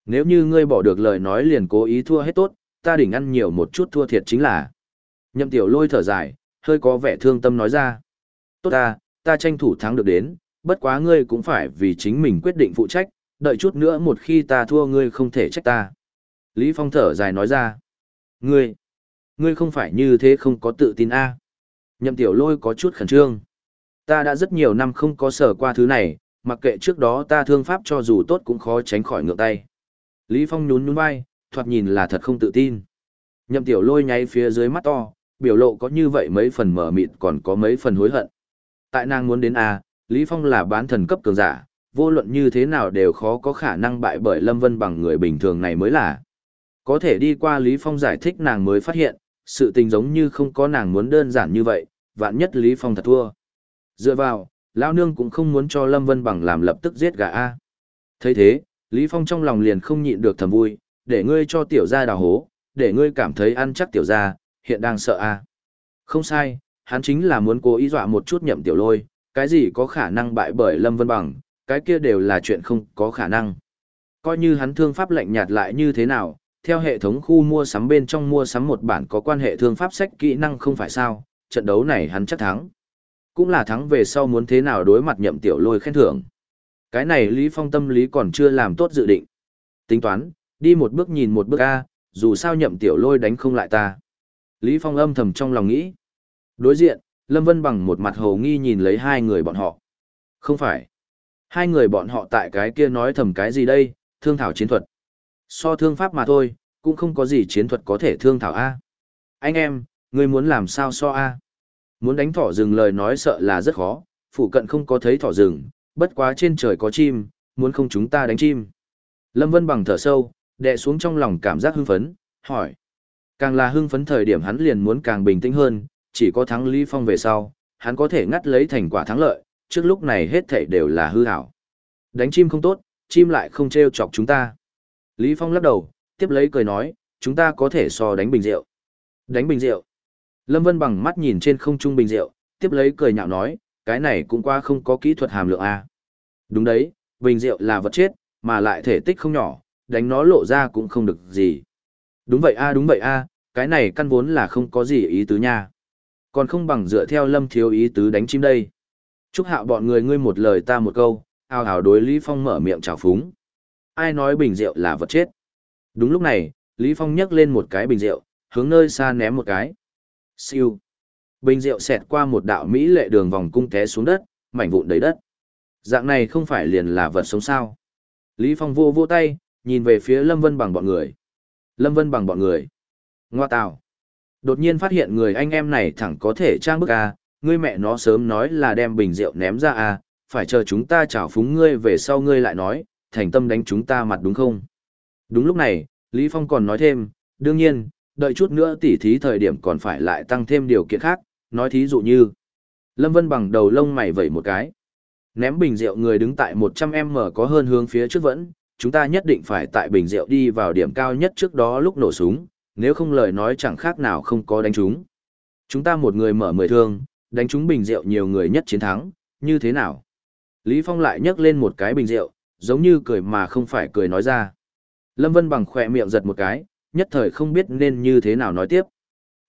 Nếu như ngươi bỏ được lời nói liền cố ý thua hết tốt, ta đỉnh ăn nhiều một chút thua thiệt chính là. Nhậm tiểu lôi thở dài, hơi có vẻ thương tâm nói ra. Tốt ta, ta tranh thủ thắng được đến, bất quá ngươi cũng phải vì chính mình quyết định phụ trách, đợi chút nữa một khi ta thua ngươi không thể trách ta. Lý Phong thở dài nói ra. Ngươi, ngươi không phải như thế không có tự tin a Nhậm tiểu lôi có chút khẩn trương. Ta đã rất nhiều năm không có sở qua thứ này, mặc kệ trước đó ta thương pháp cho dù tốt cũng khó tránh khỏi ngược tay. Lý Phong nhún nhún vai, thoạt nhìn là thật không tự tin. Nhậm tiểu lôi nháy phía dưới mắt to, biểu lộ có như vậy mấy phần mở mịt còn có mấy phần hối hận. Tại nàng muốn đến A, Lý Phong là bán thần cấp cường giả, vô luận như thế nào đều khó có khả năng bại bởi Lâm Vân bằng người bình thường này mới là. Có thể đi qua Lý Phong giải thích nàng mới phát hiện, sự tình giống như không có nàng muốn đơn giản như vậy, vạn nhất Lý Phong thật thua. Dựa vào, lão nương cũng không muốn cho Lâm Vân bằng làm lập tức giết gà A. thấy thế, Lý Phong trong lòng liền không nhịn được thầm vui, để ngươi cho tiểu gia đào hố, để ngươi cảm thấy ăn chắc tiểu gia, hiện đang sợ à? Không sai, hắn chính là muốn cố ý dọa một chút nhậm tiểu lôi, cái gì có khả năng bại bởi Lâm Vân bằng, cái kia đều là chuyện không có khả năng. Coi như hắn thương pháp lạnh nhạt lại như thế nào, theo hệ thống khu mua sắm bên trong mua sắm một bản có quan hệ thương pháp sách kỹ năng không phải sao, trận đấu này hắn chắc thắng. Cũng là thắng về sau muốn thế nào đối mặt nhậm tiểu lôi khen thưởng. Cái này Lý Phong tâm lý còn chưa làm tốt dự định. Tính toán, đi một bước nhìn một bước A, dù sao nhậm tiểu lôi đánh không lại ta. Lý Phong âm thầm trong lòng nghĩ. Đối diện, Lâm Vân bằng một mặt hồ nghi nhìn lấy hai người bọn họ. Không phải. Hai người bọn họ tại cái kia nói thầm cái gì đây, thương thảo chiến thuật. So thương pháp mà thôi, cũng không có gì chiến thuật có thể thương thảo A. Anh em, ngươi muốn làm sao so A? Muốn đánh thỏ rừng lời nói sợ là rất khó, phụ cận không có thấy thỏ rừng, bất quá trên trời có chim, muốn không chúng ta đánh chim. Lâm Vân bằng thở sâu, đè xuống trong lòng cảm giác hưng phấn, hỏi. Càng là hưng phấn thời điểm hắn liền muốn càng bình tĩnh hơn, chỉ có thắng Lý Phong về sau, hắn có thể ngắt lấy thành quả thắng lợi, trước lúc này hết thảy đều là hư hảo Đánh chim không tốt, chim lại không treo chọc chúng ta. Lý Phong lắc đầu, tiếp lấy cười nói, chúng ta có thể so đánh bình rượu. Đánh bình rượu. Lâm Vân bằng mắt nhìn trên không trung bình rượu, tiếp lấy cười nhạo nói, cái này cũng qua không có kỹ thuật hàm lượng A. Đúng đấy, bình rượu là vật chết, mà lại thể tích không nhỏ, đánh nó lộ ra cũng không được gì. Đúng vậy A đúng vậy A, cái này căn vốn là không có gì ý tứ nha. Còn không bằng dựa theo lâm thiếu ý tứ đánh chim đây. Chúc hạo bọn người ngươi một lời ta một câu, ao hào đối Lý Phong mở miệng chào phúng. Ai nói bình rượu là vật chết. Đúng lúc này, Lý Phong nhấc lên một cái bình rượu, hướng nơi xa ném một cái. Siêu. Bình rượu xẹt qua một đạo mỹ lệ đường vòng cung té xuống đất, mảnh vụn đầy đất. Dạng này không phải liền là vật sống sao. Lý Phong vô vô tay, nhìn về phía Lâm Vân bằng bọn người. Lâm Vân bằng bọn người. Ngoa tào. Đột nhiên phát hiện người anh em này thẳng có thể trang bức à, ngươi mẹ nó sớm nói là đem bình rượu ném ra à phải chờ chúng ta chảo phúng ngươi về sau ngươi lại nói, thành tâm đánh chúng ta mặt đúng không? Đúng lúc này, Lý Phong còn nói thêm, đương nhiên, đợi chút nữa tỉ thí thời điểm còn phải lại tăng thêm điều kiện khác, nói thí dụ như. Lâm Vân bằng đầu lông mày vẩy một cái. Ném bình rượu người đứng tại 100m có hơn hướng phía trước vẫn, chúng ta nhất định phải tại bình rượu đi vào điểm cao nhất trước đó lúc nổ súng, nếu không lời nói chẳng khác nào không có đánh chúng. Chúng ta một người mở mười thương, đánh chúng bình rượu nhiều người nhất chiến thắng, như thế nào? Lý Phong lại nhấc lên một cái bình rượu, giống như cười mà không phải cười nói ra. Lâm Vân bằng khỏe miệng giật một cái, nhất thời không biết nên như thế nào nói tiếp.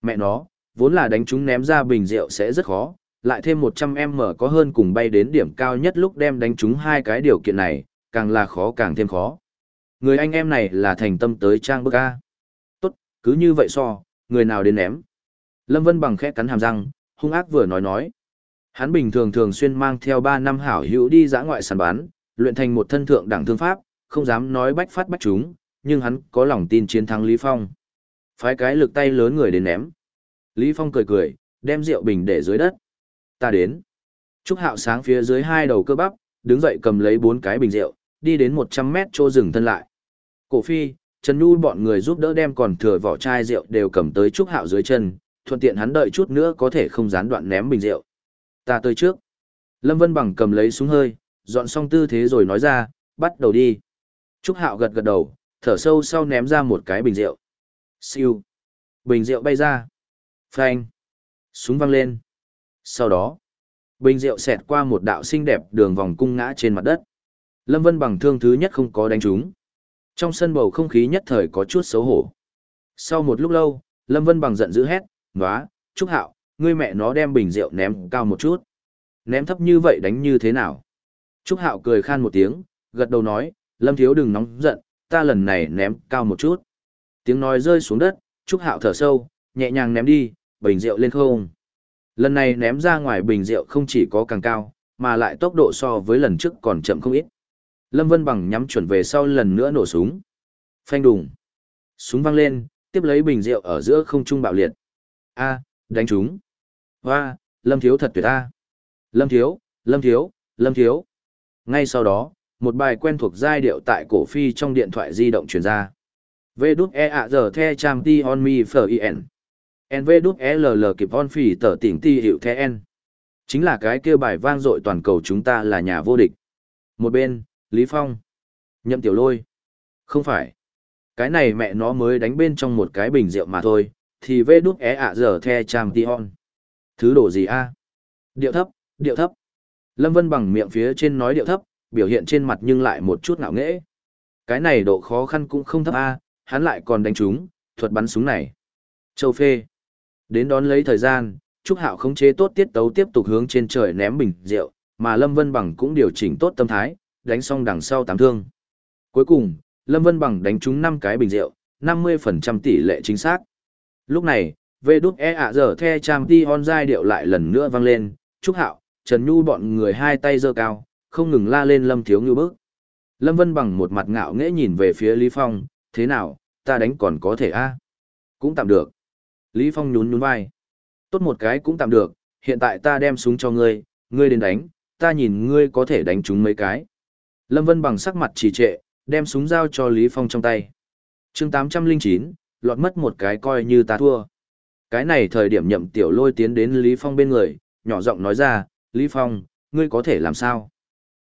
Mẹ nó, vốn là đánh chúng ném ra bình rượu sẽ rất khó, lại thêm 100m có hơn cùng bay đến điểm cao nhất lúc đem đánh chúng hai cái điều kiện này, càng là khó càng thêm khó. Người anh em này là thành tâm tới trang bức A cứ như vậy so, người nào đến ném. Lâm Vân bằng khẽ cắn hàm răng, hung ác vừa nói nói. Hắn bình thường thường xuyên mang theo 3 năm hảo hữu đi giã ngoại sàn bán, luyện thành một thân thượng đẳng thương pháp, không dám nói bách phát bách chúng, nhưng hắn có lòng tin chiến thắng Lý Phong. Phái cái lực tay lớn người đến ném. Lý Phong cười cười, đem rượu bình để dưới đất. Ta đến. Trúc Hạo sáng phía dưới hai đầu cơ bắp, đứng dậy cầm lấy bốn cái bình rượu, đi đến 100 mét chỗ rừng thân lại. Cổ phi, Trần Nhu bọn người giúp đỡ đem còn thừa vỏ chai rượu đều cầm tới Trúc Hạo dưới chân, thuận tiện hắn đợi chút nữa có thể không gián đoạn ném bình rượu. Ta tới trước. Lâm Vân Bằng cầm lấy súng hơi, dọn xong tư thế rồi nói ra, bắt đầu đi. Trúc Hạo gật gật đầu, thở sâu sau ném ra một cái bình rượu. Siêu. Bình rượu bay ra. Phanh. Súng văng lên. Sau đó, bình rượu xẹt qua một đạo xinh đẹp đường vòng cung ngã trên mặt đất. Lâm Vân Bằng thương thứ nhất không có đánh trúng. Trong sân bầu không khí nhất thời có chút xấu hổ. Sau một lúc lâu, Lâm Vân bằng giận dữ hét, "Nóa, Trúc Hạo, ngươi mẹ nó đem bình rượu ném cao một chút. Ném thấp như vậy đánh như thế nào?" Trúc Hạo cười khan một tiếng, gật đầu nói, "Lâm thiếu đừng nóng giận, ta lần này ném cao một chút." Tiếng nói rơi xuống đất, Trúc Hạo thở sâu, nhẹ nhàng ném đi, bình rượu lên không. Lần này ném ra ngoài bình rượu không chỉ có càng cao, mà lại tốc độ so với lần trước còn chậm không ít. Lâm Vân Bằng nhắm chuẩn về sau lần nữa nổ súng. Phanh đùng. Súng văng lên, tiếp lấy bình rượu ở giữa không trung bạo liệt. A, đánh chúng. Hoa, Lâm Thiếu thật tuyệt a. Lâm Thiếu, Lâm Thiếu, Lâm Thiếu. Ngay sau đó, một bài quen thuộc giai điệu tại cổ phi trong điện thoại di động truyền ra. V đút e ạ giờ the cham ti on mi phở ien. En V đút e l l kịp on phỉ tờ tỉnh ti hiệu the en. Chính là cái kêu bài vang dội toàn cầu chúng ta là nhà vô địch. Một bên, Lý Phong. Nhậm tiểu lôi. Không phải. Cái này mẹ nó mới đánh bên trong một cái bình rượu mà thôi, thì vê đúc é ạ giờ the cham ti hon. Thứ đồ gì a? Điệu thấp, điệu thấp. Lâm Vân bằng miệng phía trên nói điệu thấp, biểu hiện trên mặt nhưng lại một chút ngạo nghễ. Cái này độ khó khăn cũng không thấp a, hắn lại còn đánh trúng, thuật bắn súng này. Châu phê. Đến đón lấy thời gian, Trúc Hạo khống chế tốt tiết tấu tiếp tục hướng trên trời ném bình rượu, mà Lâm Vân bằng cũng điều chỉnh tốt tâm thái, đánh xong đằng sau tám thương. Cuối cùng, Lâm Vân bằng đánh trúng 5 cái bình rượu, 50% tỷ lệ chính xác. Lúc này, về đúc e ạ giờ the trang ti on giai điệu lại lần nữa vang lên, Trúc Hạo, Trần Nhu bọn người hai tay giơ cao, không ngừng la lên Lâm Thiếu Ngưu bước. Lâm Vân bằng một mặt ngạo nghễ nhìn về phía Lý Phong, thế nào, ta đánh còn có thể a Cũng tạm được. Lý Phong nhún nhún vai. Tốt một cái cũng tạm được, hiện tại ta đem súng cho ngươi, ngươi đến đánh, ta nhìn ngươi có thể đánh chúng mấy cái. Lâm Vân bằng sắc mặt trì trệ, đem súng giao cho Lý Phong trong tay. chương 809, lọt mất một cái coi như ta thua. Cái này thời điểm nhậm tiểu lôi tiến đến Lý Phong bên người, nhỏ giọng nói ra, Lý Phong, ngươi có thể làm sao?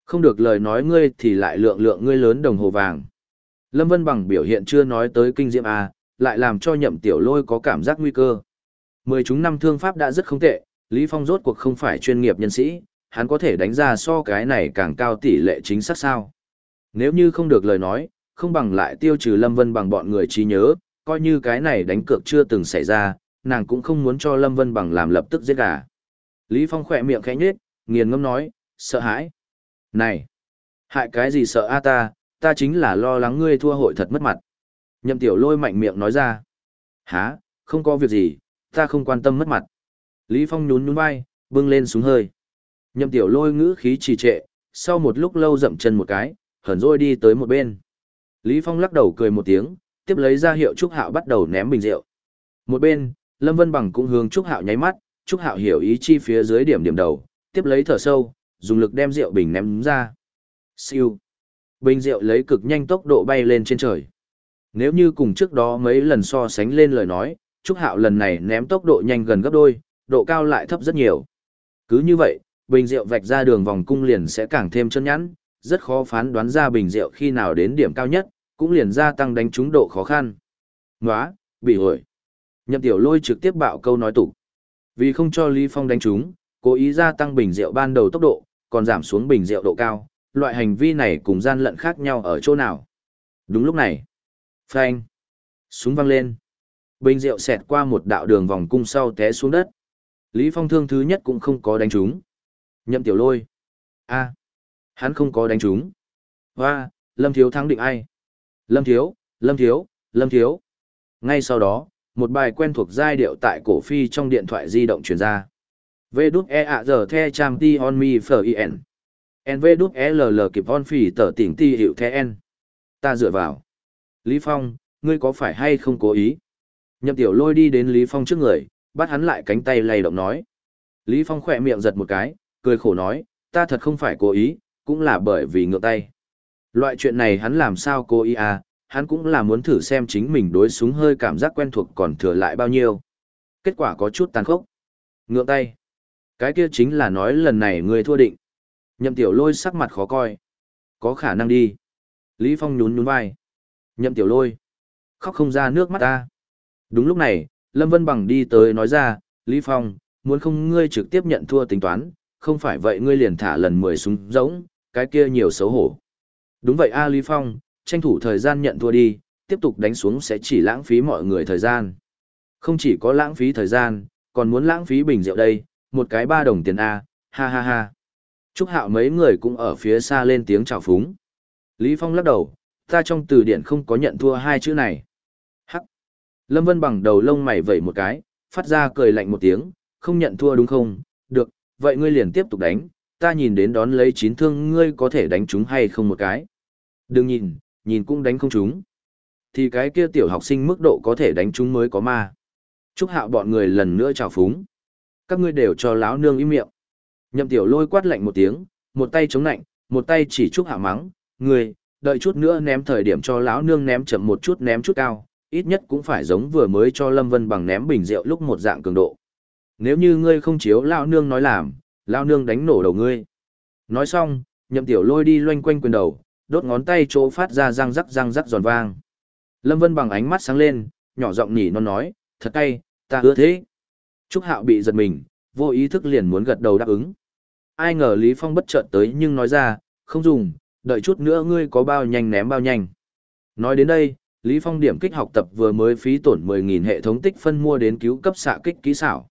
Không được lời nói ngươi thì lại lượng lượng ngươi lớn đồng hồ vàng. Lâm Vân bằng biểu hiện chưa nói tới kinh diệm A, à, lại làm cho nhậm tiểu lôi có cảm giác nguy cơ. Mười chúng năm thương pháp đã rất không tệ, Lý Phong rốt cuộc không phải chuyên nghiệp nhân sĩ, hắn có thể đánh ra so cái này càng cao tỷ lệ chính xác sao. Nếu như không được lời nói, không bằng lại tiêu trừ Lâm Vân bằng bọn người trí nhớ, coi như cái này đánh cược chưa từng xảy ra, nàng cũng không muốn cho Lâm Vân bằng làm lập tức giết gà. Lý Phong khỏe miệng khẽ nhếch, nghiền ngâm nói, sợ hãi. Này, hại cái gì sợ a ta, ta chính là lo lắng ngươi thua hội thật mất mặt. Nhậm tiểu lôi mạnh miệng nói ra. há, không có việc gì, ta không quan tâm mất mặt. Lý Phong nhún nhún vai, bưng lên súng hơi. Nhậm tiểu lôi ngữ khí trì trệ, sau một lúc lâu dậm chân một cái, hờn rôi đi tới một bên. Lý Phong lắc đầu cười một tiếng, tiếp lấy ra hiệu Trúc Hạo bắt đầu ném bình rượu. Một bên, Lâm Vân Bằng cũng hướng Trúc Hạo nháy mắt, Trúc Hạo hiểu ý chi phía dưới điểm điểm đầu, tiếp lấy thở sâu, dùng lực đem rượu bình ném ra. Siêu. Bình rượu lấy cực nhanh tốc độ bay lên trên trời. Nếu như cùng trước đó mấy lần so sánh lên lời nói, Trúc Hạo lần này ném tốc độ nhanh gần gấp đôi, độ cao lại thấp rất nhiều. Cứ như vậy, bình rượu vạch ra đường vòng cung liền sẽ càng thêm chân nhẵn, rất khó phán đoán ra bình rượu khi nào đến điểm cao nhất, cũng liền gia tăng đánh trúng độ khó khăn. Nóa, bị hồi. Nhậm tiểu lôi trực tiếp bạo câu nói tục. Vì không cho Lý Phong đánh trúng, cố ý gia tăng bình rượu ban đầu tốc độ, còn giảm xuống bình rượu độ cao, loại hành vi này cùng gian lận khác nhau ở chỗ nào. Đúng lúc này, phanh, súng văng lên. Bình rượu xẹt qua một đạo đường vòng cung sau té xuống đất. Lý Phong thương thứ nhất cũng không có đánh trúng. Nhậm tiểu lôi. a Hắn không có đánh trúng. Hoa, Lâm Thiếu thắng định ai? Lâm Thiếu, Lâm Thiếu, Lâm Thiếu. Ngay sau đó, một bài quen thuộc giai điệu tại cổ phi trong điện thoại di động truyền ra. V đút e ạ giờ the cham ti on mi phở ien. En V đút e l l kịp on phỉ tờ tỉnh ti hiệu the en. Ta dựa vào. Lý Phong, ngươi có phải hay không cố ý? Nhậm tiểu lôi đi đến Lý Phong trước người, bắt hắn lại cánh tay lay động nói. Lý Phong khỏe miệng giật một cái, cười khổ nói, ta thật không phải cố ý, cũng là bởi vì ngược tay. Loại chuyện này hắn làm sao cố ý à, hắn cũng là muốn thử xem chính mình đối súng hơi cảm giác quen thuộc còn thừa lại bao nhiêu. Kết quả có chút tàn khốc. ngựa tay. Cái kia chính là nói lần này người thua định. Nhậm tiểu lôi sắc mặt khó coi. Có khả năng đi. Lý Phong nhún nhún vai. Nhậm tiểu lôi. Khóc không ra nước mắt ta. Đúng lúc này, Lâm Vân Bằng đi tới nói ra, Lý Phong, muốn không ngươi trực tiếp nhận thua tính toán, không phải vậy ngươi liền thả lần 10 súng giống, cái kia nhiều xấu hổ. Đúng vậy A Lý Phong, tranh thủ thời gian nhận thua đi, tiếp tục đánh xuống sẽ chỉ lãng phí mọi người thời gian. Không chỉ có lãng phí thời gian, còn muốn lãng phí bình rượu đây, một cái ba đồng tiền A, ha ha ha. Trúc hạo mấy người cũng ở phía xa lên tiếng chào phúng. Lý Phong lắc đầu, ta trong từ điển không có nhận thua hai chữ này. Hắc. Lâm Vân bằng đầu lông mày vẩy một cái, phát ra cười lạnh một tiếng, không nhận thua đúng không? Vậy ngươi liền tiếp tục đánh, ta nhìn đến đón lấy chín thương ngươi có thể đánh chúng hay không một cái. Đừng nhìn, nhìn cũng đánh không chúng. thì cái kia tiểu học sinh mức độ có thể đánh chúng mới có ma. Trúc hạo bọn người lần nữa chào phúng. Các ngươi đều cho láo nương im miệng. Nhậm tiểu lôi quát lạnh một tiếng, một tay chống lạnh, một tay chỉ Trúc hạo mắng, ngươi, đợi chút nữa ném thời điểm cho lão nương ném chậm một chút ném chút cao, ít nhất cũng phải giống vừa mới cho Lâm Vân bằng ném bình rượu lúc một dạng cường độ. Nếu như ngươi không chiếu lão nương nói làm, lão nương đánh nổ đầu ngươi. Nói xong, nhậm tiểu lôi đi loanh quanh quyền đầu, đốt ngón tay chỗ phát ra răng rắc răng rắc giòn vang. Lâm Vân bằng ánh mắt sáng lên, nhỏ giọng nhỉ non nói, thật cay, ta hứa thế. Trúc Hạo bị giật mình, vô ý thức liền muốn gật đầu đáp ứng. Ai ngờ Lý Phong bất chợt tới nhưng nói ra, không dùng, đợi chút nữa ngươi có bao nhanh ném bao nhanh. Nói đến đây, Lý Phong điểm kích học tập vừa mới phí tổn 10.000 hệ thống tích phân mua đến cứu cấp xạ kích kỹ xảo.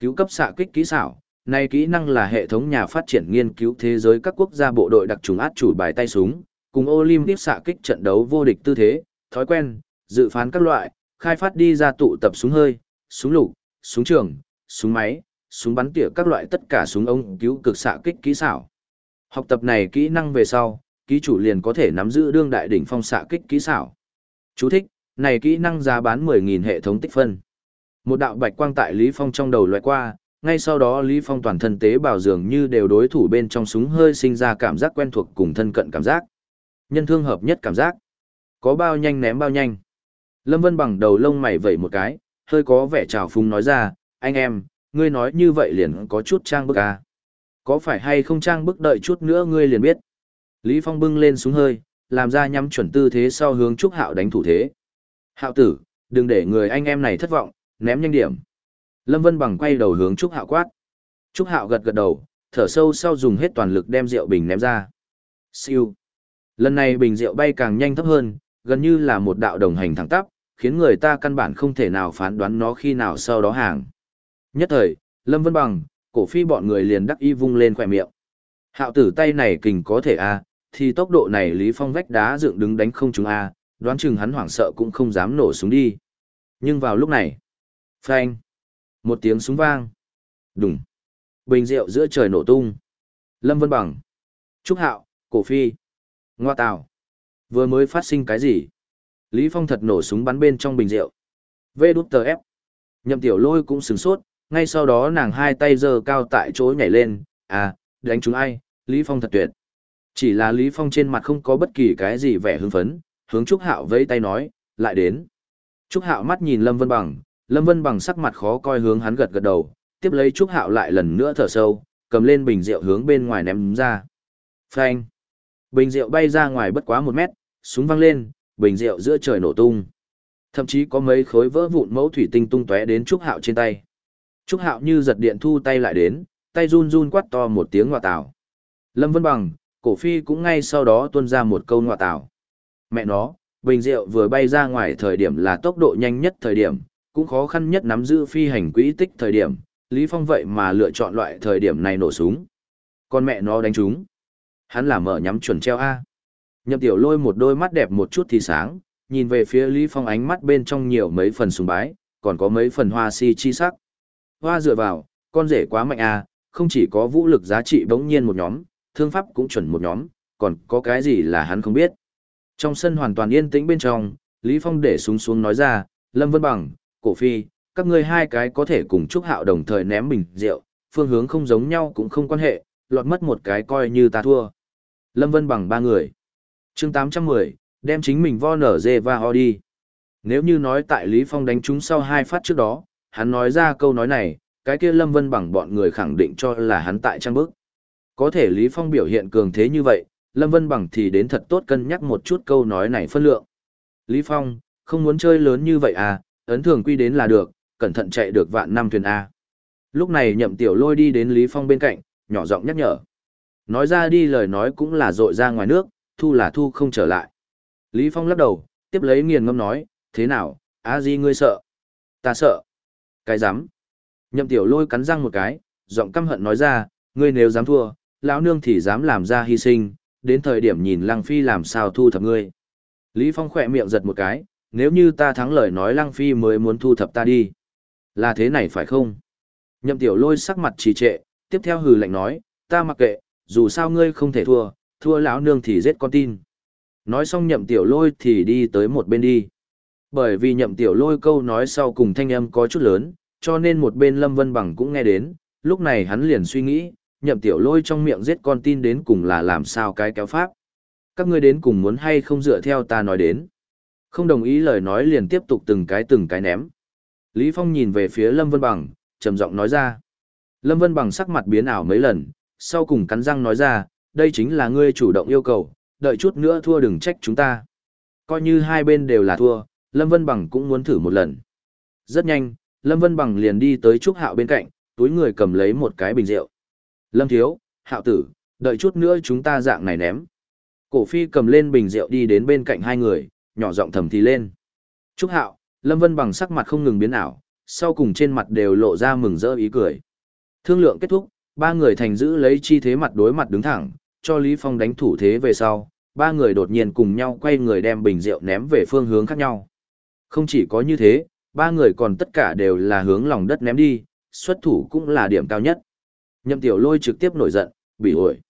Cứu cấp xạ kích kỹ xảo, này kỹ năng là hệ thống nhà phát triển nghiên cứu thế giới các quốc gia bộ đội đặc trùng át chủ bài tay súng, cùng Olympic xạ kích trận đấu vô địch tư thế, thói quen, dự phán các loại, khai phát đi ra tụ tập súng hơi, súng lục, súng trường, súng máy, súng bắn tỉa các loại tất cả súng ống cứu cực xạ kích kỹ xảo. Học tập này kỹ năng về sau, ký chủ liền có thể nắm giữ đương đại đỉnh phong xạ kích kỹ xảo. Chú thích, này kỹ năng giá bán 10.000 hệ thống tích phân. Một đạo bạch quang tại Lý Phong trong đầu loại qua, ngay sau đó Lý Phong toàn thân tế bào dường như đều đối thủ bên trong súng hơi sinh ra cảm giác quen thuộc cùng thân cận cảm giác. Nhân thương hợp nhất cảm giác. Có bao nhanh ném bao nhanh. Lâm Vân bằng đầu lông mày vẩy một cái, hơi có vẻ trào phúng nói ra, anh em, ngươi nói như vậy liền có chút trang bức à. Có phải hay không trang bức đợi chút nữa ngươi liền biết. Lý Phong bưng lên súng hơi, làm ra nhắm chuẩn tư thế sau hướng Trúc Hạo đánh thủ thế. Hạo tử, đừng để người anh em này thất vọng, ném nhanh điểm. Lâm Vân bằng quay đầu hướng Trúc Hạo quát. Trúc Hạo gật gật đầu, thở sâu sau dùng hết toàn lực đem rượu bình ném ra. Siêu. Lần này bình rượu bay càng nhanh thấp hơn, gần như là một đạo đồng hành thẳng tắp, khiến người ta căn bản không thể nào phán đoán nó khi nào sau đó hàng. Nhất thời, Lâm Vân Bằng, cổ phi bọn người liền đắc y vung lên khỏe miệng. Hạo tử tay này kình có thể a, thì tốc độ này Lý Phong vách đá dựng đứng đánh không chúng a, đoán chừng hắn hoảng sợ cũng không dám nổ súng đi. Nhưng vào lúc này, phanh, một tiếng súng vang, đùng, bình rượu giữa trời nổ tung. Lâm Vân Bằng, Trúc Hạo, Cổ Phi, Ngoa Tào, vừa mới phát sinh cái gì? Lý Phong thật nổ súng bắn bên trong bình rượu. Vê đút tờ ép. Nhậm tiểu lôi cũng sửng sốt, ngay sau đó nàng hai tay giơ cao tại chỗ nhảy lên, à, đánh chúng ai, Lý Phong thật tuyệt. Chỉ là Lý Phong trên mặt không có bất kỳ cái gì vẻ hưng phấn, hướng Trúc Hạo vẫy tay nói, lại đến. Trúc Hạo mắt nhìn Lâm Vân Bằng, Lâm Vân Bằng sắc mặt khó coi hướng hắn gật gật đầu, tiếp lấy Trúc Hạo lại lần nữa thở sâu, cầm lên bình rượu hướng bên ngoài ném ra. Phanh! Bình rượu bay ra ngoài bất quá một mét, súng văng lên, bình rượu giữa trời nổ tung. Thậm chí có mấy khối vỡ vụn mẫu thủy tinh tung tóe đến Trúc Hạo trên tay. Trúc Hạo như giật điện thu tay lại đến, tay run run quát to một tiếng ngọa tảo. Lâm Vân Bằng, cổ phi cũng ngay sau đó tuôn ra một câu ngọa tảo. Mẹ nó, bình rượu vừa bay ra ngoài thời điểm là tốc độ nhanh nhất thời điểm, cũng khó khăn nhất nắm giữ phi hành quỹ tích thời điểm, Lý Phong vậy mà lựa chọn loại thời điểm này nổ súng. Con mẹ nó đánh chúng. Hắn là mở nhắm chuẩn treo A. Nhậm tiểu lôi một đôi mắt đẹp một chút thì sáng, nhìn về phía Lý Phong ánh mắt bên trong nhiều mấy phần sùng bái, còn có mấy phần hoa si chi sắc. Hoa dựa vào, con rể quá mạnh A, không chỉ có vũ lực giá trị bỗng nhiên một nhóm, thương pháp cũng chuẩn một nhóm, còn có cái gì là hắn không biết. Trong sân hoàn toàn yên tĩnh bên trong, Lý Phong để súng xuống nói ra, Lâm Vân Bằng, Cổ Phi, các ngươi hai cái có thể cùng Trúc Hạo đồng thời ném bình rượu, phương hướng không giống nhau cũng không quan hệ, lọt mất một cái coi như ta thua. Lâm Vân Bằng ba người. chương 810, đem chính mình vo nở dê và ho đi. Nếu như nói tại Lý Phong đánh chúng sau hai phát trước đó, hắn nói ra câu nói này, cái kia Lâm Vân bằng bọn người khẳng định cho là hắn tại trang bức. Có thể Lý Phong biểu hiện cường thế như vậy, Lâm Vân bằng thì đến thật tốt cân nhắc một chút câu nói này phân lượng. Lý Phong, không muốn chơi lớn như vậy à, ấn thường quy đến là được, cẩn thận chạy được vạn năm thuyền A. Lúc này nhậm tiểu lôi đi đến Lý Phong bên cạnh, nhỏ giọng nhắc nhở. Nói ra đi lời nói cũng là dội ra ngoài nước, thu là thu không trở lại. Lý Phong lắc đầu, tiếp lấy nghiền ngâm nói, thế nào, a di ngươi sợ? Ta sợ. Cái dám. Nhậm tiểu lôi cắn răng một cái, giọng căm hận nói ra, ngươi nếu dám thua, lão nương thì dám làm ra hy sinh, đến thời điểm nhìn lăng phi làm sao thu thập ngươi. Lý Phong khỏe miệng giật một cái, nếu như ta thắng lời nói lăng phi mới muốn thu thập ta đi. Là thế này phải không? Nhậm tiểu lôi sắc mặt trì trệ, tiếp theo hừ lạnh nói, ta mặc kệ, dù sao ngươi không thể thua, thua lão nương thì giết con tin. Nói xong nhậm tiểu lôi thì đi tới một bên đi. Bởi vì nhậm tiểu lôi câu nói sau cùng thanh âm có chút lớn, cho nên một bên Lâm Vân Bằng cũng nghe đến, lúc này hắn liền suy nghĩ, nhậm tiểu lôi trong miệng giết con tin đến cùng là làm sao cái kéo pháp. Các ngươi đến cùng muốn hay không dựa theo ta nói đến. Không đồng ý lời nói liền tiếp tục từng cái từng cái ném. Lý Phong nhìn về phía Lâm Vân Bằng, trầm giọng nói ra. Lâm Vân Bằng sắc mặt biến ảo mấy lần, sau cùng cắn răng nói ra, đây chính là ngươi chủ động yêu cầu, đợi chút nữa thua đừng trách chúng ta. Coi như hai bên đều là thua, Lâm Vân Bằng cũng muốn thử một lần. Rất nhanh, Lâm Vân Bằng liền đi tới Trúc Hạo bên cạnh, túi người cầm lấy một cái bình rượu. Lâm Thiếu, Hạo Tử, đợi chút nữa chúng ta dạng này ném. Cổ phi cầm lên bình rượu đi đến bên cạnh hai người, nhỏ giọng thầm thì lên. Trúc Hạo, Lâm Vân Bằng sắc mặt không ngừng biến ảo, sau cùng trên mặt đều lộ ra mừng rỡ ý cười. Thương lượng kết thúc, ba người thành giữ lấy chi thế mặt đối mặt đứng thẳng, cho Lý Phong đánh thủ thế về sau, ba người đột nhiên cùng nhau quay người đem bình rượu ném về phương hướng khác nhau. Không chỉ có như thế, ba người còn tất cả đều là hướng lòng đất ném đi, xuất thủ cũng là điểm cao nhất. Nhậm tiểu lôi trực tiếp nổi giận, bị ổi.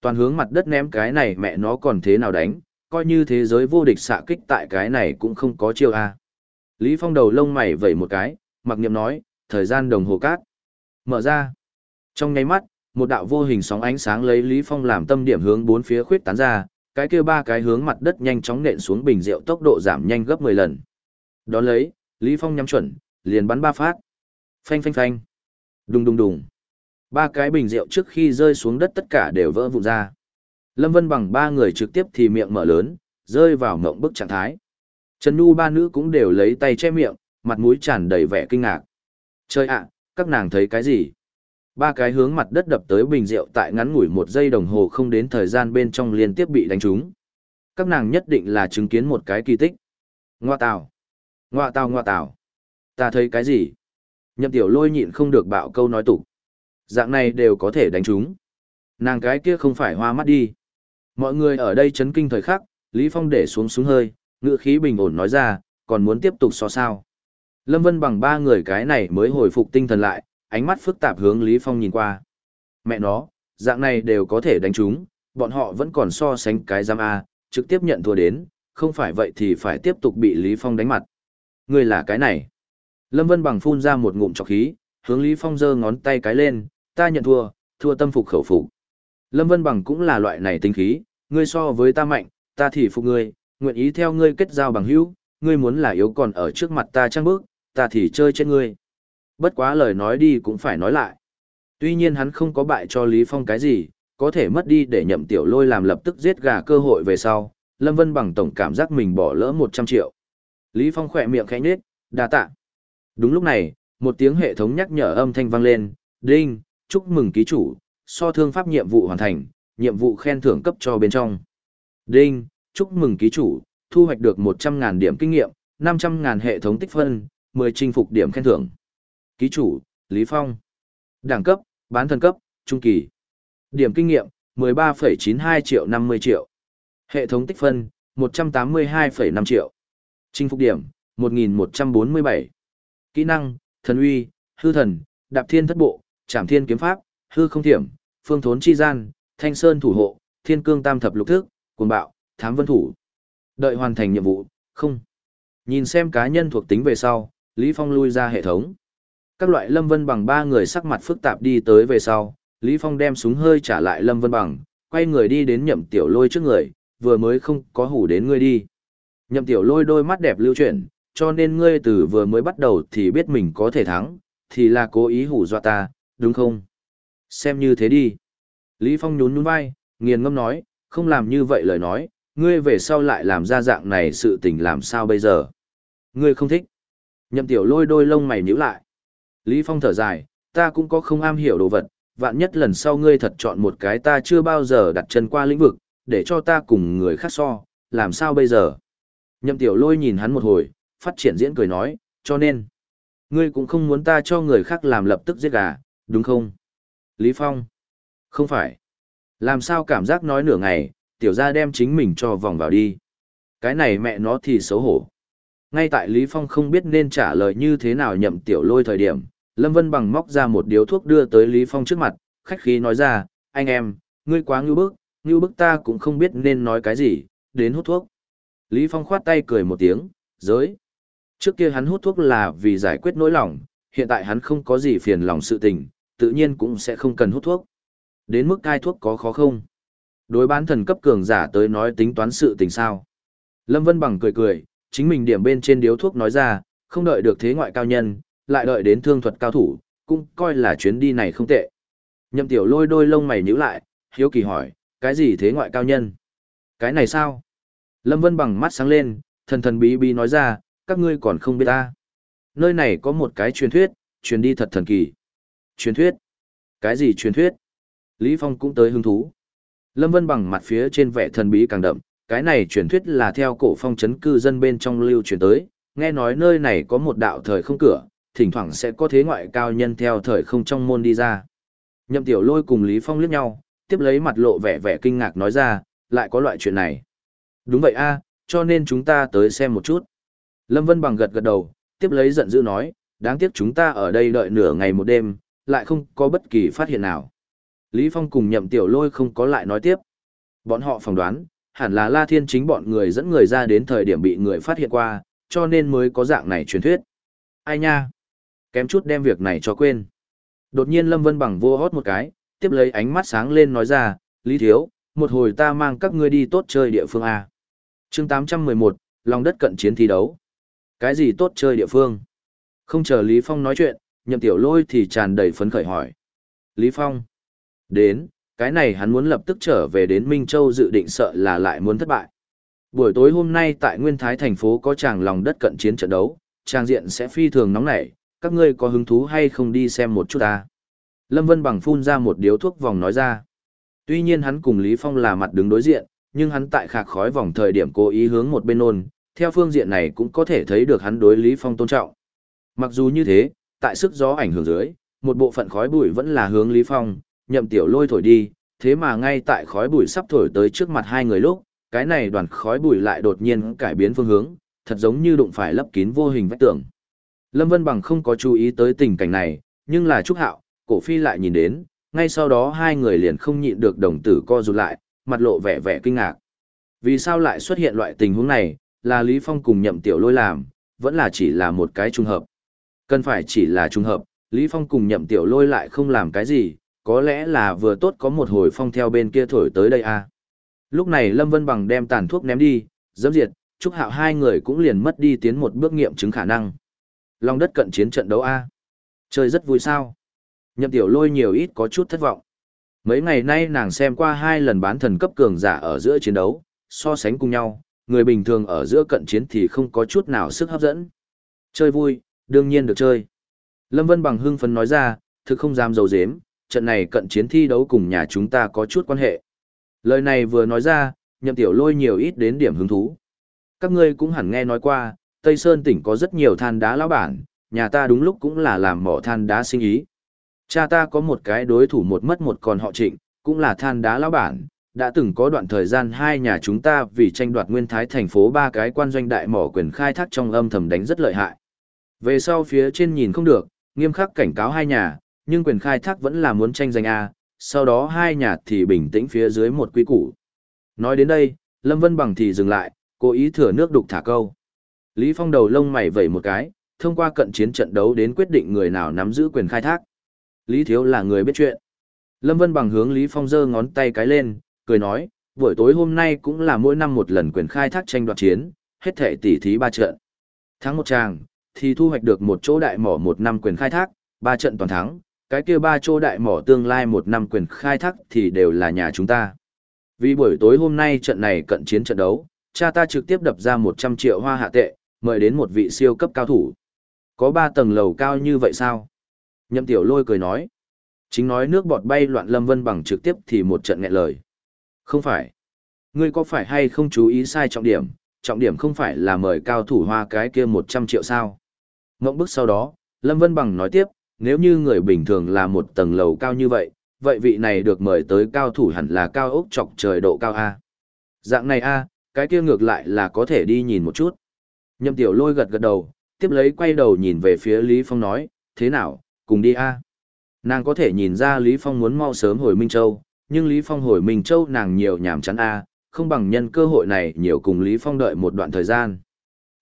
Toàn hướng mặt đất ném cái này mẹ nó còn thế nào đánh, coi như thế giới vô địch xạ kích tại cái này cũng không có chiêu a. Lý Phong đầu lông mày vẩy một cái, mặc niệm nói, thời gian đồng hồ cát. Mở ra. Trong nháy mắt, một đạo vô hình sóng ánh sáng lấy Lý Phong làm tâm điểm hướng bốn phía khuyết tán ra, cái kia ba cái hướng mặt đất nhanh chóng nện xuống bình rượu tốc độ giảm nhanh gấp 10 lần. Đó lấy, Lý Phong nhắm chuẩn, liền bắn ba phát. Phanh phanh phanh. Đùng đùng đùng. Ba cái bình rượu trước khi rơi xuống đất tất cả đều vỡ vụn ra. Lâm Vân bằng ba người trực tiếp thì miệng mở lớn, rơi vào ngộng bức trạng thái. Trần Nhu ba nữ cũng đều lấy tay che miệng, mặt mũi tràn đầy vẻ kinh ngạc. Trời ạ, các nàng thấy cái gì? Ba cái hướng mặt đất đập tới bình rượu tại ngắn ngủi một giây đồng hồ không đến thời gian bên trong liên tiếp bị đánh trúng. Các nàng nhất định là chứng kiến một cái kỳ tích. Ngoa tào. Ngoa tào ngoa tào. Ta thấy cái gì? Nhậm tiểu lôi nhịn không được bạo câu nói tục. Dạng này đều có thể đánh trúng. Nàng cái kia không phải hoa mắt đi. Mọi người ở đây chấn kinh thời khắc, Lý Phong để xuống súng hơi, ngựa khí bình ổn nói ra, còn muốn tiếp tục so sao. Lâm Vân bằng ba người cái này mới hồi phục tinh thần lại, ánh mắt phức tạp hướng Lý Phong nhìn qua. Mẹ nó, dạng này đều có thể đánh chúng, bọn họ vẫn còn so sánh cái giam A, trực tiếp nhận thua đến, không phải vậy thì phải tiếp tục bị Lý Phong đánh mặt. Người là cái này. Lâm Vân bằng phun ra một ngụm trọc khí, hướng Lý Phong giơ ngón tay cái lên, ta nhận thua, thua tâm phục khẩu phục. Lâm Vân bằng cũng là loại này tinh khí, ngươi so với ta mạnh, ta thì phục ngươi, nguyện ý theo ngươi kết giao bằng hữu, ngươi muốn là yếu còn ở trước mặt ta trăng bước, ta thì chơi trên ngươi. Bất quá lời nói đi cũng phải nói lại. Tuy nhiên hắn không có bại cho Lý Phong cái gì, có thể mất đi để nhậm tiểu lôi làm lập tức giết gà cơ hội về sau, Lâm Vân bằng tổng cảm giác mình bỏ lỡ 100 triệu. Lý Phong khỏe miệng khẽ nhếch, đa tạ. Đúng lúc này, một tiếng hệ thống nhắc nhở âm thanh vang lên, đinh, chúc mừng ký chủ, so thương pháp nhiệm vụ hoàn thành, nhiệm vụ khen thưởng cấp cho bên trong. Đinh, chúc mừng ký chủ, thu hoạch được 100.000 điểm kinh nghiệm, 500.000 hệ thống tích phân, 10 chinh phục điểm khen thưởng. Ký chủ, Lý Phong. Đẳng cấp, bán thần cấp, trung kỳ. Điểm kinh nghiệm, 13,92 triệu 50 triệu. Hệ thống tích phân, 182,5 triệu. Chinh phục điểm, 1147. Kỹ năng, thần uy, hư thần, đạp thiên thất bộ, trảm thiên kiếm pháp, hư không thiểm, phương thốn chi gian, thanh sơn thủ hộ, thiên cương tam thập lục thức, cuồng bạo, thám vân thủ. Đợi hoàn thành nhiệm vụ, không. Nhìn xem cá nhân thuộc tính về sau, Lý Phong lui ra hệ thống. Các loại Lâm Vân bằng ba người sắc mặt phức tạp đi tới về sau, Lý Phong đem súng hơi trả lại Lâm Vân bằng, quay người đi đến nhậm tiểu lôi trước người, vừa mới không có hủ đến ngươi đi. Nhậm tiểu lôi đôi mắt đẹp lưu chuyển, cho nên ngươi từ vừa mới bắt đầu thì biết mình có thể thắng, thì là cố ý hủ dọa ta, đúng không? Xem như thế đi. Lý Phong nhún nhún vai, nghiền ngâm nói, không làm như vậy lời nói, ngươi về sau lại làm ra dạng này sự tình làm sao bây giờ? Ngươi không thích. Nhậm tiểu lôi đôi lông mày nhíu lại. Lý Phong thở dài, ta cũng có không am hiểu đồ vật, vạn nhất lần sau ngươi thật chọn một cái ta chưa bao giờ đặt chân qua lĩnh vực, để cho ta cùng người khác so, làm sao bây giờ? Nhậm tiểu lôi nhìn hắn một hồi, phát triển diễn cười nói, cho nên, ngươi cũng không muốn ta cho người khác làm lập tức giết gà, đúng không? Lý Phong, không phải. Làm sao cảm giác nói nửa ngày, tiểu gia đem chính mình cho vòng vào đi. Cái này mẹ nó thì xấu hổ. Ngay tại Lý Phong không biết nên trả lời như thế nào nhậm tiểu lôi thời điểm, Lâm Vân bằng móc ra một điếu thuốc đưa tới Lý Phong trước mặt, khách khí nói ra, anh em, ngươi quá ngưu bức, ngưu bức ta cũng không biết nên nói cái gì, đến hút thuốc. Lý Phong khoát tay cười một tiếng, giới. Trước kia hắn hút thuốc là vì giải quyết nỗi lòng, hiện tại hắn không có gì phiền lòng sự tình, tự nhiên cũng sẽ không cần hút thuốc. Đến mức cai thuốc có khó không? Đối bán thần cấp cường giả tới nói tính toán sự tình sao? Lâm Vân Bằng cười cười, chính mình điểm bên trên điếu thuốc nói ra, không đợi được thế ngoại cao nhân, lại đợi đến thương thuật cao thủ, cũng coi là chuyến đi này không tệ. Nhậm tiểu lôi đôi lông mày nhíu lại, hiếu kỳ hỏi, cái gì thế ngoại cao nhân? Cái này sao? Lâm Vân bằng mắt sáng lên, thần thần bí bí nói ra, các ngươi còn không biết ta. Nơi này có một cái truyền thuyết, truyền đi thật thần kỳ. Truyền thuyết? Cái gì truyền thuyết? Lý Phong cũng tới hứng thú. Lâm Vân bằng mặt phía trên vẻ thần bí càng đậm, cái này truyền thuyết là theo cổ phong chấn cư dân bên trong lưu truyền tới, nghe nói nơi này có một đạo thời không cửa, thỉnh thoảng sẽ có thế ngoại cao nhân theo thời không trong môn đi ra. Nhậm tiểu lôi cùng Lý Phong liếc nhau, tiếp lấy mặt lộ vẻ vẻ kinh ngạc nói ra, lại có loại chuyện này. Đúng vậy a, cho nên chúng ta tới xem một chút. Lâm Vân bằng gật gật đầu, tiếp lấy giận dữ nói, đáng tiếc chúng ta ở đây đợi nửa ngày một đêm, lại không có bất kỳ phát hiện nào. Lý Phong cùng nhậm tiểu lôi không có lại nói tiếp. Bọn họ phỏng đoán, hẳn là La Thiên chính bọn người dẫn người ra đến thời điểm bị người phát hiện qua, cho nên mới có dạng này truyền thuyết. Ai nha? Kém chút đem việc này cho quên. Đột nhiên Lâm Vân bằng vô hót một cái, tiếp lấy ánh mắt sáng lên nói ra, Lý Thiếu, một hồi ta mang các ngươi đi tốt chơi địa phương A. chương 811, lòng đất cận chiến thi đấu. Cái gì tốt chơi địa phương? Không chờ Lý Phong nói chuyện, nhậm tiểu lôi thì tràn đầy phấn khởi hỏi. Lý Phong. Đến, cái này hắn muốn lập tức trở về đến Minh Châu dự định sợ là lại muốn thất bại. Buổi tối hôm nay tại Nguyên Thái thành phố có chàng lòng đất cận chiến trận đấu, trang diện sẽ phi thường nóng nảy, các ngươi có hứng thú hay không đi xem một chút ta. Lâm Vân bằng phun ra một điếu thuốc vòng nói ra. Tuy nhiên hắn cùng Lý Phong là mặt đứng đối diện, nhưng hắn tại khạc khói vòng thời điểm cố ý hướng một bên nôn, theo phương diện này cũng có thể thấy được hắn đối Lý Phong tôn trọng. Mặc dù như thế, tại sức gió ảnh hưởng dưới, một bộ phận khói bụi vẫn là hướng Lý Phong, nhậm tiểu lôi thổi đi, thế mà ngay tại khói bụi sắp thổi tới trước mặt hai người lúc, cái này đoàn khói bụi lại đột nhiên cải biến phương hướng, thật giống như đụng phải lấp kín vô hình vách tường. Lâm Vân Bằng không có chú ý tới tình cảnh này, nhưng là Trúc Hạo, cổ phi lại nhìn đến, ngay sau đó hai người liền không nhịn được đồng tử co rụt lại, mặt lộ vẻ vẻ kinh ngạc. Vì sao lại xuất hiện loại tình huống này, là Lý Phong cùng nhậm tiểu lôi làm, vẫn là chỉ là một cái trùng hợp. Cần phải chỉ là trùng hợp, Lý Phong cùng nhậm tiểu lôi lại không làm cái gì, có lẽ là vừa tốt có một hồi phong theo bên kia thổi tới đây à. Lúc này Lâm Vân Bằng đem tàn thuốc ném đi, dẫm diệt, chúc hạo hai người cũng liền mất đi tiến một bước nghiệm chứng khả năng. Long đất cận chiến trận đấu A. Chơi rất vui sao. Nhậm tiểu lôi nhiều ít có chút thất vọng. Mấy ngày nay nàng xem qua hai lần bán thần cấp cường giả ở giữa chiến đấu, so sánh cùng nhau, người bình thường ở giữa cận chiến thì không có chút nào sức hấp dẫn. Chơi vui, đương nhiên được chơi. Lâm Vân bằng hưng phấn nói ra, thực không dám dầu dếm, trận này cận chiến thi đấu cùng nhà chúng ta có chút quan hệ. Lời này vừa nói ra, nhậm tiểu lôi nhiều ít đến điểm hứng thú. Các ngươi cũng hẳn nghe nói qua, Tây Sơn tỉnh có rất nhiều than đá lão bản, nhà ta đúng lúc cũng là làm mỏ than đá sinh ý. Cha ta có một cái đối thủ một mất một còn họ trịnh, cũng là than đá lão bản, đã từng có đoạn thời gian hai nhà chúng ta vì tranh đoạt nguyên thái thành phố ba cái quan doanh đại mỏ quyền khai thác trong âm thầm đánh rất lợi hại. Về sau phía trên nhìn không được, nghiêm khắc cảnh cáo hai nhà, nhưng quyền khai thác vẫn là muốn tranh giành A, sau đó hai nhà thì bình tĩnh phía dưới một quy củ. Nói đến đây, Lâm Vân Bằng thì dừng lại, cố ý thừa nước đục thả câu. Lý Phong đầu lông mày vẩy một cái, thông qua cận chiến trận đấu đến quyết định người nào nắm giữ quyền khai thác. Lý Thiếu là người biết chuyện. Lâm Vân bằng hướng Lý Phong giơ ngón tay cái lên, cười nói, buổi tối hôm nay cũng là mỗi năm một lần quyền khai thác tranh đoạt chiến, hết thể tỷ thí ba trận. Thắng một tràng, thì thu hoạch được một chỗ đại mỏ một năm quyền khai thác, ba trận toàn thắng, cái kia ba chỗ đại mỏ tương lai một năm quyền khai thác thì đều là nhà chúng ta. Vì buổi tối hôm nay trận này cận chiến trận đấu, cha ta trực tiếp đập ra 100 triệu hoa hạ tệ, mời đến một vị siêu cấp cao thủ. Có ba tầng lầu cao như vậy sao? Nhậm tiểu lôi cười nói. Chính nói nước bọt bay loạn lâm vân bằng trực tiếp thì một trận nghẹn lời. Không phải. Ngươi có phải hay không chú ý sai trọng điểm, trọng điểm không phải là mời cao thủ hoa cái kia 100 triệu sao. Ngộng bức sau đó, Lâm Vân Bằng nói tiếp, nếu như người bình thường là một tầng lầu cao như vậy, vậy vị này được mời tới cao thủ hẳn là cao ốc chọc trời độ cao A. Dạng này A, cái kia ngược lại là có thể đi nhìn một chút. Nhâm tiểu lôi gật gật đầu, tiếp lấy quay đầu nhìn về phía Lý Phong nói, thế nào, cùng đi A. Nàng có thể nhìn ra Lý Phong muốn mau sớm hồi Minh Châu, nhưng Lý Phong hồi Minh Châu nàng nhiều nhảm chán A, không bằng nhân cơ hội này nhiều cùng Lý Phong đợi một đoạn thời gian.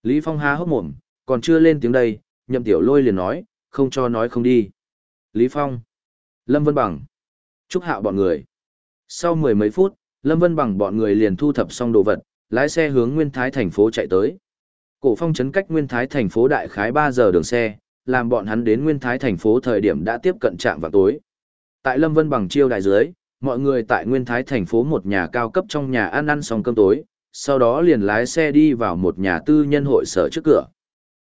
Lý Phong há hốc mồm, Còn chưa lên tiếng đây, nhậm tiểu lôi liền nói, không cho nói không đi. Lý Phong, Lâm Vân Bằng, Trúc Hạo bọn người. Sau mười mấy phút, Lâm Vân Bằng bọn người liền thu thập xong đồ vật, lái xe hướng Nguyên Thái thành phố chạy tới. Cổ phong chấn cách Nguyên Thái thành phố đại khái 3 giờ đường xe, làm bọn hắn đến Nguyên Thái thành phố thời điểm đã tiếp cận trạm vào tối. Tại Lâm Vân Bằng chiêu đại dưới, mọi người tại Nguyên Thái thành phố một nhà cao cấp trong nhà ăn ăn xong cơm tối, sau đó liền lái xe đi vào một nhà tư nhân hội sở trước cửa.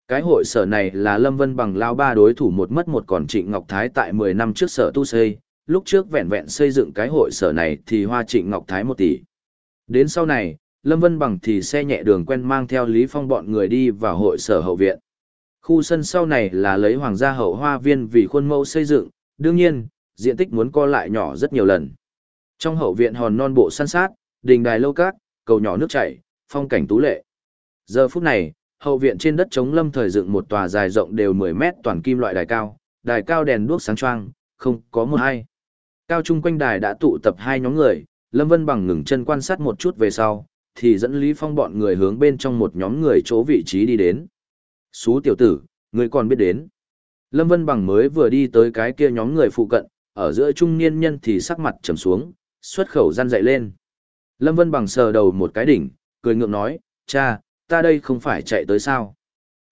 Cái hội sở này là Lâm Vân Bằng lao ba đối thủ một mất một còn Trịnh Ngọc Thái tại 10 năm trước sở tu xây, lúc trước vẹn vẹn xây dựng cái hội sở này thì hoa Trịnh Ngọc Thái 1 tỷ. Đến sau này, Lâm Vân Bằng thì xe nhẹ đường quen mang theo Lý Phong bọn người đi vào hội sở hậu viện. Khu sân sau này là lấy hoàng gia hậu hoa viên vì khuôn mẫu xây dựng, đương nhiên, diện tích muốn co lại nhỏ rất nhiều lần. Trong hậu viện hòn non bộ săn sát, đình đài lâu cát, cầu nhỏ nước chảy, phong cảnh tú lệ. Giờ phút này, hậu viện trên đất trống lâm thời dựng một tòa dài rộng đều 10 mét toàn kim loại đài cao, đài cao đèn đuốc sáng choang, không có một ai. Cao trung quanh đài đã tụ tập hai nhóm người, Lâm Vân bằng ngừng chân quan sát một chút về sau, thì dẫn Lý Phong bọn người hướng bên trong một nhóm người chỗ vị trí đi đến. Xú tiểu tử, người còn biết đến. Lâm Vân bằng mới vừa đi tới cái kia nhóm người phụ cận, ở giữa trung niên nhân thì sắc mặt trầm xuống, xuất khẩu gian dậy lên. Lâm Vân bằng sờ đầu một cái đỉnh, cười ngượng nói, cha, ta đây không phải chạy tới sao.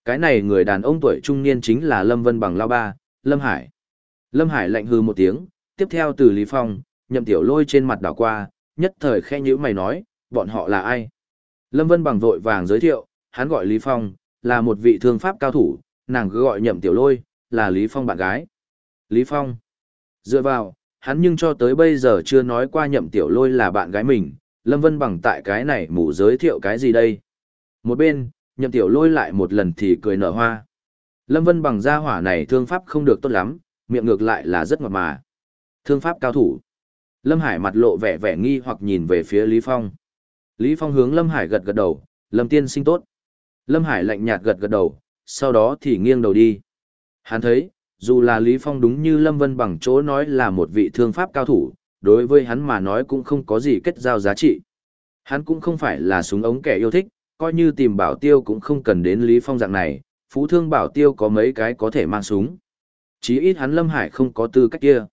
Cái này người đàn ông tuổi trung niên chính là Lâm Vân bằng lao ba, Lâm Hải. Lâm Hải lạnh hư một tiếng, tiếp theo từ Lý Phong, nhậm tiểu lôi trên mặt đảo qua, nhất thời khe nhữ mày nói, bọn họ là ai? Lâm Vân bằng vội vàng giới thiệu, hắn gọi Lý Phong, là một vị thương pháp cao thủ, nàng cứ gọi nhậm tiểu lôi, là Lý Phong bạn gái. Lý Phong. Dựa vào, hắn nhưng cho tới bây giờ chưa nói qua nhậm tiểu lôi là bạn gái mình, Lâm Vân bằng tại cái này mù giới thiệu cái gì đây? Một bên, nhậm tiểu lôi lại một lần thì cười nở hoa. Lâm Vân bằng gia hỏa này thương pháp không được tốt lắm, miệng ngược lại là rất ngọt mà. Thương pháp cao thủ. Lâm Hải mặt lộ vẻ vẻ nghi hoặc nhìn về phía Lý Phong. Lý Phong hướng Lâm Hải gật gật đầu, Lâm tiên sinh tốt. Lâm Hải lạnh nhạt gật gật đầu, sau đó thì nghiêng đầu đi. Hắn thấy, dù là Lý Phong đúng như Lâm Vân bằng chỗ nói là một vị thương pháp cao thủ, đối với hắn mà nói cũng không có gì kết giao giá trị. Hắn cũng không phải là súng ống kẻ yêu thích, coi như tìm bảo tiêu cũng không cần đến Lý Phong dạng này, phú thương bảo tiêu có mấy cái có thể mang súng. Chí ít hắn Lâm Hải không có tư cách kia.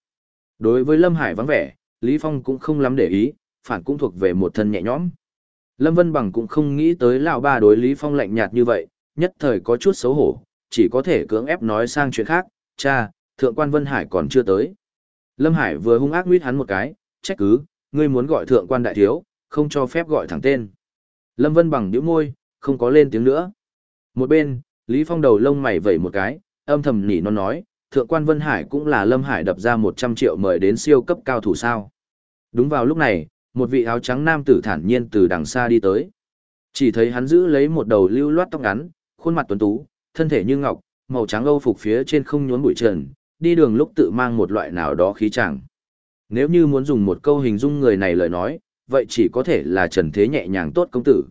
Đối với Lâm Hải vắng vẻ, Lý Phong cũng không lắm để ý, phản cũng thuộc về một thân nhẹ nhõm. Lâm Vân Bằng cũng không nghĩ tới lão ba đối Lý Phong lạnh nhạt như vậy, nhất thời có chút xấu hổ, chỉ có thể cưỡng ép nói sang chuyện khác, cha, thượng quan Vân Hải còn chưa tới. Lâm Hải vừa hung ác nguyết hắn một cái, trách cứ, ngươi muốn gọi thượng quan đại thiếu, không cho phép gọi thẳng tên. Lâm Vân bằng nhíu môi, không có lên tiếng nữa. Một bên, Lý Phong đầu lông mày vẩy một cái, âm thầm nỉ non nói, thượng quan Vân Hải cũng là Lâm Hải đập ra 100 triệu mời đến siêu cấp cao thủ sao. Đúng vào lúc này, một vị áo trắng nam tử thản nhiên từ đằng xa đi tới. Chỉ thấy hắn giữ lấy một đầu lưu loát tóc ngắn, khuôn mặt tuấn tú, thân thể như ngọc, màu trắng âu phục phía trên không nhốn bụi trần, đi đường lúc tự mang một loại nào đó khí chẳng. Nếu như muốn dùng một câu hình dung người này lời nói, vậy chỉ có thể là Trần Thế nhẹ nhàng tốt công tử.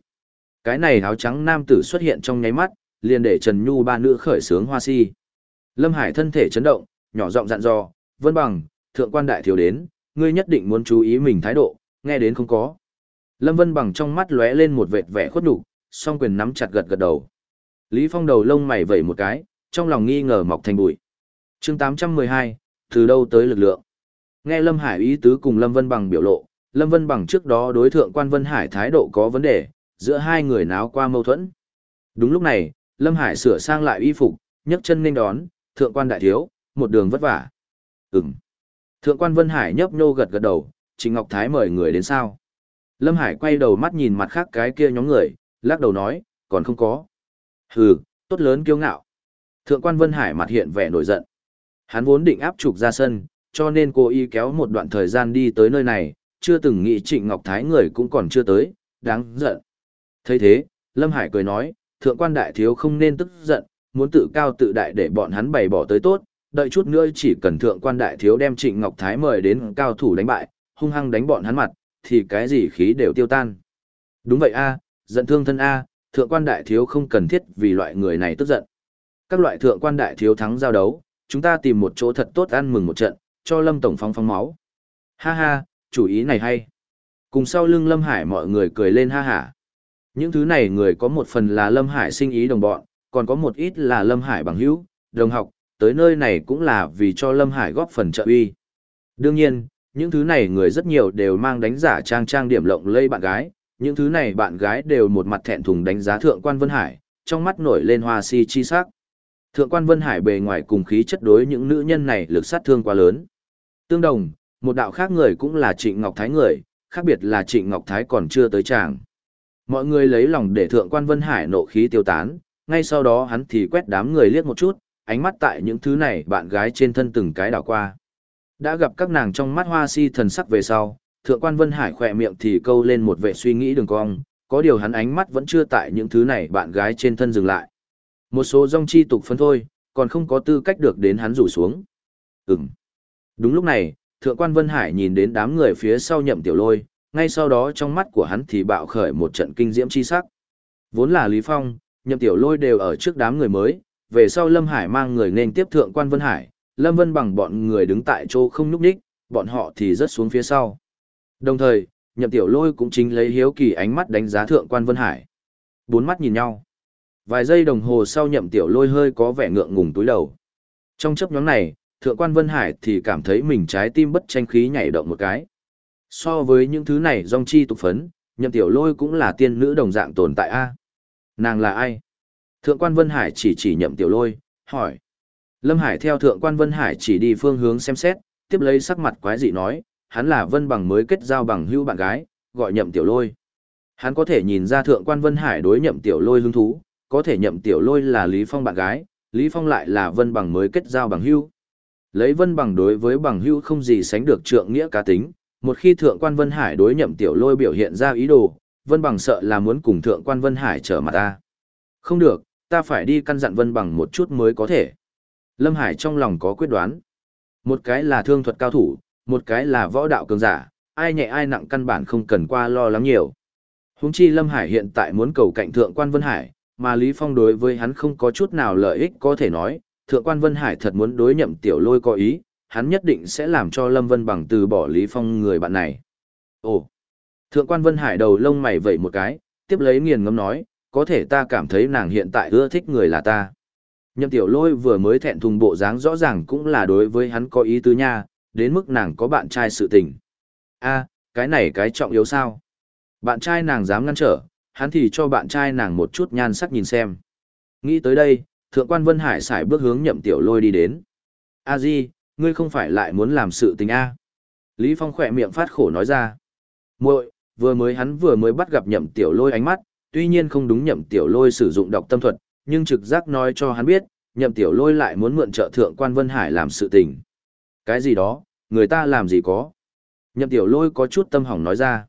Cái này áo trắng nam tử xuất hiện trong nháy mắt, liền để Trần Nhu ba nữ khởi sướng hoa si. Lâm Hải thân thể chấn động, nhỏ giọng dặn dò, "Vân Bằng, thượng quan đại thiếu đến, ngươi nhất định muốn chú ý mình thái độ, nghe đến không có." Lâm Vân Bằng trong mắt lóe lên một vệt vẻ khuất nhục, song quyền nắm chặt gật gật đầu. Lý Phong đầu lông mày vẩy một cái, trong lòng nghi ngờ mọc thành bụi. Chương 812, từ đâu tới lực lượng? Nghe Lâm Hải ý tứ cùng Lâm Vân Bằng biểu lộ, Lâm Vân Bằng trước đó đối thượng quan Vân Hải thái độ có vấn đề, giữa hai người náo qua mâu thuẫn. Đúng lúc này, Lâm Hải sửa sang lại y phục, nhấc chân nên đón, thượng quan đại thiếu, một đường vất vả. Ừm. Thượng quan Vân Hải nhấp nhô gật gật đầu, Trình Ngọc Thái mời người đến sao. Lâm Hải quay đầu mắt nhìn mặt khác cái kia nhóm người, lắc đầu nói, còn không có. Hừ, tốt lớn kiêu ngạo. Thượng quan Vân Hải mặt hiện vẻ nổi giận. Hắn vốn định áp trục ra sân, cho nên cô y kéo một đoạn thời gian đi tới nơi này, chưa từng nghĩ Trịnh Ngọc Thái người cũng còn chưa tới, đáng giận. thấy thế, Lâm Hải cười nói, thượng quan đại thiếu không nên tức giận, muốn tự cao tự đại để bọn hắn bày bỏ tới tốt, đợi chút nữa chỉ cần thượng quan đại thiếu đem Trịnh Ngọc Thái mời đến cao thủ đánh bại, hung hăng đánh bọn hắn mặt, thì cái gì khí đều tiêu tan. Đúng vậy a, giận thương thân a, thượng quan đại thiếu không cần thiết vì loại người này tức giận. Các loại thượng quan đại thiếu thắng giao đấu, chúng ta tìm một chỗ thật tốt ăn mừng một trận, cho Lâm tổng phong phong máu. Ha ha, chủ ý này hay. Cùng sau lưng Lâm Hải mọi người cười lên ha hả. Những thứ này người có một phần là Lâm Hải sinh ý đồng bọn, còn có một ít là Lâm Hải bằng hữu, đồng học, tới nơi này cũng là vì cho Lâm Hải góp phần trợ uy. Đương nhiên, những thứ này người rất nhiều đều mang đánh giả trang trang điểm lộng lây bạn gái, những thứ này bạn gái đều một mặt thẹn thùng đánh giá thượng quan Vân Hải, trong mắt nổi lên hoa si chi sắc. Thượng quan Vân Hải bề ngoài cùng khí chất đối những nữ nhân này lực sát thương quá lớn. Tương đồng, một đạo khác người cũng là Trịnh Ngọc Thái người, khác biệt là Trịnh Ngọc Thái còn chưa tới tràng. Mọi người lấy lòng để thượng quan Vân Hải nộ khí tiêu tán, ngay sau đó hắn thì quét đám người liếc một chút, ánh mắt tại những thứ này bạn gái trên thân từng cái đảo qua. Đã gặp các nàng trong mắt hoa si thần sắc về sau, thượng quan Vân Hải khỏe miệng thì câu lên một vệ suy nghĩ đường cong, có điều hắn ánh mắt vẫn chưa tại những thứ này bạn gái trên thân dừng lại. Một số dòng chi tục phân thôi, còn không có tư cách được đến hắn rủ xuống. Ừm. Đúng lúc này, thượng quan Vân Hải nhìn đến đám người phía sau nhậm tiểu lôi, ngay sau đó trong mắt của hắn thì bạo khởi một trận kinh diễm chi sắc. Vốn là Lý Phong, nhậm tiểu lôi đều ở trước đám người mới, về sau Lâm Hải mang người nên tiếp thượng quan Vân Hải, Lâm Vân bằng bọn người đứng tại chỗ không nhúc nhích, bọn họ thì rớt xuống phía sau. Đồng thời, nhậm tiểu lôi cũng chính lấy hiếu kỳ ánh mắt đánh giá thượng quan Vân Hải. Bốn mắt nhìn nhau. Vài giây đồng hồ sau nhậm tiểu lôi hơi có vẻ ngượng ngùng túi đầu. Trong chấp nhóm này, thượng quan Vân Hải thì cảm thấy mình trái tim bất tranh khí nhảy động một cái. So với những thứ này dòng chi tục phấn, nhậm tiểu lôi cũng là tiên nữ đồng dạng tồn tại a Nàng là ai? Thượng quan Vân Hải chỉ chỉ nhậm tiểu lôi, hỏi. Lâm Hải theo thượng quan Vân Hải chỉ đi phương hướng xem xét, tiếp lấy sắc mặt quái dị nói, hắn là Vân bằng mới kết giao bằng hữu bạn gái, gọi nhậm tiểu lôi. Hắn có thể nhìn ra thượng quan Vân Hải đối nhậm tiểu lôi hứng thú, có thể nhậm tiểu lôi là Lý Phong bạn gái, Lý Phong lại là Vân bằng mới kết giao bằng hữu. Lấy Vân bằng đối với bằng hữu không gì sánh được trượng nghĩa cá tính, một khi thượng quan Vân Hải đối nhậm tiểu lôi biểu hiện ra ý đồ, Vân bằng sợ là muốn cùng thượng quan Vân Hải trở mặt ta. Không được, ta phải đi căn dặn Vân bằng một chút mới có thể. Lâm Hải trong lòng có quyết đoán. Một cái là thương thuật cao thủ, một cái là võ đạo cường giả, ai nhẹ ai nặng căn bản không cần qua lo lắng nhiều. Huống chi Lâm Hải hiện tại muốn cầu cạnh Thượng quan Vân Hải, mà Lý Phong đối với hắn không có chút nào lợi ích có thể nói, Thượng quan Vân Hải thật muốn đối nhậm tiểu lôi có ý, hắn nhất định sẽ làm cho Lâm Vân bằng từ bỏ Lý Phong người bạn này. Ồ! Thượng quan Vân Hải đầu lông mày vẩy một cái, tiếp lấy nghiền ngâm nói, có thể ta cảm thấy nàng hiện tại ưa thích người là ta. Nhậm tiểu lôi vừa mới thẹn thùng bộ dáng rõ ràng cũng là đối với hắn có ý tứ nha, đến mức nàng có bạn trai sự tình. a cái này cái trọng yếu sao? Bạn trai nàng dám ngăn trở, hắn thì cho bạn trai nàng một chút nhan sắc nhìn xem. Nghĩ tới đây, thượng quan Vân Hải xài bước hướng nhậm tiểu lôi đi đến. A di, ngươi không phải lại muốn làm sự tình a Lý Phong khỏe miệng phát khổ nói ra. muội vừa mới hắn vừa mới bắt gặp nhậm tiểu lôi ánh mắt, tuy nhiên không đúng nhậm tiểu lôi sử dụng độc tâm thuật, nhưng trực giác nói cho hắn biết, nhậm tiểu lôi lại muốn mượn trợ thượng quan Vân Hải làm sự tình. Cái gì đó, người ta làm gì có. Nhậm tiểu lôi có chút tâm hỏng nói ra.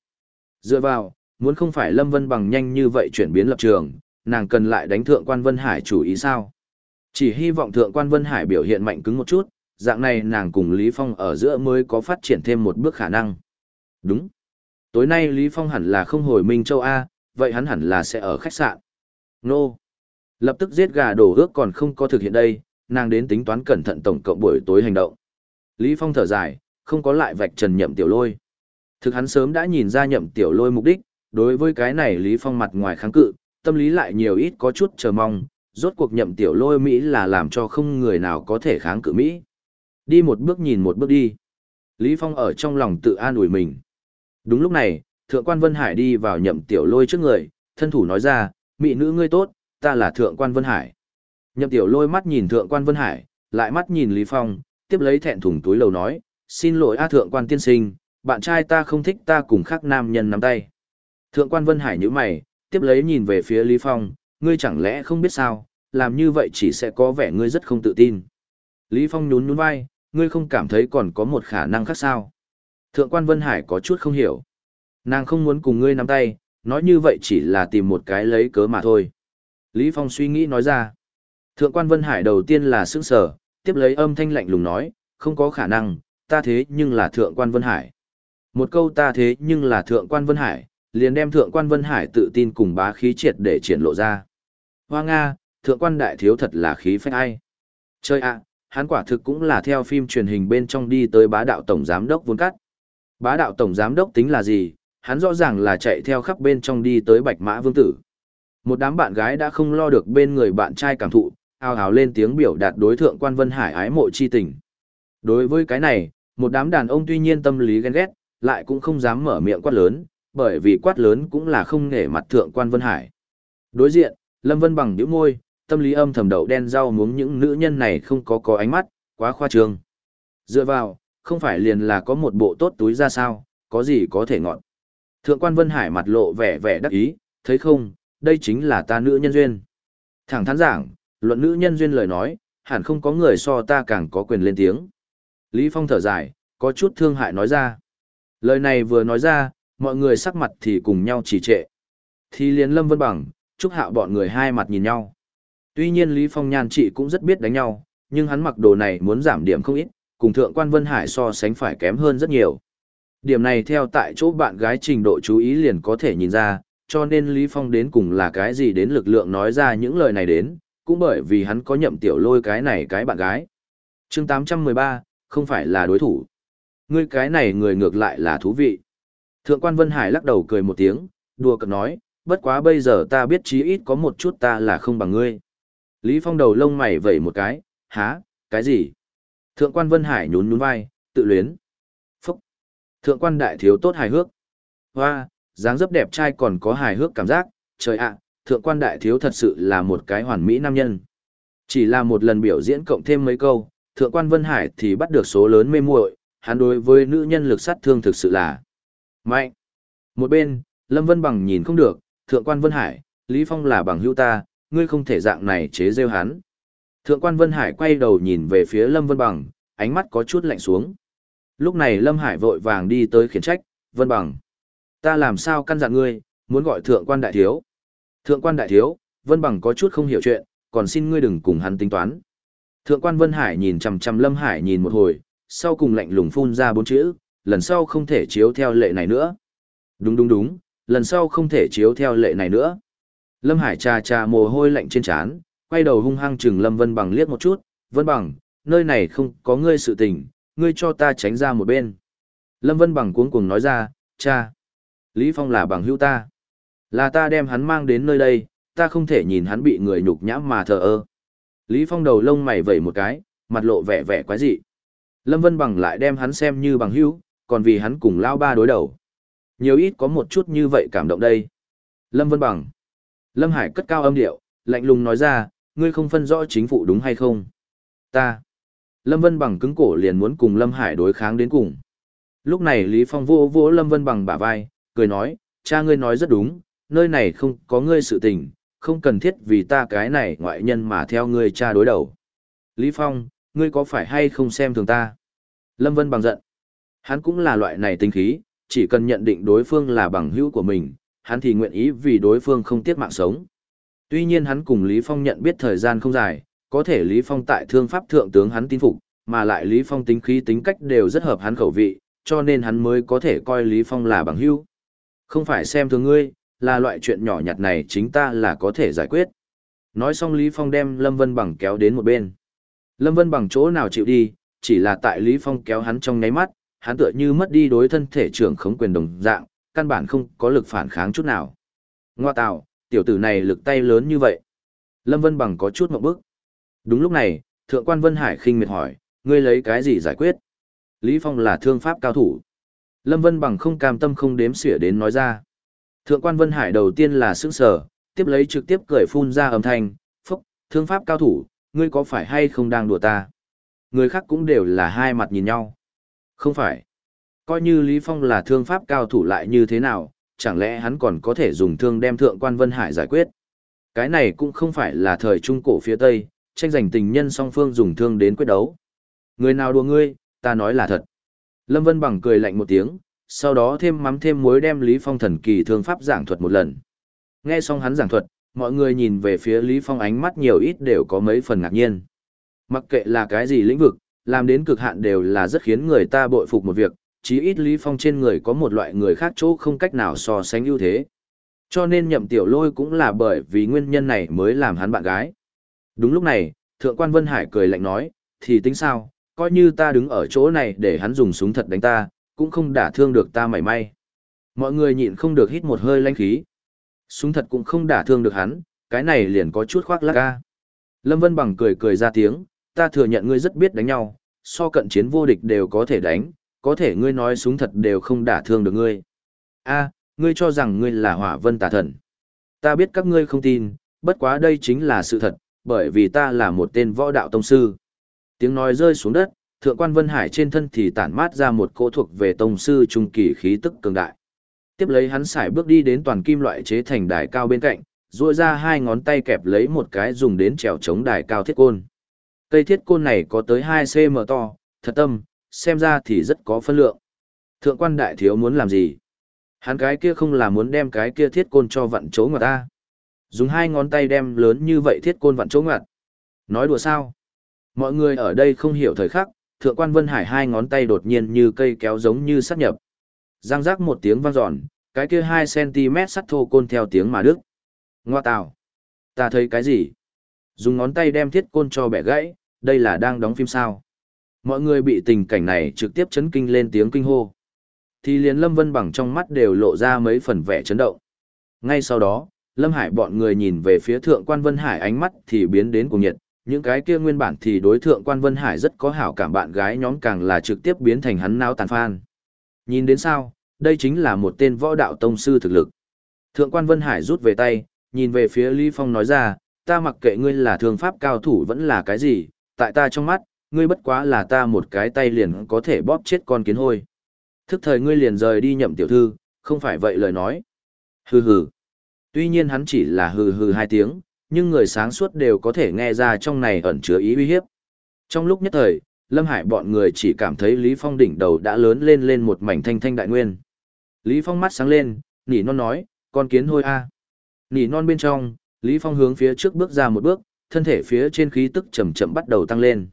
Dựa vào, muốn không phải Lâm Vân bằng nhanh như vậy chuyển biến lập trường, nàng cần lại đánh thượng quan Vân Hải chủ ý sao. Chỉ hy vọng thượng quan Vân Hải biểu hiện mạnh cứng một chút, dạng này nàng cùng Lý Phong ở giữa mới có phát triển thêm một bước khả năng. Đúng. Tối nay Lý Phong hẳn là không hồi Minh Châu A, vậy hắn hẳn là sẽ ở khách sạn. Nô. Lập tức giết gà đổ ước còn không có thực hiện đây, nàng đến tính toán cẩn thận tổng cộng buổi tối hành động. Lý Phong thở dài, không có lại vạch trần nhậm tiểu lôi. Thực hắn sớm đã nhìn ra nhậm tiểu lôi mục đích, đối với cái này Lý Phong mặt ngoài kháng cự, tâm lý lại nhiều ít có chút chờ mong, rốt cuộc nhậm tiểu lôi Mỹ là làm cho không người nào có thể kháng cự Mỹ. Đi một bước nhìn một bước đi. Lý Phong ở trong lòng tự an ủi mình. Đúng lúc này, Thượng quan Vân Hải đi vào nhậm tiểu lôi trước người, thân thủ nói ra, Mỹ nữ ngươi tốt, ta là Thượng quan Vân Hải. Nhậm tiểu lôi mắt nhìn Thượng quan Vân Hải, lại mắt nhìn Lý Phong, tiếp lấy thẹn thùng túi lầu nói, xin lỗi A Thượng quan tiên sinh, bạn trai ta không thích ta cùng khác nam nhân nắm tay. Thượng quan Vân Hải nhíu mày, tiếp lấy nhìn về phía Lý Phong, ngươi chẳng lẽ không biết sao, làm như vậy chỉ sẽ có vẻ ngươi rất không tự tin. Lý Phong nhún nhún vai, ngươi không cảm thấy còn có một khả năng khác sao. Thượng quan Vân Hải có chút không hiểu. Nàng không muốn cùng ngươi nắm tay, nói như vậy chỉ là tìm một cái lấy cớ mà thôi. Lý Phong suy nghĩ nói ra. Thượng quan Vân Hải đầu tiên là sững sờ, tiếp lấy âm thanh lạnh lùng nói, không có khả năng, ta thế nhưng là thượng quan Vân Hải. Một câu ta thế nhưng là thượng quan Vân Hải, liền đem thượng quan Vân Hải tự tin cùng bá khí triệt để triển lộ ra. Hoa Nga, thượng quan đại thiếu thật là khí phách ai. Chơi ạ, hắn quả thực cũng là theo phim truyền hình bên trong đi tới bá đạo tổng giám đốc vốn cắt. Bá đạo tổng giám đốc tính là gì, hắn rõ ràng là chạy theo khắp bên trong đi tới bạch mã vương tử. Một đám bạn gái đã không lo được bên người bạn trai cảm thụ, ào ào lên tiếng biểu đạt đối thượng quan Vân Hải ái mộ chi tình. Đối với cái này, một đám đàn ông tuy nhiên tâm lý ghen ghét, lại cũng không dám mở miệng quát lớn, bởi vì quát lớn cũng là không nể mặt thượng quan Vân Hải. Đối diện, Lâm Vân bằng nhíu môi, tâm lý âm thầm đậu đen rau muống những nữ nhân này không có có ánh mắt, quá khoa trương. Dựa vào, không phải liền là có một bộ tốt túi ra sao, có gì có thể ngọn. Thượng quan Vân Hải mặt lộ vẻ vẻ đắc ý, thấy không, đây chính là ta nữ nhân duyên. Thẳng thắn giảng, luận nữ nhân duyên lời nói, hẳn không có người so ta càng có quyền lên tiếng. Lý Phong thở dài, có chút thương hại nói ra. Lời này vừa nói ra, mọi người sắc mặt thì cùng nhau trì trệ. Thì liền Lâm Vân Bằng, Trúc Hạo bọn người hai mặt nhìn nhau. Tuy nhiên Lý Phong nhan trị cũng rất biết đánh nhau, nhưng hắn mặc đồ này muốn giảm điểm không ít, cùng thượng quan Vân Hải so sánh phải kém hơn rất nhiều. Điểm này theo tại chỗ bạn gái trình độ chú ý liền có thể nhìn ra, cho nên Lý Phong đến cùng là cái gì đến lực lượng nói ra những lời này đến, cũng bởi vì hắn có nhậm tiểu lôi cái này cái bạn gái. chương 813, không phải là đối thủ. Ngươi cái này người ngược lại là thú vị. Thượng quan Vân Hải lắc đầu cười một tiếng, đùa cợt nói, bất quá bây giờ ta biết chí ít có một chút ta là không bằng ngươi. Lý Phong đầu lông mày vẩy một cái, há, cái gì? Thượng quan Vân Hải nhún nhún vai, tự luyến. Phúc! Thượng quan đại thiếu tốt hài hước. Hoa, dáng dấp đẹp trai còn có hài hước cảm giác, trời ạ, thượng quan đại thiếu thật sự là một cái hoàn mỹ nam nhân. Chỉ là một lần biểu diễn cộng thêm mấy câu, thượng quan Vân Hải thì bắt được số lớn mê muội, hắn đối với nữ nhân lực sát thương thực sự là mạnh. Một bên, Lâm Vân Bằng nhìn không được, thượng quan Vân Hải, Lý Phong là bằng hữu ta, ngươi không thể dạng này chế rêu hắn. Thượng quan Vân Hải quay đầu nhìn về phía Lâm Vân Bằng, ánh mắt có chút lạnh xuống. Lúc này Lâm Hải vội vàng đi tới khiển trách, Vân Bằng. Ta làm sao căn dặn ngươi, muốn gọi thượng quan đại thiếu. Thượng quan đại thiếu, Vân Bằng có chút không hiểu chuyện, còn xin ngươi đừng cùng hắn tính toán. Thượng quan Vân Hải nhìn chằm chằm Lâm Hải nhìn một hồi, sau cùng lạnh lùng phun ra bốn chữ, lần sau không thể chiếu theo lệ này nữa. Đúng đúng đúng, lần sau không thể chiếu theo lệ này nữa. Lâm Hải trà trà mồ hôi lạnh trên trán, quay đầu hung hăng chừng Lâm Vân Bằng liếc một chút, Vân Bằng, nơi này không có ngươi sự tình, ngươi cho ta tránh ra một bên. Lâm Vân Bằng cuống cuồng nói ra, cha, Lý Phong là bằng hữu ta. Là ta đem hắn mang đến nơi đây, ta không thể nhìn hắn bị người nhục nhã mà thờ ơ. Lý Phong đầu lông mày vẩy một cái, mặt lộ vẻ vẻ quái dị. Lâm Vân Bằng lại đem hắn xem như bằng hữu, còn vì hắn cùng lao ba đối đầu. Nhiều ít có một chút như vậy cảm động đây. Lâm Vân Bằng. Lâm Hải cất cao âm điệu, lạnh lùng nói ra, ngươi không phân rõ chính phủ đúng hay không. Ta. Lâm Vân Bằng cứng cổ liền muốn cùng Lâm Hải đối kháng đến cùng. Lúc này Lý Phong vô vô Lâm Vân Bằng bả vai, cười nói, cha ngươi nói rất đúng, nơi này không có ngươi sự tình, không cần thiết vì ta cái này ngoại nhân mà theo ngươi cha đối đầu. Lý Phong, ngươi có phải hay không xem thường ta? Lâm Vân bằng giận. Hắn cũng là loại này tinh khí, chỉ cần nhận định đối phương là bằng hữu của mình, hắn thì nguyện ý vì đối phương không tiếc mạng sống. Tuy nhiên hắn cùng Lý Phong nhận biết thời gian không dài, có thể Lý Phong tại thương pháp thượng tướng hắn tin phục, mà lại Lý Phong tính khí tính cách đều rất hợp hắn khẩu vị, cho nên hắn mới có thể coi Lý Phong là bằng hữu. Không phải xem thường ngươi, là loại chuyện nhỏ nhặt này chính ta là có thể giải quyết. Nói xong Lý Phong đem Lâm Vân Bằng kéo đến một bên. Lâm Vân Bằng chỗ nào chịu đi, chỉ là tại Lý Phong kéo hắn trong nháy mắt, hắn tựa như mất đi đối thân thể trưởng khống quyền đồng dạng, căn bản không có lực phản kháng chút nào. Ngoa tạo, tiểu tử này lực tay lớn như vậy. Lâm Vân Bằng có chút một bước. Đúng lúc này, Thượng quan Vân Hải khinh miệt hỏi, ngươi lấy cái gì giải quyết? Lý Phong là thương pháp cao thủ. Lâm Vân Bằng không cam tâm không đếm xỉa đến nói ra. Thượng quan Vân Hải đầu tiên là sững sờ, tiếp lấy trực tiếp cười phun ra âm thanh, phúc, thương pháp cao thủ, ngươi có phải hay không đang đùa ta? Người khác cũng đều là hai mặt nhìn nhau. Không phải. Coi như Lý Phong là thương pháp cao thủ lại như thế nào, chẳng lẽ hắn còn có thể dùng thương đem thượng quan Vân Hải giải quyết? Cái này cũng không phải là thời trung cổ phía Tây, tranh giành tình nhân song phương dùng thương đến quyết đấu. Người nào đùa ngươi, ta nói là thật. Lâm Vân Bằng cười lạnh một tiếng, sau đó thêm mắm thêm muối đem Lý Phong thần kỳ thương pháp giảng thuật một lần. Nghe xong hắn giảng thuật, mọi người nhìn về phía Lý Phong ánh mắt nhiều ít đều có mấy phần ngạc nhiên. Mặc kệ là cái gì lĩnh vực, làm đến cực hạn đều là rất khiến người ta bội phục một việc, chí ít Lý Phong trên người có một loại người khác chỗ không cách nào so sánh ưu thế. Cho nên nhậm tiểu lôi cũng là bởi vì nguyên nhân này mới làm hắn bạn gái. Đúng lúc này, Thượng quan Vân Hải cười lạnh nói, thì tính sao, coi như ta đứng ở chỗ này để hắn dùng súng thật đánh ta, cũng không đả thương được ta mảy may. Mọi người nhịn không được hít một hơi lanh khí. Súng thật cũng không đả thương được hắn, cái này liền có chút khoác lác ca. Lâm Vân Bằng cười cười ra tiếng, ta thừa nhận ngươi rất biết đánh nhau, so cận chiến vô địch đều có thể đánh, có thể ngươi nói súng thật đều không đả thương được ngươi. a ngươi cho rằng ngươi là hỏa vân tà thần. Ta biết các ngươi không tin, bất quá đây chính là sự thật, bởi vì ta là một tên võ đạo tông sư. Tiếng nói rơi xuống đất, thượng quan Vân Hải trên thân thì tản mát ra một cỗ thuộc về tông sư trung kỳ khí tức cường đại. Tiếp lấy hắn xài bước đi đến toàn kim loại chế thành đài cao bên cạnh, duỗi ra hai ngón tay kẹp lấy một cái dùng đến trèo chống đài cao thiết côn. Cây thiết côn này có tới 2 cm to, thật tâm, xem ra thì rất có phân lượng. Thượng quan đại thiếu muốn làm gì? Hắn cái kia không là muốn đem cái kia thiết côn cho vặn chỗ ngoặt ta. Dùng hai ngón tay đem lớn như vậy thiết côn vặn chỗ ngoặt. Nói đùa sao? Mọi người ở đây không hiểu thời khắc, thượng quan Vân Hải hai ngón tay đột nhiên như cây kéo giống như sát nhập. Giang giác một tiếng vang dọn, cái kia 2cm sắt thô côn theo tiếng mà đức. Ngoa tào. Ta thấy cái gì? Dùng ngón tay đem thiết côn cho bẻ gãy, đây là đang đóng phim sao? Mọi người bị tình cảnh này trực tiếp chấn kinh lên tiếng kinh hô. Thì liền Lâm Vân Bằng trong mắt đều lộ ra mấy phần vẻ chấn động. Ngay sau đó, Lâm Hải bọn người nhìn về phía thượng quan Vân Hải ánh mắt thì biến đến cùng nhiệt, những cái kia nguyên bản thì đối thượng quan Vân Hải rất có hảo cảm bạn gái nhóm càng là trực tiếp biến thành hắn nao tàn phan. Nhìn đến sao, đây chính là một tên võ đạo tông sư thực lực. Thượng quan Vân Hải rút về tay, nhìn về phía Lý Phong nói ra, ta mặc kệ ngươi là thương pháp cao thủ vẫn là cái gì, tại ta trong mắt, ngươi bất quá là ta một cái tay liền có thể bóp chết con kiến hôi. Thức thời ngươi liền rời đi nhậm tiểu thư, không phải vậy lời nói. Hừ hừ. Tuy nhiên hắn chỉ là hừ hừ hai tiếng, nhưng người sáng suốt đều có thể nghe ra trong này ẩn chứa ý uy hiếp. Trong lúc nhất thời, Lâm Hải bọn người chỉ cảm thấy Lý Phong đỉnh đầu đã lớn lên lên một mảnh thanh thanh đại nguyên. Lý Phong mắt sáng lên, nỉ non nói, con kiến hôi a. Nỉ non bên trong, Lý Phong hướng phía trước bước ra một bước, thân thể phía trên khí tức chậm chậm bắt đầu tăng lên.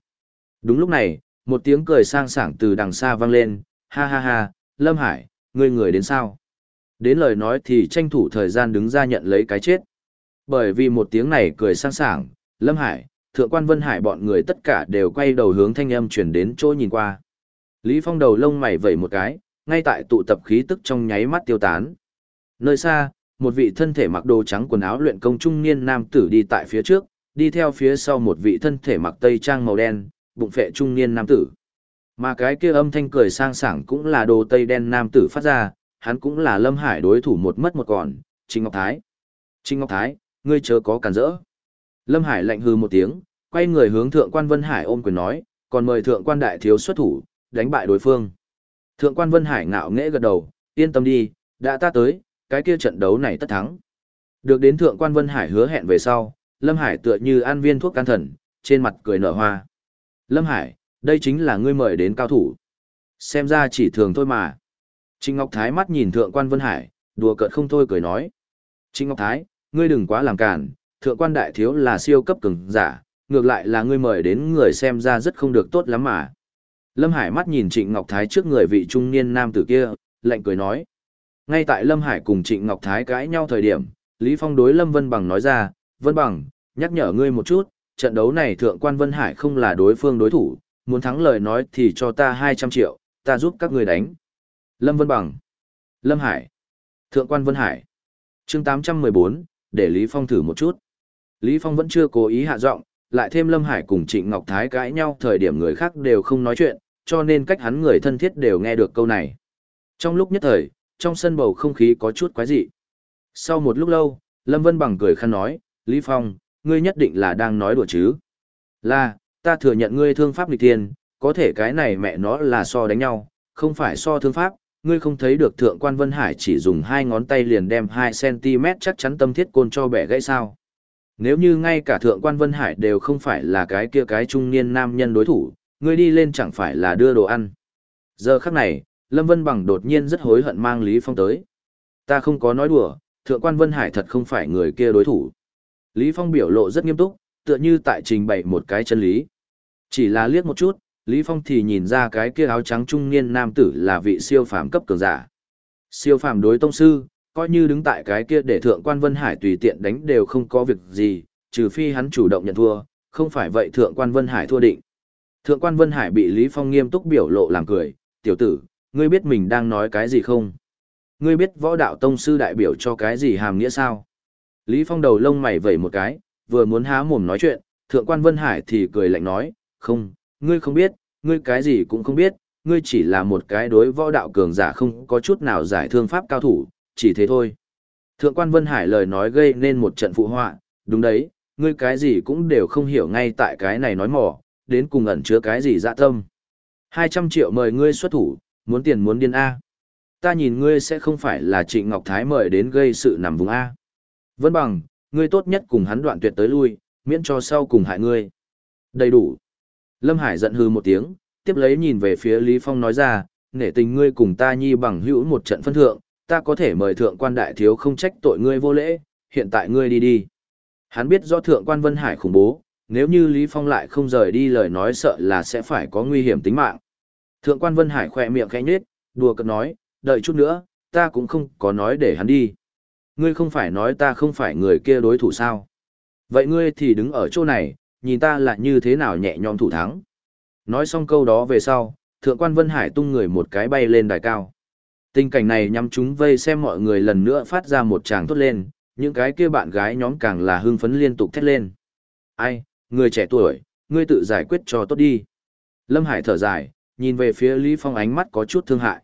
Đúng lúc này, một tiếng cười sang sảng từ đằng xa vang lên, ha ha ha, Lâm Hải, ngươi người đến sao? Đến lời nói thì tranh thủ thời gian đứng ra nhận lấy cái chết. Bởi vì một tiếng này cười sang sảng, Lâm Hải, Thượng quan Vân Hải bọn người tất cả đều quay đầu hướng thanh âm chuyển đến chỗ nhìn qua. Lý Phong đầu lông mày vẩy một cái, ngay tại tụ tập khí tức trong nháy mắt tiêu tán. Nơi xa, một vị thân thể mặc đồ trắng quần áo luyện công trung niên nam tử đi tại phía trước, đi theo phía sau một vị thân thể mặc tây trang màu đen, bụng phệ trung niên nam tử. Mà cái kia âm thanh cười sang sảng cũng là đồ tây đen nam tử phát ra, hắn cũng là Lâm Hải đối thủ một mất một còn, Trình Ngọc Thái. Trình Ngọc Thái, ngươi chớ có cản rỡ. Lâm Hải lạnh hư một tiếng, quay người hướng thượng quan Vân Hải ôm quyền nói, còn mời thượng quan đại thiếu xuất thủ, đánh bại đối phương. Thượng quan Vân Hải ngạo nghễ gật đầu, yên tâm đi, đã ta tới, cái kia trận đấu này tất thắng. Được đến thượng quan Vân Hải hứa hẹn về sau, Lâm Hải tựa như an viên thuốc can thần, trên mặt cười nở hoa. Lâm Hải, đây chính là ngươi mời đến cao thủ. Xem ra chỉ thường thôi mà. Trịnh Ngọc Thái mắt nhìn thượng quan Vân Hải, đùa cợt không thôi cười nói. Trịnh Ngọc Thái, ngươi đừng quá làm cản, thượng quan đại thiếu là siêu cấp cường giả, ngược lại là ngươi mời đến người xem ra rất không được tốt lắm mà. Lâm Hải mắt nhìn Trịnh Ngọc Thái trước người vị trung niên nam tử kia, lạnh cười nói. Ngay tại Lâm Hải cùng Trịnh Ngọc Thái cãi nhau thời điểm, Lý Phong đối Lâm Vân Bằng nói ra, Vân Bằng, nhắc nhở ngươi một chút, trận đấu này thượng quan Vân Hải không là đối phương đối thủ, muốn thắng lời nói thì cho ta 200 triệu, ta giúp các người đánh. Lâm Vân Bằng, Lâm Hải, thượng quan Vân Hải, chương 814, để Lý Phong thử một chút. Lý Phong vẫn chưa cố ý hạ giọng, lại thêm Lâm Hải cùng Trịnh Ngọc Thái cãi nhau thời điểm người khác đều không nói chuyện, cho nên cách hắn người thân thiết đều nghe được câu này. Trong lúc nhất thời, trong sân bầu không khí có chút quái dị. Sau một lúc lâu, Lâm Vân Bằng cười khăn nói, Lý Phong, ngươi nhất định là đang nói đùa chứ. Là, ta thừa nhận ngươi thương pháp nghịch thiên, có thể cái này mẹ nó là so đánh nhau, không phải so thương pháp, ngươi không thấy được thượng quan Vân Hải chỉ dùng hai ngón tay liền đem 2cm chắc chắn tâm thiết côn cho bẻ gãy sao. Nếu như ngay cả thượng quan Vân Hải đều không phải là cái kia cái trung niên nam nhân đối thủ, ngươi đi lên chẳng phải là đưa đồ ăn. Giờ khắc này, Lâm Vân Bằng đột nhiên rất hối hận mang Lý Phong tới. Ta không có nói đùa, thượng quan Vân Hải thật không phải người kia đối thủ. Lý Phong biểu lộ rất nghiêm túc, tựa như tại trình bày một cái chân lý. Chỉ là liếc một chút, Lý Phong thì nhìn ra cái kia áo trắng trung niên nam tử là vị siêu phàm cấp cường giả. Siêu phàm đối tông sư, coi như đứng tại cái kia để thượng quan Vân Hải tùy tiện đánh đều không có việc gì, trừ phi hắn chủ động nhận thua, không phải vậy thượng quan Vân Hải thua định. Thượng quan Vân Hải bị Lý Phong nghiêm túc biểu lộ làm cười, tiểu tử, ngươi biết mình đang nói cái gì không? Ngươi biết võ đạo tông sư đại biểu cho cái gì hàm nghĩa sao? Lý Phong đầu lông mày vẩy một cái, vừa muốn há mồm nói chuyện, thượng quan Vân Hải thì cười lạnh nói, không, ngươi không biết, ngươi cái gì cũng không biết, ngươi chỉ là một cái đối võ đạo cường giả không có chút nào giải thương pháp cao thủ, chỉ thế thôi. Thượng quan Vân Hải lời nói gây nên một trận phụ họa, đúng đấy, ngươi cái gì cũng đều không hiểu ngay tại cái này nói mỏ, đến cùng ẩn chứa cái gì dạ tâm. 200 triệu mời ngươi xuất thủ, muốn tiền muốn điên A. Ta nhìn ngươi sẽ không phải là Trịnh Ngọc Thái mời đến gây sự nằm vùng A. Vân bằng, ngươi tốt nhất cùng hắn đoạn tuyệt tới lui, miễn cho sau cùng hại ngươi. Đầy đủ. Lâm Hải giận hư một tiếng, tiếp lấy nhìn về phía Lý Phong nói ra, nể tình ngươi cùng ta nhi bằng hữu một trận phân thượng, ta có thể mời thượng quan đại thiếu không trách tội ngươi vô lễ, hiện tại ngươi đi đi. Hắn biết do thượng quan Vân Hải khủng bố, nếu như Lý Phong lại không rời đi lời nói sợ là sẽ phải có nguy hiểm tính mạng. Thượng quan Vân Hải khỏe miệng khẽ nhếch, đùa cợt nói, đợi chút nữa, ta cũng không có nói để hắn đi. Ngươi không phải nói ta không phải người kia đối thủ sao? Vậy ngươi thì đứng ở chỗ này, nhìn ta là như thế nào nhẹ nhõm thủ thắng. Nói xong câu đó về sau, thượng quan Vân Hải tung người một cái bay lên đài cao. Tình cảnh này nhắm chúng vây xem mọi người lần nữa phát ra một tràng tốt lên, những cái kia bạn gái nhóm càng là hưng phấn liên tục thét lên. Ai, người trẻ tuổi, ngươi tự giải quyết cho tốt đi. Lâm Hải thở dài, nhìn về phía Lý Phong ánh mắt có chút thương hại.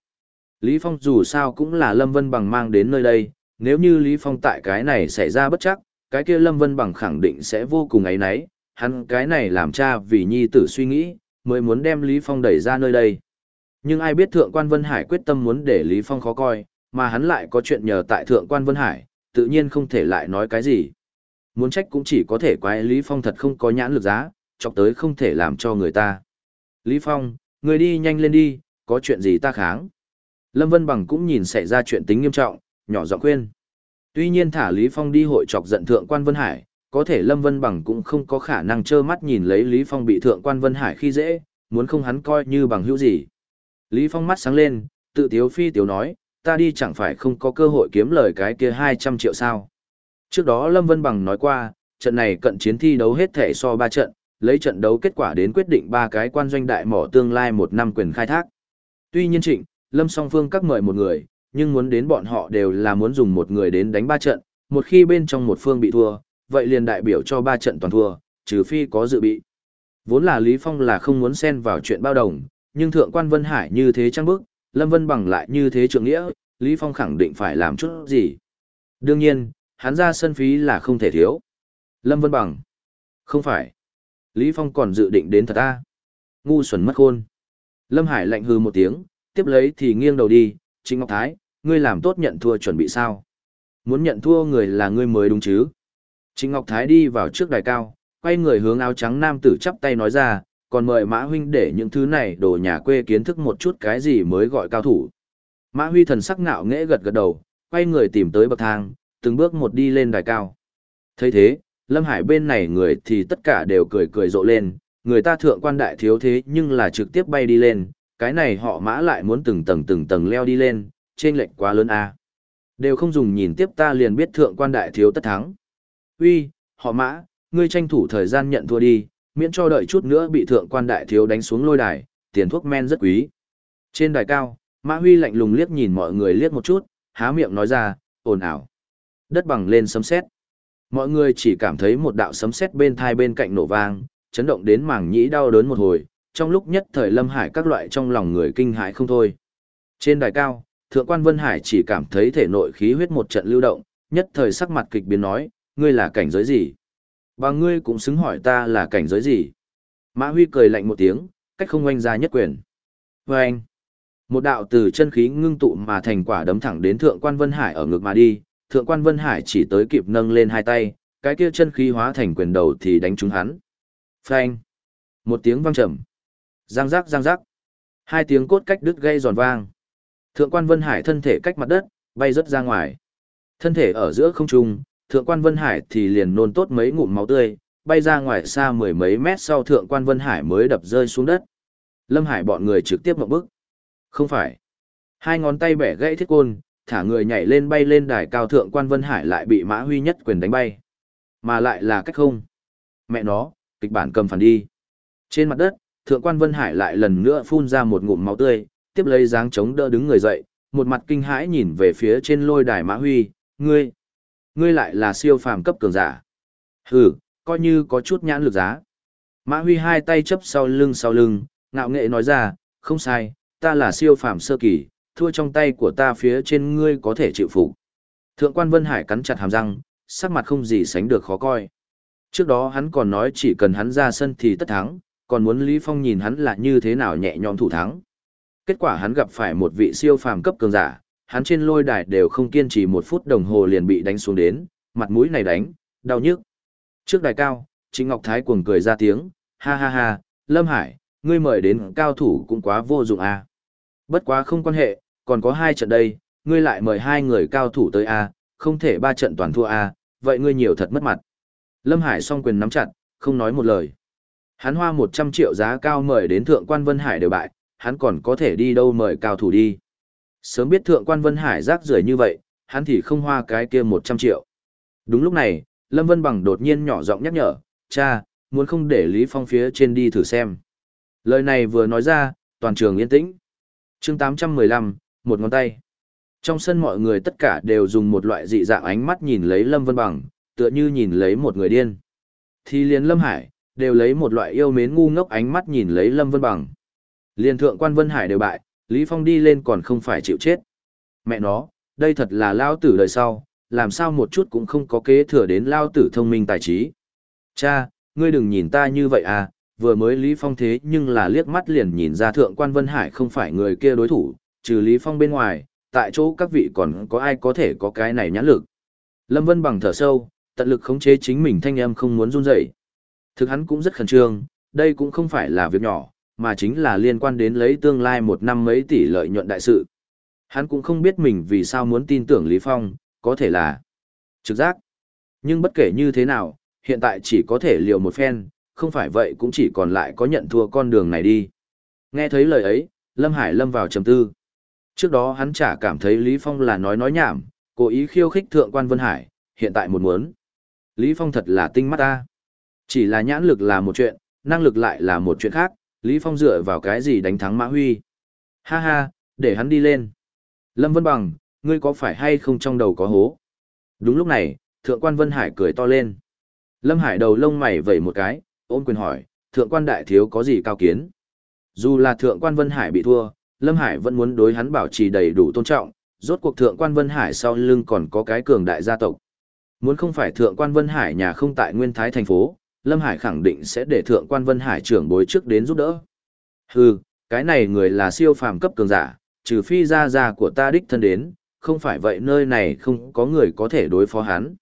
Lý Phong dù sao cũng là Lâm Vân Bằng mang đến nơi đây, nếu như Lý Phong tại cái này xảy ra bất chắc, cái kia Lâm Vân Bằng khẳng định sẽ vô cùng ấy nấy, hắn cái này làm cha vì nhi tử suy nghĩ, mới muốn đem Lý Phong đẩy ra nơi đây. Nhưng ai biết Thượng quan Vân Hải quyết tâm muốn để Lý Phong khó coi, mà hắn lại có chuyện nhờ tại Thượng quan Vân Hải, tự nhiên không thể lại nói cái gì. Muốn trách cũng chỉ có thể quái Lý Phong thật không có nhãn lực giá, chọc tới không thể làm cho người ta. Lý Phong, người đi nhanh lên đi, có chuyện gì ta kháng. Lâm Vân Bằng cũng nhìn xảy ra chuyện tính nghiêm trọng, nhỏ giọng khuyên. Tuy nhiên thả Lý Phong đi hội chọc giận thượng quan Vân Hải, có thể Lâm Vân Bằng cũng không có khả năng trơ mắt nhìn lấy Lý Phong bị thượng quan Vân Hải khi dễ, muốn không hắn coi như bằng hữu gì. Lý Phong mắt sáng lên, tự tiếu phi tiếu nói, ta đi chẳng phải không có cơ hội kiếm lời cái kia 200 triệu sao. Trước đó Lâm Vân Bằng nói qua, trận này cận chiến thi đấu hết thể so 3 trận, lấy trận đấu kết quả đến quyết định ba cái quan doanh đại mỏ tương lai một năm quyền khai thác. Tuy nhiên trịnh, Lâm song phương các mời một người, nhưng muốn đến bọn họ đều là muốn dùng một người đến đánh ba trận, một khi bên trong một phương bị thua, vậy liền đại biểu cho ba trận toàn thua, trừ phi có dự bị. Vốn là Lý Phong là không muốn xen vào chuyện bao đồng, nhưng thượng quan Vân Hải như thế trăng bức, Lâm Vân bằng lại như thế trượng nghĩa, Lý Phong khẳng định phải làm chút gì. Đương nhiên, hắn ra sân phí là không thể thiếu. Lâm Vân bằng. Không phải. Lý Phong còn dự định đến thật ta. Ngu xuẩn mất khôn. Lâm Hải lạnh hư một tiếng, tiếp lấy thì nghiêng đầu đi, Trịnh Ngọc Thái, ngươi làm tốt nhận thua chuẩn bị sao? Muốn nhận thua người là ngươi mới đúng chứ? Trịnh Ngọc Thái đi vào trước đài cao, quay người hướng áo trắng nam tử chắp tay nói ra, còn mời Mã Huynh để những thứ này đồ nhà quê kiến thức một chút cái gì mới gọi cao thủ. Mã Huy thần sắc ngạo nghễ gật gật đầu, quay người tìm tới bậc thang, từng bước một đi lên đài cao. thấy thế, Lâm Hải bên này người thì tất cả đều cười cười rộ lên, người ta thượng quan đại thiếu thế nhưng là trực tiếp bay đi lên, cái này họ mã lại muốn từng tầng từng tầng leo đi lên, trên lệnh quá lớn a. Đều không dùng nhìn tiếp ta liền biết thượng quan đại thiếu tất thắng. Uy, họ mã, ngươi tranh thủ thời gian nhận thua đi, miễn cho đợi chút nữa bị thượng quan đại thiếu đánh xuống lôi đài, tiền thuốc men rất quý. Trên đài cao, Mã Huy lạnh lùng liếc nhìn mọi người liếc một chút, há miệng nói ra, ồn ào. Đất bằng lên sấm sét. Mọi người chỉ cảm thấy một đạo sấm sét bên thai bên cạnh nổ vang, chấn động đến mảng nhĩ đau đớn một hồi, trong lúc nhất thời Lâm Hải các loại trong lòng người kinh hãi không thôi. Trên đài cao, Thượng quan Vân Hải chỉ cảm thấy thể nội khí huyết một trận lưu động, nhất thời sắc mặt kịch biến nói, ngươi là cảnh giới gì? Và ngươi cũng xứng hỏi ta là cảnh giới gì? Mã Huy cười lạnh một tiếng, cách không oanh ra nhất quyền. Và anh, một đạo từ chân khí ngưng tụ mà thành quả đấm thẳng đến Thượng quan Vân Hải ở ngực mà đi, Thượng quan Vân Hải chỉ tới kịp nâng lên hai tay, cái kia chân khí hóa thành quyền đầu thì đánh trúng hắn. Phanh! Một tiếng vang trầm. Giang giác giang giác. Hai tiếng cốt cách đứt gây giòn vang. Thượng quan Vân Hải thân thể cách mặt đất, bay rất ra ngoài. Thân thể ở giữa không trung, thượng quan Vân Hải thì liền nôn tốt mấy ngụm máu tươi, bay ra ngoài xa mười mấy mét sau thượng quan Vân Hải mới đập rơi xuống đất. Lâm Hải bọn người trực tiếp một bước. Không phải. Hai ngón tay bẻ gãy thiết côn, thả người nhảy lên bay lên đài cao thượng quan Vân Hải lại bị Mã Huy nhất quyền đánh bay. Mà lại là cách không. Mẹ nó, kịch bản cầm phản đi. Trên mặt đất, thượng quan Vân Hải lại lần nữa phun ra một ngụm máu tươi, tiếp lấy dáng chống đỡ đứng người dậy, một mặt kinh hãi nhìn về phía trên lôi đài Mã Huy, ngươi, Ngươi lại là siêu phàm cấp cường giả. Hừ, coi như có chút nhãn lực giá. Mã Huy hai tay chấp sau lưng sau lưng, ngạo nghệ nói ra, không sai, ta là siêu phàm sơ kỳ, thua trong tay của ta phía trên ngươi có thể chịu phục. Thượng quan Vân Hải cắn chặt hàm răng, sắc mặt không gì sánh được khó coi. Trước đó hắn còn nói chỉ cần hắn ra sân thì tất thắng, còn muốn Lý Phong nhìn hắn là như thế nào nhẹ nhõm thủ thắng. Kết quả hắn gặp phải một vị siêu phàm cấp cường giả, hắn trên lôi đài đều không kiên trì một phút đồng hồ liền bị đánh xuống đến, mặt mũi này đánh, đau nhức. Trước đài cao, Trịnh Ngọc Thái cuồng cười ra tiếng, ha ha ha, Lâm Hải, ngươi mời đến cao thủ cũng quá vô dụng à. Bất quá không quan hệ, còn có hai trận đây, ngươi lại mời hai người cao thủ tới à, không thể ba trận toàn thua à, vậy ngươi nhiều thật mất mặt. Lâm Hải song quyền nắm chặt, không nói một lời. Hắn hoa 100 triệu giá cao mời đến Thượng quan Vân Hải đều bại, hắn còn có thể đi đâu mời cao thủ đi. Sớm biết Thượng quan Vân Hải rác rưởi như vậy, hắn thì không hoa cái kia 100 triệu. Đúng lúc này, Lâm Vân Bằng đột nhiên nhỏ giọng nhắc nhở, cha, muốn không để Lý Phong phía trên đi thử xem. Lời này vừa nói ra, toàn trường yên tĩnh. chương 815, một ngón tay. Trong sân mọi người tất cả đều dùng một loại dị dạng ánh mắt nhìn lấy Lâm Vân Bằng, tựa như nhìn lấy một người điên. Thì liền Lâm Hải, đều lấy một loại yêu mến ngu ngốc ánh mắt nhìn lấy Lâm Vân Bằng. Liên thượng quan Vân Hải đều bại, Lý Phong đi lên còn không phải chịu chết. Mẹ nó, đây thật là lao tử đời sau, làm sao một chút cũng không có kế thừa đến lao tử thông minh tài trí. Cha, ngươi đừng nhìn ta như vậy à, vừa mới Lý Phong thế nhưng là liếc mắt liền nhìn ra thượng quan Vân Hải không phải người kia đối thủ, trừ Lý Phong bên ngoài, tại chỗ các vị còn có ai có thể có cái này nhãn lực. Lâm Vân bằng thở sâu, tận lực khống chế chính mình thanh âm không muốn run rẩy. Thực hắn cũng rất khẩn trương, đây cũng không phải là việc nhỏ, mà chính là liên quan đến lấy tương lai một năm mấy tỷ lợi nhuận đại sự. Hắn cũng không biết mình vì sao muốn tin tưởng Lý Phong, có thể là trực giác. Nhưng bất kể như thế nào, hiện tại chỉ có thể liều một phen, không phải vậy cũng chỉ còn lại có nhận thua con đường này đi. Nghe thấy lời ấy, Lâm Hải lâm vào trầm tư. Trước đó hắn chả cảm thấy Lý Phong là nói nói nhảm, cố ý khiêu khích thượng quan Vân Hải, hiện tại một muốn. Lý Phong thật là tinh mắt ta. Chỉ là nhãn lực là một chuyện, năng lực lại là một chuyện khác, Lý Phong dựa vào cái gì đánh thắng Mã Huy. Ha ha, để hắn đi lên. Lâm Vân Bằng, ngươi có phải hay không trong đầu có hố? Đúng lúc này, Thượng quan Vân Hải cười to lên. Lâm Hải đầu lông mày vẩy một cái, ôm quyền hỏi, Thượng quan đại thiếu có gì cao kiến? Dù là Thượng quan Vân Hải bị thua, Lâm Hải vẫn muốn đối hắn bảo trì đầy đủ tôn trọng, rốt cuộc Thượng quan Vân Hải sau lưng còn có cái cường đại gia tộc. Muốn không phải Thượng quan Vân Hải nhà không tại Nguyên Thái thành phố, Lâm Hải khẳng định sẽ để Thượng quan Vân Hải trưởng bối trước đến giúp đỡ. Hừ, cái này người là siêu phàm cấp cường giả, trừ phi gia gia của ta đích thân đến, không phải vậy nơi này không có người có thể đối phó hắn.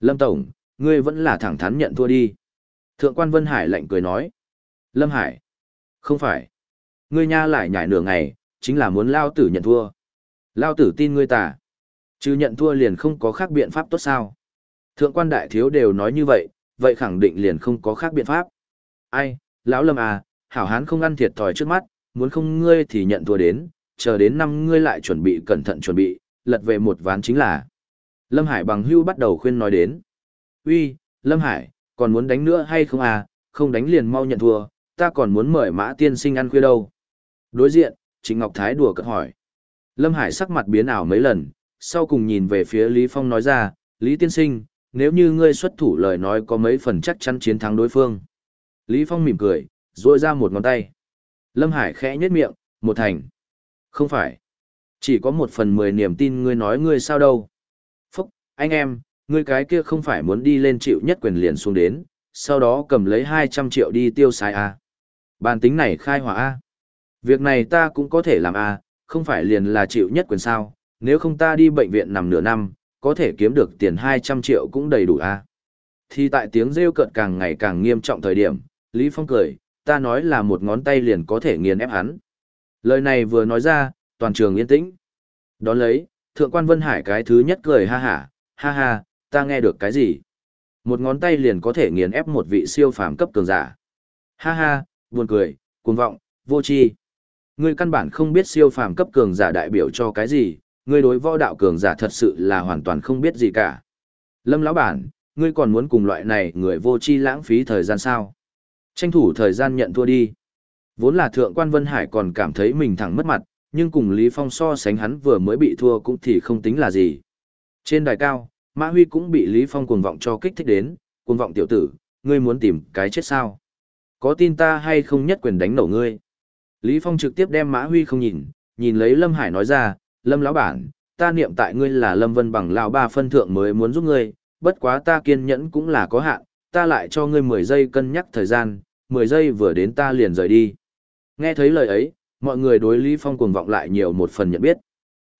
Lâm Tổng, ngươi vẫn là thẳng thắn nhận thua đi. Thượng quan Vân Hải lạnh cười nói. Lâm Hải, không phải. Ngươi nha lại nhảy nửa ngày, chính là muốn lao tử nhận thua. Lao tử tin ngươi tà. Chứ nhận thua liền không có khác biện pháp tốt sao. Thượng quan đại thiếu đều nói như vậy, vậy khẳng định liền không có khác biện pháp. Ai, lão lâm à, hảo hán không ăn thiệt thòi trước mắt, muốn không ngươi thì nhận thua đến, chờ đến năm ngươi lại chuẩn bị cẩn thận chuẩn bị, lật về một ván chính là. Lâm Hải bằng hưu bắt đầu khuyên nói đến. Uy, Lâm Hải, còn muốn đánh nữa hay không à, không đánh liền mau nhận thua, ta còn muốn mời mã tiên sinh ăn khuya đâu. Đối diện, Trịnh Ngọc Thái đùa cợt hỏi. Lâm Hải sắc mặt biến ảo mấy lần, sau cùng nhìn về phía Lý Phong nói ra, Lý tiên sinh, nếu như ngươi xuất thủ lời nói có mấy phần chắc chắn chiến thắng đối phương. Lý Phong mỉm cười, duỗi ra một ngón tay. Lâm Hải khẽ nhếch miệng, một thành. Không phải. Chỉ có một phần mười niềm tin ngươi nói ngươi sao đâu. Phúc, anh em, ngươi cái kia không phải muốn đi lên chịu nhất quyền liền xuống đến, sau đó cầm lấy 200 triệu đi tiêu xài à. Bàn tính này khai hỏa a. Việc này ta cũng có thể làm à, không phải liền là chịu nhất quyền sao, nếu không ta đi bệnh viện nằm nửa năm, có thể kiếm được tiền 200 triệu cũng đầy đủ à. Thì tại tiếng rêu cợt càng ngày càng nghiêm trọng thời điểm, Lý Phong cười, ta nói là một ngón tay liền có thể nghiền ép hắn. Lời này vừa nói ra, toàn trường yên tĩnh. Đón lấy, thượng quan Vân Hải cái thứ nhất cười ha ha, ha ha, ta nghe được cái gì? Một ngón tay liền có thể nghiền ép một vị siêu phàm cấp cường giả. Ha ha, buồn cười, cuồng vọng, vô tri. Ngươi căn bản không biết siêu phàm cấp cường giả đại biểu cho cái gì, ngươi đối võ đạo cường giả thật sự là hoàn toàn không biết gì cả. Lâm lão bản, ngươi còn muốn cùng loại này người vô tri lãng phí thời gian sao? Tranh thủ thời gian nhận thua đi. Vốn là thượng quan Vân Hải còn cảm thấy mình thẳng mất mặt, nhưng cùng Lý Phong so sánh hắn vừa mới bị thua cũng thì không tính là gì. Trên đài cao, Mã Huy cũng bị Lý Phong cuồng vọng cho kích thích đến, cuồng vọng tiểu tử, ngươi muốn tìm cái chết sao? Có tin ta hay không nhất quyền đánh nổ ngươi? Lý Phong trực tiếp đem Mã Huy không nhìn, nhìn lấy Lâm Hải nói ra, Lâm lão bản, ta niệm tại ngươi là Lâm Vân bằng lão ba phân thượng mới muốn giúp ngươi, bất quá ta kiên nhẫn cũng là có hạn, ta lại cho ngươi 10 giây cân nhắc thời gian, 10 giây vừa đến ta liền rời đi. Nghe thấy lời ấy, mọi người đối Lý Phong cuồng vọng lại nhiều một phần nhận biết.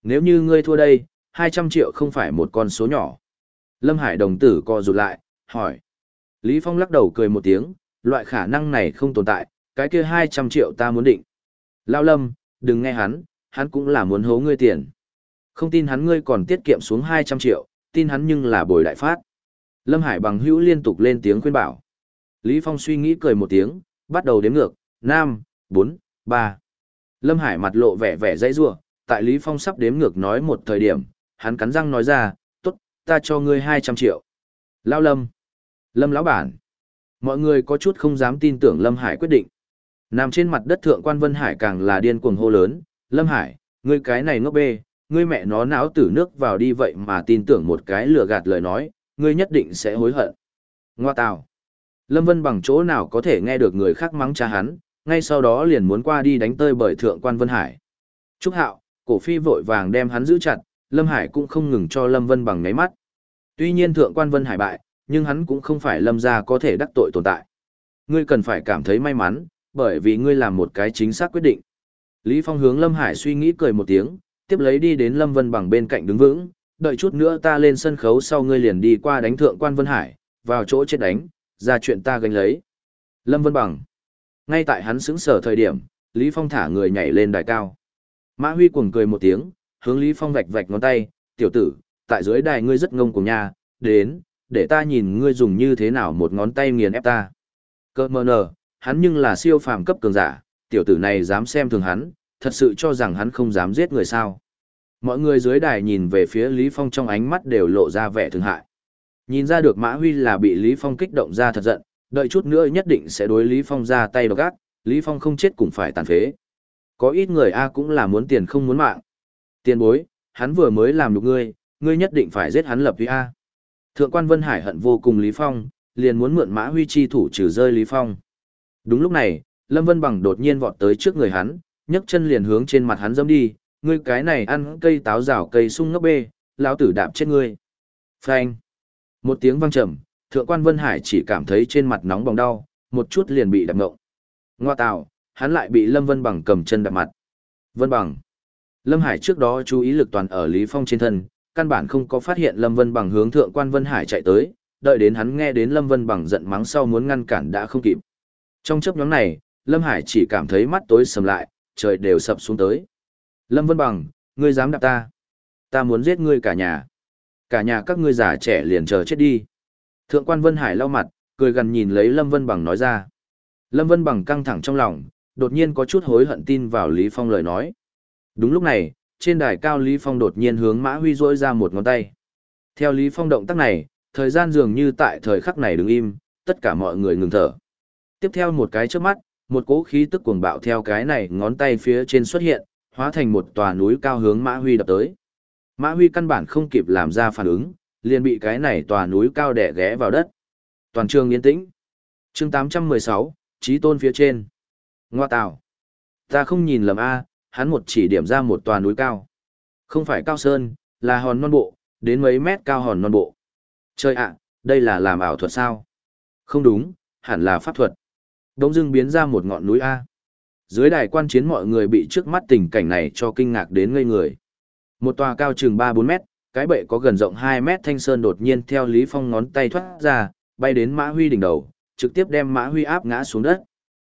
Nếu như ngươi thua đây, 200 triệu không phải một con số nhỏ. Lâm Hải đồng tử co rụt lại, hỏi. Lý Phong lắc đầu cười một tiếng, loại khả năng này không tồn tại, cái kia 200 triệu ta muốn định. Lao Lâm, đừng nghe hắn, hắn cũng là muốn hố ngươi tiền. Không tin hắn ngươi còn tiết kiệm xuống 200 triệu, tin hắn nhưng là bồi đại phát. Lâm Hải bằng hữu liên tục lên tiếng khuyên bảo. Lý Phong suy nghĩ cười một tiếng, bắt đầu đếm ngược, 5, 4, 3. Lâm Hải mặt lộ vẻ vẻ dãy rủa, tại Lý Phong sắp đếm ngược nói một thời điểm, hắn cắn răng nói ra, tốt, ta cho ngươi 200 triệu. Lao Lâm. Lâm lão bản. Mọi người có chút không dám tin tưởng Lâm Hải quyết định. Nằm trên mặt đất thượng quan Vân Hải càng là điên cuồng hô lớn, Lâm Hải, ngươi cái này ngốc bê, ngươi mẹ nó não tử nước vào đi vậy mà tin tưởng một cái lừa gạt lời nói, ngươi nhất định sẽ hối hận. Ngoa tào. Lâm Vân bằng chỗ nào có thể nghe được người khác mắng cha hắn, ngay sau đó liền muốn qua đi đánh tơi bởi thượng quan Vân Hải. Trúc Hạo, cổ phi vội vàng đem hắn giữ chặt, Lâm Hải cũng không ngừng cho Lâm Vân bằng ngáy mắt. Tuy nhiên thượng quan Vân Hải bại, nhưng hắn cũng không phải Lâm gia có thể đắc tội tồn tại. Ngươi cần phải cảm thấy may mắn, bởi vì ngươi làm một cái chính xác quyết định. Lý Phong hướng Lâm Hải suy nghĩ cười một tiếng, tiếp lấy đi đến Lâm Vân bằng bên cạnh đứng vững, đợi chút nữa ta lên sân khấu sau ngươi liền đi qua đánh thượng quan Vân Hải, vào chỗ chết đánh, ra chuyện ta gánh lấy. Lâm Vân bằng. Ngay tại hắn sững sở thời điểm, Lý Phong thả người nhảy lên đài cao. Mã Huy cuồng cười một tiếng, hướng Lý Phong vạch vạch ngón tay, tiểu tử, tại dưới đài ngươi rất ngông cùng nha, đến, để ta nhìn ngươi dùng như thế nào một ngón tay nghiền ép ta. Cơ mờ nờ, hắn nhưng là siêu phàm cấp cường giả, tiểu tử này dám xem thường hắn, thật sự cho rằng hắn không dám giết người sao. Mọi người dưới đài nhìn về phía Lý Phong trong ánh mắt đều lộ ra vẻ thương hại. Nhìn ra được Mã Huy là bị Lý Phong kích động ra thật giận, đợi chút nữa nhất định sẽ đối Lý Phong ra tay độc ác, Lý Phong không chết cũng phải tàn phế. Có ít người A cũng là muốn tiền không muốn mạng. Tiền bối, hắn vừa mới làm được ngươi, ngươi nhất định phải giết hắn lập huy A. Thượng quan Vân Hải hận vô cùng Lý Phong, liền muốn mượn Mã Huy chi thủ trừ rơi Lý Phong. Đúng lúc này, Lâm Vân Bằng đột nhiên vọt tới trước người hắn, nhấc chân liền hướng trên mặt hắn dâm đi, ngươi cái này ăn cây táo rào cây sung ngốc bê, lão tử đạp chết ngươi. Phanh. Một tiếng vang trầm, thượng quan Vân Hải chỉ cảm thấy trên mặt nóng bỏng đau, một chút liền bị đập ngộng. Ngoa tạo, hắn lại bị Lâm Vân Bằng cầm chân đạp mặt. Vân Bằng. Lâm Hải trước đó chú ý lực toàn ở Lý Phong trên thân, căn bản không có phát hiện Lâm Vân Bằng hướng thượng quan Vân Hải chạy tới, đợi đến hắn nghe đến Lâm Vân Bằng giận mắng sau muốn ngăn cản đã không kịp. Trong chấp nhóm này, Lâm Hải chỉ cảm thấy mắt tối sầm lại, trời đều sập xuống tới. Lâm Vân Bằng, ngươi dám đạp ta? Ta muốn giết ngươi cả nhà. Cả nhà các ngươi già trẻ liền chờ chết đi. Thượng quan Vân Hải lau mặt, cười gần nhìn lấy Lâm Vân Bằng nói ra. Lâm Vân Bằng căng thẳng trong lòng, đột nhiên có chút hối hận tin vào Lý Phong lời nói. Đúng lúc này, trên đài cao Lý Phong đột nhiên hướng Mã Huy rỗi ra một ngón tay. Theo Lý Phong động tác này, thời gian dường như tại thời khắc này đứng im, tất cả mọi người ngừng thở. Tiếp theo một cái trước mắt, một cỗ khí tức cuồng bạo theo cái này ngón tay phía trên xuất hiện, hóa thành một tòa núi cao hướng Mã Huy đập tới. Mã Huy căn bản không kịp làm ra phản ứng, liền bị cái này tòa núi cao đè ghé vào đất. Toàn trường yên tĩnh. Chương 816, chí tôn phía trên. Ngoa tạo. Ta không nhìn lầm A, hắn một chỉ điểm ra một tòa núi cao. Không phải cao sơn, là hòn non bộ, đến mấy mét cao hòn non bộ. Chơi ạ, đây là làm ảo thuật sao? Không đúng, hẳn là pháp thuật. Đống dưng biến ra một ngọn núi A. Dưới đài quan chiến mọi người bị trước mắt tình cảnh này cho kinh ngạc đến ngây người. Một tòa cao chừng 3-4 mét, cái bệ có gần rộng 2 mét thanh sơn đột nhiên theo Lý Phong ngón tay thoát ra, bay đến Mã Huy đỉnh đầu, trực tiếp đem Mã Huy áp ngã xuống đất.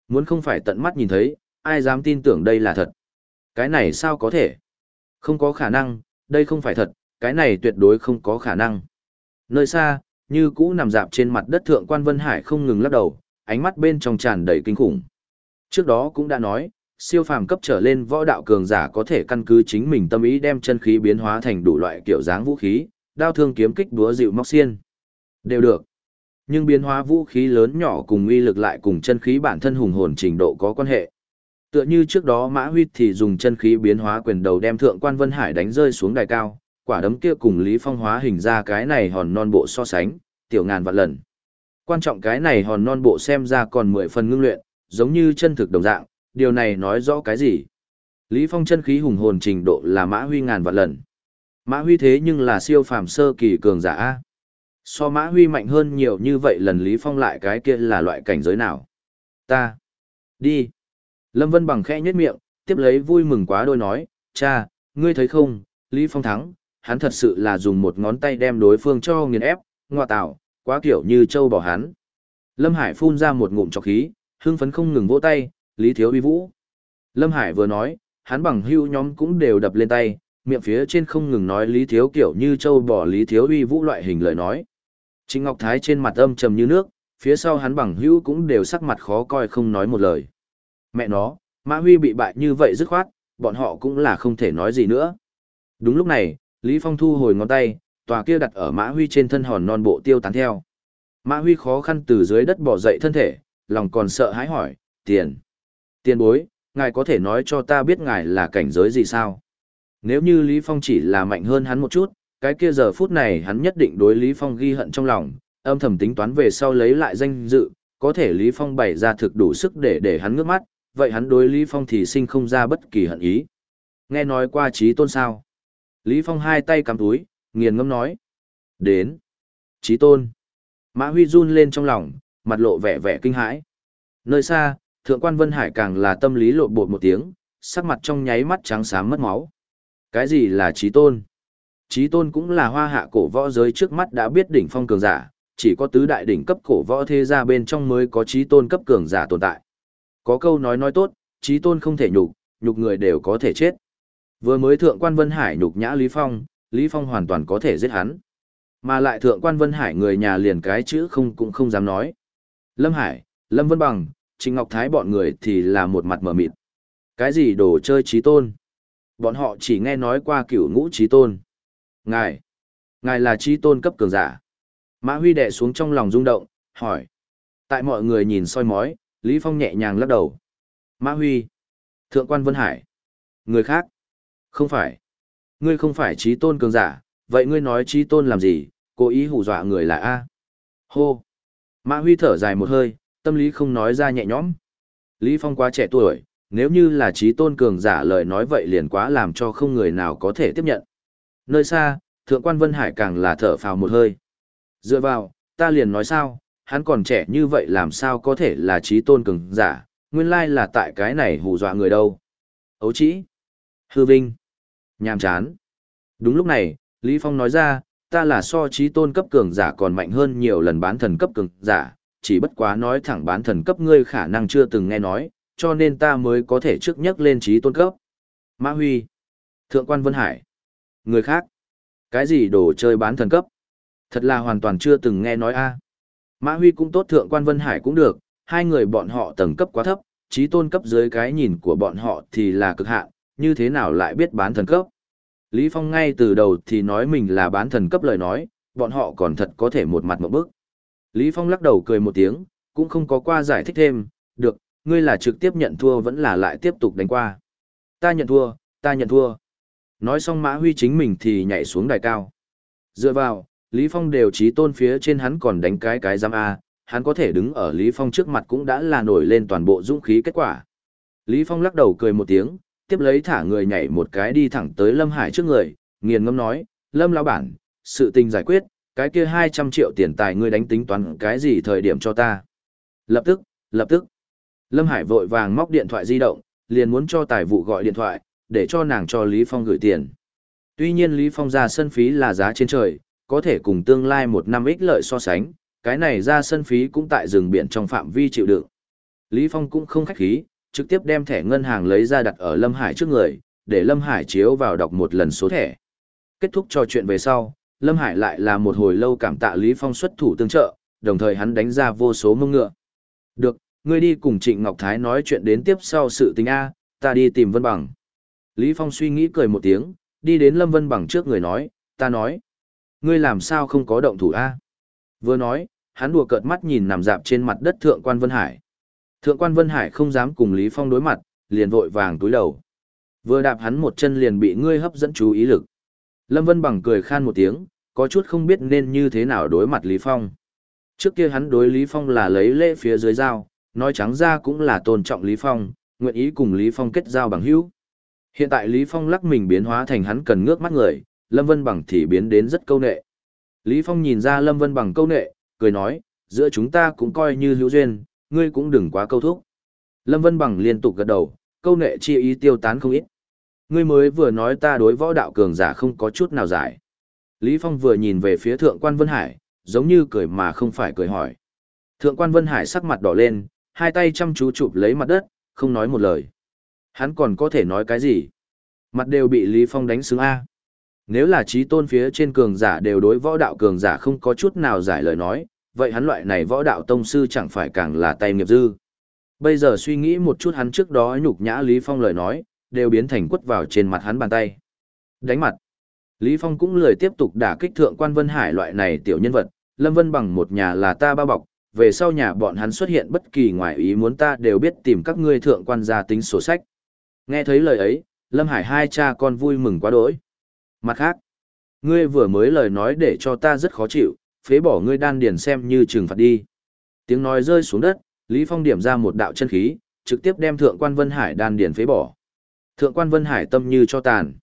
Muốn không phải tận mắt nhìn thấy, ai dám tin tưởng đây là thật. Cái này sao có thể? Không có khả năng, đây không phải thật, cái này tuyệt đối không có khả năng. Nơi xa, như cũ nằm dạp trên mặt đất thượng quan Vân Hải không ngừng lắc đầu, ánh mắt bên trong tràn đầy kinh khủng. Trước đó cũng đã nói, siêu phàm cấp trở lên võ đạo cường giả có thể căn cứ chính mình tâm ý đem chân khí biến hóa thành đủ loại kiểu dáng vũ khí, đao thương kiếm kích đúa dịu móc xiên. Đều được. Nhưng biến hóa vũ khí lớn nhỏ cùng uy lực lại cùng chân khí bản thân hùng hồn trình độ có quan hệ. Tựa như trước đó Mã Huy thì dùng chân khí biến hóa quyền đầu đem thượng quan Vân Hải đánh rơi xuống đài cao, quả đấm kia cùng Lý Phong hóa hình ra cái này hòn non bộ so sánh, tiểu ngàn vạn lần. Quan trọng cái này hòn non bộ xem ra còn mười phần ngưng luyện, giống như chân thực đồng dạng, điều này nói rõ cái gì? Lý Phong chân khí hùng hồn trình độ là Mã Huy ngàn vạn lần. Mã Huy thế nhưng là siêu phàm sơ kỳ cường giả A. So Mã Huy mạnh hơn nhiều như vậy lần Lý Phong lại cái kia là loại cảnh giới nào? Ta. Đi. Lâm Vân bằng khẽ nhếch miệng, tiếp lấy vui mừng quá đôi nói, cha, ngươi thấy không, Lý Phong thắng, hắn thật sự là dùng một ngón tay đem đối phương cho nghiền ép, ngoa tạo, quá kiểu như châu bỏ hắn. Lâm Hải phun ra một ngụm trọc khí, hưng phấn không ngừng vỗ tay, Lý Thiếu uy vũ. Lâm Hải vừa nói, hắn bằng hưu nhóm cũng đều đập lên tay, miệng phía trên không ngừng nói Lý Thiếu kiểu như châu bỏ Lý Thiếu uy vũ loại hình lời nói. Trịnh Ngọc Thái trên mặt âm trầm như nước, phía sau hắn bằng hưu cũng đều sắc mặt khó coi không nói một lời. Mẹ nó, Mã Huy bị bại như vậy dứt khoát, bọn họ cũng là không thể nói gì nữa. Đúng lúc này, Lý Phong thu hồi ngón tay, tòa kia đặt ở Mã Huy trên thân hòn non bộ tiêu tán theo. Mã Huy khó khăn từ dưới đất bỏ dậy thân thể, lòng còn sợ hãi hỏi, tiền. Tiền bối, ngài có thể nói cho ta biết ngài là cảnh giới gì sao? Nếu như Lý Phong chỉ là mạnh hơn hắn một chút, cái kia giờ phút này hắn nhất định đối Lý Phong ghi hận trong lòng, âm thầm tính toán về sau lấy lại danh dự, có thể Lý Phong bày ra thực đủ sức để để hắn ngước mắt, vậy hắn đối Lý Phong thì sinh không ra bất kỳ hận ý. Nghe nói qua trí tôn sao? Lý Phong hai tay cầm túi, nghiền ngâm nói. Đến. chí tôn. Mã Huy run lên trong lòng, mặt lộ vẻ vẻ kinh hãi. Nơi xa, thượng quan Vân Hải càng là tâm lý lộ bột một tiếng, sắc mặt trong nháy mắt trắng xám mất máu. Cái gì là chí tôn? Chí tôn cũng là hoa hạ cổ võ giới trước mắt đã biết đỉnh phong cường giả, chỉ có tứ đại đỉnh cấp cổ võ thế gia bên trong mới có chí tôn cấp cường giả tồn tại. Có câu nói nói tốt, chí tôn không thể nhục, nhục người đều có thể chết. Vừa mới thượng quan Vân Hải nhục nhã Lý Phong, Lý Phong hoàn toàn có thể giết hắn. Mà lại thượng quan Vân Hải người nhà liền cái chữ không cũng không dám nói. Lâm Hải, Lâm Vân Bằng, Trình Ngọc Thái bọn người thì là một mặt mở mịt. Cái gì đồ chơi trí tôn? Bọn họ chỉ nghe nói qua cửu ngũ trí tôn. Ngài, ngài là trí tôn cấp cường giả. Mã Huy đệ xuống trong lòng rung động, hỏi. Tại mọi người nhìn soi mói, Lý Phong nhẹ nhàng lắc đầu. Mã Huy, Thượng quan Vân Hải, người khác. Không phải. Ngươi không phải trí tôn cường giả, vậy ngươi nói trí tôn làm gì, cố ý hù dọa người là A. Hô. Mã Huy thở dài một hơi, tâm lý không nói ra nhẹ nhõm. Lý Phong quá trẻ tuổi, nếu như là trí tôn cường giả lời nói vậy liền quá làm cho không người nào có thể tiếp nhận. Nơi xa, Thượng quan Vân Hải càng là thở phào một hơi. Dựa vào, ta liền nói sao, hắn còn trẻ như vậy làm sao có thể là trí tôn cường giả, nguyên lai là tại cái này hù dọa người đâu. Ấu chỉ, hư vinh, nhàm chán. Đúng lúc này, Lý Phong nói ra, ta là so trí tôn cấp cường giả còn mạnh hơn nhiều lần bán thần cấp cường giả, chỉ bất quá nói thẳng bán thần cấp ngươi khả năng chưa từng nghe nói, cho nên ta mới có thể trước nhắc lên trí tôn cấp. Mã Huy, Thượng quan Vân Hải, người khác, cái gì đồ chơi bán thần cấp? Thật là hoàn toàn chưa từng nghe nói a. Mã Huy cũng tốt Thượng quan Vân Hải cũng được, hai người bọn họ tầng cấp quá thấp, trí tôn cấp dưới cái nhìn của bọn họ thì là cực hạn, như thế nào lại biết bán thần cấp. Lý Phong ngay từ đầu thì nói mình là bán thần cấp lời nói, bọn họ còn thật có thể một mặt một bước. Lý Phong lắc đầu cười một tiếng, cũng không có qua giải thích thêm, được, ngươi là trực tiếp nhận thua vẫn là lại tiếp tục đánh qua. Ta nhận thua, ta nhận thua. Nói xong Mã Huy chính mình thì nhảy xuống đài cao. Dựa vào, Lý Phong đều trí tôn phía trên hắn còn đánh cái cái giam A, hắn có thể đứng ở Lý Phong trước mặt cũng đã là nổi lên toàn bộ dũng khí kết quả. Lý Phong lắc đầu cười một tiếng, tiếp lấy thả người nhảy một cái đi thẳng tới Lâm Hải trước người, nghiền ngâm nói, Lâm lão bản, sự tình giải quyết, cái kia 200 triệu tiền tài ngươi đánh tính toán cái gì thời điểm cho ta. Lập tức, lập tức. Lâm Hải vội vàng móc điện thoại di động, liền muốn cho tài vụ gọi điện thoại, để cho nàng cho Lý Phong gửi tiền. Tuy nhiên Lý Phong ra sân phí là giá trên trời, có thể cùng tương lai một năm ích lợi so sánh, cái này ra sân phí cũng tại rừng biển trong phạm vi chịu đựng. Lý Phong cũng không khách khí, trực tiếp đem thẻ ngân hàng lấy ra đặt ở Lâm Hải trước người, để Lâm Hải chiếu vào đọc một lần số thẻ. Kết thúc trò chuyện về sau, Lâm Hải lại là một hồi lâu cảm tạ Lý Phong xuất thủ tương trợ, đồng thời hắn đánh ra vô số mông ngựa. Được, ngươi đi cùng Trịnh Ngọc Thái nói chuyện đến tiếp sau sự tình A, ta đi tìm Vân Bằng. Lý Phong suy nghĩ cười một tiếng, đi đến Lâm Vân Bằng trước người nói, ta nói ngươi làm sao không có động thủ a vừa nói hắn đùa cợt mắt nhìn nằm dạp trên mặt đất thượng quan vân hải thượng quan vân hải không dám cùng lý phong đối mặt liền vội vàng túi đầu vừa đạp hắn một chân liền bị ngươi hấp dẫn chú ý lực Lâm Vân Bằng cười khan một tiếng, có chút không biết nên như thế nào đối mặt Lý Phong. Trước kia hắn đối Lý Phong là lấy lễ phía dưới dao, nói trắng ra cũng là tôn trọng Lý Phong, nguyện ý cùng Lý Phong kết giao bằng hữu. Hiện tại Lý Phong lắc mình biến hóa thành hắn cần ngước mắt người, Lâm Vân Bằng thì biến đến rất câu nệ. Lý Phong nhìn ra Lâm Vân Bằng câu nệ, cười nói, giữa chúng ta cũng coi như hữu duyên, ngươi cũng đừng quá câu thúc. Lâm Vân Bằng liên tục gật đầu, câu nệ chi ý tiêu tán không ít. Ngươi mới vừa nói ta đối võ đạo cường giả không có chút nào giải. Lý Phong vừa nhìn về phía thượng quan Vân Hải, giống như cười mà không phải cười hỏi. Thượng quan Vân Hải sắc mặt đỏ lên, hai tay chăm chú chụp lấy mặt đất, không nói một lời. Hắn còn có thể nói cái gì? Mặt đều bị Lý Phong đánh sướng A. Nếu là trí tôn phía trên cường giả đều đối võ đạo cường giả không có chút nào giải lời nói, vậy hắn loại này võ đạo tông sư chẳng phải càng là tay nghiệp dư. Bây giờ suy nghĩ một chút hắn trước đó nhục nhã Lý Phong lời nói, đều biến thành quất vào trên mặt hắn bàn tay. Đánh mặt. Lý Phong cũng lười tiếp tục đả kích thượng quan Vân Hải loại này tiểu nhân vật, Lâm Vân bằng một nhà là ta bao bọc, về sau nhà bọn hắn xuất hiện bất kỳ ngoại ý muốn ta đều biết tìm các ngươi thượng quan gia tính sổ sách. Nghe thấy lời ấy, Lâm Hải hai cha con vui mừng quá đỗi. Mặt khác, ngươi vừa mới lời nói để cho ta rất khó chịu, phế bỏ ngươi đan điền xem như trừng phạt đi. Tiếng nói rơi xuống đất, Lý Phong điểm ra một đạo chân khí, trực tiếp đem thượng quan Vân Hải đan điền phế bỏ. Thượng quan Vân Hải tâm như cho tàn.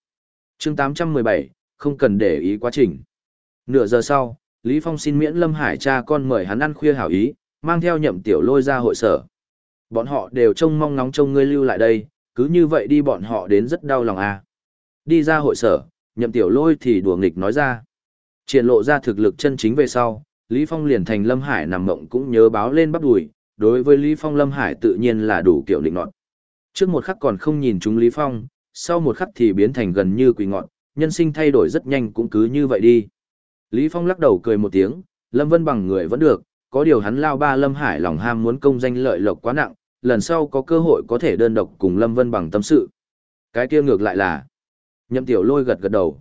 Chương 817, không cần để ý quá trình. Nửa giờ sau, Lý Phong xin miễn Lâm Hải cha con mời hắn ăn khuya hảo ý, mang theo nhậm tiểu lôi ra hội sở. Bọn họ đều trông mong ngóng trông ngươi lưu lại đây, cứ như vậy đi bọn họ đến rất đau lòng à. Đi ra hội sở, nhậm tiểu lôi thì đùa nghịch nói ra. Triển lộ ra thực lực chân chính về sau, Lý Phong liền thành Lâm Hải nằm mộng cũng nhớ báo lên bắp đùi, đối với Lý Phong Lâm Hải tự nhiên là đủ kiểu định nọt. Trước một khắc còn không nhìn chúng Lý Phong, sau một khắc thì biến thành gần như quỷ ngọn, nhân sinh thay đổi rất nhanh cũng cứ như vậy đi. Lý Phong lắc đầu cười một tiếng, Lâm Vân bằng người vẫn được, có điều hắn lao ba Lâm Hải lòng ham muốn công danh lợi lộc quá nặng, lần sau có cơ hội có thể đơn độc cùng Lâm Vân bằng tâm sự. Cái kia ngược lại là, nhậm tiểu lôi gật gật đầu.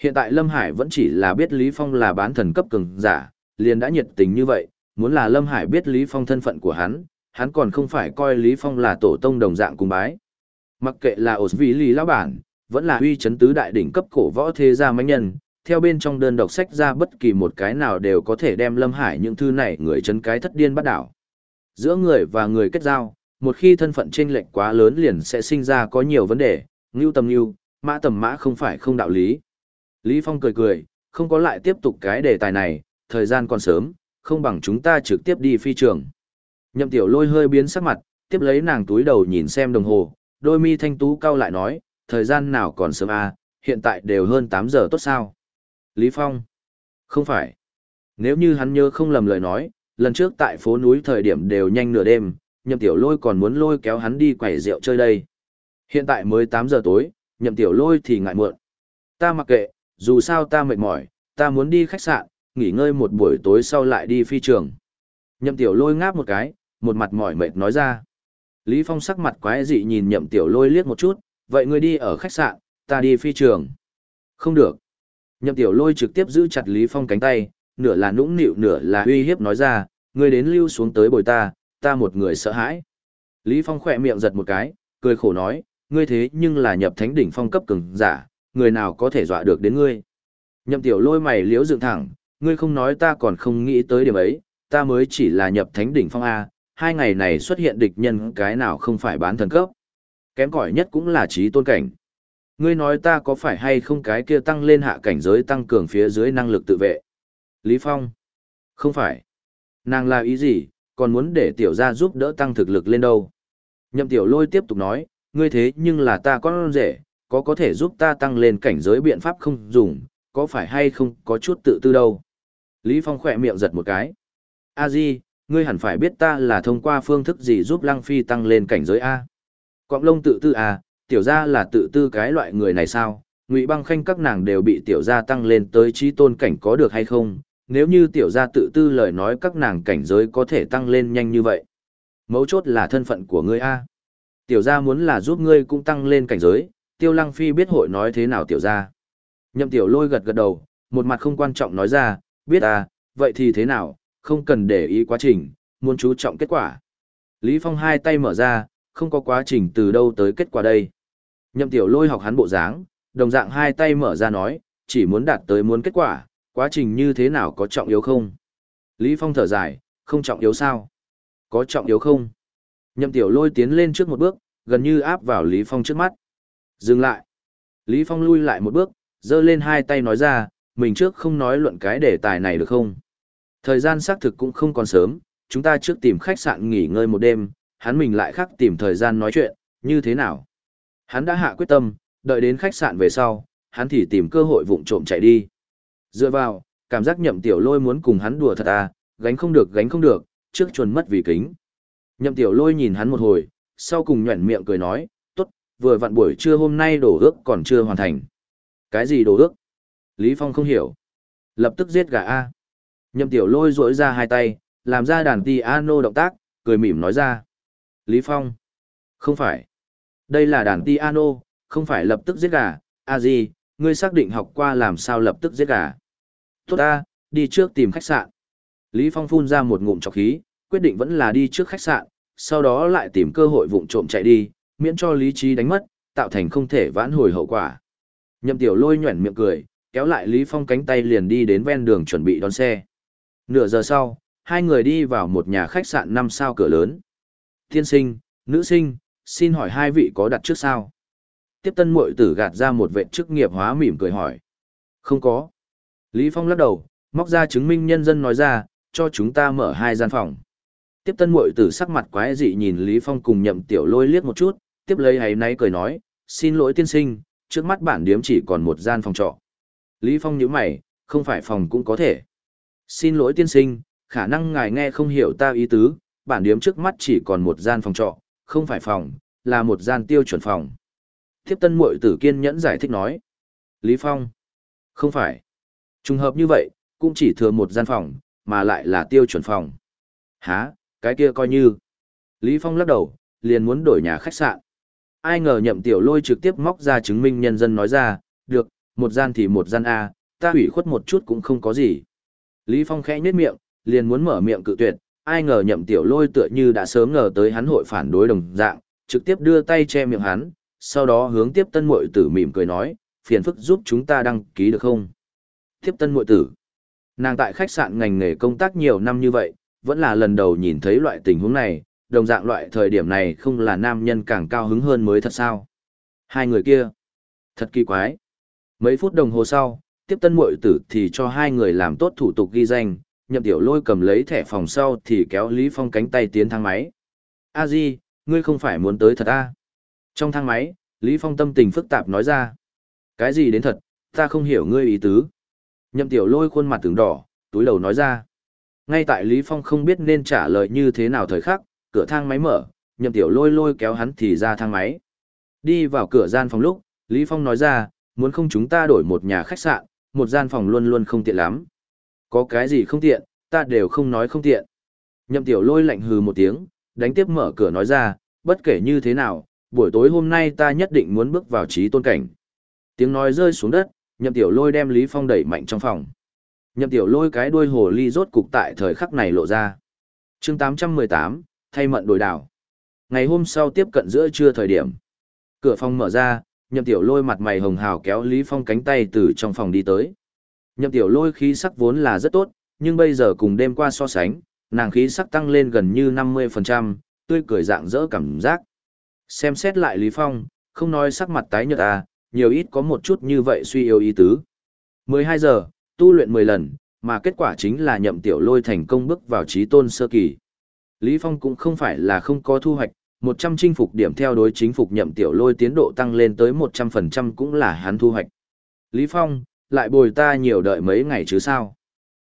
Hiện tại Lâm Hải vẫn chỉ là biết Lý Phong là bán thần cấp cường giả, liền đã nhiệt tình như vậy, muốn là Lâm Hải biết Lý Phong thân phận của hắn, hắn còn không phải coi Lý Phong là tổ tông đồng dạng cùng bái. Mặc kệ là ổ vị lý lão bản, vẫn là uy chấn tứ đại đỉnh cấp cổ võ thế gia mánh nhân, theo bên trong đơn độc sách ra bất kỳ một cái nào đều có thể đem Lâm Hải những thư này người chấn cái thất điên bắt đảo. Giữa người và người kết giao, một khi thân phận chênh lệch quá lớn liền sẽ sinh ra có nhiều vấn đề, ngưu tầm ngưu, mã tầm mã không phải không đạo lý. Lý Phong cười cười, không có lại tiếp tục cái đề tài này, thời gian còn sớm, không bằng chúng ta trực tiếp đi phi trường. Nhậm tiểu lôi hơi biến sắc mặt, tiếp lấy nàng túi đầu nhìn xem đồng hồ, đôi mi thanh tú cao lại nói, thời gian nào còn sớm à, hiện tại đều hơn 8 giờ tốt sao. Lý Phong. Không phải. Nếu như hắn nhớ không lầm lời nói, lần trước tại phố núi thời điểm đều nhanh nửa đêm, nhậm tiểu lôi còn muốn lôi kéo hắn đi quẩy rượu chơi đây. Hiện tại mới 8 giờ tối, nhậm tiểu lôi thì ngại muộn. Ta mặc kệ, dù sao ta mệt mỏi, ta muốn đi khách sạn, nghỉ ngơi một buổi tối sau lại đi phi trường. Nhậm tiểu lôi ngáp một cái, một mặt mỏi mệt nói ra. Lý Phong sắc mặt quái dị nhìn nhậm tiểu lôi liếc một chút, vậy ngươi đi ở khách sạn, ta đi phi trường. Không được. Nhậm tiểu lôi trực tiếp giữ chặt Lý Phong cánh tay, nửa là nũng nịu nửa là uy hiếp nói ra, ngươi đến lưu xuống tới bồi ta, ta một người sợ hãi. Lý Phong khỏe miệng giật một cái, cười khổ nói, ngươi thế nhưng là nhập thánh đỉnh phong cấp cường giả, người nào có thể dọa được đến ngươi. Nhậm tiểu lôi mày liếu dựng thẳng, ngươi không nói ta còn không nghĩ tới điểm ấy, ta mới chỉ là nhập thánh đỉnh phong A, hai ngày này xuất hiện địch nhân cái nào không phải bán thần cấp. Kém cỏi nhất cũng là trí tôn cảnh. Ngươi nói ta có phải hay không cái kia tăng lên hạ cảnh giới tăng cường phía dưới năng lực tự vệ? Lý Phong. Không phải. Nàng là ý gì, còn muốn để tiểu gia giúp đỡ tăng thực lực lên đâu? Nhậm tiểu lôi tiếp tục nói, ngươi thế nhưng là ta con rể, có có thể giúp ta tăng lên cảnh giới biện pháp không dùng, có phải hay không có chút tự tư đâu. Lý Phong khỏe miệng giật một cái. A Di, ngươi hẳn phải biết ta là thông qua phương thức gì giúp Lăng Phi tăng lên cảnh giới A. Quạng lông tự tư à, tiểu gia là tự tư cái loại người này sao? Ngụy băng khanh các nàng đều bị tiểu gia tăng lên tới trí tôn cảnh có được hay không? Nếu như tiểu gia tự tư lời nói các nàng cảnh giới có thể tăng lên nhanh như vậy. Mấu chốt là thân phận của ngươi A. Tiểu gia muốn là giúp ngươi cũng tăng lên cảnh giới, tiêu lăng phi biết hội nói thế nào tiểu gia. Nhậm tiểu lôi gật gật đầu, một mặt không quan trọng nói ra, biết à, vậy thì thế nào, không cần để ý quá trình, muốn chú trọng kết quả. Lý Phong hai tay mở ra, không có quá trình từ đâu tới kết quả đây. Nhậm tiểu lôi học hắn bộ dáng, đồng dạng hai tay mở ra nói, chỉ muốn đạt tới muốn kết quả, quá trình như thế nào có trọng yếu không? Lý Phong thở dài, không trọng yếu sao? Có trọng yếu không? Nhậm tiểu lôi tiến lên trước một bước, gần như áp vào Lý Phong trước mắt. Dừng lại. Lý Phong lui lại một bước, giơ lên hai tay nói ra, mình trước không nói luận cái đề tài này được không? Thời gian xác thực cũng không còn sớm, chúng ta trước tìm khách sạn nghỉ ngơi một đêm, hắn mình lại khắc tìm thời gian nói chuyện, như thế nào? Hắn đã hạ quyết tâm, đợi đến khách sạn về sau, hắn thì tìm cơ hội vụng trộm chạy đi. Dựa vào, cảm giác nhậm tiểu lôi muốn cùng hắn đùa thật à, gánh không được gánh không được, trước chuồn mất vì kính. Nhậm tiểu lôi nhìn hắn một hồi, sau cùng nhuẩn miệng cười nói, vừa vặn buổi trưa hôm nay đổ ước còn chưa hoàn thành. Cái gì đổ ước? Lý Phong không hiểu. Lập tức giết gà A. Nhậm tiểu lôi rỗi ra hai tay, làm ra đàn piano động tác, cười mỉm nói ra. Lý Phong. Không phải. Đây là đàn piano, không phải lập tức giết gà. A gì, ngươi xác định học qua làm sao lập tức giết gà. Tốt ta, đi trước tìm khách sạn. Lý Phong phun ra một ngụm trọc khí, quyết định vẫn là đi trước khách sạn, sau đó lại tìm cơ hội vụng trộm chạy đi, miễn cho lý trí đánh mất, tạo thành không thể vãn hồi hậu quả. Nhậm tiểu lôi nhuẩn miệng cười, kéo lại Lý Phong cánh tay liền đi đến ven đường chuẩn bị đón xe. Nửa giờ sau, hai người đi vào một nhà khách sạn năm sao cửa lớn. Tiên sinh, nữ sinh, xin hỏi hai vị có đặt trước sao? Tiếp tân muội tử gạt ra một vệ chức nghiệp hóa mỉm cười hỏi. Không có. Lý Phong lắc đầu, móc ra chứng minh nhân dân nói ra, cho chúng ta mở hai gian phòng. Tiếp tân muội tử sắc mặt quái dị nhìn Lý Phong cùng nhậm tiểu lôi liếc một chút, tiếp lấy ấy náy cười nói, xin lỗi tiên sinh, trước mắt bản điếm chỉ còn một gian phòng trọ. Lý Phong nhíu mày, không phải phòng cũng có thể. Xin lỗi tiên sinh, khả năng ngài nghe không hiểu ta ý tứ, bản điếm trước mắt chỉ còn một gian phòng trọ, không phải phòng, là một gian tiêu chuẩn phòng. thiếp tân muội tử kiên nhẫn giải thích nói. Lý Phong. Không phải. Trùng hợp như vậy, cũng chỉ thừa một gian phòng, mà lại là tiêu chuẩn phòng. Hả, cái kia coi như. Lý Phong lắc đầu, liền muốn đổi nhà khách sạn. Ai ngờ nhậm tiểu lôi trực tiếp móc ra chứng minh nhân dân nói ra, được, một gian thì một gian A, ta hủy khuất một chút cũng không có gì. Lý Phong khẽ nhếch miệng, liền muốn mở miệng cự tuyệt, ai ngờ nhậm tiểu lôi tựa như đã sớm ngờ tới hắn hội phản đối đồng dạng, trực tiếp đưa tay che miệng hắn, sau đó hướng tiếp tân muội tử mỉm cười nói, phiền phức giúp chúng ta đăng ký được không? Tiếp tân muội tử. Nàng tại khách sạn ngành nghề công tác nhiều năm như vậy, vẫn là lần đầu nhìn thấy loại tình huống này, đồng dạng loại thời điểm này không là nam nhân càng cao hứng hơn mới thật sao. Hai người kia. Thật kỳ quái. Mấy phút đồng hồ sau, tiếp tân muội tử thì cho hai người làm tốt thủ tục ghi danh, nhậm tiểu lôi cầm lấy thẻ phòng sau thì kéo Lý Phong cánh tay tiến thang máy. A Di, ngươi không phải muốn tới thật a? Trong thang máy, Lý Phong tâm tình phức tạp nói ra. Cái gì đến thật, ta không hiểu ngươi ý tứ. Nhậm tiểu lôi khuôn mặt tướng đỏ, túi đầu nói ra. Ngay tại Lý Phong không biết nên trả lời như thế nào thời khắc, cửa thang máy mở, nhậm tiểu lôi lôi kéo hắn thì ra thang máy. Đi vào cửa gian phòng lúc, Lý Phong nói ra, muốn không chúng ta đổi một nhà khách sạn, một gian phòng luôn luôn không tiện lắm. Có cái gì không tiện, ta đều không nói không tiện. Nhậm tiểu lôi lạnh hừ một tiếng, đánh tiếp mở cửa nói ra, bất kể như thế nào, buổi tối hôm nay ta nhất định muốn bước vào trí tôn cảnh. Tiếng nói rơi xuống đất, nhậm tiểu lôi đem Lý Phong đẩy mạnh trong phòng. Nhậm tiểu lôi cái đuôi hồ ly rốt cục tại thời khắc này lộ ra. chương 818, thay mận đổi đảo. Ngày hôm sau tiếp cận giữa trưa thời điểm. Cửa phòng mở ra, nhậm tiểu lôi mặt mày hồng hào kéo Lý Phong cánh tay từ trong phòng đi tới. Nhậm tiểu lôi khí sắc vốn là rất tốt, nhưng bây giờ cùng đêm qua so sánh, nàng khí sắc tăng lên gần như 50%, tươi cười dạng dỡ cảm giác. Xem xét lại Lý Phong, không nói sắc mặt tái nhợt à, nhiều ít có một chút như vậy suy yếu ý tứ. 12 giờ, tu luyện 10 lần, mà kết quả chính là nhậm tiểu lôi thành công bước vào trí tôn sơ kỳ. Lý Phong cũng không phải là không có thu hoạch, 100 chinh phục điểm theo đối chính phục nhậm tiểu lôi tiến độ tăng lên tới 100% cũng là hắn thu hoạch. Lý Phong, lại bồi ta nhiều đợi mấy ngày chứ sao.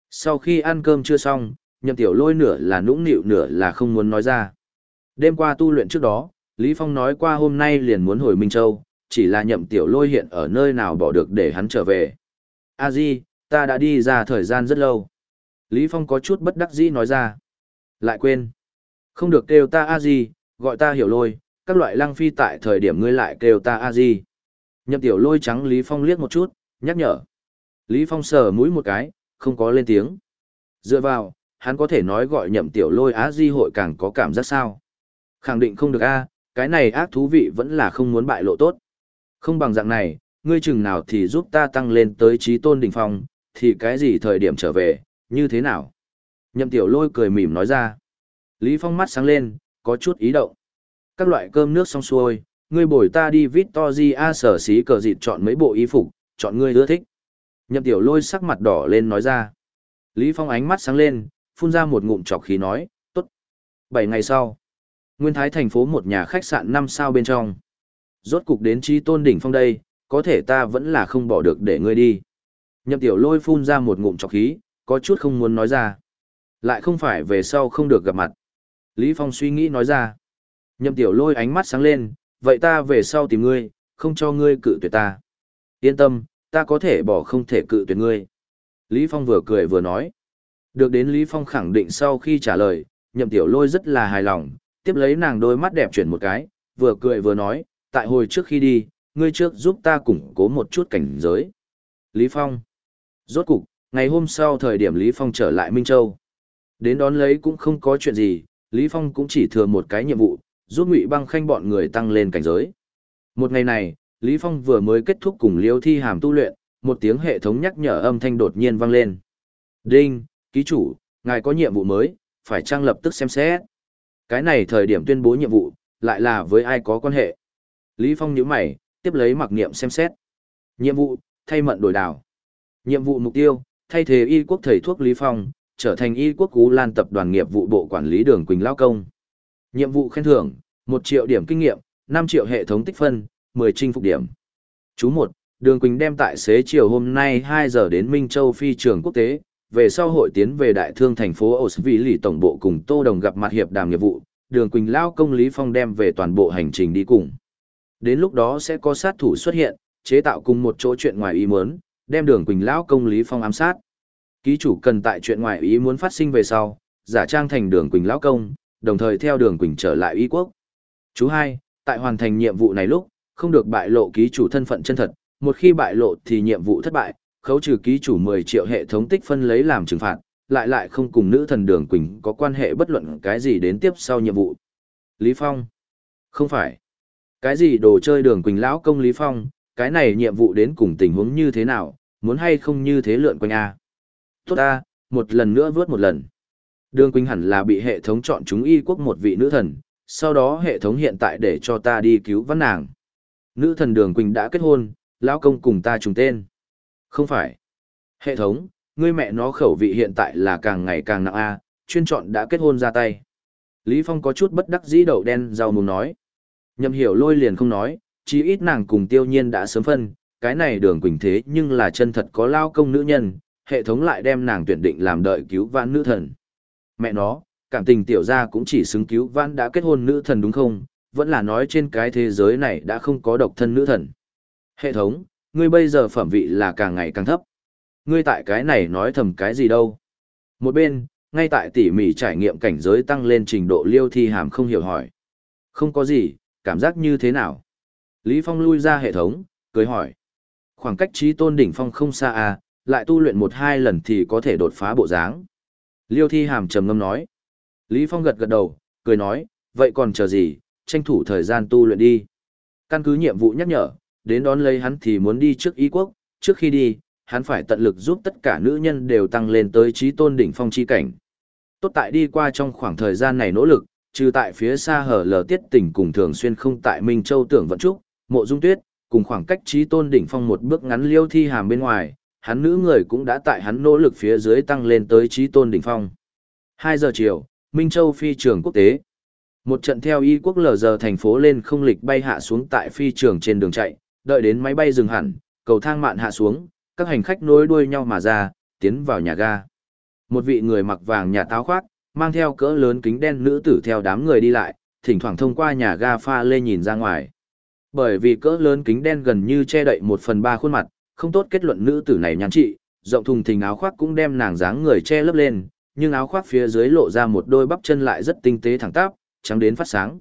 Sau khi ăn cơm chưa xong, nhậm tiểu lôi nửa là nũng nịu nửa là không muốn nói ra. Đêm qua tu luyện trước đó, Lý Phong nói qua hôm nay liền muốn hồi Minh Châu, chỉ là nhậm tiểu lôi hiện ở nơi nào bỏ được để hắn trở về. A Di, ta đã đi ra thời gian rất lâu. Lý Phong có chút bất đắc dĩ nói ra. Lại quên. Không được kêu ta A Di, gọi ta hiểu lôi, các loại lăng phi tại thời điểm ngươi lại kêu ta A Di. Nhậm tiểu lôi trắng Lý Phong liếc một chút, nhắc nhở. Lý Phong sờ mũi một cái, không có lên tiếng. Dựa vào, hắn có thể nói gọi nhậm tiểu lôi A Di hội càng có cảm giác sao. Khẳng định không được A, cái này ác thú vị vẫn là không muốn bại lộ tốt. Không bằng dạng này, ngươi chừng nào thì giúp ta tăng lên tới trí tôn đỉnh phong, thì cái gì thời điểm trở về, như thế nào? Nhậm tiểu lôi cười mỉm nói ra. Lý Phong mắt sáng lên, có chút ý động. Các loại cơm nước xong xuôi, ngươi bồi ta đi Victoria sở xí cờ dịt chọn mấy bộ y phục, chọn ngươi ưa thích. Nhậm tiểu lôi sắc mặt đỏ lên nói ra. Lý Phong ánh mắt sáng lên, phun ra một ngụm chọc khí nói, tốt. Bảy ngày sau, Nguyên Thái thành phố một nhà khách sạn năm sao bên trong. Rốt cục đến chi tôn đỉnh phong đây, có thể ta vẫn là không bỏ được để ngươi đi. Nhậm tiểu lôi phun ra một ngụm chọc khí, có chút không muốn nói ra. Lại không phải về sau không được gặp mặt. Lý Phong suy nghĩ nói ra. Nhậm tiểu lôi ánh mắt sáng lên, vậy ta về sau tìm ngươi, không cho ngươi cự tuyệt ta. Yên tâm, ta có thể bỏ không thể cự tuyệt ngươi. Lý Phong vừa cười vừa nói. Được đến Lý Phong khẳng định sau khi trả lời, nhậm tiểu lôi rất là hài lòng, tiếp lấy nàng đôi mắt đẹp chuyển một cái, vừa cười vừa nói, tại hồi trước khi đi, ngươi trước giúp ta củng cố một chút cảnh giới. Lý Phong. Rốt cục, ngày hôm sau thời điểm Lý Phong trở lại Minh Châu. Đến đón lấy cũng không có chuyện gì, Lý Phong cũng chỉ thừa một cái nhiệm vụ, giúp Ngụy Băng Khanh bọn người tăng lên cảnh giới. Một ngày này, Lý Phong vừa mới kết thúc cùng Liêu Thi Hàm tu luyện, một tiếng hệ thống nhắc nhở âm thanh đột nhiên vang lên. Đinh, ký chủ, ngài có nhiệm vụ mới, phải trang lập tức xem xét. Cái này thời điểm tuyên bố nhiệm vụ, lại là với ai có quan hệ. Lý Phong nhíu mày, tiếp lấy mặc niệm xem xét. Nhiệm vụ, thay mận đổi đảo. Nhiệm vụ mục tiêu, thay thế y quốc thầy thuốc Lý Phong, trở thành y quốc cú lan tập đoàn nghiệp vụ bộ quản lý đường Quỳnh Lao Công. Nhiệm vụ khen thưởng, 1 triệu điểm kinh nghiệm, 5 triệu hệ thống tích phân, 10 chinh phục điểm. Chú 1, Đường Quỳnh đem tại xế chiều hôm nay 2 giờ đến Minh Châu phi trường quốc tế, về sau hội tiến về đại thương thành phố Osvili tổng bộ cùng Tô Đồng gặp mặt hiệp đàm nghiệp vụ, Đường Quỳnh lao công Lý Phong đem về toàn bộ hành trình đi cùng. Đến lúc đó sẽ có sát thủ xuất hiện, chế tạo cùng một chỗ chuyện ngoài ý muốn, đem Đường Quỳnh lão công Lý Phong ám sát. Ký chủ cần tại chuyện ngoài ý muốn phát sinh về sau, giả trang thành Đường Quỳnh lão công, đồng thời theo Đường Quỳnh trở lại y quốc. Chú hai, tại hoàn thành nhiệm vụ này lúc, không được bại lộ ký chủ thân phận chân thật, một khi bại lộ thì nhiệm vụ thất bại, khấu trừ ký chủ 10 triệu hệ thống tích phân lấy làm trừng phạt, lại lại không cùng nữ thần Đường Quỳnh có quan hệ bất luận cái gì đến tiếp sau nhiệm vụ. Lý Phong. Không phải. Cái gì đồ chơi Đường Quỳnh lão công Lý Phong, cái này nhiệm vụ đến cùng tình huống như thế nào, muốn hay không như thế lượn quanh a. Tốt ta, một lần nữa vớt một lần. Đường Quỳnh hẳn là bị hệ thống chọn chúng y quốc một vị nữ thần, sau đó hệ thống hiện tại để cho ta đi cứu văn nàng. Nữ thần Đường Quỳnh đã kết hôn, lão công cùng ta trùng tên. Không phải. Hệ thống, ngươi mẹ nó khẩu vị hiện tại là càng ngày càng nặng a, chuyên chọn đã kết hôn ra tay. Lý Phong có chút bất đắc dĩ đậu đen rau muốn nói. Nhậm hiểu lôi liền không nói, chí ít nàng cùng tiêu nhiên đã sớm phân, cái này đường quỳnh thế nhưng là chân thật có lao công nữ nhân, hệ thống lại đem nàng tuyển định làm đợi cứu vãn nữ thần. Mẹ nó, cảm tình tiểu gia cũng chỉ xứng cứu vãn đã kết hôn nữ thần đúng không, vẫn là nói trên cái thế giới này đã không có độc thân nữ thần. Hệ thống, ngươi bây giờ phẩm vị là càng ngày càng thấp. Ngươi tại cái này nói thầm cái gì đâu. Một bên, ngay tại tỉ mỉ trải nghiệm cảnh giới tăng lên trình độ liêu thi hàm không hiểu hỏi. Không có gì, cảm giác như thế nào? Lý Phong lui ra hệ thống, cười hỏi. Khoảng cách trí tôn đỉnh phong không xa à, lại tu luyện một hai lần thì có thể đột phá bộ dáng. Liêu thi hàm trầm ngâm nói. Lý Phong gật gật đầu, cười nói, vậy còn chờ gì, tranh thủ thời gian tu luyện đi. Căn cứ nhiệm vụ nhắc nhở, đến đón lấy hắn thì muốn đi trước ý quốc, trước khi đi, hắn phải tận lực giúp tất cả nữ nhân đều tăng lên tới trí tôn đỉnh phong chi cảnh. Tốt tại đi qua trong khoảng thời gian này nỗ lực, trừ tại phía xa hở lờ tiết tỉnh cùng thường xuyên không tại Minh Châu tưởng vận trúc, mộ dung tuyết, cùng khoảng cách trí tôn đỉnh phong một bước ngắn liêu thi hàm bên ngoài, hắn nữ người cũng đã tại hắn nỗ lực phía dưới tăng lên tới trí tôn đỉnh phong. 2 giờ chiều, Minh Châu phi trường quốc tế. Một trận theo y quốc lờ giờ thành phố lên không lịch bay hạ xuống tại phi trường trên đường chạy, đợi đến máy bay dừng hẳn, cầu thang mạn hạ xuống, các hành khách nối đuôi nhau mà ra, tiến vào nhà ga. Một vị người mặc vàng nhà táo khoác, mang theo cỡ lớn kính đen nữ tử theo đám người đi lại, thỉnh thoảng thông qua nhà ga pha lê nhìn ra ngoài. Bởi vì cỡ lớn kính đen gần như che đậy một phần ba khuôn mặt, không tốt kết luận nữ tử này nhắn trị, rộng thùng thình áo khoác cũng đem nàng dáng người che lấp lên, nhưng áo khoác phía dưới lộ ra một đôi bắp chân lại rất tinh tế thẳng tắp, trắng đến phát sáng.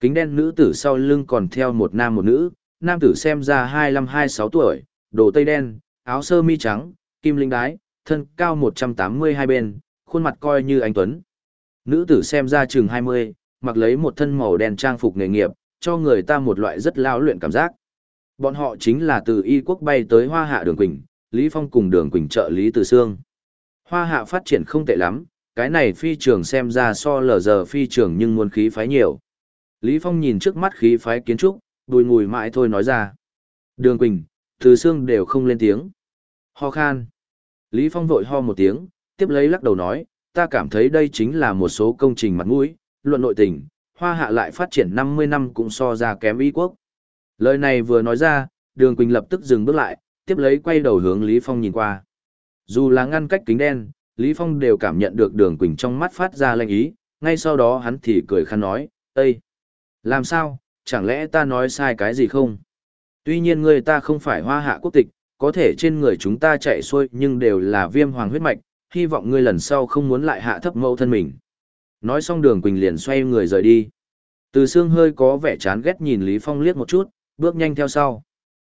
Kính đen nữ tử sau lưng còn theo một nam một nữ, nam tử xem ra 25-26 tuổi, đồ tây đen, áo sơ mi trắng, kim linh đái, thân cao 182 bên, khuôn mặt coi như anh Tuấn. Nữ tử xem ra chừng 20, mặc lấy một thân màu đen trang phục nghề nghiệp, cho người ta một loại rất lao luyện cảm giác. Bọn họ chính là từ Y quốc bay tới Hoa Hạ Đường Quỳnh, Lý Phong cùng Đường Quỳnh trợ Lý Từ Sương. Hoa Hạ phát triển không tệ lắm, cái này phi trường xem ra so lờ giờ phi trường nhưng muốn khí phái nhiều. Lý Phong nhìn trước mắt khí phái kiến trúc, đùi ngùi mãi thôi nói ra. Đường Quỳnh, Từ Sương đều không lên tiếng. Ho khan. Lý Phong vội ho một tiếng, tiếp lấy lắc đầu nói, ta cảm thấy đây chính là một số công trình mặt mũi, luận nội tình, hoa hạ lại phát triển 50 năm cũng so ra kém y quốc. Lời này vừa nói ra, đường Quỳnh lập tức dừng bước lại, tiếp lấy quay đầu hướng Lý Phong nhìn qua. Dù là ngăn cách kính đen, Lý Phong đều cảm nhận được đường Quỳnh trong mắt phát ra lệnh ý, ngay sau đó hắn thì cười khăn nói, Ê! Làm sao, chẳng lẽ ta nói sai cái gì không? Tuy nhiên người ta không phải hoa hạ quốc tịch, có thể trên người chúng ta chạy xuôi nhưng đều là viêm hoàng huyết mạch, hy vọng ngươi lần sau không muốn lại hạ thấp mẫu thân mình. Nói xong đường Quỳnh liền xoay người rời đi. Từ xương hơi có vẻ chán ghét nhìn Lý Phong liếc một chút, bước nhanh theo sau.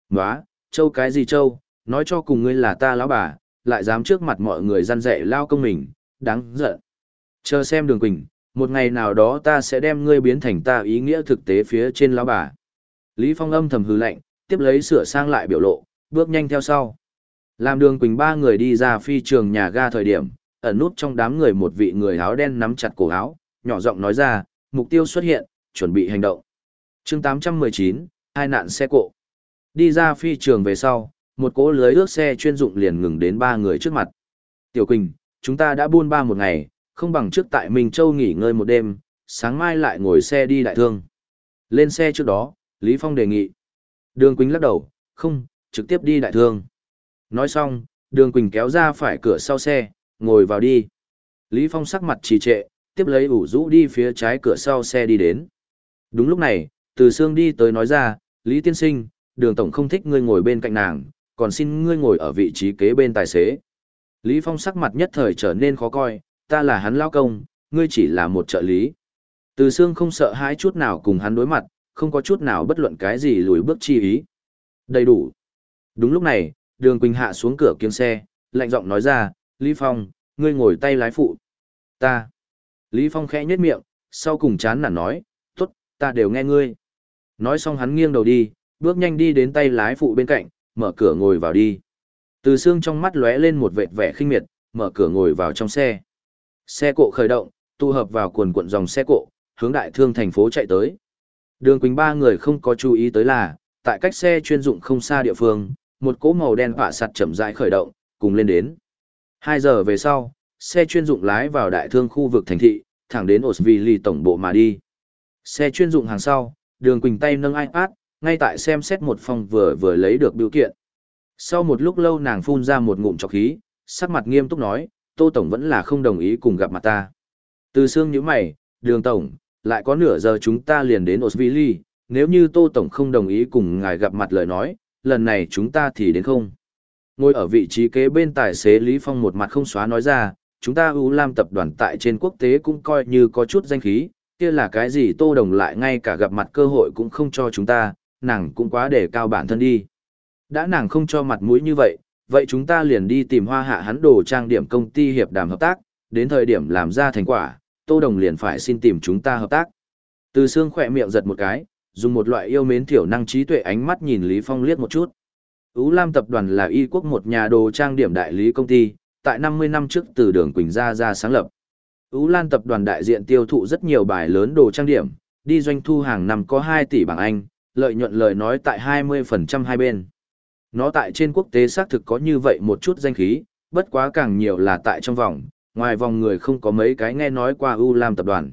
Nóa, châu cái gì châu, nói cho cùng ngươi là ta lão bà, lại dám trước mặt mọi người gian dạy lao công mình, đáng giận. Chờ xem đường Quỳnh, một ngày nào đó ta sẽ đem ngươi biến thành ta ý nghĩa thực tế phía trên lão bà. Lý Phong âm thầm hư lạnh, tiếp lấy sửa sang lại biểu lộ, bước nhanh theo sau. Làm đường Quỳnh ba người đi ra phi trường nhà ga thời điểm, ẩn nút trong đám người một vị người áo đen nắm chặt cổ áo, nhỏ giọng nói ra, mục tiêu xuất hiện, chuẩn bị hành động. chương 819, hai nạn xe cộ. Đi ra phi trường về sau, một cỗ lưới ước xe chuyên dụng liền ngừng đến ba người trước mặt. Tiểu Quỳnh, chúng ta đã buôn ba một ngày, không bằng trước tại Minh Châu nghỉ ngơi một đêm, sáng mai lại ngồi xe đi đại thương. Lên xe trước đó, Lý Phong đề nghị. Đường Quỳnh lắc đầu, không, trực tiếp đi đại thương. Nói xong, đường Quỳnh kéo ra phải cửa sau xe, ngồi vào đi. Lý Phong sắc mặt trì trệ, tiếp lấy ủ rũ đi phía trái cửa sau xe đi đến. Đúng lúc này, từ xương đi tới nói ra, Lý Tiên Sinh, đường tổng không thích ngươi ngồi bên cạnh nàng, còn xin ngươi ngồi ở vị trí kế bên tài xế. Lý Phong sắc mặt nhất thời trở nên khó coi, ta là hắn lao công, ngươi chỉ là một trợ lý. Từ xương không sợ hãi chút nào cùng hắn đối mặt, không có chút nào bất luận cái gì lùi bước chi ý. Đầy đủ. Đúng lúc này, đường Quỳnh hạ xuống cửa kiếng xe, lạnh giọng nói ra, Lý Phong, ngươi ngồi tay lái phụ. Ta. Lý Phong khẽ nhếch miệng, sau cùng chán nản nói, tốt, ta đều nghe ngươi. Nói xong hắn nghiêng đầu đi, bước nhanh đi đến tay lái phụ bên cạnh, mở cửa ngồi vào đi. Từ xương trong mắt lóe lên một vệt vẻ khinh miệt, mở cửa ngồi vào trong xe. Xe cộ khởi động, tụ hợp vào quần cuộn dòng xe cộ, hướng đại thương thành phố chạy tới. Đường Quỳnh ba người không có chú ý tới là, tại cách xe chuyên dụng không xa địa phương, một cỗ màu đen vạ sạt chậm rãi khởi động, cùng lên đến. Hai giờ về sau, xe chuyên dụng lái vào đại thương khu vực thành thị, thẳng đến Osvili tổng bộ mà đi. Xe chuyên dụng hàng sau, đường quỳnh tay nâng iPad, ngay tại xem xét một phòng vừa vừa lấy được biểu kiện. Sau một lúc lâu nàng phun ra một ngụm trọc khí, sắc mặt nghiêm túc nói, Tô Tổng vẫn là không đồng ý cùng gặp mặt ta. Từ xương nhữ mày, đường Tổng, lại có nửa giờ chúng ta liền đến Osvili, nếu như Tô Tổng không đồng ý cùng ngài gặp mặt lời nói, lần này chúng ta thì đến không. Ngồi ở vị trí kế bên tài xế Lý Phong một mặt không xóa nói ra, chúng ta U Lam tập đoàn tại trên quốc tế cũng coi như có chút danh khí, kia là cái gì Tô Đồng lại ngay cả gặp mặt cơ hội cũng không cho chúng ta, nàng cũng quá để cao bản thân đi. Đã nàng không cho mặt mũi như vậy, vậy chúng ta liền đi tìm hoa hạ hắn đồ trang điểm công ty hiệp đàm hợp tác, đến thời điểm làm ra thành quả, Tô Đồng liền phải xin tìm chúng ta hợp tác. Từ xương khỏe miệng giật một cái, dùng một loại yêu mến thiểu năng trí tuệ ánh mắt nhìn Lý Phong liếc một chút. Ú Lam tập đoàn là y quốc một nhà đồ trang điểm đại lý công ty, tại 50 năm trước từ đường Quỳnh Gia ra sáng lập. Ú Lan tập đoàn đại diện tiêu thụ rất nhiều bài lớn đồ trang điểm, đi doanh thu hàng năm có 2 tỷ bảng Anh, lợi nhuận lời nói tại 20% hai bên. Nó tại trên quốc tế xác thực có như vậy một chút danh khí, bất quá càng nhiều là tại trong vòng, ngoài vòng người không có mấy cái nghe nói qua U Lam tập đoàn.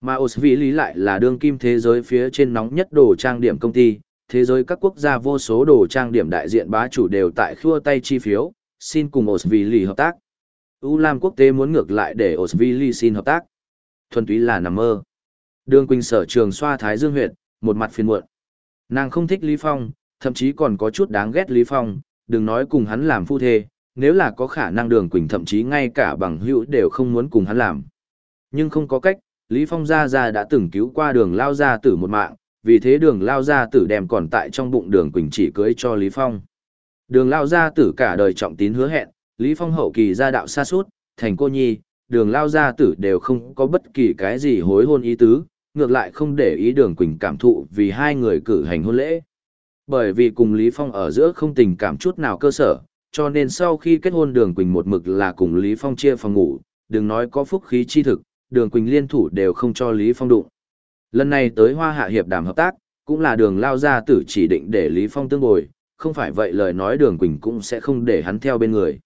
Mà Osvili lại là đương kim thế giới phía trên nóng nhất đồ trang điểm công ty, thế giới các quốc gia vô số đồ trang điểm đại diện bá chủ đều tại khua tay chi phiếu, xin cùng Osvili hợp tác. U Lam quốc tế muốn ngược lại để Osvili xin hợp tác. Thuần túy là nằm mơ. Đường Quỳnh sở trường xoa thái dương huyệt, một mặt phiền muộn. Nàng không thích Lý Phong, thậm chí còn có chút đáng ghét Lý Phong, đừng nói cùng hắn làm phu thê, nếu là có khả năng Đường Quỳnh thậm chí ngay cả bằng hữu đều không muốn cùng hắn làm. Nhưng không có cách, Lý Phong gia gia đã từng cứu qua đường lao gia tử một mạng, vì thế đường lao gia tử đem còn tại trong bụng đường Quỳnh chỉ cưới cho Lý Phong. Đường lao gia tử cả đời trọng tín hứa hẹn, Lý Phong hậu kỳ gia đạo xa suốt, thành cô nhi, đường lao gia tử đều không có bất kỳ cái gì hối hôn ý tứ, ngược lại không để ý đường Quỳnh cảm thụ vì hai người cử hành hôn lễ. Bởi vì cùng Lý Phong ở giữa không tình cảm chút nào cơ sở, cho nên sau khi kết hôn Đường Quỳnh một mực là cùng Lý Phong chia phòng ngủ, đừng nói có phúc khí chi thực, Đường Quỳnh liên thủ đều không cho Lý Phong đụng. Lần này tới Hoa Hạ hiệp đàm hợp tác, cũng là đường lao Gia tử chỉ định để Lý Phong tương bồi, không phải vậy lời nói Đường Quỳnh cũng sẽ không để hắn theo bên người.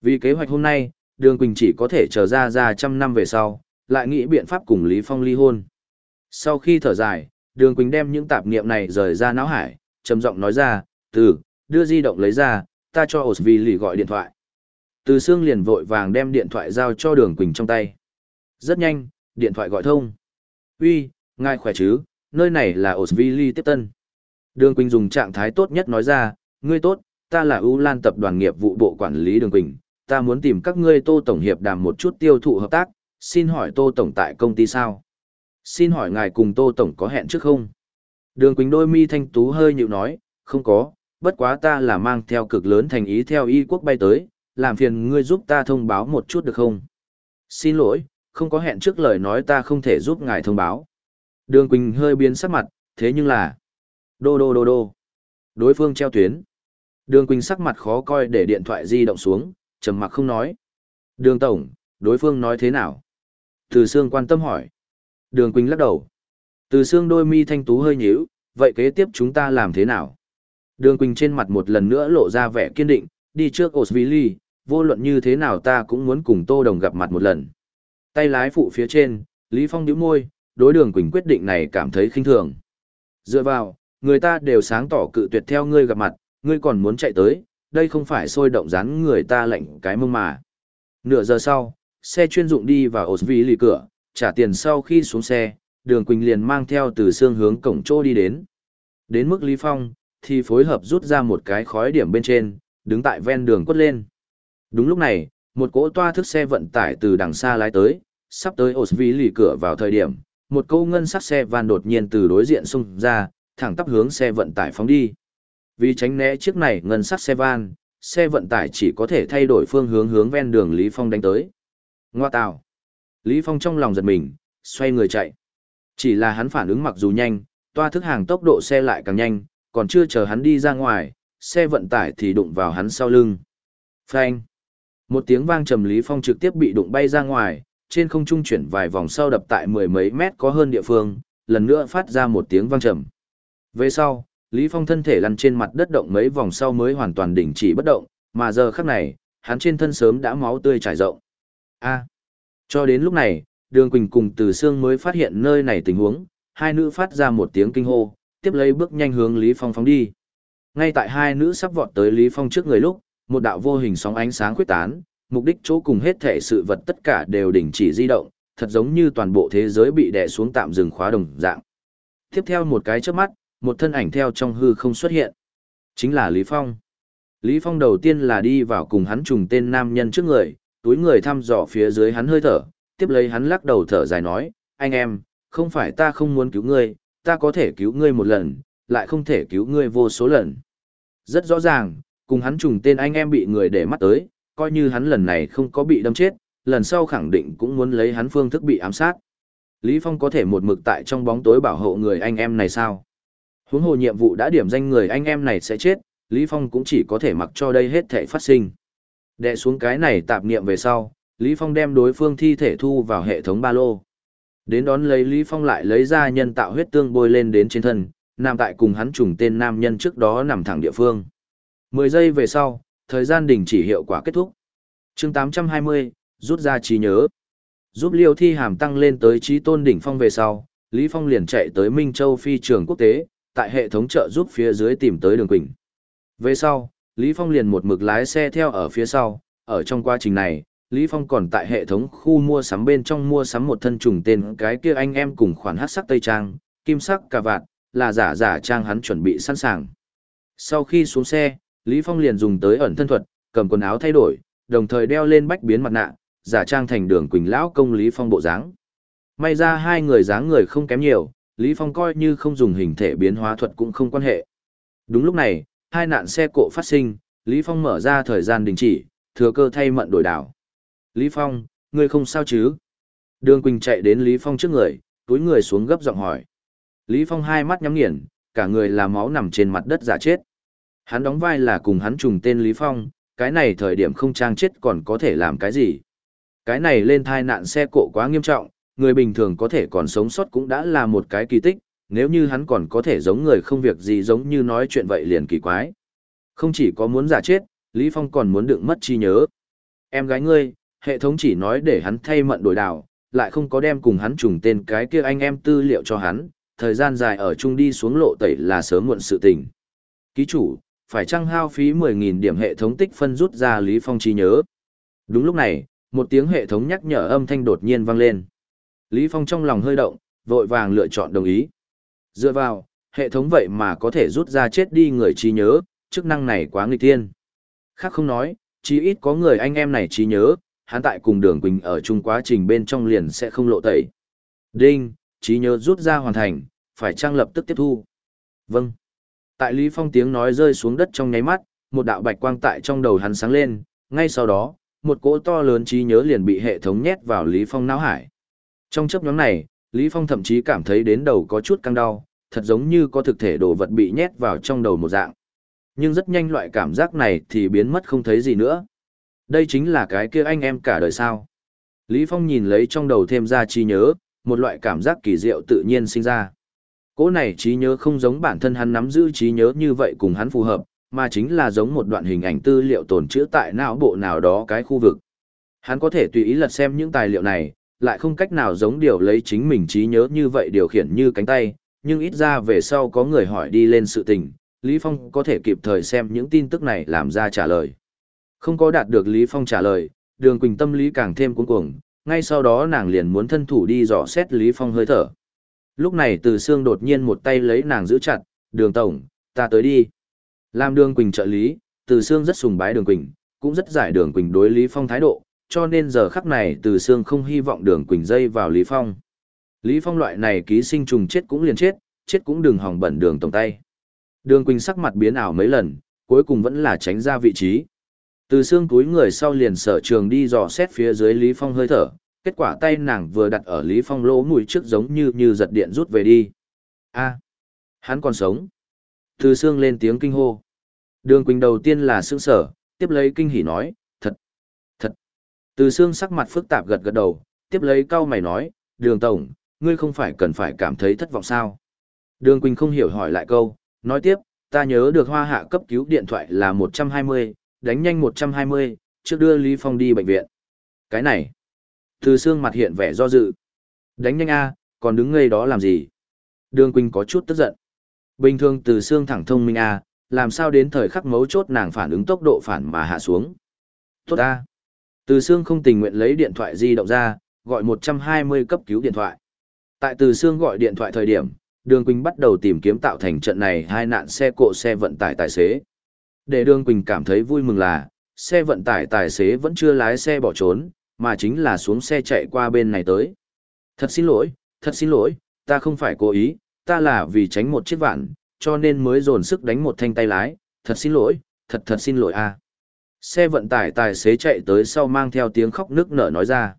Vì kế hoạch hôm nay, Đường Quỳnh chỉ có thể chờ ra ra trăm năm về sau, lại nghĩ biện pháp cùng Lý Phong ly hôn. Sau khi thở dài, Đường Quỳnh đem những tạp niệm này rời ra não hải, trầm giọng nói ra, từ, đưa di động lấy ra, ta cho Osvili gọi điện thoại. Từ Sương liền vội vàng đem điện thoại giao cho Đường Quỳnh trong tay. Rất nhanh, điện thoại gọi thông. Uy, ngài khỏe chứ, nơi này là Osvili tiếp tân. Đường Quỳnh dùng trạng thái tốt nhất nói ra, ngươi tốt, ta là U Lan tập đoàn nghiệp vụ bộ quản lý Đường Quỳnh, ta muốn tìm các ngươi Tô Tổng Hiệp đàm một chút tiêu thụ hợp tác, xin hỏi Tô Tổng tại công ty sao? Xin hỏi ngài cùng Tô Tổng có hẹn trước không? Đường Quỳnh đôi mi thanh tú hơi nhịu nói, không có, bất quá ta là mang theo cực lớn thành ý theo y quốc bay tới, làm phiền ngươi giúp ta thông báo một chút được không? Xin lỗi, không có hẹn trước lời nói ta không thể giúp ngài thông báo. Đường Quỳnh hơi biến sắc mặt, thế nhưng là... Đô đô đô đô. Đối phương treo tuyến. Đường Quỳnh sắc mặt khó coi để điện thoại di động xuống, trầm mặc không nói. Đường Tổng, đối phương nói thế nào? Từ Sương quan tâm hỏi. Đường Quỳnh lắc đầu. Từ Sương đôi mi thanh tú hơi nhíu, vậy kế tiếp chúng ta làm thế nào? Đường Quỳnh trên mặt một lần nữa lộ ra vẻ kiên định, đi trước Osvili, vô luận như thế nào ta cũng muốn cùng Tô Đồng gặp mặt một lần. Tay lái phụ phía trên, Lý Phong nhíu môi, đối đường Quỳnh quyết định này cảm thấy khinh thường. Dựa vào, người ta đều sáng tỏ cự tuyệt theo ngươi gặp mặt, ngươi còn muốn chạy tới, đây không phải sôi động rán người ta lệnh cái mông mà. Nửa giờ sau, xe chuyên dụng đi vào Osvili cửa, trả tiền sau khi xuống xe, đường Quỳnh liền mang theo từ xương hướng cổng chỗ đi đến. Đến mức Lý Phong, thì phối hợp rút ra một cái khói điểm bên trên, đứng tại ven đường quất lên. Đúng lúc này, một cỗ toa thức xe vận tải từ đằng xa lái tới, sắp tới Osvi lì cửa vào thời điểm, một câu ngân sắc xe van đột nhiên từ đối diện xung ra, thẳng tắp hướng xe vận tải phóng đi. Vì tránh né chiếc này ngân sắc xe van, xe vận tải chỉ có thể thay đổi phương hướng hướng ven đường Lý Phong đánh tới. Ngoa tào. Lý Phong trong lòng giật mình, xoay người chạy. Chỉ là hắn phản ứng mặc dù nhanh, toa thức hàng tốc độ xe lại càng nhanh, còn chưa chờ hắn đi ra ngoài, xe vận tải thì đụng vào hắn sau lưng. Phanh! Một tiếng vang trầm Lý Phong trực tiếp bị đụng bay ra ngoài, trên không trung chuyển vài vòng sau đập tại mười mấy mét có hơn địa phương, lần nữa phát ra một tiếng vang trầm. Về sau, Lý Phong thân thể lăn trên mặt đất động mấy vòng sau mới hoàn toàn đình chỉ bất động, mà giờ khắc này, hắn trên thân sớm đã máu tươi trải rộng. A. Cho đến lúc này, Đường Quỳnh cùng Từ Sương mới phát hiện nơi này tình huống, hai nữ phát ra một tiếng kinh hô, tiếp lấy bước nhanh hướng Lý Phong phóng đi. Ngay tại hai nữ sắp vọt tới Lý Phong trước người lúc, một đạo vô hình sóng ánh sáng khuyết tán, mục đích chỗ cùng hết thể sự vật tất cả đều đình chỉ di động, thật giống như toàn bộ thế giới bị đè xuống tạm dừng khóa đồng dạng. Tiếp theo một cái chớp mắt, một thân ảnh theo trong hư không xuất hiện. Chính là Lý Phong. Lý Phong đầu tiên là đi vào cùng hắn trùng tên nam nhân trước người, túi người thăm dò phía dưới hắn hơi thở, tiếp lấy hắn lắc đầu thở dài nói, anh em, không phải ta không muốn cứu ngươi, ta có thể cứu ngươi một lần, lại không thể cứu ngươi vô số lần. Rất rõ ràng, cùng hắn trùng tên anh em bị người để mắt tới, coi như hắn lần này không có bị đâm chết, lần sau khẳng định cũng muốn lấy hắn phương thức bị ám sát. Lý Phong có thể một mực tại trong bóng tối bảo hộ người anh em này sao? Huống hồ nhiệm vụ đã điểm danh người anh em này sẽ chết, Lý Phong cũng chỉ có thể mặc cho đây hết thể phát sinh. Đệ xuống cái này tạp niệm về sau, Lý Phong đem đối phương thi thể thu vào hệ thống ba lô. Đến đón lấy Lý Phong lại lấy ra nhân tạo huyết tương bôi lên đến trên thân, nằm tại cùng hắn trùng tên nam nhân trước đó nằm thẳng địa phương. 10 giây về sau, thời gian đình chỉ hiệu quả kết thúc. chương 820, rút ra trí nhớ. Giúp liêu thi hàm tăng lên tới trí tôn đỉnh phong về sau, Lý Phong liền chạy tới Minh Châu phi trường quốc tế, tại hệ thống trợ giúp phía dưới tìm tới đường Quỳnh. Về sau, Lý Phong liền một mực lái xe theo ở phía sau, ở trong quá trình này, Lý Phong còn tại hệ thống khu mua sắm bên trong mua sắm một thân trùng tên cái kia anh em cùng khoản hát sắc tây trang, kim sắc cà vạt, là giả giả trang hắn chuẩn bị sẵn sàng. Sau khi xuống xe, Lý Phong liền dùng tới ẩn thân thuật, cầm quần áo thay đổi, đồng thời đeo lên bách biến mặt nạ, giả trang thành đường Quỳnh lão công Lý Phong bộ dáng. May ra hai người dáng người không kém nhiều, Lý Phong coi như không dùng hình thể biến hóa thuật cũng không quan hệ. Đúng lúc này, hai nạn xe cộ phát sinh, Lý Phong mở ra thời gian đình chỉ, thừa cơ thay mận đổi đảo. Lý Phong, ngươi không sao chứ? Đường Quỳnh chạy đến Lý Phong trước người, túi người xuống gấp giọng hỏi. Lý Phong hai mắt nhắm nghiền, cả người là máu nằm trên mặt đất giả chết. Hắn đóng vai là cùng hắn trùng tên Lý Phong, cái này thời điểm không trang chết còn có thể làm cái gì. Cái này lên thai nạn xe cộ quá nghiêm trọng, người bình thường có thể còn sống sót cũng đã là một cái kỳ tích, nếu như hắn còn có thể giống người không việc gì giống như nói chuyện vậy liền kỳ quái. Không chỉ có muốn giả chết, Lý Phong còn muốn đựng mất trí nhớ. Em gái ngươi, hệ thống chỉ nói để hắn thay mận đổi đảo, lại không có đem cùng hắn trùng tên cái kia anh em tư liệu cho hắn, thời gian dài ở chung đi xuống lộ tẩy là sớm muộn sự tình. Ký chủ, phải chăng hao phí 10.000 điểm hệ thống tích phân rút ra Lý Phong trí nhớ. Đúng lúc này, một tiếng hệ thống nhắc nhở âm thanh đột nhiên vang lên. Lý Phong trong lòng hơi động, vội vàng lựa chọn đồng ý. Dựa vào, hệ thống vậy mà có thể rút ra chết đi người trí nhớ, chức năng này quá nghịch tiên. Khác không nói, chí ít có người anh em này trí nhớ, hắn tại cùng đường Quỳnh ở chung quá trình bên trong liền sẽ không lộ tẩy. Đinh, trí nhớ rút ra hoàn thành, phải trang lập tức tiếp thu. Vâng. Tại Lý Phong tiếng nói rơi xuống đất trong nháy mắt, một đạo bạch quang tại trong đầu hắn sáng lên, ngay sau đó, một cỗ to lớn trí nhớ liền bị hệ thống nhét vào Lý Phong não hải. Trong chấp nhóm này, Lý Phong thậm chí cảm thấy đến đầu có chút căng đau, thật giống như có thực thể đồ vật bị nhét vào trong đầu một dạng. Nhưng rất nhanh loại cảm giác này thì biến mất không thấy gì nữa. Đây chính là cái kia anh em cả đời sao. Lý Phong nhìn lấy trong đầu thêm ra trí nhớ, một loại cảm giác kỳ diệu tự nhiên sinh ra. Cỗ này trí nhớ không giống bản thân hắn nắm giữ trí nhớ như vậy cùng hắn phù hợp, mà chính là giống một đoạn hình ảnh tư liệu tồn trữ tại não bộ nào đó cái khu vực. Hắn có thể tùy ý lật xem những tài liệu này, lại không cách nào giống điều lấy chính mình trí nhớ như vậy điều khiển như cánh tay, nhưng ít ra về sau có người hỏi đi lên sự tình, Lý Phong có thể kịp thời xem những tin tức này làm ra trả lời. Không có đạt được Lý Phong trả lời, đường Quỳnh tâm lý càng thêm cuống cuồng, ngay sau đó nàng liền muốn thân thủ đi dò xét Lý Phong hơi thở. Lúc này từ xương đột nhiên một tay lấy nàng giữ chặt, đường tổng, ta tới đi. Làm đường Quỳnh trợ lý, từ xương rất sùng bái đường Quỳnh, cũng rất giải đường Quỳnh đối Lý Phong thái độ, cho nên giờ khắc này từ xương không hy vọng đường Quỳnh dây vào Lý Phong. Lý Phong loại này ký sinh trùng chết cũng liền chết, chết cũng đừng hỏng bẩn đường tổng tay. Đường Quỳnh sắc mặt biến ảo mấy lần, cuối cùng vẫn là tránh ra vị trí. Từ xương túi người sau liền sở trường đi dò xét phía dưới Lý Phong hơi thở, kết quả tay nàng vừa đặt ở Lý Phong lỗ mũi trước giống như như giật điện rút về đi. A, hắn còn sống. Từ xương lên tiếng kinh hô. Đường Quỳnh đầu tiên là sững sở, tiếp lấy kinh hỉ nói. Từ xương sắc mặt phức tạp gật gật đầu, tiếp lấy cau mày nói, đường tổng, ngươi không phải cần phải cảm thấy thất vọng sao. Đường Quỳnh không hiểu hỏi lại câu, nói tiếp, ta nhớ được hoa hạ cấp cứu điện thoại là 120, đánh nhanh 120, trước đưa Lý Phong đi bệnh viện. Cái này, từ xương mặt hiện vẻ do dự. Đánh nhanh a, còn đứng ngây đó làm gì? Đường Quỳnh có chút tức giận. Bình thường từ xương thẳng thông minh a, làm sao đến thời khắc mấu chốt nàng phản ứng tốc độ phản mà hạ xuống. Tốt a. Từ Sương không tình nguyện lấy điện thoại di động ra, gọi 120 cấp cứu điện thoại. Tại từ Sương gọi điện thoại thời điểm, Đường Quỳnh bắt đầu tìm kiếm tạo thành trận này hai nạn xe cộ xe vận tải tài xế. Để Đường Quỳnh cảm thấy vui mừng là, xe vận tải tài xế vẫn chưa lái xe bỏ trốn, mà chính là xuống xe chạy qua bên này tới. Thật xin lỗi, thật xin lỗi, ta không phải cố ý, ta là vì tránh một chiếc vạn, cho nên mới dồn sức đánh một thanh tay lái, thật xin lỗi, thật thật xin lỗi a. Xe vận tải tài xế chạy tới sau mang theo tiếng khóc nước nở nói ra.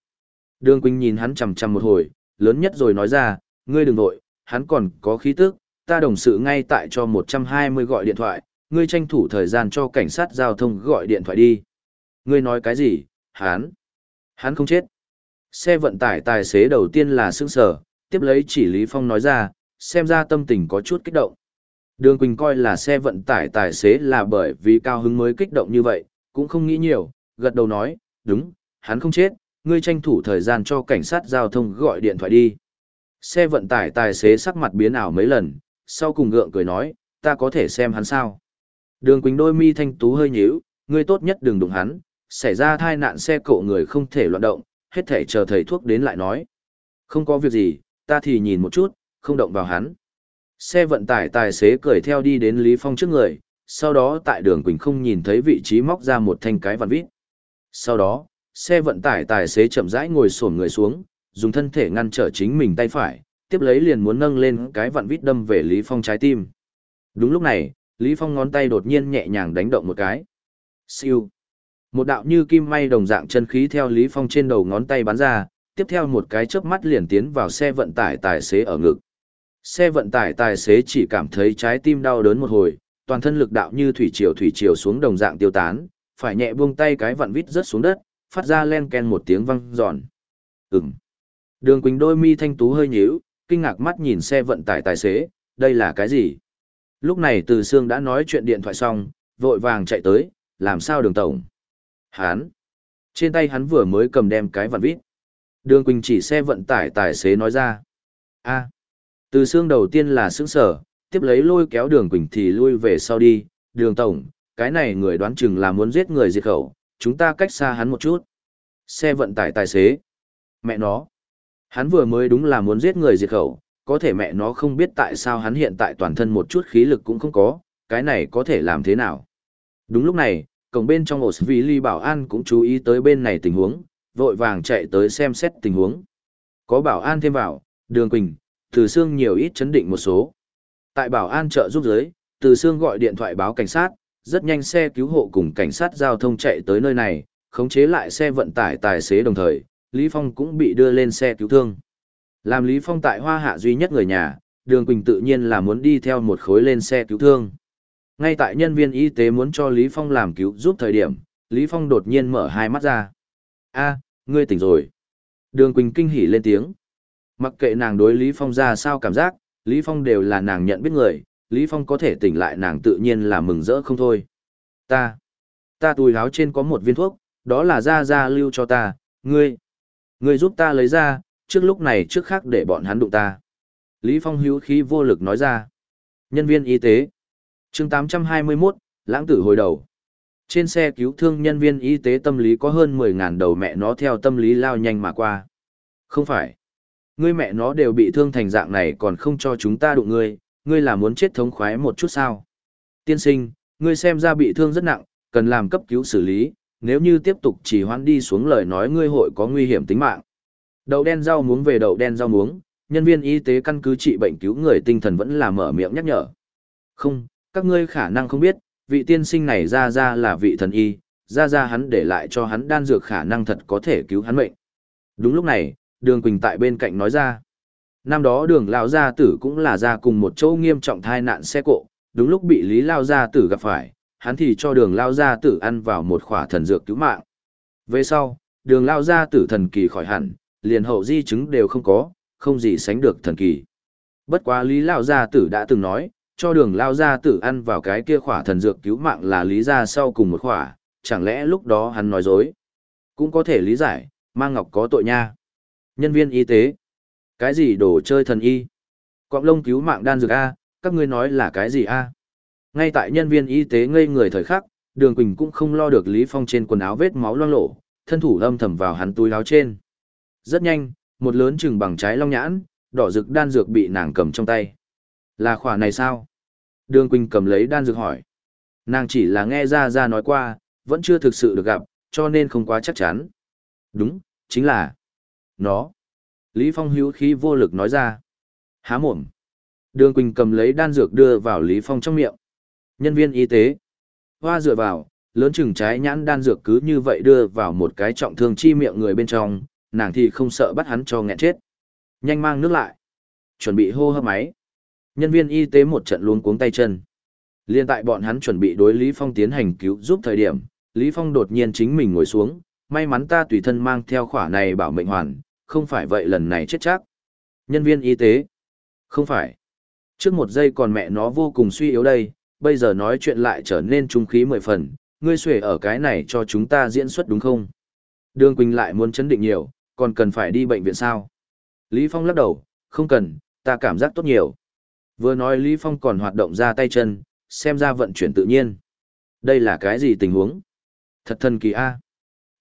Đường Quỳnh nhìn hắn chằm chằm một hồi, lớn nhất rồi nói ra, ngươi đừng nội, hắn còn có khí tức, ta đồng sự ngay tại cho 120 gọi điện thoại, ngươi tranh thủ thời gian cho cảnh sát giao thông gọi điện thoại đi. Ngươi nói cái gì, hắn? Hắn không chết. Xe vận tải tài xế đầu tiên là sững sở, tiếp lấy chỉ Lý Phong nói ra, xem ra tâm tình có chút kích động. Đường Quỳnh coi là xe vận tải tài xế là bởi vì cao hứng mới kích động như vậy, cũng không nghĩ nhiều, gật đầu nói, đúng, hắn không chết, ngươi tranh thủ thời gian cho cảnh sát giao thông gọi điện thoại đi. Xe vận tải tài xế sắc mặt biến ảo mấy lần, sau cùng gượng cười nói, ta có thể xem hắn sao. Đường Quỳnh đôi mi thanh tú hơi nhíu, ngươi tốt nhất đừng đụng hắn, xảy ra thai nạn xe cộ người không thể loạn động, hết thể chờ thầy thuốc đến lại nói. Không có việc gì, ta thì nhìn một chút, không động vào hắn. Xe vận tải tài xế cười theo đi đến Lý Phong trước người, sau đó tại đường Quỳnh không nhìn thấy vị trí móc ra một thanh cái vặn vít. Sau đó, xe vận tải tài xế chậm rãi ngồi xổm người xuống, dùng thân thể ngăn trở chính mình tay phải, tiếp lấy liền muốn nâng lên cái vặn vít đâm về Lý Phong trái tim. Đúng lúc này, Lý Phong ngón tay đột nhiên nhẹ nhàng đánh động một cái. Siêu. Một đạo như kim may đồng dạng chân khí theo Lý Phong trên đầu ngón tay bắn ra, tiếp theo một cái chớp mắt liền tiến vào xe vận tải tài xế ở ngực. Xe vận tải tài xế chỉ cảm thấy trái tim đau đớn một hồi, toàn thân lực đạo như thủy triều thủy triều xuống đồng dạng tiêu tán, phải nhẹ buông tay cái vặn vít rớt xuống đất, phát ra len ken một tiếng vang giòn. Ừm. Đường Quỳnh đôi mi thanh tú hơi nhíu, kinh ngạc mắt nhìn xe vận tải tài xế, đây là cái gì? Lúc này Từ Sương đã nói chuyện điện thoại xong, vội vàng chạy tới, làm sao đường tổng? Hán. Trên tay hắn vừa mới cầm đem cái vặn vít. Đường Quỳnh chỉ xe vận tải tài xế nói ra. a Từ Sương đầu tiên là sững sở, tiếp lấy lôi kéo đường Quỳnh thì lui về sau đi. Đường tổng, cái này người đoán chừng là muốn giết người diệt khẩu, chúng ta cách xa hắn một chút. Xe vận tải tài xế. Mẹ nó. Hắn vừa mới đúng là muốn giết người diệt khẩu, có thể mẹ nó không biết tại sao hắn hiện tại toàn thân một chút khí lực cũng không có, cái này có thể làm thế nào. Đúng lúc này, cổng bên trong ổ vì ly bảo an cũng chú ý tới bên này tình huống, vội vàng chạy tới xem xét tình huống. Có bảo an thêm vào, đường quỳnh, từ xương nhiều ít chấn định một số. Tại bảo an trợ giúp giới, từ xương gọi điện thoại báo cảnh sát, rất nhanh xe cứu hộ cùng cảnh sát giao thông chạy tới nơi này, khống chế lại xe vận tải tài xế đồng thời, Lý Phong cũng bị đưa lên xe cứu thương. Làm Lý Phong tại Hoa Hạ duy nhất người nhà, Đường Quỳnh tự nhiên là muốn đi theo một khối lên xe cứu thương. Ngay tại nhân viên y tế muốn cho Lý Phong làm cứu giúp thời điểm, Lý Phong đột nhiên mở hai mắt ra. A, ngươi tỉnh rồi. Đường Quỳnh kinh hỉ lên tiếng. Mặc kệ nàng đối Lý Phong ra sao cảm giác, Lý Phong đều là nàng nhận biết người, Lý Phong có thể tỉnh lại nàng tự nhiên là mừng rỡ không thôi. Ta, ta túi áo trên có một viên thuốc, đó là ra ra lưu cho ta, ngươi, ngươi giúp ta lấy ra, trước lúc này trước khác để bọn hắn đụng ta. Lý Phong hữu khí vô lực nói ra. Nhân viên y tế. chương 821, lãng tử hồi đầu. Trên xe cứu thương nhân viên y tế tâm lý có hơn 10.000 đầu mẹ nó theo tâm lý lao nhanh mà qua. Không phải. Ngươi mẹ nó đều bị thương thành dạng này còn không cho chúng ta đụng ngươi, ngươi là muốn chết thống khoái một chút sao. Tiên sinh, ngươi xem ra bị thương rất nặng, cần làm cấp cứu xử lý, nếu như tiếp tục chỉ hoãn đi xuống lời nói ngươi hội có nguy hiểm tính mạng. Đậu đen rau muống về đậu đen rau muống, nhân viên y tế căn cứ trị bệnh cứu người tinh thần vẫn là mở miệng nhắc nhở. Không, các ngươi khả năng không biết, vị tiên sinh này ra ra là vị thần y, ra ra hắn để lại cho hắn đan dược khả năng thật có thể cứu hắn mệnh. Đúng lúc này, đường Quỳnh tại bên cạnh nói ra. Năm đó đường Lao Gia Tử cũng là ra cùng một chỗ nghiêm trọng thai nạn xe cộ, đúng lúc bị Lý Lao Gia Tử gặp phải, hắn thì cho đường Lao Gia Tử ăn vào một khỏa thần dược cứu mạng. Về sau, đường Lao Gia Tử thần kỳ khỏi hẳn, liền hậu di chứng đều không có, không gì sánh được thần kỳ. Bất quá Lý Lao Gia Tử đã từng nói, cho đường Lao Gia Tử ăn vào cái kia khỏa thần dược cứu mạng là lý ra sau cùng một khỏa, chẳng lẽ lúc đó hắn nói dối. Cũng có thể lý giải, mang ngọc có tội nha. Nhân viên y tế. Cái gì đồ chơi thần y? Cọng lông cứu mạng đan dược A, các ngươi nói là cái gì A? Ngay tại nhân viên y tế ngây người thời khắc, đường Quỳnh cũng không lo được Lý Phong trên quần áo vết máu loang lổ, thân thủ âm thầm vào hắn túi áo trên. Rất nhanh, một lớn chừng bằng trái long nhãn, đỏ rực đan dược bị nàng cầm trong tay. Là khỏa này sao? Đường Quỳnh cầm lấy đan dược hỏi. Nàng chỉ là nghe ra ra nói qua, vẫn chưa thực sự được gặp, cho nên không quá chắc chắn. Đúng, chính là nó. Lý Phong hữu khí vô lực nói ra. Há mồm. Đường Quỳnh cầm lấy đan dược đưa vào Lý Phong trong miệng. Nhân viên y tế. Hoa dựa vào, lớn chừng trái nhãn đan dược cứ như vậy đưa vào một cái trọng thương chi miệng người bên trong, nàng thì không sợ bắt hắn cho nghẹn chết. Nhanh mang nước lại. Chuẩn bị hô hấp máy. Nhân viên y tế một trận luống cuống tay chân. Liên tại bọn hắn chuẩn bị đối Lý Phong tiến hành cứu giúp thời điểm, Lý Phong đột nhiên chính mình ngồi xuống, may mắn ta tùy thân mang theo khỏa này bảo mệnh hoàn, không phải vậy lần này chết chắc. Nhân viên y tế. Không phải. Trước một giây còn mẹ nó vô cùng suy yếu đây, bây giờ nói chuyện lại trở nên trung khí mười phần, ngươi xuể ở cái này cho chúng ta diễn xuất đúng không? Đường Quỳnh lại muốn chấn định nhiều, còn cần phải đi bệnh viện sao? Lý Phong lắc đầu, không cần, ta cảm giác tốt nhiều. Vừa nói Lý Phong còn hoạt động ra tay chân, xem ra vận chuyển tự nhiên. Đây là cái gì tình huống? Thật thần kỳ a.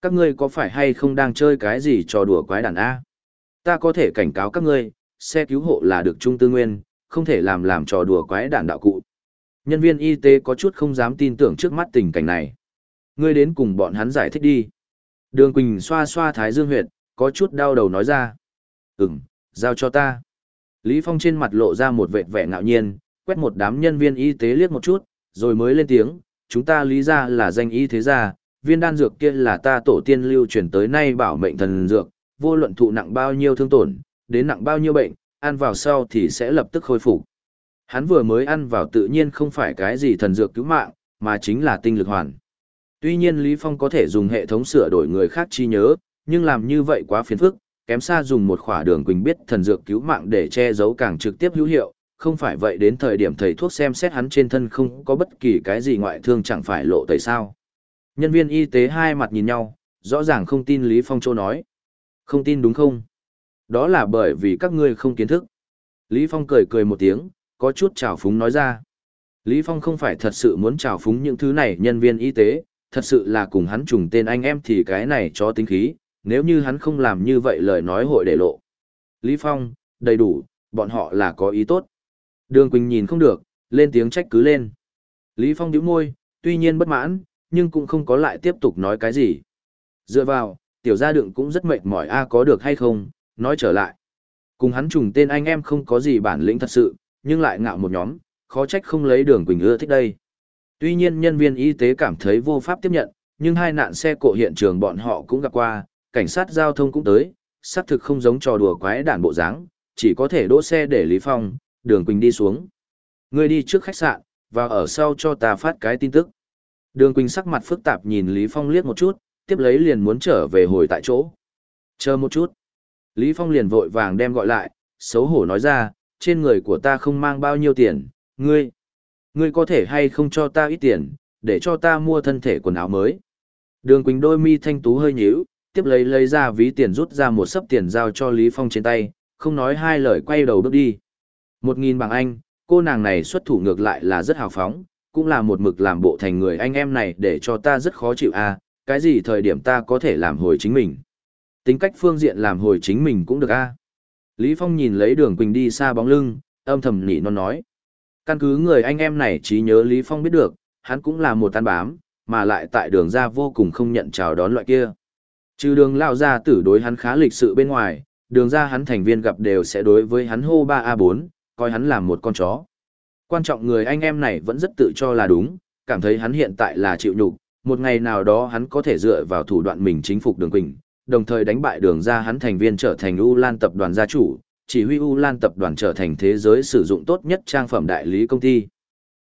Các ngươi có phải hay không đang chơi cái gì trò đùa quái đàn a? Ta có thể cảnh cáo các ngươi, xe cứu hộ là được trung tư nguyên, không thể làm làm trò đùa quái đàn đạo cụ. Nhân viên y tế có chút không dám tin tưởng trước mắt tình cảnh này. Ngươi đến cùng bọn hắn giải thích đi. Đường Quỳnh xoa xoa thái dương huyệt, có chút đau đầu nói ra. Ừm, giao cho ta. Lý Phong trên mặt lộ ra một vẻ vẻ ngạo nhiên, quét một đám nhân viên y tế liếc một chút, rồi mới lên tiếng, chúng ta lý ra là danh y thế gia, viên đan dược kia là ta tổ tiên lưu truyền tới nay bảo mệnh thần dược, vô luận thụ nặng bao nhiêu thương tổn, đến nặng bao nhiêu bệnh, ăn vào sau thì sẽ lập tức khôi phục. Hắn vừa mới ăn vào tự nhiên không phải cái gì thần dược cứu mạng, mà chính là tinh lực hoàn. Tuy nhiên Lý Phong có thể dùng hệ thống sửa đổi người khác chi nhớ, nhưng làm như vậy quá phiền phức, kém xa dùng một khỏa đường quỳnh biết thần dược cứu mạng để che giấu càng trực tiếp hữu hiệu, không phải vậy đến thời điểm thầy thuốc xem xét hắn trên thân không có bất kỳ cái gì ngoại thương chẳng phải lộ tẩy sao. Nhân viên y tế hai mặt nhìn nhau, rõ ràng không tin Lý Phong Châu nói. Không tin đúng không? Đó là bởi vì các ngươi không kiến thức. Lý Phong cười cười một tiếng, có chút trào phúng nói ra. Lý Phong không phải thật sự muốn trào phúng những thứ này nhân viên y tế, thật sự là cùng hắn trùng tên anh em thì cái này cho tính khí, nếu như hắn không làm như vậy lời nói hội để lộ. Lý Phong, đầy đủ, bọn họ là có ý tốt. Đường Quỳnh nhìn không được, lên tiếng trách cứ lên. Lý Phong nhíu môi, tuy nhiên bất mãn, nhưng cũng không có lại tiếp tục nói cái gì. Dựa vào, tiểu gia đựng cũng rất mệt mỏi a có được hay không, nói trở lại. Cùng hắn trùng tên anh em không có gì bản lĩnh thật sự, nhưng lại ngạo một nhóm, khó trách không lấy đường Quỳnh ưa thích đây. Tuy nhiên nhân viên y tế cảm thấy vô pháp tiếp nhận, nhưng hai nạn xe cộ hiện trường bọn họ cũng gặp qua, cảnh sát giao thông cũng tới, xác thực không giống trò đùa quái đản bộ dáng, chỉ có thể đỗ xe để Lý Phong, đường Quỳnh đi xuống. Ngươi đi trước khách sạn, và ở sau cho ta phát cái tin tức. Đường Quỳnh sắc mặt phức tạp nhìn Lý Phong liếc một chút, tiếp lấy liền muốn trở về hồi tại chỗ. Chờ một chút. Lý Phong liền vội vàng đem gọi lại, xấu hổ nói ra, trên người của ta không mang bao nhiêu tiền, ngươi. Ngươi có thể hay không cho ta ít tiền, để cho ta mua thân thể quần áo mới. Đường Quỳnh đôi mi thanh tú hơi nhíu, tiếp lấy lấy ra ví tiền rút ra một sấp tiền giao cho Lý Phong trên tay, không nói hai lời quay đầu bước đi. Một nghìn bằng anh, cô nàng này xuất thủ ngược lại là rất hào phóng, cũng là một mực làm bộ thành người anh em này để cho ta rất khó chịu a. À, cái gì thời điểm ta có thể làm hồi chính mình. Tính cách phương diện làm hồi chính mình cũng được a. À. Lý Phong nhìn lấy đường Quỳnh đi xa bóng lưng, âm thầm nỉ non nói. Căn cứ người anh em này trí nhớ Lý Phong biết được, hắn cũng là một tan bám, mà lại tại đường ra vô cùng không nhận chào đón loại kia. Trừ đường lao ra tử đối hắn khá lịch sự bên ngoài, đường ra hắn thành viên gặp đều sẽ đối với hắn hô 3A4, coi hắn làm một con chó. Quan trọng người anh em này vẫn rất tự cho là đúng, cảm thấy hắn hiện tại là chịu nhục, một ngày nào đó hắn có thể dựa vào thủ đoạn mình chính phục đường quỳnh, đồng thời đánh bại đường ra hắn thành viên trở thành U Lan tập đoàn gia chủ, chỉ huy U Lan tập đoàn trở thành thế giới sử dụng tốt nhất trang phẩm đại lý công ty.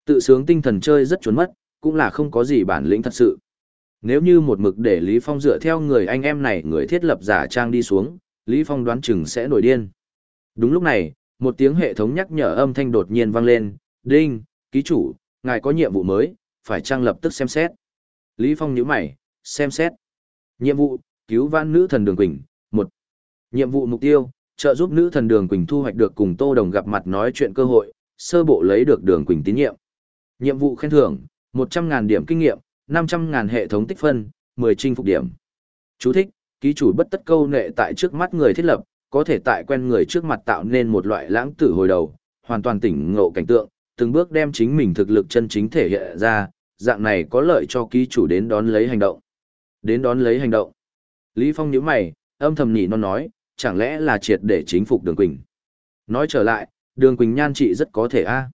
Tự sướng tinh thần chơi rất trốn mất, cũng là không có gì bản lĩnh thật sự. Nếu như một mực để Lý Phong dựa theo người anh em này người thiết lập giả trang đi xuống, Lý Phong đoán chừng sẽ nổi điên. Đúng lúc này, một tiếng hệ thống nhắc nhở âm thanh đột nhiên vang lên, "Đinh, ký chủ, ngài có nhiệm vụ mới, phải trang lập tức xem xét." Lý Phong nhíu mày, xem xét. Nhiệm vụ, cứu vãn nữ thần Đường Quỳnh, một Nhiệm vụ mục tiêu, trợ giúp nữ thần Đường Quỳnh thu hoạch được cùng Tô Đồng gặp mặt nói chuyện cơ hội, sơ bộ lấy được Đường Quỳnh tín nhiệm. Nhiệm vụ khen thưởng, một trăm ngàn điểm kinh nghiệm, năm trăm ngàn hệ thống tích phân, 10 chinh phục điểm. Chú thích, ký chủ bất tất câu nệ tại trước mắt người thiết lập, có thể tại quen người trước mặt tạo nên một loại lãng tử hồi đầu, hoàn toàn tỉnh ngộ cảnh tượng, từng bước đem chính mình thực lực chân chính thể hiện ra, dạng này có lợi cho ký chủ đến đón lấy hành động. Đến đón lấy hành động. Lý Phong nhíu mày, âm thầm nhỉ non nói, chẳng lẽ là triệt để chính phục Đường Quỳnh. Nói trở lại, Đường Quỳnh nhan trị rất có thể a.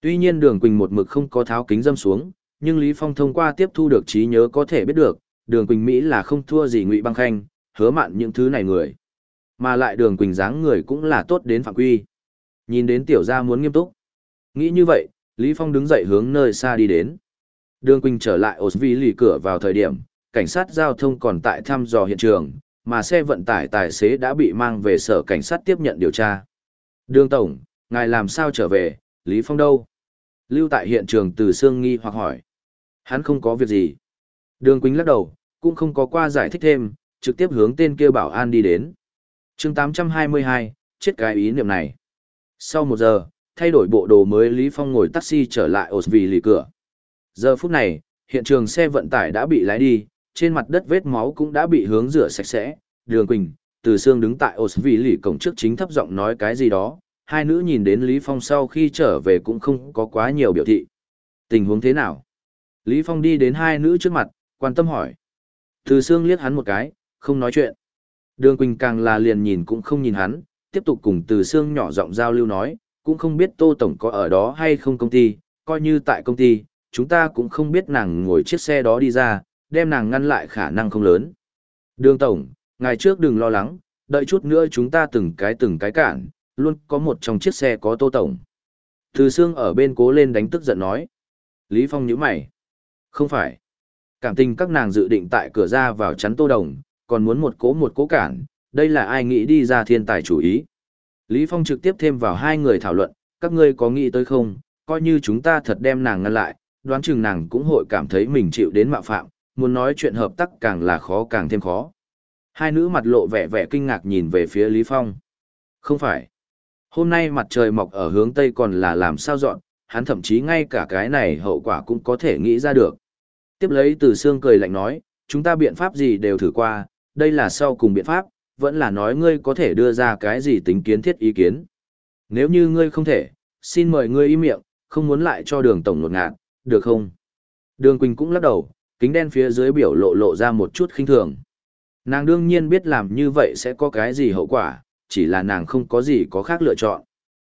Tuy nhiên Đường Quỳnh một mực không có tháo kính dâm xuống, nhưng Lý Phong thông qua tiếp thu được trí nhớ có thể biết được, Đường Quỳnh Mỹ là không thua gì Ngụy Băng Khanh, hứa mạn những thứ này người. Mà lại Đường Quỳnh dáng người cũng là tốt đến phạm quy. Nhìn đến tiểu gia muốn nghiêm túc. Nghĩ như vậy, Lý Phong đứng dậy hướng nơi xa đi đến. Đường Quỳnh trở lại Osvi lì cửa vào thời điểm, cảnh sát giao thông còn tại thăm dò hiện trường, mà xe vận tải tài xế đã bị mang về sở cảnh sát tiếp nhận điều tra. Đường Tổng, ngài làm sao trở về, Lý Phong đâu? Lưu tại hiện trường từ Sương nghi hoặc hỏi. Hắn không có việc gì. Đường Quỳnh lắc đầu, cũng không có qua giải thích thêm, trực tiếp hướng tên kia bảo an đi đến. chương 822, chết cái ý niệm này. Sau một giờ, thay đổi bộ đồ mới Lý Phong ngồi taxi trở lại Osvi lì cửa. Giờ phút này, hiện trường xe vận tải đã bị lái đi, trên mặt đất vết máu cũng đã bị hướng rửa sạch sẽ. Đường Quỳnh, từ xương đứng tại Osvi lì cổng trước chính thấp giọng nói cái gì đó. Hai nữ nhìn đến Lý Phong sau khi trở về cũng không có quá nhiều biểu thị. Tình huống thế nào? Lý Phong đi đến hai nữ trước mặt, quan tâm hỏi. Từ xương liếc hắn một cái, không nói chuyện. Đường Quỳnh càng là liền nhìn cũng không nhìn hắn, tiếp tục cùng từ xương nhỏ giọng giao lưu nói, cũng không biết Tô Tổng có ở đó hay không công ty, coi như tại công ty, chúng ta cũng không biết nàng ngồi chiếc xe đó đi ra, đem nàng ngăn lại khả năng không lớn. Đường Tổng, ngày trước đừng lo lắng, đợi chút nữa chúng ta từng cái từng cái cản, luôn có một trong chiếc xe có Tô Tổng. Từ xương ở bên cố lên đánh tức giận nói. Lý Phong nhíu mày. Không phải. Cảm tình các nàng dự định tại cửa ra vào chắn Tô Đồng, còn muốn một cố một cố cản, đây là ai nghĩ đi ra thiên tài chủ ý. Lý Phong trực tiếp thêm vào hai người thảo luận, các ngươi có nghĩ tới không, coi như chúng ta thật đem nàng ngăn lại, đoán chừng nàng cũng hội cảm thấy mình chịu đến mạo phạm, muốn nói chuyện hợp tác càng là khó càng thêm khó. Hai nữ mặt lộ vẻ vẻ kinh ngạc nhìn về phía Lý Phong. Không phải. Hôm nay mặt trời mọc ở hướng Tây còn là làm sao dọn, hắn thậm chí ngay cả cái này hậu quả cũng có thể nghĩ ra được. Tiếp lấy từ xương cười lạnh nói, chúng ta biện pháp gì đều thử qua, đây là sau cùng biện pháp, vẫn là nói ngươi có thể đưa ra cái gì tính kiến thiết ý kiến. Nếu như ngươi không thể, xin mời ngươi im miệng, không muốn lại cho đường tổng nột ngạt, được không? Đường Quỳnh cũng lắc đầu, kính đen phía dưới biểu lộ lộ ra một chút khinh thường. Nàng đương nhiên biết làm như vậy sẽ có cái gì hậu quả, chỉ là nàng không có gì có khác lựa chọn.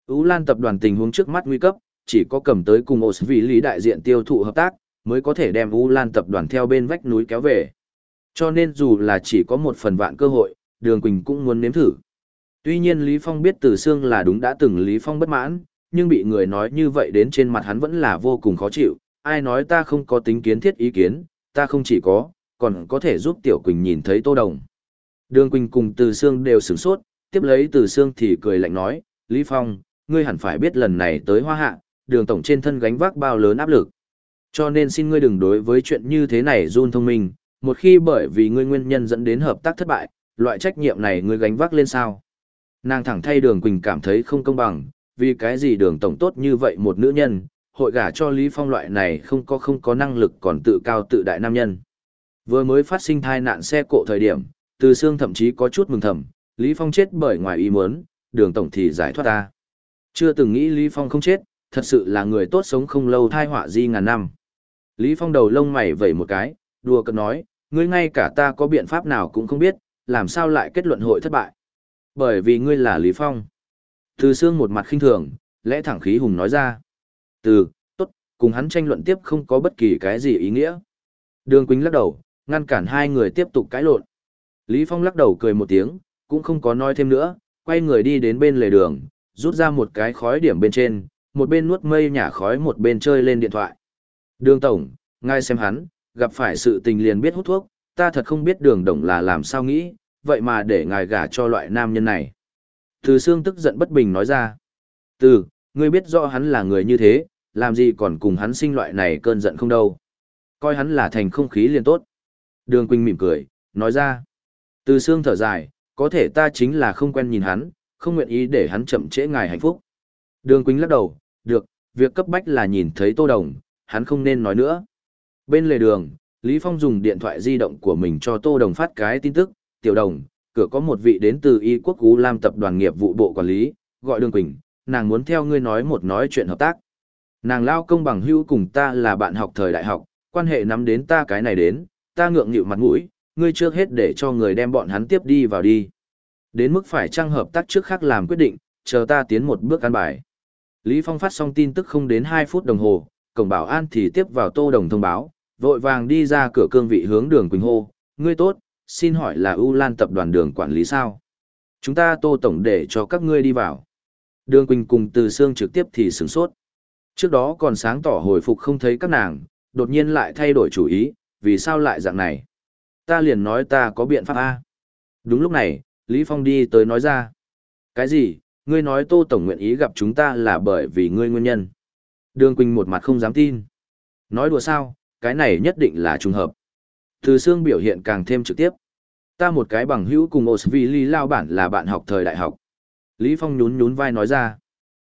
Ú Lan tập đoàn tình huống trước mắt nguy cấp, chỉ có cầm tới cùng ổ vị lý đại diện tiêu thụ hợp tác, mới có thể đem U Lan tập đoàn theo bên vách núi kéo về. Cho nên dù là chỉ có một phần vạn cơ hội, Đường Quỳnh cũng muốn nếm thử. Tuy nhiên Lý Phong biết Từ Sương là đúng đã từng Lý Phong bất mãn, nhưng bị người nói như vậy đến trên mặt hắn vẫn là vô cùng khó chịu, ai nói ta không có tính kiến thiết ý kiến, ta không chỉ có, còn có thể giúp Tiểu Quỳnh nhìn thấy Tô Đồng. Đường Quỳnh cùng Từ Sương đều sửng sốt, tiếp lấy Từ Sương thì cười lạnh nói, Lý Phong, ngươi hẳn phải biết lần này tới hoa hạ, đường tổng trên thân gánh vác bao lớn áp lực. Cho nên xin ngươi đừng đối với chuyện như thế này run thông minh, một khi bởi vì ngươi nguyên nhân dẫn đến hợp tác thất bại, loại trách nhiệm này ngươi gánh vác lên sao. Nàng thẳng thay đường Quỳnh cảm thấy không công bằng, vì cái gì đường tổng tốt như vậy một nữ nhân, hội gả cho Lý Phong loại này không có không có năng lực còn tự cao tự đại nam nhân. Vừa mới phát sinh thai nạn xe cộ thời điểm, từ xương thậm chí có chút mừng thầm, Lý Phong chết bởi ngoài ý muốn, đường tổng thì giải thoát ta. Chưa từng nghĩ Lý Phong không chết, thật sự là người tốt sống không lâu thai họa di ngàn năm. Lý Phong đầu lông mày vẩy một cái, đùa cợt nói, ngươi ngay cả ta có biện pháp nào cũng không biết, làm sao lại kết luận hội thất bại. Bởi vì ngươi là Lý Phong. Từ xương một mặt khinh thường, lẽ thẳng khí hùng nói ra. Từ, tốt, cùng hắn tranh luận tiếp không có bất kỳ cái gì ý nghĩa. Đường Quỳnh lắc đầu, ngăn cản hai người tiếp tục cãi lộn. Lý Phong lắc đầu cười một tiếng, cũng không có nói thêm nữa, quay người đi đến bên lề đường, rút ra một cái khói điểm bên trên, một bên nuốt mây nhả khói một bên chơi lên điện thoại. Đường Tổng, ngay xem hắn, gặp phải sự tình liền biết hút thuốc, ta thật không biết đường Đồng là làm sao nghĩ, vậy mà để ngài gả cho loại nam nhân này. Từ Sương tức giận bất bình nói ra. Từ, ngươi biết rõ hắn là người như thế, làm gì còn cùng hắn sinh loại này cơn giận không đâu. Coi hắn là thành không khí liền tốt. Đường Quỳnh mỉm cười, nói ra. Từ Sương thở dài, có thể ta chính là không quen nhìn hắn, không nguyện ý để hắn chậm trễ ngài hạnh phúc. Đường Quỳnh lắc đầu, được, việc cấp bách là nhìn thấy Tô Đồng, hắn không nên nói nữa. Bên lề đường, Lý Phong dùng điện thoại di động của mình cho Tô Đồng phát cái tin tức, tiểu đồng, cửa có một vị đến từ Y quốc Cú Lam tập đoàn nghiệp vụ bộ quản lý, gọi Đường Quỳnh, nàng muốn theo ngươi nói một nói chuyện hợp tác. Nàng lao công bằng hữu cùng ta là bạn học thời đại học, quan hệ nắm đến ta cái này đến, ta ngượng nghịu mặt mũi, ngươi trước hết để cho người đem bọn hắn tiếp đi vào đi. Đến mức phải trang hợp tác trước khác làm quyết định, chờ ta tiến một bước ăn bài. Lý Phong phát xong tin tức không đến 2 phút đồng hồ, cổng bảo an thì tiếp vào Tô Đồng thông báo, vội vàng đi ra cửa cương vị hướng đường Quỳnh hô, ngươi tốt, xin hỏi là U Lan tập đoàn đường quản lý sao? Chúng ta Tô Tổng để cho các ngươi đi vào. Đường Quỳnh cùng từ xương trực tiếp thì sửng sốt. Trước đó còn sáng tỏ hồi phục không thấy các nàng, đột nhiên lại thay đổi chủ ý, vì sao lại dạng này? Ta liền nói ta có biện pháp A. Đúng lúc này, Lý Phong đi tới nói ra. Cái gì, ngươi nói Tô Tổng nguyện ý gặp chúng ta là bởi vì ngươi nguyên nhân. Đường Quỳnh một mặt không dám tin. Nói đùa sao, cái này nhất định là trùng hợp. Từ xương biểu hiện càng thêm trực tiếp. Ta một cái bằng hữu cùng Osvili lao bản là bạn học thời đại học. Lý Phong nhún nhún vai nói ra.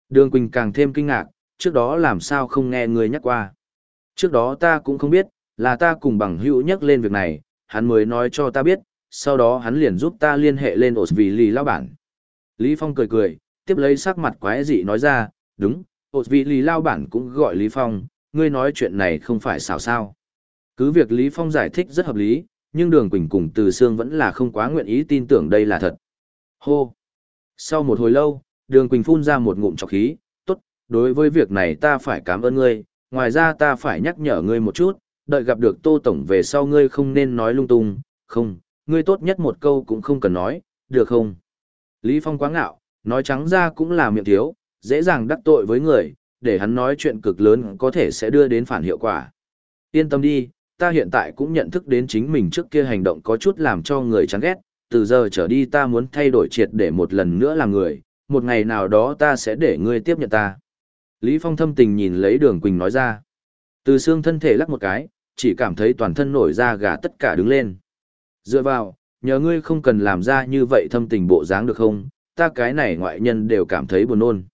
Đường Quỳnh càng thêm kinh ngạc, trước đó làm sao không nghe người nhắc qua. Trước đó ta cũng không biết, là ta cùng bằng hữu nhắc lên việc này, hắn mới nói cho ta biết, sau đó hắn liền giúp ta liên hệ lên Osvili lao bản. Lý Phong cười cười, tiếp lấy sắc mặt quái dị nói ra, đúng, Osvili lao bản cũng gọi Lý Phong, ngươi nói chuyện này không phải xảo sao. Cứ việc Lý Phong giải thích rất hợp lý, nhưng Đường Quỳnh cùng Từ Sương vẫn là không quá nguyện ý tin tưởng đây là thật. Hô! Sau một hồi lâu, Đường Quỳnh phun ra một ngụm trọc khí, tốt, đối với việc này ta phải cảm ơn ngươi, ngoài ra ta phải nhắc nhở ngươi một chút, đợi gặp được Tô Tổng về sau ngươi không nên nói lung tung, không, ngươi tốt nhất một câu cũng không cần nói, được không? Lý Phong quá ngạo, nói trắng ra cũng là miệng thiếu, dễ dàng đắc tội với người, để hắn nói chuyện cực lớn có thể sẽ đưa đến phản hiệu quả. Yên tâm đi, ta hiện tại cũng nhận thức đến chính mình trước kia hành động có chút làm cho người chán ghét, từ giờ trở đi ta muốn thay đổi triệt để một lần nữa làm người, một ngày nào đó ta sẽ để ngươi tiếp nhận ta. Lý Phong thâm tình nhìn lấy đường Quỳnh nói ra. Từ xương thân thể lắc một cái, chỉ cảm thấy toàn thân nổi da gà tất cả đứng lên. Dựa vào, nhờ ngươi không cần làm ra như vậy thâm tình bộ dáng được không, ta cái này ngoại nhân đều cảm thấy buồn nôn.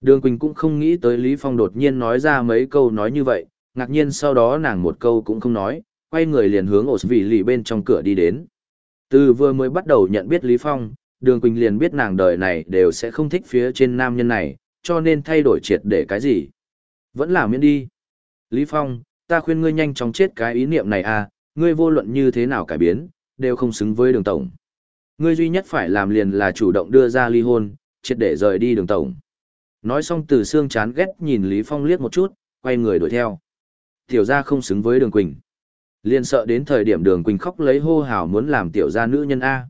Đường Quỳnh cũng không nghĩ tới Lý Phong đột nhiên nói ra mấy câu nói như vậy, ngạc nhiên sau đó nàng một câu cũng không nói, quay người liền hướng ổ vị lì bên trong cửa đi đến. Từ vừa mới bắt đầu nhận biết Lý Phong, Đường Quỳnh liền biết nàng đời này đều sẽ không thích phía trên nam nhân này, cho nên thay đổi triệt để cái gì. Vẫn là miễn đi. Lý Phong, ta khuyên ngươi nhanh chóng chết cái ý niệm này à, ngươi vô luận như thế nào cải biến, đều không xứng với đường tổng. Ngươi duy nhất phải làm liền là chủ động đưa ra ly hôn, triệt để rời đi đường tổng. Nói xong từ xương chán ghét nhìn Lý Phong liếc một chút, quay người đuổi theo. Tiểu gia không xứng với đường Quỳnh. Liên sợ đến thời điểm đường Quỳnh khóc lấy hô hào muốn làm tiểu gia nữ nhân A.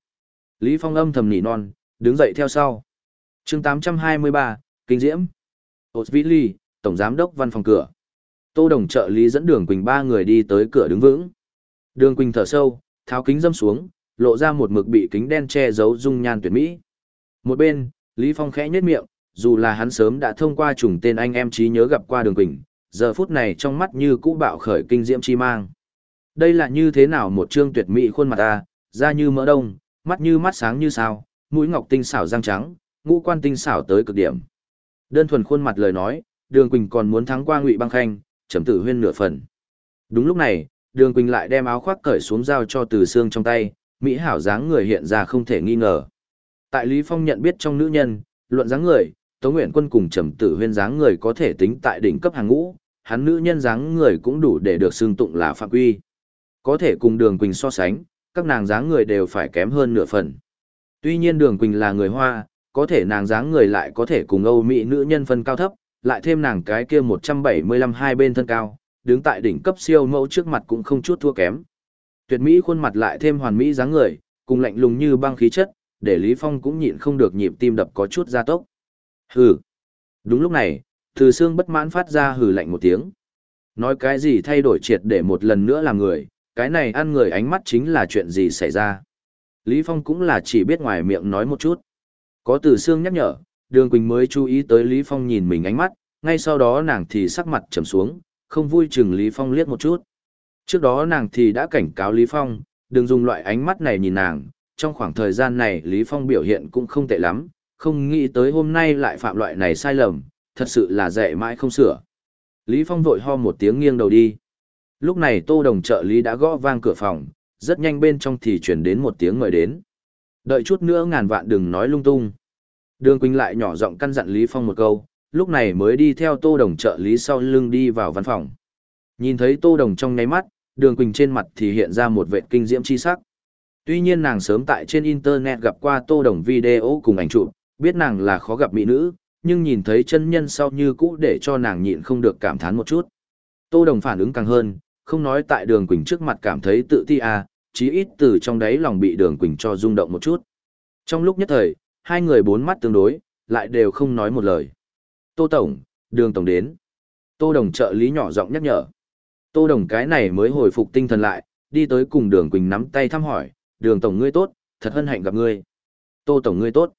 Lý Phong âm thầm nỉ non, đứng dậy theo sau. chương 823, Kinh Diễm. Osvili, Tổng Giám đốc Văn phòng cửa. Tô Đồng trợ lý dẫn đường Quỳnh ba người đi tới cửa đứng vững. Đường Quỳnh thở sâu, tháo kính dâm xuống, lộ ra một mực bị kính đen che giấu dung nhan tuyệt mỹ. Một bên, Lý Phong khẽ nhếch miệng, dù là hắn sớm đã thông qua trùng tên anh em trí nhớ gặp qua đường Quỳnh, giờ phút này trong mắt như cũ bạo khởi kinh diễm chi mang. Đây là như thế nào một trương tuyệt mỹ khuôn mặt ta, da như mỡ đông, mắt như mắt sáng như sao, mũi ngọc tinh xảo răng trắng, ngũ quan tinh xảo tới cực điểm. Đơn thuần khuôn mặt lời nói, Đường Quỳnh còn muốn thắng qua Ngụy Băng Khanh, trầm tử huyên nửa phần. Đúng lúc này, Đường Quỳnh lại đem áo khoác cởi xuống giao cho Từ Xương trong tay, mỹ hảo dáng người hiện ra không thể nghi ngờ. Tại Lý Phong nhận biết trong nữ nhân, luận dáng người, Tống Nguyện Quân cùng Trầm Tử Huyên dáng người có thể tính tại đỉnh cấp hàng ngũ, hắn nữ nhân dáng người cũng đủ để được xưng tụng là phạm quy. Có thể cùng Đường Quỳnh so sánh, các nàng dáng người đều phải kém hơn nửa phần. Tuy nhiên Đường Quỳnh là người Hoa, có thể nàng dáng người lại có thể cùng Âu Mỹ nữ nhân phân cao thấp, lại thêm nàng cái kia 175 hai bên thân cao, đứng tại đỉnh cấp siêu mẫu trước mặt cũng không chút thua kém. Tuyệt mỹ khuôn mặt lại thêm hoàn mỹ dáng người, cùng lạnh lùng như băng khí chất, để Lý Phong cũng nhịn không được nhịp tim đập có chút gia tốc. Hừ. Đúng lúc này, Từ Sương bất mãn phát ra hừ lạnh một tiếng. Nói cái gì thay đổi triệt để một lần nữa làm người, cái này ăn người ánh mắt chính là chuyện gì xảy ra. Lý Phong cũng là chỉ biết ngoài miệng nói một chút. Có Từ Sương nhắc nhở, Đường Quỳnh mới chú ý tới Lý Phong nhìn mình ánh mắt, ngay sau đó nàng thì sắc mặt trầm xuống, không vui chừng Lý Phong liếc một chút. Trước đó nàng thì đã cảnh cáo Lý Phong, đừng dùng loại ánh mắt này nhìn nàng, trong khoảng thời gian này Lý Phong biểu hiện cũng không tệ lắm, không nghĩ tới hôm nay lại phạm loại này sai lầm, thật sự là dạy mãi không sửa. Lý Phong vội ho một tiếng nghiêng đầu đi. Lúc này Tô Đồng trợ lý đã gõ vang cửa phòng, rất nhanh bên trong thì chuyển đến một tiếng mời đến. Đợi chút nữa ngàn vạn đừng nói lung tung. Đường Quỳnh lại nhỏ giọng căn dặn Lý Phong một câu, lúc này mới đi theo Tô Đồng trợ lý sau lưng đi vào văn phòng. Nhìn thấy Tô Đồng trong nháy mắt, Đường Quỳnh trên mặt thì hiện ra một vệt kinh diễm chi sắc. Tuy nhiên nàng sớm tại trên internet gặp qua Tô Đồng video cùng ảnh chụp, biết nàng là khó gặp mỹ nữ, nhưng nhìn thấy chân nhân sau như cũ để cho nàng nhịn không được cảm thán một chút. Tô Đồng phản ứng càng hơn, không nói tại Đường Quỳnh trước mặt cảm thấy tự ti à, chí ít từ trong đấy lòng bị Đường Quỳnh cho rung động một chút. Trong lúc nhất thời, hai người bốn mắt tương đối, lại đều không nói một lời. Tô Tổng, Đường Tổng đến. Tô Đồng trợ lý nhỏ giọng nhắc nhở. Tô Đồng cái này mới hồi phục tinh thần lại, đi tới cùng Đường Quỳnh nắm tay thăm hỏi, Đường Tổng ngươi tốt, thật hân hạnh gặp ngươi. Tô Tổng ngươi tốt.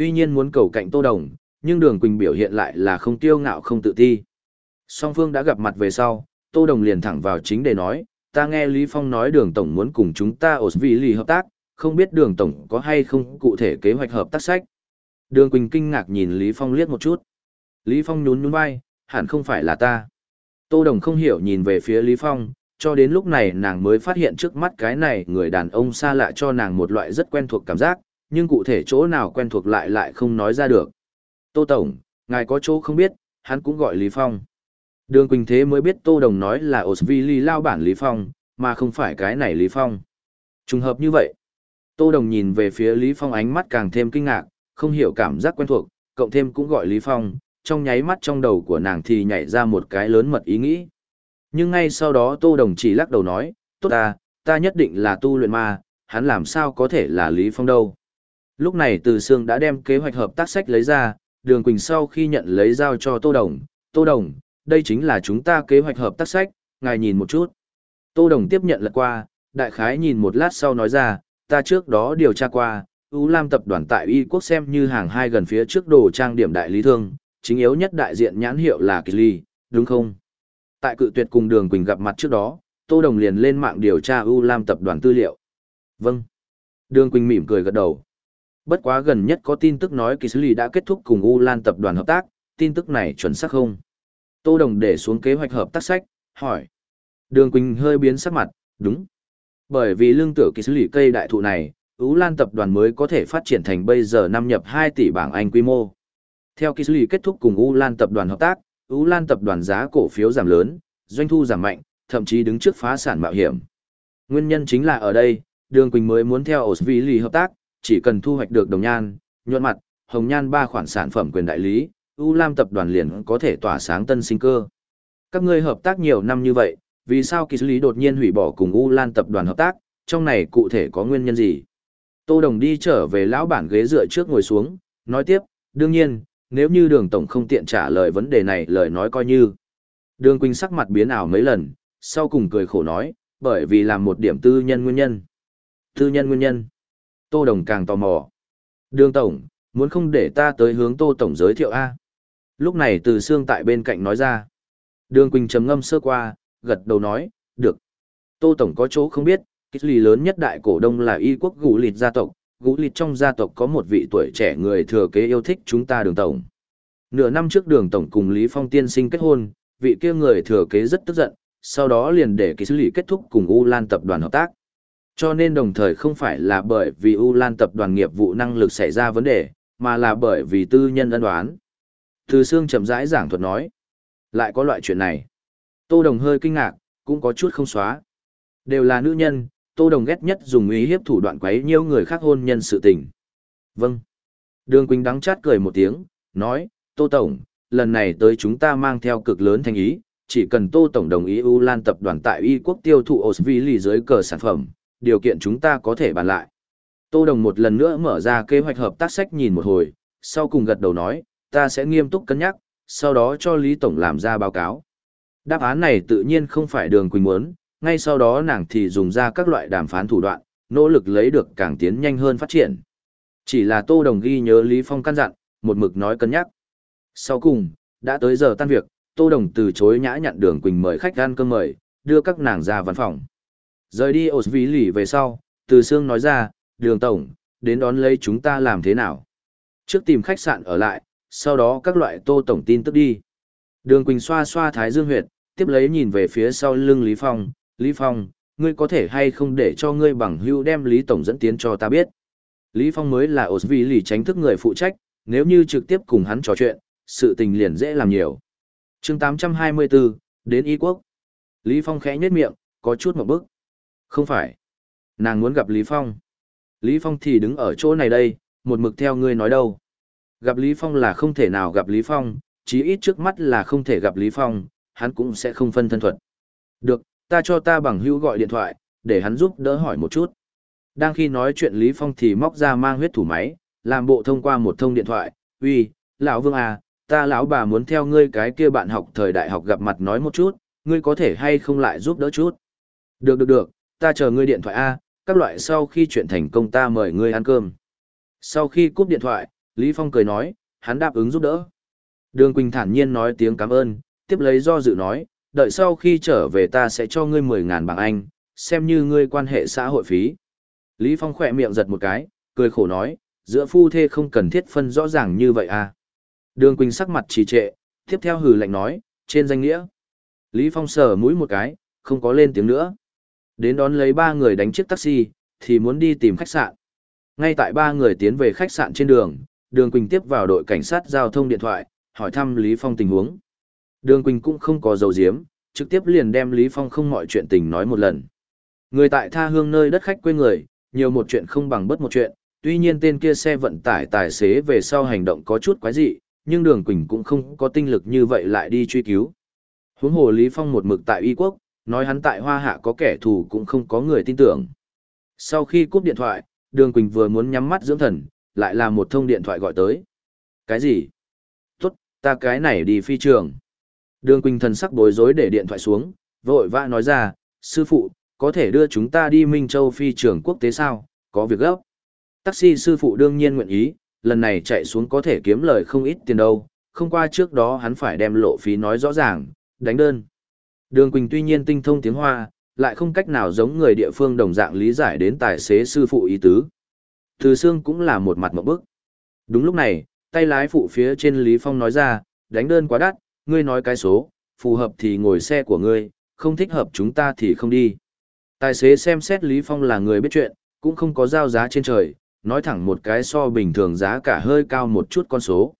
Tuy nhiên muốn cầu cạnh Tô Đồng, nhưng Đường Quỳnh biểu hiện lại là không tiêu ngạo không tự ti. Song Phương đã gặp mặt về sau, Tô Đồng liền thẳng vào chính để nói, ta nghe Lý Phong nói Đường Tổng muốn cùng chúng ta ổn vì lì hợp tác, không biết Đường Tổng có hay không cụ thể kế hoạch hợp tác sách. Đường Quỳnh kinh ngạc nhìn Lý Phong liếc một chút. Lý Phong nhún nhún vai, hẳn không phải là ta. Tô Đồng không hiểu nhìn về phía Lý Phong, cho đến lúc này nàng mới phát hiện trước mắt cái này người đàn ông xa lạ cho nàng một loại rất quen thuộc cảm giác, nhưng cụ thể chỗ nào quen thuộc lại lại không nói ra được. Tô Tổng, ngài có chỗ không biết, hắn cũng gọi Lý Phong. Đường Quỳnh Thế mới biết Tô Đồng nói là Osvili lao bản Lý Phong, mà không phải cái này Lý Phong. Trùng hợp như vậy. Tô Đồng nhìn về phía Lý Phong ánh mắt càng thêm kinh ngạc, không hiểu cảm giác quen thuộc, cộng thêm cũng gọi Lý Phong, trong nháy mắt trong đầu của nàng thì nhảy ra một cái lớn mật ý nghĩ. Nhưng ngay sau đó Tô Đồng chỉ lắc đầu nói, tốt ta, ta nhất định là tu luyện ma, hắn làm sao có thể là Lý Phong đâu. Lúc này Từ Sương đã đem kế hoạch hợp tác sách lấy ra, Đường Quỳnh sau khi nhận lấy giao cho Tô Đồng. Tô Đồng, đây chính là chúng ta kế hoạch hợp tác sách, ngài nhìn một chút. Tô Đồng tiếp nhận lật qua, đại khái nhìn một lát sau nói ra, ta trước đó điều tra qua, U Lam tập đoàn tại Y quốc xem như hàng hai gần phía trước đồ trang điểm đại lý thương, chính yếu nhất đại diện nhãn hiệu là Kỳ Ly, đúng không? Tại cự tuyệt cùng Đường Quỳnh gặp mặt trước đó, Tô Đồng liền lên mạng điều tra U Lam tập đoàn tư liệu. Vâng. Đường Quỳnh mỉm cười gật đầu. Bất quá gần nhất có tin tức nói Kỳ Ly đã kết thúc cùng U Lan tập đoàn hợp tác, tin tức này chuẩn xác không? Tô Đồng để xuống kế hoạch hợp tác sách, hỏi. Đường Quỳnh hơi biến sắc mặt, đúng. Bởi vì lương tử Kỳ Ly cây đại thụ này, U Lan tập đoàn mới có thể phát triển thành bây giờ năm nhập 2 tỷ bảng Anh quy mô. Theo Kỳ Ly kết thúc cùng U Lan tập đoàn hợp tác, U Lan tập đoàn giá cổ phiếu giảm lớn, doanh thu giảm mạnh, thậm chí đứng trước phá sản mạo hiểm. Nguyên nhân chính là ở đây, Đường Quỳnh mới muốn theo Osvili hợp tác, chỉ cần thu hoạch được đồng nhan, nhuận mặt, hồng nhan ba khoản sản phẩm quyền đại lý, U Lam tập đoàn liền có thể tỏa sáng tân sinh cơ. Các ngươi hợp tác nhiều năm như vậy, vì sao kỳ lý đột nhiên hủy bỏ cùng U Lan tập đoàn hợp tác, trong này cụ thể có nguyên nhân gì? Tô Đồng đi trở về lão bản ghế dựa trước ngồi xuống, nói tiếp, đương nhiên, nếu như đường tổng không tiện trả lời vấn đề này lời nói coi như. Đường Quỳnh sắc mặt biến ảo mấy lần, sau cùng cười khổ nói, bởi vì làm một điểm tư nhân nguyên nhân. Tư nhân nguyên nhân. Tô Đồng càng tò mò. Đường Tổng, muốn không để ta tới hướng Tô Tổng giới thiệu A. Lúc này từ xương tại bên cạnh nói ra. Đường Quỳnh trầm ngâm sơ qua, gật đầu nói, được. Tô Tổng có chỗ không biết, kích lì lớn nhất đại cổ đông là y quốc gũ lịt gia tộc. Gũ lịt trong gia tộc có một vị tuổi trẻ người thừa kế yêu thích chúng ta đường Tổng. Nửa năm trước đường Tổng cùng Lý Phong tiên sinh kết hôn, vị kia người thừa kế rất tức giận, sau đó liền để ký xử lý kết thúc cùng U Lan tập đoàn hợp tác. Cho nên đồng thời không phải là bởi vì U Lan tập đoàn nghiệp vụ năng lực xảy ra vấn đề, mà là bởi vì tư nhân ân đoán. Từ xương chậm rãi giảng thuật nói. Lại có loại chuyện này. Tô Đồng hơi kinh ngạc, cũng có chút không xóa. Đều là nữ nhân, Tô Đồng ghét nhất dùng ý hiếp thủ đoạn quấy nhiều người khác hôn nhân sự tình. Vâng. Đường Quỳnh đắng chát cười một tiếng, nói, Tô Tổng, lần này tới chúng ta mang theo cực lớn thành ý, chỉ cần Tô Tổng đồng ý U Lan tập đoàn tại Y quốc tiêu thụ Osvili dưới cờ sản phẩm, điều kiện chúng ta có thể bàn lại. Tô Đồng một lần nữa mở ra kế hoạch hợp tác sách nhìn một hồi, sau cùng gật đầu nói, ta sẽ nghiêm túc cân nhắc, sau đó cho Lý Tổng làm ra báo cáo. Đáp án này tự nhiên không phải đường Quỳnh muốn, ngay sau đó nàng thì dùng ra các loại đàm phán thủ đoạn, nỗ lực lấy được càng tiến nhanh hơn phát triển. Chỉ là Tô Đồng ghi nhớ Lý Phong căn dặn, một mực nói cân nhắc. Sau cùng, đã tới giờ tan việc, Tô Đồng từ chối nhã nhận đường Quỳnh mời khách ăn cơm mời, đưa các nàng ra văn phòng. Rời đi ổ ví lì về sau, từ xương nói ra, đường tổng, đến đón lấy chúng ta làm thế nào? Trước tìm khách sạn ở lại, sau đó các loại tô tổng tin tức đi. Đường Quỳnh xoa xoa thái dương huyệt, tiếp lấy nhìn về phía sau lưng Lý Phong, Lý Phong, ngươi có thể hay không để cho ngươi bằng hưu đem Lý Tổng dẫn tiến cho ta biết. Lý Phong mới là ổ ví lì tránh thức người phụ trách, nếu như trực tiếp cùng hắn trò chuyện, sự tình liền dễ làm nhiều. chương 824, đến Y Quốc. Lý Phong khẽ nhếch miệng, có chút một bức. Không phải. Nàng muốn gặp Lý Phong. Lý Phong thì đứng ở chỗ này đây, một mực theo ngươi nói đâu. Gặp Lý Phong là không thể nào gặp Lý Phong, chí ít trước mắt là không thể gặp Lý Phong, hắn cũng sẽ không phân thân thuật. Được, ta cho ta bằng hữu gọi điện thoại, để hắn giúp đỡ hỏi một chút. Đang khi nói chuyện Lý Phong thì móc ra mang huyết thủ máy, làm bộ thông qua một thông điện thoại, uy, lão vương à, ta lão bà muốn theo ngươi cái kia bạn học thời đại học gặp mặt nói một chút, ngươi có thể hay không lại giúp đỡ chút. Được được được, ta chờ ngươi điện thoại A, các loại sau khi chuyện thành công ta mời ngươi ăn cơm. Sau khi cúp điện thoại, Lý Phong cười nói, hắn đáp ứng giúp đỡ. Đường Quỳnh thản nhiên nói tiếng cảm ơn, tiếp lấy do dự nói, đợi sau khi trở về ta sẽ cho ngươi 10.000 bảng Anh, xem như ngươi quan hệ xã hội phí. Lý Phong khỏe miệng giật một cái, cười khổ nói, giữa phu thê không cần thiết phân rõ ràng như vậy à. Đường Quỳnh sắc mặt trì trệ, tiếp theo hừ lạnh nói, trên danh nghĩa. Lý Phong sờ mũi một cái, không có lên tiếng nữa. Đến đón lấy ba người đánh chiếc taxi, thì muốn đi tìm khách sạn. Ngay tại ba người tiến về khách sạn trên đường, Đường Quỳnh tiếp vào đội cảnh sát giao thông điện thoại, hỏi thăm Lý Phong tình huống. Đường Quỳnh cũng không có dầu diếm, trực tiếp liền đem Lý Phong không mọi chuyện tình nói một lần. Người tại tha hương nơi đất khách quê người, nhiều một chuyện không bằng bất một chuyện, tuy nhiên tên kia xe vận tải tài xế về sau hành động có chút quái dị, nhưng Đường Quỳnh cũng không có tinh lực như vậy lại đi truy cứu. Huống hồ Lý Phong một mực tại Y quốc, nói hắn tại Hoa Hạ có kẻ thù cũng không có người tin tưởng. Sau khi cúp điện thoại, Đường Quỳnh vừa muốn nhắm mắt dưỡng thần, lại là một thông điện thoại gọi tới. Cái gì? Tốt, ta cái này đi phi trường. Đường Quỳnh thần sắc bối rối để điện thoại xuống, vội vã nói ra, sư phụ, có thể đưa chúng ta đi Minh Châu phi trường quốc tế sao, có việc gấp. Taxi sư phụ đương nhiên nguyện ý, lần này chạy xuống có thể kiếm lời không ít tiền đâu, không qua trước đó hắn phải đem lộ phí nói rõ ràng, đánh đơn. Đường Quỳnh tuy nhiên tinh thông tiếng Hoa, lại không cách nào giống người địa phương đồng dạng lý giải đến tài xế sư phụ ý tứ. Từ xương cũng là một mặt một bức. Đúng lúc này, tay lái phụ phía trên Lý Phong nói ra, đánh đơn quá đắt, ngươi nói cái số, phù hợp thì ngồi xe của ngươi, không thích hợp chúng ta thì không đi. Tài xế xem xét Lý Phong là người biết chuyện, cũng không có giao giá trên trời, nói thẳng một cái so bình thường giá cả hơi cao một chút con số.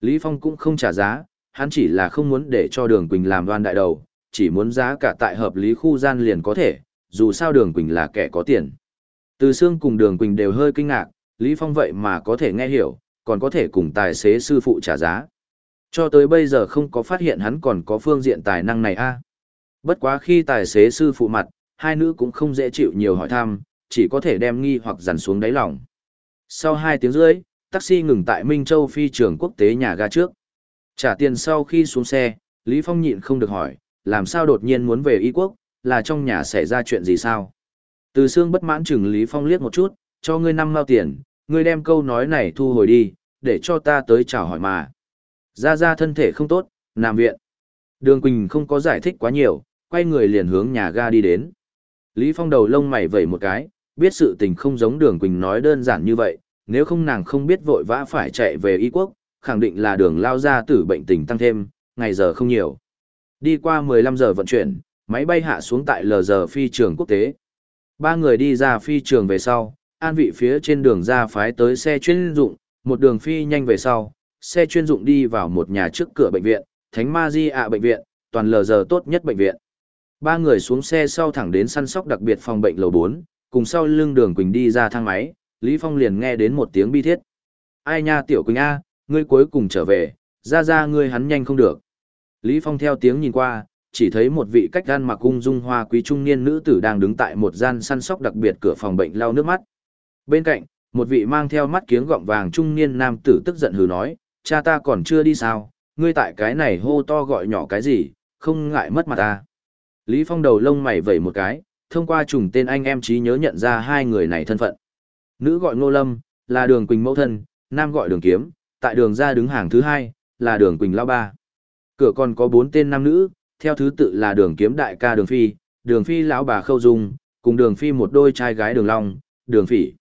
Lý Phong cũng không trả giá, hắn chỉ là không muốn để cho Đường Quỳnh làm đoan đại đầu, chỉ muốn giá cả tại hợp lý khu gian liền có thể, dù sao Đường Quỳnh là kẻ có tiền. Từ Sương cùng Đường Quỳnh đều hơi kinh ngạc, Lý Phong vậy mà có thể nghe hiểu, còn có thể cùng tài xế sư phụ trả giá. Cho tới bây giờ không có phát hiện hắn còn có phương diện tài năng này a. Bất quá khi tài xế sư phụ mặt, hai nữ cũng không dễ chịu nhiều hỏi thăm, chỉ có thể đem nghi hoặc dằn xuống đáy lòng. Sau hai tiếng rưỡi, taxi ngừng tại Minh Châu phi trường quốc tế nhà ga trước. Trả tiền sau khi xuống xe, Lý Phong nhịn không được hỏi, làm sao đột nhiên muốn về Y quốc, là trong nhà xảy ra chuyện gì sao? Từ xương bất mãn chừng Lý Phong liếc một chút, cho ngươi năm mao tiền, ngươi đem câu nói này thu hồi đi, để cho ta tới chào hỏi mà. Ra ra thân thể không tốt, nằm viện. Đường Quỳnh không có giải thích quá nhiều, quay người liền hướng nhà ga đi đến. Lý Phong đầu lông mày vẩy một cái, biết sự tình không giống đường Quỳnh nói đơn giản như vậy, nếu không nàng không biết vội vã phải chạy về Y quốc, khẳng định là đường lao ra tử bệnh tình tăng thêm, ngày giờ không nhiều. Đi qua 15 giờ vận chuyển, máy bay hạ xuống tại lờ giờ phi trường quốc tế. Ba người đi ra phi trường về sau, an vị phía trên đường ra phái tới xe chuyên dụng, một đường phi nhanh về sau, xe chuyên dụng đi vào một nhà trước cửa bệnh viện, Thánh Ma Di ạ bệnh viện, toàn lờ giờ tốt nhất bệnh viện. Ba người xuống xe sau thẳng đến săn sóc đặc biệt phòng bệnh lầu 4, cùng sau lưng đường Quỳnh đi ra thang máy, Lý Phong liền nghe đến một tiếng bi thiết. Ai nha tiểu Quỳnh A, ngươi cuối cùng trở về, ra ra ngươi hắn nhanh không được. Lý Phong theo tiếng nhìn qua, chỉ thấy một vị cách gan mặc cung dung hoa quý trung niên nữ tử đang đứng tại một gian săn sóc đặc biệt cửa phòng bệnh lau nước mắt. Bên cạnh, một vị mang theo mắt kiếng gọng vàng trung niên nam tử tức giận hừ nói, cha ta còn chưa đi sao, ngươi tại cái này hô to gọi nhỏ cái gì, không ngại mất mặt ta. Lý Phong đầu lông mày vẩy một cái, thông qua trùng tên anh em trí nhớ nhận ra hai người này thân phận. Nữ gọi Ngô Lâm, là đường Quỳnh mẫu thân, nam gọi đường kiếm, tại đường ra đứng hàng thứ hai, là đường Quỳnh lao ba. Cửa còn có bốn tên nam nữ, theo thứ tự là đường kiếm đại ca đường phi, đường phi lão bà khâu dung, cùng đường phi một đôi trai gái đường long, đường phỉ.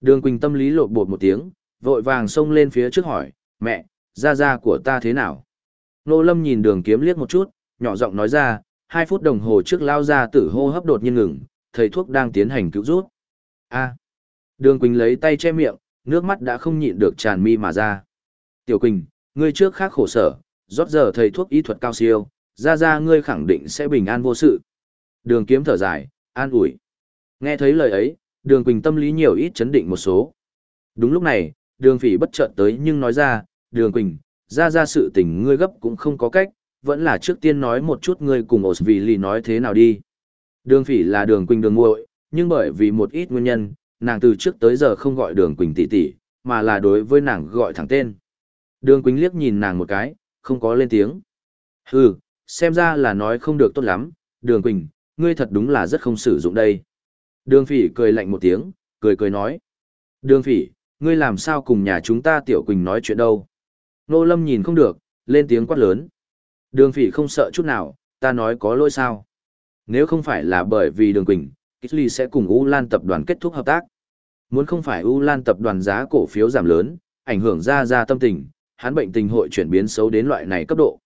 Đường Quỳnh tâm lý lột bột một tiếng, vội vàng xông lên phía trước hỏi, mẹ, gia gia của ta thế nào? Nô Lâm nhìn đường kiếm liếc một chút, nhỏ giọng nói ra, hai phút đồng hồ trước lao ra tử hô hấp đột nhiên ngừng, thầy thuốc đang tiến hành cứu rút. A. Đường Quỳnh lấy tay che miệng, nước mắt đã không nhịn được tràn mi mà ra. Tiểu Quỳnh, ngươi trước khác khổ sở, rót giờ thầy thuốc y thuật cao siêu, ra ra ngươi khẳng định sẽ bình an vô sự. Đường kiếm thở dài, an ủi. Nghe thấy lời ấy, đường Quỳnh tâm lý nhiều ít chấn định một số. Đúng lúc này, đường phỉ bất chợt tới nhưng nói ra, đường Quỳnh, ra ra sự tình ngươi gấp cũng không có cách, vẫn là trước tiên nói một chút ngươi cùng ổ vì lì nói thế nào đi. Đường phỉ là đường Quỳnh đường muội, nhưng bởi vì một ít nguyên nhân, nàng từ trước tới giờ không gọi đường Quỳnh tỷ tỷ, mà là đối với nàng gọi thẳng tên. Đường Quỳnh liếc nhìn nàng một cái, không có lên tiếng. Hừ, xem ra là nói không được tốt lắm, đường Quỳnh, ngươi thật đúng là rất không sử dụng đây. Đường phỉ cười lạnh một tiếng, cười cười nói. Đường phỉ, ngươi làm sao cùng nhà chúng ta tiểu Quỳnh nói chuyện đâu. Nô Lâm nhìn không được, lên tiếng quát lớn. Đường phỉ không sợ chút nào, ta nói có lỗi sao. Nếu không phải là bởi vì đường Quỳnh, Kixley sẽ cùng U Lan tập đoàn kết thúc hợp tác. Muốn không phải U Lan tập đoàn giá cổ phiếu giảm lớn, ảnh hưởng ra ra tâm tình, hắn bệnh tình hội chuyển biến xấu đến loại này cấp độ.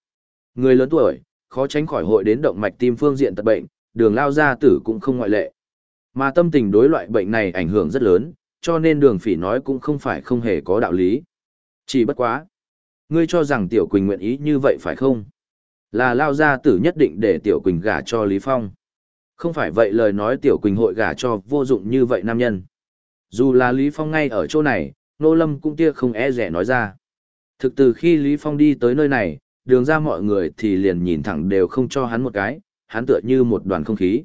Người lớn tuổi, khó tránh khỏi hội đến động mạch tim phương diện tật bệnh, đường lao gia tử cũng không ngoại lệ. Mà tâm tình đối loại bệnh này ảnh hưởng rất lớn, cho nên đường phỉ nói cũng không phải không hề có đạo lý. Chỉ bất quá. Ngươi cho rằng Tiểu Quỳnh nguyện ý như vậy phải không? Là lao gia tử nhất định để Tiểu Quỳnh gả cho Lý Phong. Không phải vậy lời nói Tiểu Quỳnh hội gả cho vô dụng như vậy nam nhân. Dù là Lý Phong ngay ở chỗ này, Nô Lâm cũng tia không e rẻ nói ra. Thực từ khi Lý Phong đi tới nơi này, đường ra mọi người thì liền nhìn thẳng đều không cho hắn một cái, hắn tựa như một đoàn không khí.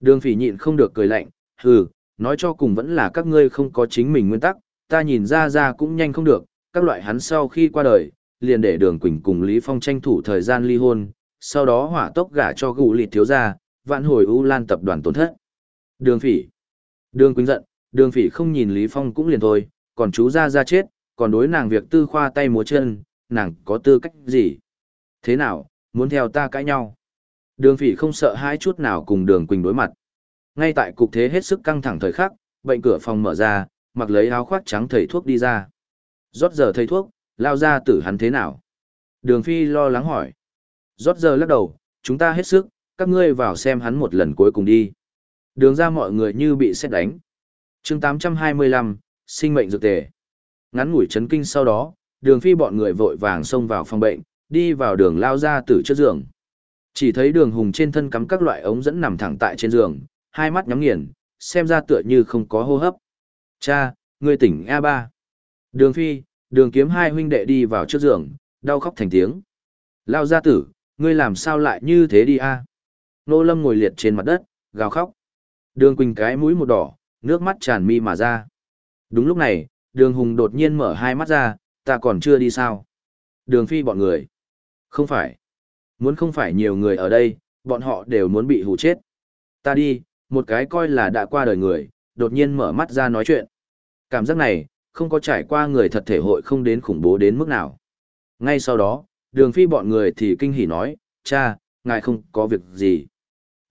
Đường phỉ nhịn không được cười lạnh, hừ, nói cho cùng vẫn là các ngươi không có chính mình nguyên tắc, ta nhìn ra ra cũng nhanh không được, các loại hắn sau khi qua đời, liền để đường Quỳnh cùng Lý Phong tranh thủ thời gian ly hôn, sau đó hỏa tốc gả cho gù lịt thiếu gia, vạn hồi U Lan tập đoàn tổn thất. Đường phỉ. Đường Quỳnh giận, đường phỉ không nhìn Lý Phong cũng liền thôi, còn chú ra ra chết, còn đối nàng việc tư khoa tay múa chân, nàng có tư cách gì? Thế nào, muốn theo ta cãi nhau? Đường phỉ không sợ hãi chút nào cùng đường Quỳnh đối mặt. Ngay tại cục thế hết sức căng thẳng thời khắc, bệnh cửa phòng mở ra, mặc lấy áo khoác trắng thầy thuốc đi ra. Rót giờ thầy thuốc, lao ra tử hắn thế nào? Đường phi lo lắng hỏi. Rót giờ lắc đầu, chúng ta hết sức, các ngươi vào xem hắn một lần cuối cùng đi. Đường ra mọi người như bị xét đánh. chương 825, sinh mệnh dược tề. Ngắn ngủi chấn kinh sau đó, đường phi bọn người vội vàng xông vào phòng bệnh, đi vào đường lao ra từ trước giường. Chỉ thấy đường hùng trên thân cắm các loại ống dẫn nằm thẳng tại trên giường, hai mắt nhắm nghiền, xem ra tựa như không có hô hấp. Cha, ngươi tỉnh A3. Đường phi, đường kiếm hai huynh đệ đi vào trước giường, đau khóc thành tiếng. Lao gia tử, ngươi làm sao lại như thế đi a? Nô lâm ngồi liệt trên mặt đất, gào khóc. Đường quỳnh cái mũi một đỏ, nước mắt tràn mi mà ra. Đúng lúc này, đường hùng đột nhiên mở hai mắt ra, ta còn chưa đi sao? Đường phi bọn người. Không phải. Muốn không phải nhiều người ở đây, bọn họ đều muốn bị hù chết. Ta đi, một cái coi là đã qua đời người, đột nhiên mở mắt ra nói chuyện. Cảm giác này, không có trải qua người thật thể hội không đến khủng bố đến mức nào. Ngay sau đó, đường phi bọn người thì kinh hỉ nói, cha, ngài không có việc gì.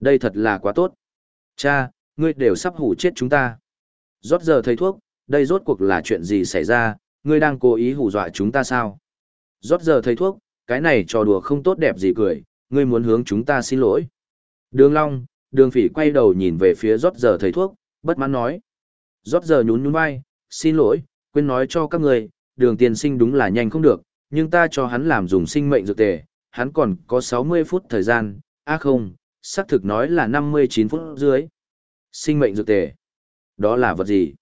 Đây thật là quá tốt. Cha, ngươi đều sắp hủ chết chúng ta. Rót giờ thầy thuốc, đây rốt cuộc là chuyện gì xảy ra, ngươi đang cố ý hù dọa chúng ta sao? Rót giờ thầy thuốc, cái này trò đùa không tốt đẹp gì cười, ngươi muốn hướng chúng ta xin lỗi. Đường Long, đường phỉ quay đầu nhìn về phía rót giờ thầy thuốc, bất mãn nói. Rót giờ nhún nhún vai, xin lỗi, quên nói cho các người, đường Tiền sinh đúng là nhanh không được, nhưng ta cho hắn làm dùng sinh mệnh dược tề, hắn còn có 60 phút thời gian, á à không, xác thực nói là 59 phút dưới. Sinh mệnh dược tề. Đó là vật gì?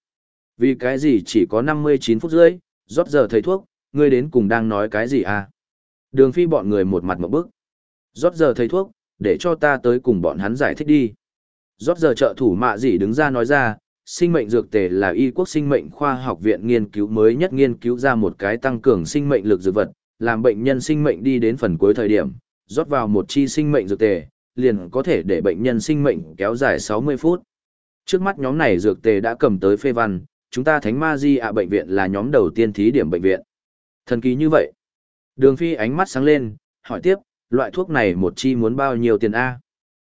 Vì cái gì chỉ có 59 phút dưới, rót giờ thầy thuốc, ngươi đến cùng đang nói cái gì à? Đường phi bọn người một mặt một bức. Rót giờ thầy thuốc, để cho ta tới cùng bọn hắn giải thích đi. Rót giờ trợ thủ mạ gì đứng ra nói ra, sinh mệnh dược tề là y quốc sinh mệnh khoa học viện nghiên cứu mới nhất nghiên cứu ra một cái tăng cường sinh mệnh lực dược vật, làm bệnh nhân sinh mệnh đi đến phần cuối thời điểm, rót vào một chi sinh mệnh dược tề, liền có thể để bệnh nhân sinh mệnh kéo dài 60 phút. Trước mắt nhóm này dược tề đã cầm tới phê văn, chúng ta Thánh Ma Di ạ bệnh viện là nhóm đầu tiên thí điểm bệnh viện. Thần kỳ như vậy. Đường Phi ánh mắt sáng lên, hỏi tiếp, loại thuốc này một chi muốn bao nhiêu tiền A?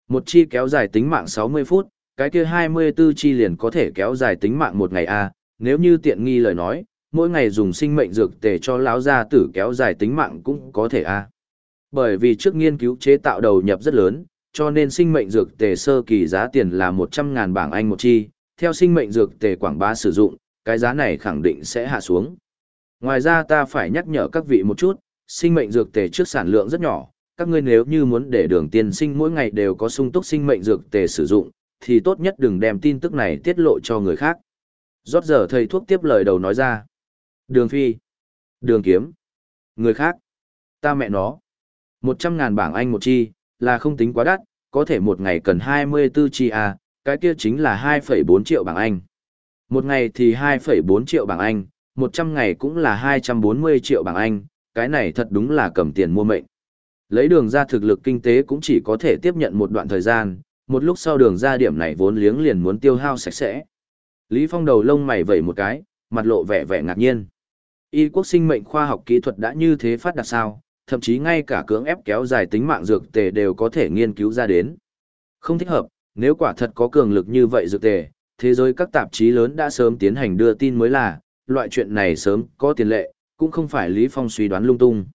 Một chi kéo dài tính mạng 60 phút, cái kia 24 chi liền có thể kéo dài tính mạng một ngày a, nếu như tiện nghi lời nói, mỗi ngày dùng sinh mệnh dược tề cho lão gia tử kéo dài tính mạng cũng có thể a. Bởi vì trước nghiên cứu chế tạo đầu nhập rất lớn, cho nên sinh mệnh dược tề sơ kỳ giá tiền là 100.000 bảng Anh một chi, theo sinh mệnh dược tề quảng bá sử dụng, cái giá này khẳng định sẽ hạ xuống. Ngoài ra ta phải nhắc nhở các vị một chút, sinh mệnh dược tề trước sản lượng rất nhỏ, các ngươi nếu như muốn để đường tiên sinh mỗi ngày đều có sung túc sinh mệnh dược tề sử dụng, thì tốt nhất đừng đem tin tức này tiết lộ cho người khác. Rót giờ thầy thuốc tiếp lời đầu nói ra. Đường phi. Đường kiếm. Người khác. Ta mẹ nó. Một trăm ngàn bảng Anh một chi, là không tính quá đắt, có thể một ngày cần 24 chi à, cái kia chính là 2,4 triệu bảng Anh. Một ngày thì 2,4 triệu bảng Anh, 100 ngày cũng là 240 triệu bảng Anh, cái này thật đúng là cầm tiền mua mệnh. Lấy đường ra thực lực kinh tế cũng chỉ có thể tiếp nhận một đoạn thời gian, một lúc sau đường ra điểm này vốn liếng liền muốn tiêu hao sạch sẽ. Lý Phong đầu lông mày vẩy một cái, mặt lộ vẻ vẻ ngạc nhiên. Y quốc sinh mệnh khoa học kỹ thuật đã như thế phát đạt sao, thậm chí ngay cả cưỡng ép kéo dài tính mạng dược tề đều có thể nghiên cứu ra đến. Không thích hợp, nếu quả thật có cường lực như vậy dược tề, thế giới các tạp chí lớn đã sớm tiến hành đưa tin mới là, loại chuyện này sớm có tiền lệ, cũng không phải Lý Phong suy đoán lung tung.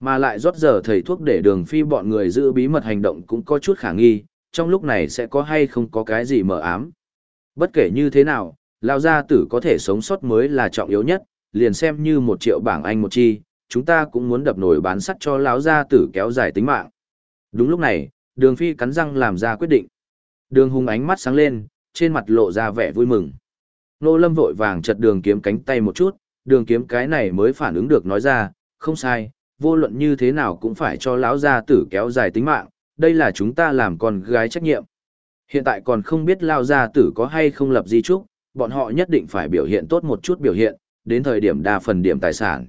Mà lại rót giờ thầy thuốc để đường phi bọn người giữ bí mật hành động cũng có chút khả nghi, trong lúc này sẽ có hay không có cái gì mờ ám. Bất kể như thế nào, lao gia tử có thể sống sót mới là trọng yếu nhất, liền xem như một triệu bảng Anh một chi, chúng ta cũng muốn đập nổi bán sắt cho lão gia tử kéo dài tính mạng. Đúng lúc này, đường phi cắn răng làm ra quyết định. Đường hùng ánh mắt sáng lên, trên mặt lộ ra vẻ vui mừng. Nô lâm vội vàng chật đường kiếm cánh tay một chút, đường kiếm cái này mới phản ứng được nói ra, không sai, vô luận như thế nào cũng phải cho lão gia tử kéo dài tính mạng, đây là chúng ta làm con gái trách nhiệm. Hiện tại còn không biết lao gia tử có hay không lập di trúc, bọn họ nhất định phải biểu hiện tốt một chút biểu hiện, đến thời điểm đa phần điểm tài sản.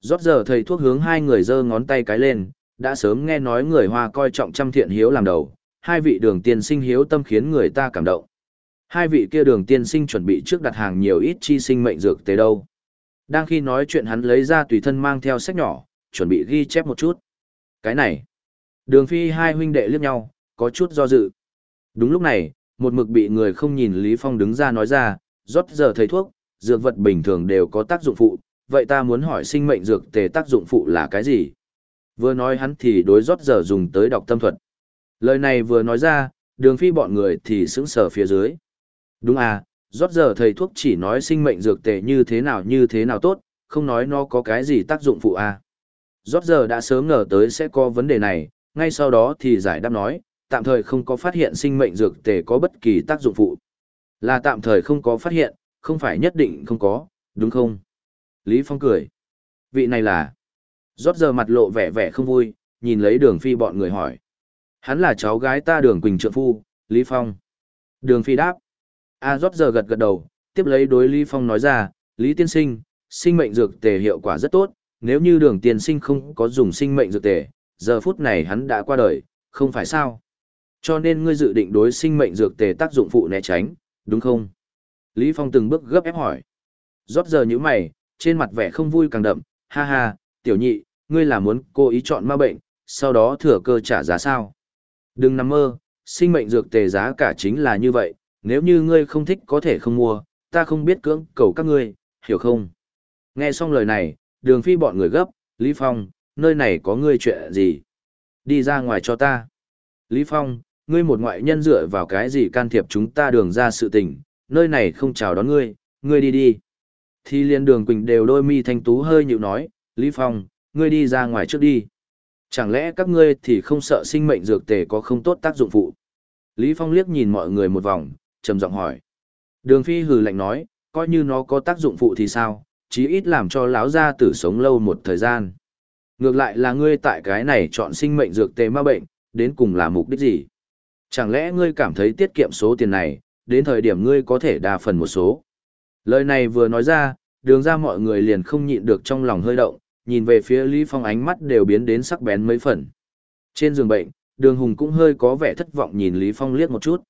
Rót giờ thầy thuốc hướng hai người giơ ngón tay cái lên, đã sớm nghe nói người Hoa coi trọng trăm thiện hiếu làm đầu, hai vị đường tiên sinh hiếu tâm khiến người ta cảm động. Hai vị kia đường tiên sinh chuẩn bị trước đặt hàng nhiều ít chi sinh mệnh dược tế đâu. Đang khi nói chuyện hắn lấy ra tùy thân mang theo sách nhỏ, chuẩn bị ghi chép một chút. Cái này, đường phi hai huynh đệ liếc nhau, có chút do dự. Đúng lúc này, một mực bị người không nhìn Lý Phong đứng ra nói ra, rót giờ thầy thuốc, dược vật bình thường đều có tác dụng phụ, vậy ta muốn hỏi sinh mệnh dược tề tác dụng phụ là cái gì? Vừa nói hắn thì đối rót giờ dùng tới đọc tâm thuật. Lời này vừa nói ra, đường phi bọn người thì sững sờ phía dưới. Đúng à, rót giờ thầy thuốc chỉ nói sinh mệnh dược tề như thế nào như thế nào tốt, không nói nó có cái gì tác dụng phụ à. Rót giờ đã sớm ngờ tới sẽ có vấn đề này, ngay sau đó thì giải đáp nói, tạm thời không có phát hiện sinh mệnh dược tề có bất kỳ tác dụng phụ. Là tạm thời không có phát hiện, không phải nhất định không có, đúng không? Lý Phong cười. Vị này là... Rót giờ mặt lộ vẻ vẻ không vui, nhìn lấy đường phi bọn người hỏi. Hắn là cháu gái ta đường Quỳnh Trượng Phu, Lý Phong. Đường phi đáp. A rót giờ gật gật đầu, tiếp lấy đối Lý Phong nói ra, Lý Tiên Sinh, sinh mệnh dược tề hiệu quả rất tốt, nếu như đường tiên sinh không có dùng sinh mệnh dược tề, giờ phút này hắn đã qua đời, không phải sao? Cho nên ngươi dự định đối sinh mệnh dược tề tác dụng phụ né tránh, đúng không? Lý Phong từng bước gấp ép hỏi. Rót giờ như mày, trên mặt vẻ không vui càng đậm, ha ha, tiểu nhị, ngươi là muốn cố ý chọn ma bệnh, sau đó thừa cơ trả giá sao? Đừng nằm mơ, sinh mệnh dược tề giá cả chính là như vậy, nếu như ngươi không thích có thể không mua, ta không biết cưỡng cầu các ngươi, hiểu không? Nghe xong lời này, đường phi bọn người gấp, Lý Phong, nơi này có ngươi chuyện gì? Đi ra ngoài cho ta. Lý Phong, ngươi một ngoại nhân dựa vào cái gì can thiệp chúng ta đường ra sự tình, nơi này không chào đón ngươi, ngươi đi đi. Thì liên đường quỳnh đều đôi mi thanh tú hơi nhịu nói, Lý Phong, ngươi đi ra ngoài trước đi. Chẳng lẽ các ngươi thì không sợ sinh mệnh dược tề có không tốt tác dụng phụ? Lý Phong liếc nhìn mọi người một vòng, trầm giọng hỏi. Đường Phi hừ lạnh nói, coi như nó có tác dụng phụ thì sao, chí ít làm cho lão gia tử sống lâu một thời gian. Ngược lại là ngươi tại cái này chọn sinh mệnh dược tề ma bệnh, đến cùng là mục đích gì? Chẳng lẽ ngươi cảm thấy tiết kiệm số tiền này, đến thời điểm ngươi có thể đa phần một số? Lời này vừa nói ra, đường ra mọi người liền không nhịn được trong lòng hơi động, nhìn về phía Lý Phong ánh mắt đều biến đến sắc bén mấy phần. Trên giường bệnh, đường hùng cũng hơi có vẻ thất vọng nhìn Lý Phong liếc một chút.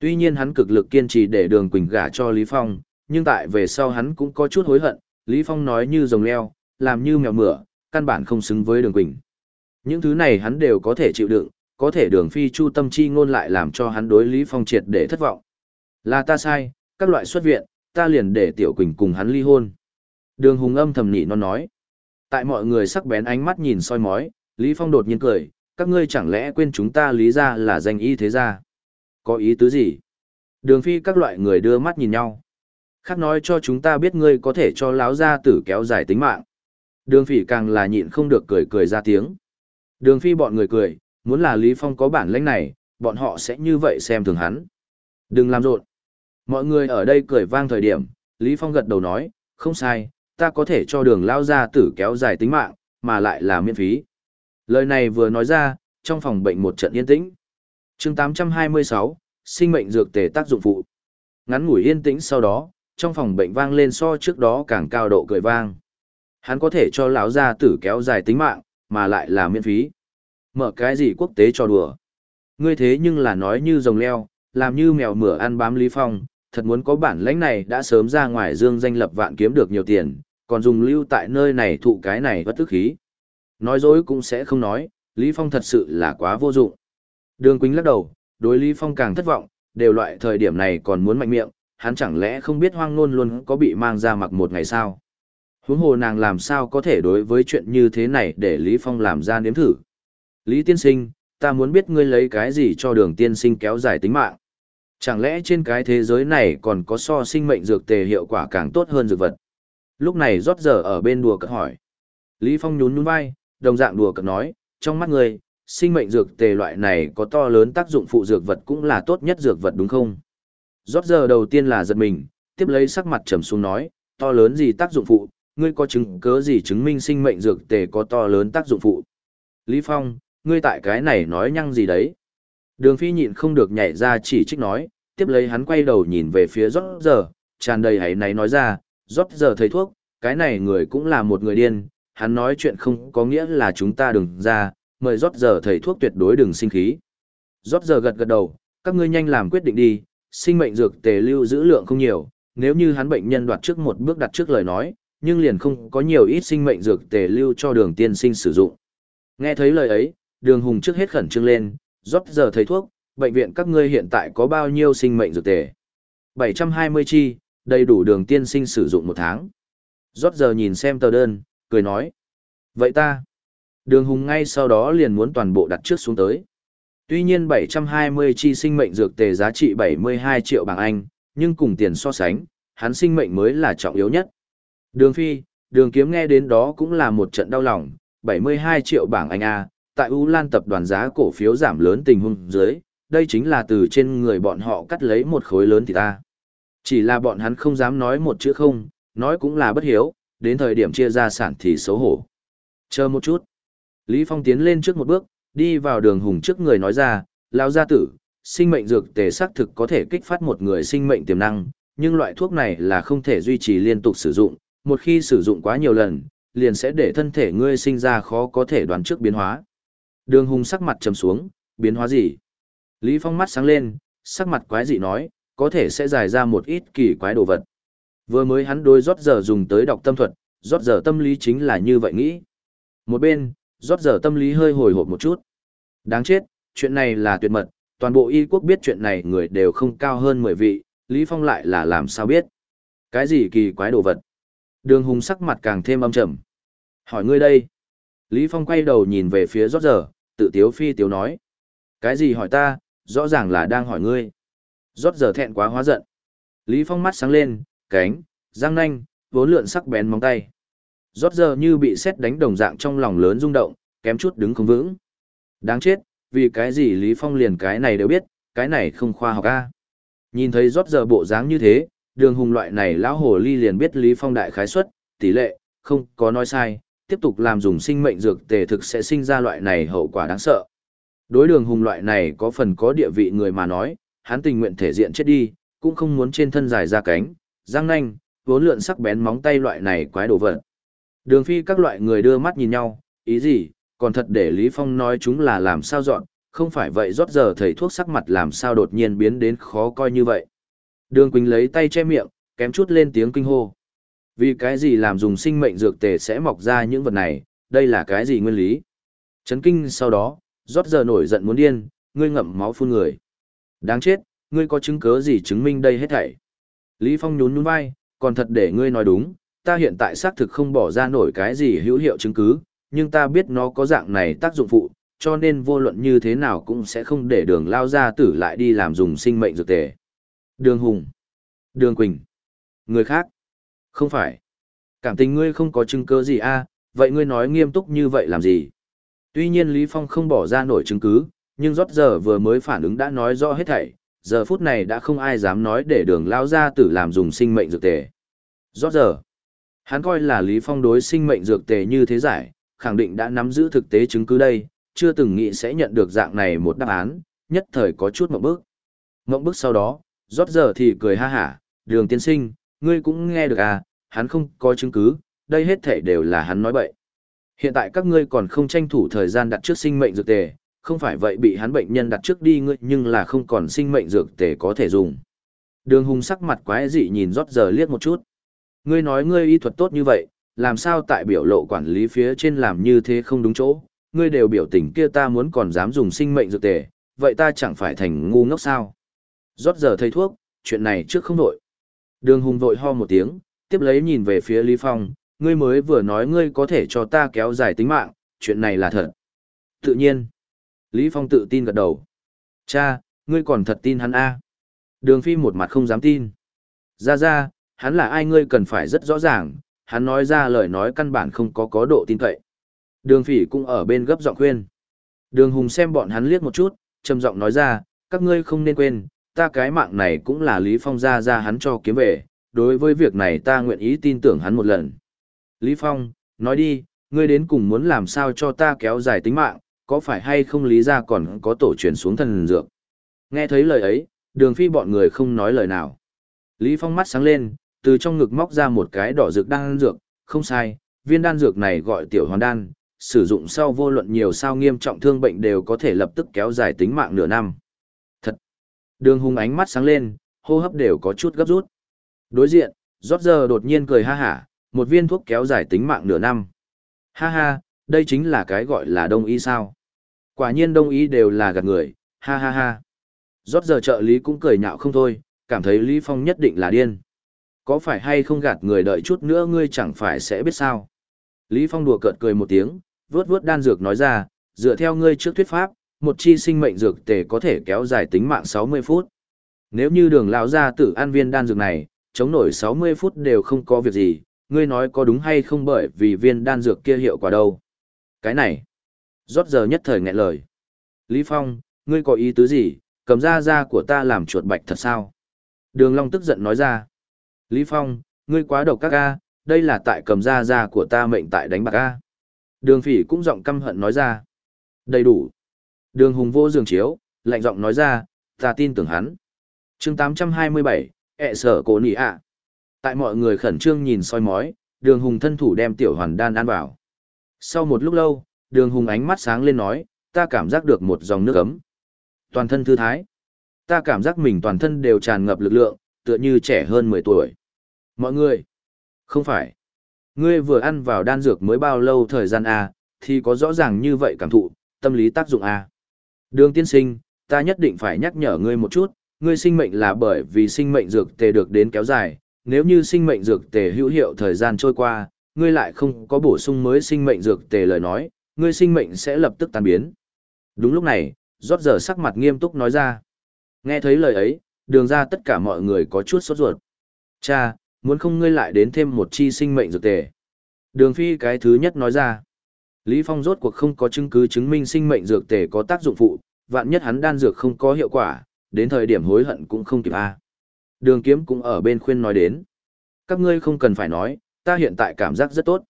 Tuy nhiên hắn cực lực kiên trì để đường Quỳnh gả cho Lý Phong, nhưng tại về sau hắn cũng có chút hối hận, Lý Phong nói như rồng leo, làm như mèo mửa, căn bản không xứng với đường Quỳnh. Những thứ này hắn đều có thể chịu đựng, có thể đường phi chu tâm chi ngôn lại làm cho hắn đối Lý Phong triệt để thất vọng. Là ta sai, các loại xuất viện, ta liền để Tiểu Quỳnh cùng hắn ly hôn. Đường Hùng âm thầm nhị nó nói. Tại mọi người sắc bén ánh mắt nhìn soi mói, Lý Phong đột nhiên cười, các ngươi chẳng lẽ quên chúng ta lý ra là danh y thế gia? Có ý tứ gì? Đường phi các loại người đưa mắt nhìn nhau. Khác nói cho chúng ta biết ngươi có thể cho láo gia tử kéo dài tính mạng. Đường phỉ càng là nhịn không được cười cười ra tiếng. Đường phi bọn người cười, muốn là Lý Phong có bản lĩnh này, bọn họ sẽ như vậy xem thường hắn. Đừng làm rộn. Mọi người ở đây cười vang thời điểm, Lý Phong gật đầu nói, không sai, ta có thể cho đường lao gia tử kéo dài tính mạng, mà lại là miễn phí. Lời này vừa nói ra, trong phòng bệnh một trận yên tĩnh. chương 826, sinh mệnh dược tề tác dụng phụ. Ngắn ngủi yên tĩnh sau đó, trong phòng bệnh vang lên so trước đó càng cao độ cười vang. Hắn có thể cho lão gia tử kéo dài tính mạng, mà lại là miễn phí. Mở cái gì quốc tế cho đùa. Ngươi thế nhưng là nói như rồng leo, làm như mèo mửa ăn bám Lý Phong, thật muốn có bản lãnh này đã sớm ra ngoài dương danh lập vạn kiếm được nhiều tiền, còn dùng lưu tại nơi này thụ cái này bất tức khí. Nói dối cũng sẽ không nói, Lý Phong thật sự là quá vô dụng. Đường Quỳnh lắc đầu, đối Lý Phong càng thất vọng, đều loại thời điểm này còn muốn mạnh miệng, hắn chẳng lẽ không biết hoang ngôn luôn có bị mang ra mặc một ngày sao? Huống hồ nàng làm sao có thể đối với chuyện như thế này để Lý Phong làm ra nếm thử. Lý tiên sinh, ta muốn biết ngươi lấy cái gì cho đường tiên sinh kéo dài tính mạng. Chẳng lẽ trên cái thế giới này còn có so sinh mệnh dược tề hiệu quả càng tốt hơn dược vật? Lúc này rót giờ ở bên đùa cợt hỏi. Lý Phong nhún nhún vai, đồng dạng đùa cợt nói, trong mắt ngươi, sinh mệnh dược tề loại này có to lớn tác dụng phụ dược vật cũng là tốt nhất dược vật đúng không? Rót giờ đầu tiên là giật mình, tiếp lấy sắc mặt trầm xuống nói, to lớn gì tác dụng phụ, ngươi có chứng cớ gì chứng minh sinh mệnh dược tề có to lớn tác dụng phụ? Lý Phong, ngươi tại cái này nói nhăng gì đấy? Đường phi nhịn không được nhảy ra chỉ trích nói, tiếp lấy hắn quay đầu nhìn về phía rót giờ, tràn đầy hãy náy nói ra, rót giờ thầy thuốc, cái này người cũng là một người điên, hắn nói chuyện không có nghĩa là chúng ta đừng ra, mời rót giờ thầy thuốc tuyệt đối đừng sinh khí. Rót giờ gật gật đầu, các ngươi nhanh làm quyết định đi, sinh mệnh dược tề lưu giữ lượng không nhiều, nếu như hắn bệnh nhân đoạt trước một bước đặt trước lời nói, nhưng liền không có nhiều ít sinh mệnh dược tề lưu cho đường tiên sinh sử dụng. Nghe thấy lời ấy, đường hùng trước hết khẩn trương lên, rót giờ thầy thuốc, bệnh viện các ngươi hiện tại có bao nhiêu sinh mệnh dược tề? 720 chi, đầy đủ đường tiên sinh sử dụng một tháng. Rót giờ nhìn xem tờ đơn, cười nói. Vậy ta, đường hùng ngay sau đó liền muốn toàn bộ đặt trước xuống tới. Tuy nhiên 720 chi sinh mệnh dược tề giá trị 72 triệu bảng Anh, nhưng cùng tiền so sánh, hắn sinh mệnh mới là trọng yếu nhất. Đường phi, đường kiếm nghe đến đó cũng là một trận đau lòng, 72 triệu bảng Anh A, tại U Lan tập đoàn giá cổ phiếu giảm lớn tình huống dưới, đây chính là từ trên người bọn họ cắt lấy một khối lớn thì ta. Chỉ là bọn hắn không dám nói một chữ không, nói cũng là bất hiếu, đến thời điểm chia ra sản thì xấu hổ. Chờ một chút. Lý Phong tiến lên trước một bước, đi vào đường hùng trước người nói ra, lão gia tử, sinh mệnh dược tề xác thực có thể kích phát một người sinh mệnh tiềm năng, nhưng loại thuốc này là không thể duy trì liên tục sử dụng, một khi sử dụng quá nhiều lần, liền sẽ để thân thể ngươi sinh ra khó có thể đoán trước biến hóa. Đường hùng sắc mặt trầm xuống, biến hóa gì? Lý Phong mắt sáng lên, sắc mặt quái dị nói, có thể sẽ giải ra một ít kỳ quái đồ vật. Vừa mới hắn đôi rót giờ dùng tới đọc tâm thuật, rót giờ tâm lý chính là như vậy nghĩ. Một bên, rót giờ tâm lý hơi hồi hộp một chút. Đáng chết, chuyện này là tuyệt mật, toàn bộ y quốc biết chuyện này người đều không cao hơn 10 vị, Lý Phong lại là làm sao biết. Cái gì kỳ quái đồ vật? Đường hùng sắc mặt càng thêm âm trầm. Hỏi ngươi đây. Lý Phong quay đầu nhìn về phía rót giờ, tự tiếu phi tiếu nói. Cái gì hỏi ta, rõ ràng là đang hỏi ngươi. Rót giờ thẹn quá hóa giận. Lý Phong mắt sáng lên, cánh, răng nanh, vốn lượn sắc bén móng tay. Rót giờ như bị xét đánh đồng dạng trong lòng lớn rung động, kém chút đứng không vững. Đáng chết, vì cái gì Lý Phong liền cái này đều biết, cái này không khoa học a. Nhìn thấy rót giờ bộ dáng như thế, đường hùng loại này lão hồ ly liền biết Lý Phong đại khái suất, tỷ lệ, không có nói sai, tiếp tục làm dùng sinh mệnh dược tề thực sẽ sinh ra loại này hậu quả đáng sợ. Đối đường hùng loại này có phần có địa vị người mà nói, hắn tình nguyện thể diện chết đi, cũng không muốn trên thân dài ra cánh, răng nanh, vốn lượn sắc bén móng tay loại này quái đồ vật. Đường phi các loại người đưa mắt nhìn nhau, ý gì, còn thật để Lý Phong nói chúng là làm sao dọn, không phải vậy rót giờ thầy thuốc sắc mặt làm sao đột nhiên biến đến khó coi như vậy. Đường Quỳnh lấy tay che miệng, kém chút lên tiếng kinh hô. Vì cái gì làm dùng sinh mệnh dược tề sẽ mọc ra những vật này, đây là cái gì nguyên lý? Chấn kinh sau đó, rót giờ nổi giận muốn điên, ngươi ngậm máu phun người. Đáng chết, ngươi có chứng cứ gì chứng minh đây hết thảy? Lý Phong nhún nhún vai, còn thật để ngươi nói đúng, ta hiện tại xác thực không bỏ ra nổi cái gì hữu hiệu chứng cứ, nhưng ta biết nó có dạng này tác dụng phụ, cho nên vô luận như thế nào cũng sẽ không để đường lao ra tử lại đi làm dùng sinh mệnh dược tề. Đường Hùng. Đường Quỳnh. Người khác. Không phải. Cảm tình ngươi không có chứng cứ gì a à, vậy ngươi nói nghiêm túc như vậy làm gì? Tuy nhiên Lý Phong không bỏ ra nổi chứng cứ, nhưng rót giờ vừa mới phản ứng đã nói rõ hết thảy, giờ phút này đã không ai dám nói để đường lao ra tử làm dùng sinh mệnh dược tề. Rót giờ. Hắn coi là Lý Phong đối sinh mệnh dược tề như thế giải, khẳng định đã nắm giữ thực tế chứng cứ đây, chưa từng nghĩ sẽ nhận được dạng này một đáp án, nhất thời có chút mộng bức. Mộng bức sau đó, rót giờ thì cười ha hả, đường tiên sinh, ngươi cũng nghe được à, hắn không có chứng cứ, đây hết thể đều là hắn nói bậy. Hiện tại các ngươi còn không tranh thủ thời gian đặt trước sinh mệnh dược tề, không phải vậy bị hắn bệnh nhân đặt trước đi ngươi nhưng là không còn sinh mệnh dược tề có thể dùng. Đường hùng sắc mặt quái dị nhìn rót giờ liếc một chút. Ngươi nói ngươi y thuật tốt như vậy, làm sao tại biểu lộ quản lý phía trên làm như thế không đúng chỗ, ngươi đều biểu tình kia ta muốn còn dám dùng sinh mệnh dược tề, vậy ta chẳng phải thành ngu ngốc sao. Rót giờ thầy thuốc, chuyện này trước không đội. Đường hùng vội ho một tiếng, tiếp lấy nhìn về phía Lý Phong, ngươi mới vừa nói ngươi có thể cho ta kéo dài tính mạng, chuyện này là thật. Tự nhiên. Lý Phong tự tin gật đầu. Cha, ngươi còn thật tin hắn a? Đường Phi một mặt không dám tin. Ra ra, hắn là ai ngươi cần phải rất rõ ràng, hắn nói ra lời nói căn bản không có có độ tin cậy. Đường Phỉ cũng ở bên gấp giọng khuyên. Đường Hùng xem bọn hắn liếc một chút, trầm giọng nói ra, các ngươi không nên quên, ta cái mạng này cũng là Lý Phong ra ra hắn cho kiếm về, đối với việc này ta nguyện ý tin tưởng hắn một lần. Lý Phong, nói đi, ngươi đến cùng muốn làm sao cho ta kéo dài tính mạng, có phải hay không lý ra còn có tổ truyền xuống thần dược. Nghe thấy lời ấy, đường phi bọn người không nói lời nào. Lý Phong mắt sáng lên, từ trong ngực móc ra một cái đỏ dược đan dược, không sai, viên đan dược này gọi tiểu hoàn đan, sử dụng sau vô luận nhiều sao nghiêm trọng thương bệnh đều có thể lập tức kéo dài tính mạng nửa năm. Thật! Đường hùng ánh mắt sáng lên, hô hấp đều có chút gấp rút. Đối diện, rót giờ đột nhiên cười ha hả, một viên thuốc kéo dài tính mạng nửa năm. Ha ha, đây chính là cái gọi là đông y sao. Quả nhiên đông y đều là gạt người, ha ha ha. Rót giờ trợ lý cũng cười nhạo không thôi, cảm thấy Lý Phong nhất định là điên. Có phải hay không gạt người đợi chút nữa ngươi chẳng phải sẽ biết sao. Lý Phong đùa cợt cười một tiếng, vớt vớt đan dược nói ra, dựa theo ngươi trước thuyết pháp, một chi sinh mệnh dược tề có thể kéo dài tính mạng 60 phút. Nếu như đường lão gia tử ăn viên đan dược này, chống nổi 60 phút đều không có việc gì, ngươi nói có đúng hay không bởi vì viên đan dược kia hiệu quả đâu. Cái này, rót giờ nhất thời nghẹn lời. Lý Phong, ngươi có ý tứ gì, cầm da da của ta làm chuột bạch thật sao? Đường Long tức giận nói ra. Lý Phong, ngươi quá độc các ca, đây là tại cầm da da của ta mệnh tại đánh bạc ca. Đường Phỉ cũng giọng căm hận nói ra. Đầy đủ. Đường Hùng vô giường chiếu, lạnh giọng nói ra, ta tin tưởng hắn. Chương 827, ẹ sở cổ nỉ ạ. Tại mọi người khẩn trương nhìn soi mói, đường Hùng thân thủ đem tiểu hoàn đan ăn vào. Sau một lúc lâu, đường Hùng ánh mắt sáng lên nói, ta cảm giác được một dòng nước ấm. Toàn thân thư thái. Ta cảm giác mình toàn thân đều tràn ngập lực lượng, tựa như trẻ hơn 10 tuổi. Mọi người, không phải. Ngươi vừa ăn vào đan dược mới bao lâu thời gian à, thì có rõ ràng như vậy cảm thụ, tâm lý tác dụng à. Đường tiên sinh, ta nhất định phải nhắc nhở ngươi một chút, ngươi sinh mệnh là bởi vì sinh mệnh dược tề được đến kéo dài, nếu như sinh mệnh dược tề hữu hiệu thời gian trôi qua, ngươi lại không có bổ sung mới sinh mệnh dược tề lời nói, ngươi sinh mệnh sẽ lập tức tan biến. Đúng lúc này, rót giờ sắc mặt nghiêm túc nói ra. Nghe thấy lời ấy, đường ra tất cả mọi người có chút sốt ruột. Cha, muốn không ngươi lại đến thêm một chi sinh mệnh dược tề. Đường phi cái thứ nhất nói ra. Lý Phong rốt cuộc không có chứng cứ chứng minh sinh mệnh dược tề có tác dụng phụ, vạn nhất hắn đan dược không có hiệu quả, đến thời điểm hối hận cũng không kịp a. Đường kiếm cũng ở bên khuyên nói đến. Các ngươi không cần phải nói, ta hiện tại cảm giác rất tốt.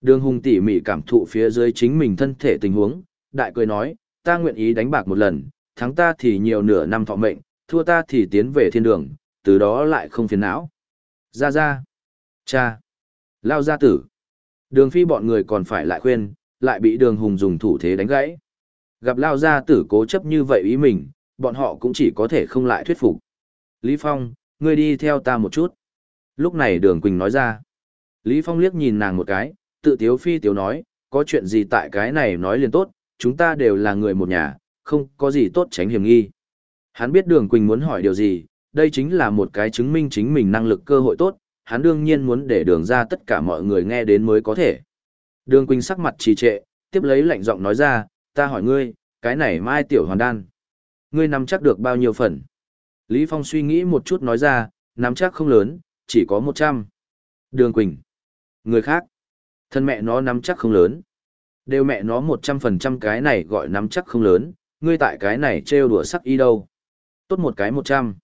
Đường hùng tỉ mỉ cảm thụ phía dưới chính mình thân thể tình huống, đại cười nói, ta nguyện ý đánh bạc một lần, thắng ta thì nhiều nửa năm thọ mệnh, thua ta thì tiến về thiên đường, từ đó lại không phiền não. Ra ra. Cha. Lao gia tử. Đường phi bọn người còn phải lại khuyên, lại bị đường hùng dùng thủ thế đánh gãy. Gặp Lao gia tử cố chấp như vậy ý mình, bọn họ cũng chỉ có thể không lại thuyết phục. Lý Phong, ngươi đi theo ta một chút. Lúc này đường Quỳnh nói ra. Lý Phong liếc nhìn nàng một cái, tự tiếu phi tiếu nói, có chuyện gì tại cái này nói liền tốt, chúng ta đều là người một nhà, không có gì tốt tránh hiểm nghi. Hắn biết đường Quỳnh muốn hỏi điều gì, đây chính là một cái chứng minh chính mình năng lực cơ hội tốt, hắn đương nhiên muốn để đường ra tất cả mọi người nghe đến mới có thể. Đường Quỳnh sắc mặt trì trệ, tiếp lấy lạnh giọng nói ra, ta hỏi ngươi, cái này mai tiểu hoàn đan. Ngươi nắm chắc được bao nhiêu phần? Lý Phong suy nghĩ một chút nói ra, nắm chắc không lớn, chỉ có 100. Đường Quỳnh. Người khác. Thân mẹ nó nắm chắc không lớn. Đều mẹ nó 100% cái này gọi nắm chắc không lớn, ngươi tại cái này trêu đùa sắc y đâu. Tốt một cái 100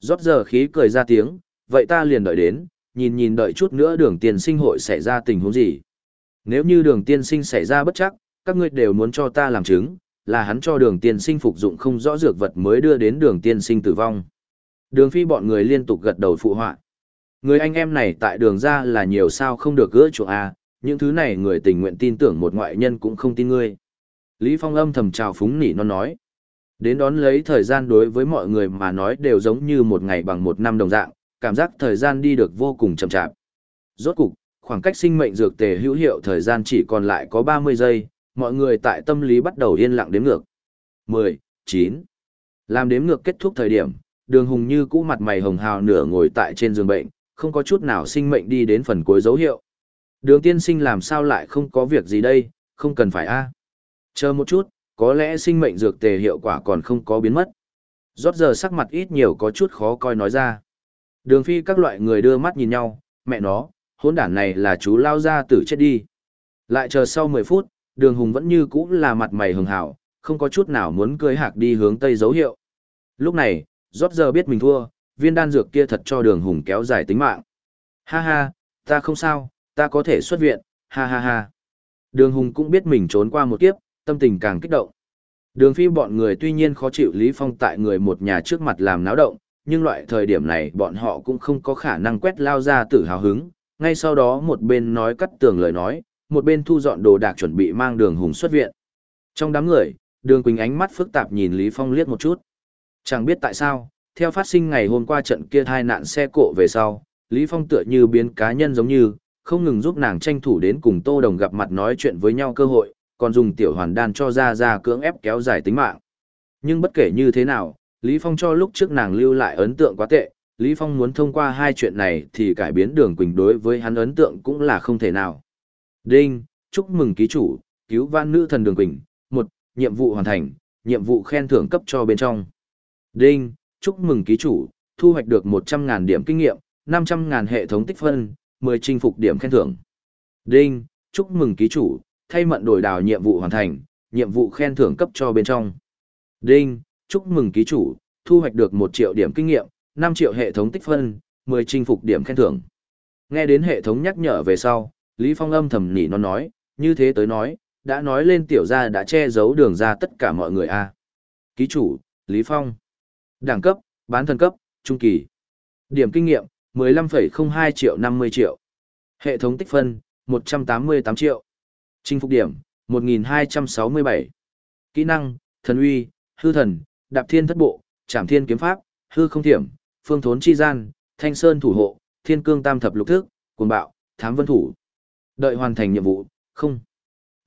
rót giờ khí cười ra tiếng, vậy ta liền đợi đến, nhìn nhìn đợi chút nữa đường tiên sinh hội xảy ra tình huống gì. Nếu như đường tiên sinh xảy ra bất chắc, các ngươi đều muốn cho ta làm chứng, là hắn cho đường tiên sinh phục dụng không rõ dược vật mới đưa đến đường tiên sinh tử vong. Đường phi bọn người liên tục gật đầu phụ họa. Người anh em này tại đường ra là nhiều sao không được gỡ chuộng A, à, những thứ này người tình nguyện tin tưởng một ngoại nhân cũng không tin ngươi. Lý Phong âm thầm chào phúng nỉ non nói. Đến đón lấy thời gian đối với mọi người mà nói đều giống như một ngày bằng một năm đồng dạng, cảm giác thời gian đi được vô cùng chậm chạp. Rốt cục, khoảng cách sinh mệnh dược tề hữu hiệu thời gian chỉ còn lại có 30 giây, mọi người tại tâm lý bắt đầu yên lặng đếm ngược. 10, 9. Làm đếm ngược kết thúc thời điểm, đường hùng như cũ mặt mày hồng hào nửa ngồi tại trên giường bệnh, không có chút nào sinh mệnh đi đến phần cuối dấu hiệu. Đường tiên sinh làm sao lại không có việc gì đây, không cần phải a Chờ một chút, có lẽ sinh mệnh dược tề hiệu quả còn không có biến mất. Rót giờ sắc mặt ít nhiều có chút khó coi nói ra. Đường phi các loại người đưa mắt nhìn nhau, mẹ nó, hỗn đản này là chú lao ra tử chết đi. Lại chờ sau 10 phút, đường hùng vẫn như cũ là mặt mày hường hảo, không có chút nào muốn cưới hạc đi hướng tây dấu hiệu. Lúc này, rót giờ biết mình thua, viên đan dược kia thật cho đường hùng kéo dài tính mạng. Ha ha, ta không sao, ta có thể xuất viện, ha ha ha. Đường hùng cũng biết mình trốn qua một kiếp, tâm tình càng kích động. Đường phi bọn người tuy nhiên khó chịu Lý Phong tại người một nhà trước mặt làm náo động, nhưng loại thời điểm này bọn họ cũng không có khả năng quét lao ra tử hào hứng, ngay sau đó một bên nói cắt tường lời nói, một bên thu dọn đồ đạc chuẩn bị mang đường hùng xuất viện. Trong đám người, đường Quỳnh ánh mắt phức tạp nhìn Lý Phong liếc một chút. Chẳng biết tại sao, theo phát sinh ngày hôm qua trận kia thai nạn xe cộ về sau, Lý Phong tựa như biến cá nhân giống như, không ngừng giúp nàng tranh thủ đến cùng Tô Đồng gặp mặt nói chuyện với nhau cơ hội, còn dùng tiểu hoàn đan cho ra ra cưỡng ép kéo dài tính mạng. Nhưng bất kể như thế nào, Lý Phong cho lúc trước nàng lưu lại ấn tượng quá tệ, Lý Phong muốn thông qua hai chuyện này thì cải biến đường Quỳnh đối với hắn ấn tượng cũng là không thể nào. Đinh, chúc mừng ký chủ, cứu van nữ thần đường Quỳnh, một, nhiệm vụ hoàn thành, nhiệm vụ khen thưởng cấp cho bên trong. Đinh, chúc mừng ký chủ, thu hoạch được 100.000 điểm kinh nghiệm, 500.000 hệ thống tích phân, 10 chinh phục điểm khen thưởng. Đinh, chúc mừng ký chủ, thay mận đổi đào nhiệm vụ hoàn thành, nhiệm vụ khen thưởng cấp cho bên trong. Đinh, chúc mừng ký chủ, thu hoạch được 1 triệu điểm kinh nghiệm, 5 triệu hệ thống tích phân, 10 chinh phục điểm khen thưởng. Nghe đến hệ thống nhắc nhở về sau, Lý Phong âm thầm nỉ nó nói, như thế tới nói, đã nói lên tiểu gia đã che giấu đường ra tất cả mọi người a. Ký chủ, Lý Phong. Đẳng cấp, bán thần cấp, trung kỳ. Điểm kinh nghiệm, 15,02 triệu 50 triệu. Hệ thống tích phân, 188 triệu. Chinh phục điểm, 1267. Kỹ năng, thần uy, hư thần, đạp thiên thất bộ, trảm thiên kiếm pháp, hư không thiểm, phương thốn chi gian, thanh sơn thủ hộ, thiên cương tam thập lục thức, cuồng bạo, thám vân thủ. Đợi hoàn thành nhiệm vụ, không.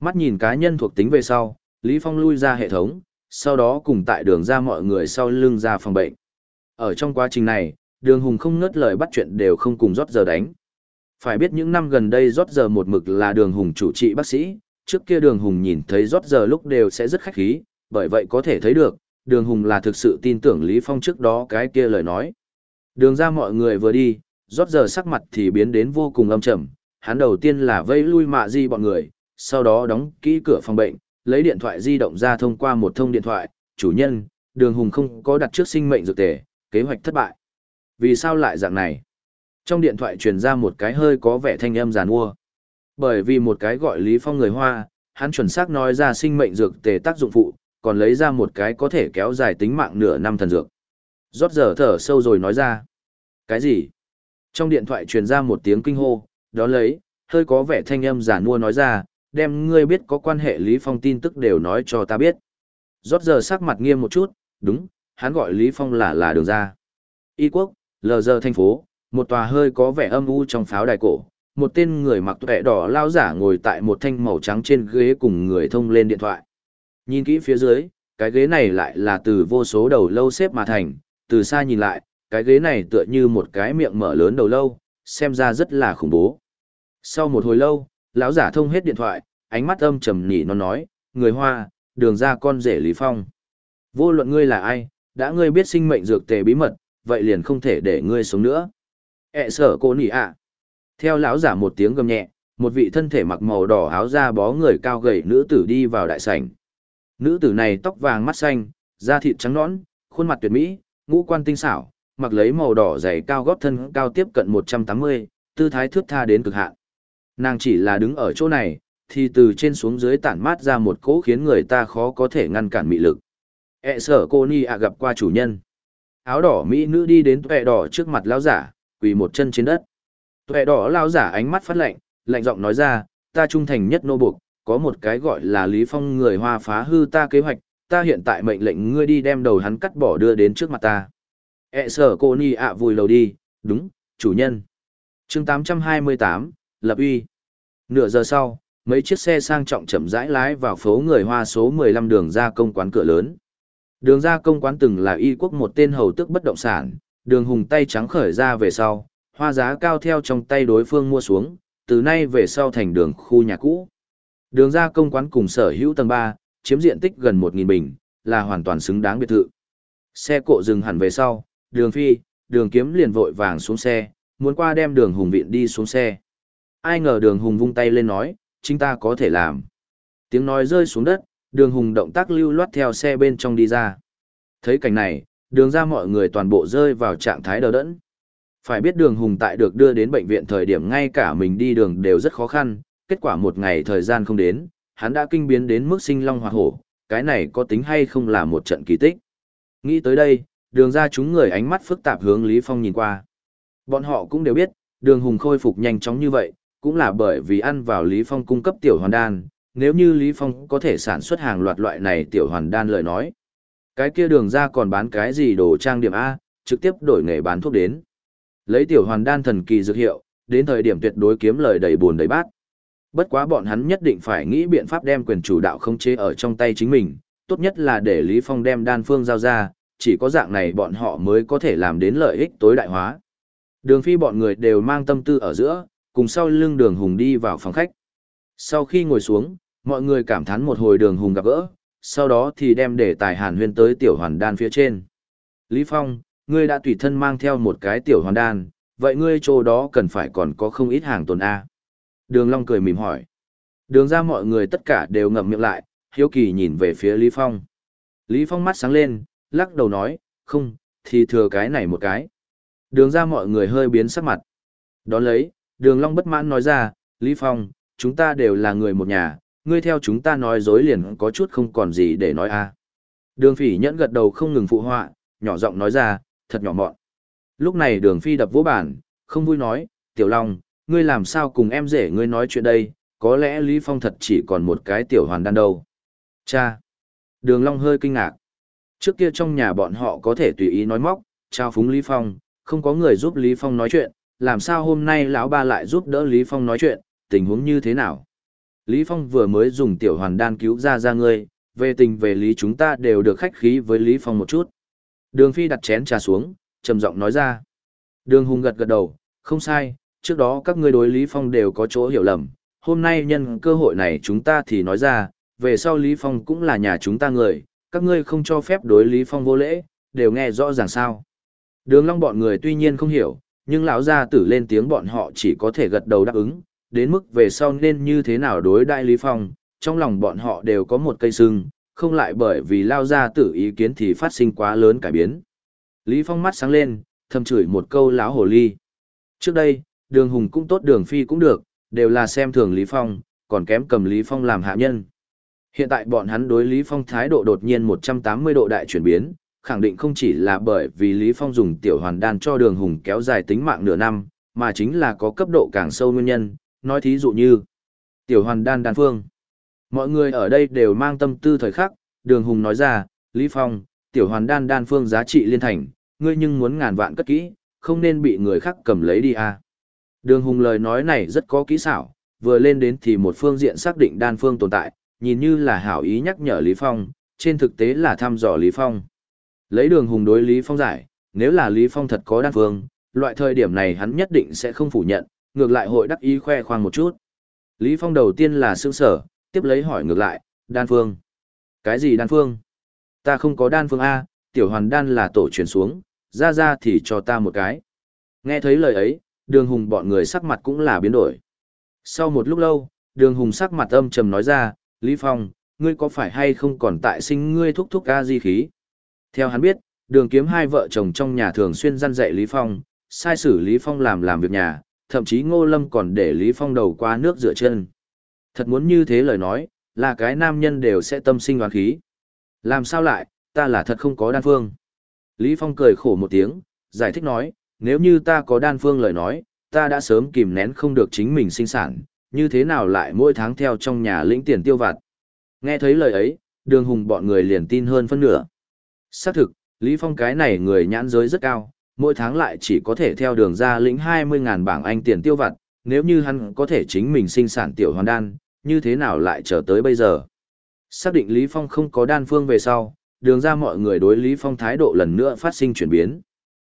Mắt nhìn cá nhân thuộc tính về sau, Lý Phong lui ra hệ thống, sau đó cùng tại đường ra mọi người sau lưng ra phòng bệnh. Ở trong quá trình này, đường hùng không ngớt lời bắt chuyện đều không cùng rót giờ đánh. Phải biết những năm gần đây rót giờ một mực là đường hùng chủ trị bác sĩ, trước kia đường hùng nhìn thấy rót giờ lúc đều sẽ rất khách khí, bởi vậy có thể thấy được, đường hùng là thực sự tin tưởng Lý Phong trước đó cái kia lời nói. Đường ra mọi người vừa đi, rót giờ sắc mặt thì biến đến vô cùng âm trầm, hắn đầu tiên là vây lui mạ di bọn người, sau đó đóng kỹ cửa phòng bệnh, lấy điện thoại di động ra thông qua một thông điện thoại, chủ nhân, đường hùng không có đặt trước sinh mệnh dược tề, kế hoạch thất bại. Vì sao lại dạng này? Trong điện thoại truyền ra một cái hơi có vẻ thanh âm giàn ua. Bởi vì một cái gọi Lý Phong người Hoa, hắn chuẩn xác nói ra sinh mệnh dược tề tác dụng phụ, còn lấy ra một cái có thể kéo dài tính mạng nửa năm thần dược. Rót giờ thở sâu rồi nói ra. Cái gì? Trong điện thoại truyền ra một tiếng kinh hô, đó lấy, hơi có vẻ thanh âm giàn nua nói ra, đem ngươi biết có quan hệ Lý Phong tin tức đều nói cho ta biết. Rót giờ sắc mặt nghiêm một chút, đúng, hắn gọi Lý Phong là là đường ra. Y quốc, lờ giờ thành phố, một tòa hơi có vẻ âm u trong pháo đài cổ, một tên người mặc tuệ đỏ lao giả ngồi tại một thanh màu trắng trên ghế cùng người thông lên điện thoại. Nhìn kỹ phía dưới, cái ghế này lại là từ vô số đầu lâu xếp mà thành, từ xa nhìn lại, cái ghế này tựa như một cái miệng mở lớn đầu lâu, xem ra rất là khủng bố. Sau một hồi lâu, lão giả thông hết điện thoại, ánh mắt âm trầm nhỉ nó nói, người Hoa, đường ra con rể Lý Phong. Vô luận ngươi là ai, đã ngươi biết sinh mệnh dược tề bí mật, vậy liền không thể để ngươi sống nữa. ẹ sở cô nỉ ạ. Theo lão giả một tiếng gầm nhẹ, một vị thân thể mặc màu đỏ áo da bó người cao gầy nữ tử đi vào đại sảnh. Nữ tử này tóc vàng mắt xanh, da thịt trắng nõn, khuôn mặt tuyệt mỹ, ngũ quan tinh xảo, mặc lấy màu đỏ dày cao gót thân cao tiếp cận 180, tư thái thướt tha đến cực hạn. Nàng chỉ là đứng ở chỗ này, thì từ trên xuống dưới tản mát ra một cỗ khiến người ta khó có thể ngăn cản mị lực. E sở cô ni ạ gặp qua chủ nhân. Áo đỏ mỹ nữ đi đến tuệ đỏ trước mặt lão giả, quỳ một chân trên đất. Tuệ đỏ lão giả ánh mắt phát lạnh, lạnh giọng nói ra, ta trung thành nhất nô buộc, có một cái gọi là Lý Phong người hoa phá hư ta kế hoạch, ta hiện tại mệnh lệnh ngươi đi đem đầu hắn cắt bỏ đưa đến trước mặt ta. E sở cô ni ạ vùi lầu đi, đúng, chủ nhân. chương 828, Lập uy. Nửa giờ sau, mấy chiếc xe sang trọng chậm rãi lái vào phố người Hoa số 15 đường ra công quán cửa lớn. Đường ra công quán từng là y quốc một tên hầu tước bất động sản, đường hùng tay trắng khởi ra về sau, hoa giá cao theo trong tay đối phương mua xuống, từ nay về sau thành đường khu nhà cũ. Đường ra công quán cùng sở hữu tầng 3, chiếm diện tích gần 1.000 bình, là hoàn toàn xứng đáng biệt thự. Xe cộ dừng hẳn về sau, đường phi, đường kiếm liền vội vàng xuống xe, muốn qua đem đường hùng viện đi xuống xe. Ai ngờ đường hùng vung tay lên nói, chính ta có thể làm. Tiếng nói rơi xuống đất, đường hùng động tác lưu loát theo xe bên trong đi ra. Thấy cảnh này, đường ra mọi người toàn bộ rơi vào trạng thái đờ đẫn. Phải biết đường hùng tại được đưa đến bệnh viện thời điểm ngay cả mình đi đường đều rất khó khăn, kết quả một ngày thời gian không đến, hắn đã kinh biến đến mức sinh long hoa hổ, cái này có tính hay không là một trận kỳ tích. Nghĩ tới đây, đường ra chúng người ánh mắt phức tạp hướng Lý Phong nhìn qua. Bọn họ cũng đều biết, đường hùng khôi phục nhanh chóng như vậy, cũng là bởi vì ăn vào Lý Phong cung cấp tiểu hoàn đan, nếu như Lý Phong có thể sản xuất hàng loạt loại này tiểu hoàn đan lời nói. Cái kia đường ra còn bán cái gì đồ trang điểm A, trực tiếp đổi nghề bán thuốc đến. Lấy tiểu hoàn đan thần kỳ dược hiệu, đến thời điểm tuyệt đối kiếm lời đầy buồn đầy bát. Bất quá bọn hắn nhất định phải nghĩ biện pháp đem quyền chủ đạo không chế ở trong tay chính mình, tốt nhất là để Lý Phong đem đan phương giao ra, chỉ có dạng này bọn họ mới có thể làm đến lợi ích tối đại hóa. Đường phi bọn người đều mang tâm tư ở giữa, cùng sau lưng đường hùng đi vào phòng khách. Sau khi ngồi xuống, mọi người cảm thán một hồi đường hùng gặp gỡ, sau đó thì đem để tài hàn huyên tới tiểu hoàn đan phía trên. Lý Phong, ngươi đã tùy thân mang theo một cái tiểu hoàn đan, vậy ngươi chỗ đó cần phải còn có không ít hàng tồn A. Đường Long cười mỉm hỏi. Đường ra mọi người tất cả đều ngậm miệng lại, hiếu kỳ nhìn về phía Lý Phong. Lý Phong mắt sáng lên, lắc đầu nói, không, thì thừa cái này một cái. Đường ra mọi người hơi biến sắc mặt. Đón lấy, đường Long bất mãn nói ra, Lý Phong, chúng ta đều là người một nhà, ngươi theo chúng ta nói dối liền có chút không còn gì để nói a. Đường phỉ nhẫn gật đầu không ngừng phụ họa, nhỏ giọng nói ra, thật nhỏ mọn. Lúc này đường phi đập vỗ bản, không vui nói, tiểu long, ngươi làm sao cùng em rể ngươi nói chuyện đây, có lẽ Lý Phong thật chỉ còn một cái tiểu hoàn đan đâu. Cha! Đường long hơi kinh ngạc. Trước kia trong nhà bọn họ có thể tùy ý nói móc, trao phúng Lý Phong, không có người giúp Lý Phong nói chuyện, làm sao hôm nay lão ba lại giúp đỡ Lý Phong nói chuyện, tình huống như thế nào? Lý Phong vừa mới dùng tiểu hoàn đan cứu ra ra ngươi, về tình về lý chúng ta đều được khách khí với Lý Phong một chút. Đường Phi đặt chén trà xuống, trầm giọng nói ra. Đường Hùng gật gật đầu, không sai, trước đó các ngươi đối Lý Phong đều có chỗ hiểu lầm, hôm nay nhân cơ hội này chúng ta thì nói ra, về sau Lý Phong cũng là nhà chúng ta người, các ngươi không cho phép đối Lý Phong vô lễ, đều nghe rõ ràng sao. Đường Long bọn người tuy nhiên không hiểu, nhưng lão gia tử lên tiếng bọn họ chỉ có thể gật đầu đáp ứng, đến mức về sau nên như thế nào đối đại Lý Phong, trong lòng bọn họ đều có một cây sưng, không lại bởi vì lao gia tử ý kiến thì phát sinh quá lớn cải biến. Lý Phong mắt sáng lên, thầm chửi một câu láo hồ ly. Trước đây, đường hùng cũng tốt đường phi cũng được, đều là xem thường Lý Phong, còn kém cầm Lý Phong làm hạ nhân. Hiện tại bọn hắn đối Lý Phong thái độ đột nhiên 180 độ đại chuyển biến, khẳng định không chỉ là bởi vì Lý Phong dùng tiểu hoàn đan cho đường hùng kéo dài tính mạng nửa năm, mà chính là có cấp độ càng sâu nguyên nhân, nói thí dụ như tiểu hoàn đan đan phương. Mọi người ở đây đều mang tâm tư thời khắc, đường hùng nói ra, Lý Phong, tiểu hoàn đan đan phương giá trị liên thành, ngươi nhưng muốn ngàn vạn cất kỹ, không nên bị người khác cầm lấy đi à. Đường hùng lời nói này rất có kỹ xảo, vừa lên đến thì một phương diện xác định đan phương tồn tại, nhìn như là hảo ý nhắc nhở Lý Phong, trên thực tế là thăm dò Lý Phong. Lấy đường hùng đối Lý Phong giải, nếu là Lý Phong thật có đan phương, loại thời điểm này hắn nhất định sẽ không phủ nhận, ngược lại hội đắc ý khoe khoang một chút. Lý Phong đầu tiên là sương sở, tiếp lấy hỏi ngược lại, đan phương. Cái gì đan phương? Ta không có đan phương A, tiểu hoàn đan là tổ truyền xuống, ra ra thì cho ta một cái. Nghe thấy lời ấy, đường hùng bọn người sắc mặt cũng là biến đổi. Sau một lúc lâu, đường hùng sắc mặt âm trầm nói ra, Lý Phong, ngươi có phải hay không còn tại sinh ngươi thúc thúc a di khí? Theo hắn biết, đường kiếm hai vợ chồng trong nhà thường xuyên răn dạy Lý Phong, sai xử Lý Phong làm làm việc nhà, thậm chí Ngô Lâm còn để Lý Phong đầu qua nước rửa chân. Thật muốn như thế lời nói, là cái nam nhân đều sẽ tâm sinh oán khí. Làm sao lại, ta là thật không có đan phương. Lý Phong cười khổ một tiếng, giải thích nói, nếu như ta có đan phương lời nói, ta đã sớm kìm nén không được chính mình sinh sản, như thế nào lại mỗi tháng theo trong nhà lĩnh tiền tiêu vặt. Nghe thấy lời ấy, đường hùng bọn người liền tin hơn phân nửa. Xác thực, Lý Phong cái này người nhãn giới rất cao, mỗi tháng lại chỉ có thể theo đường ra lĩnh 20.000 bảng Anh tiền tiêu vặt, nếu như hắn có thể chính mình sinh sản tiểu hoàn đan, như thế nào lại trở tới bây giờ. Xác định Lý Phong không có đan phương về sau, đường ra mọi người đối Lý Phong thái độ lần nữa phát sinh chuyển biến.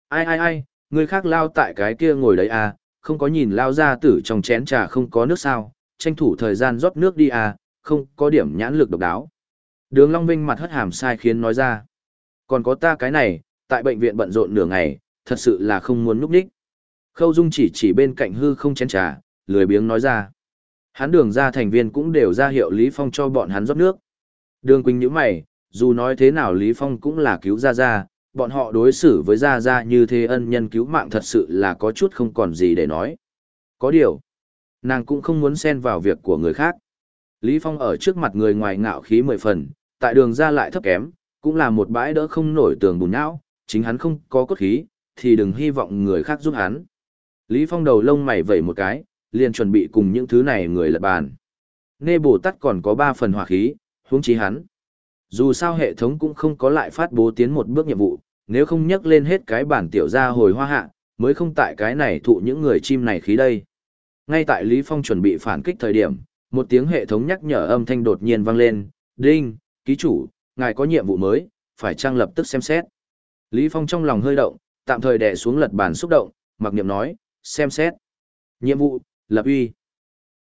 Ai ai ai, người khác lao tại cái kia ngồi đấy à, không có nhìn lao ra tử trong chén trà không có nước sao, tranh thủ thời gian rót nước đi à, không có điểm nhãn lực độc đáo. Đường Long Vinh mặt hất hàm sai khiến nói ra. Còn có ta cái này, tại bệnh viện bận rộn nửa ngày, thật sự là không muốn núp đích. Khâu Dung chỉ chỉ bên cạnh hư không chén trà, lười biếng nói ra. Hắn đường ra thành viên cũng đều ra hiệu Lý Phong cho bọn hắn rót nước. Đường Quỳnh nhíu mày, dù nói thế nào Lý Phong cũng là cứu Gia Gia, bọn họ đối xử với Gia Gia như thế ân nhân cứu mạng thật sự là có chút không còn gì để nói. Có điều, nàng cũng không muốn xen vào việc của người khác. Lý Phong ở trước mặt người ngoài ngạo khí mười phần, tại đường ra lại thấp kém, cũng là một bãi đỡ không nổi tường bùn não, chính hắn không có cốt khí, thì đừng hy vọng người khác giúp hắn. Lý Phong đầu lông mày vẩy một cái, liền chuẩn bị cùng những thứ này người lật bàn. Nê Bồ Tát còn có 3 phần hỏa khí, huống chí hắn. Dù sao hệ thống cũng không có lại phát bố tiến một bước nhiệm vụ, nếu không nhắc lên hết cái bản tiểu ra hồi hoa hạ, mới không tại cái này thụ những người chim này khí đây. Ngay tại Lý Phong chuẩn bị phản kích thời điểm, một tiếng hệ thống nhắc nhở âm thanh đột nhiên vang lên, "Đinh, ký chủ, ngài có nhiệm vụ mới, phải trang lập tức xem xét." Lý Phong trong lòng hơi động, tạm thời đè xuống lật bàn xúc động, mặc niệm nói, "Xem xét." Nhiệm vụ, lập uy.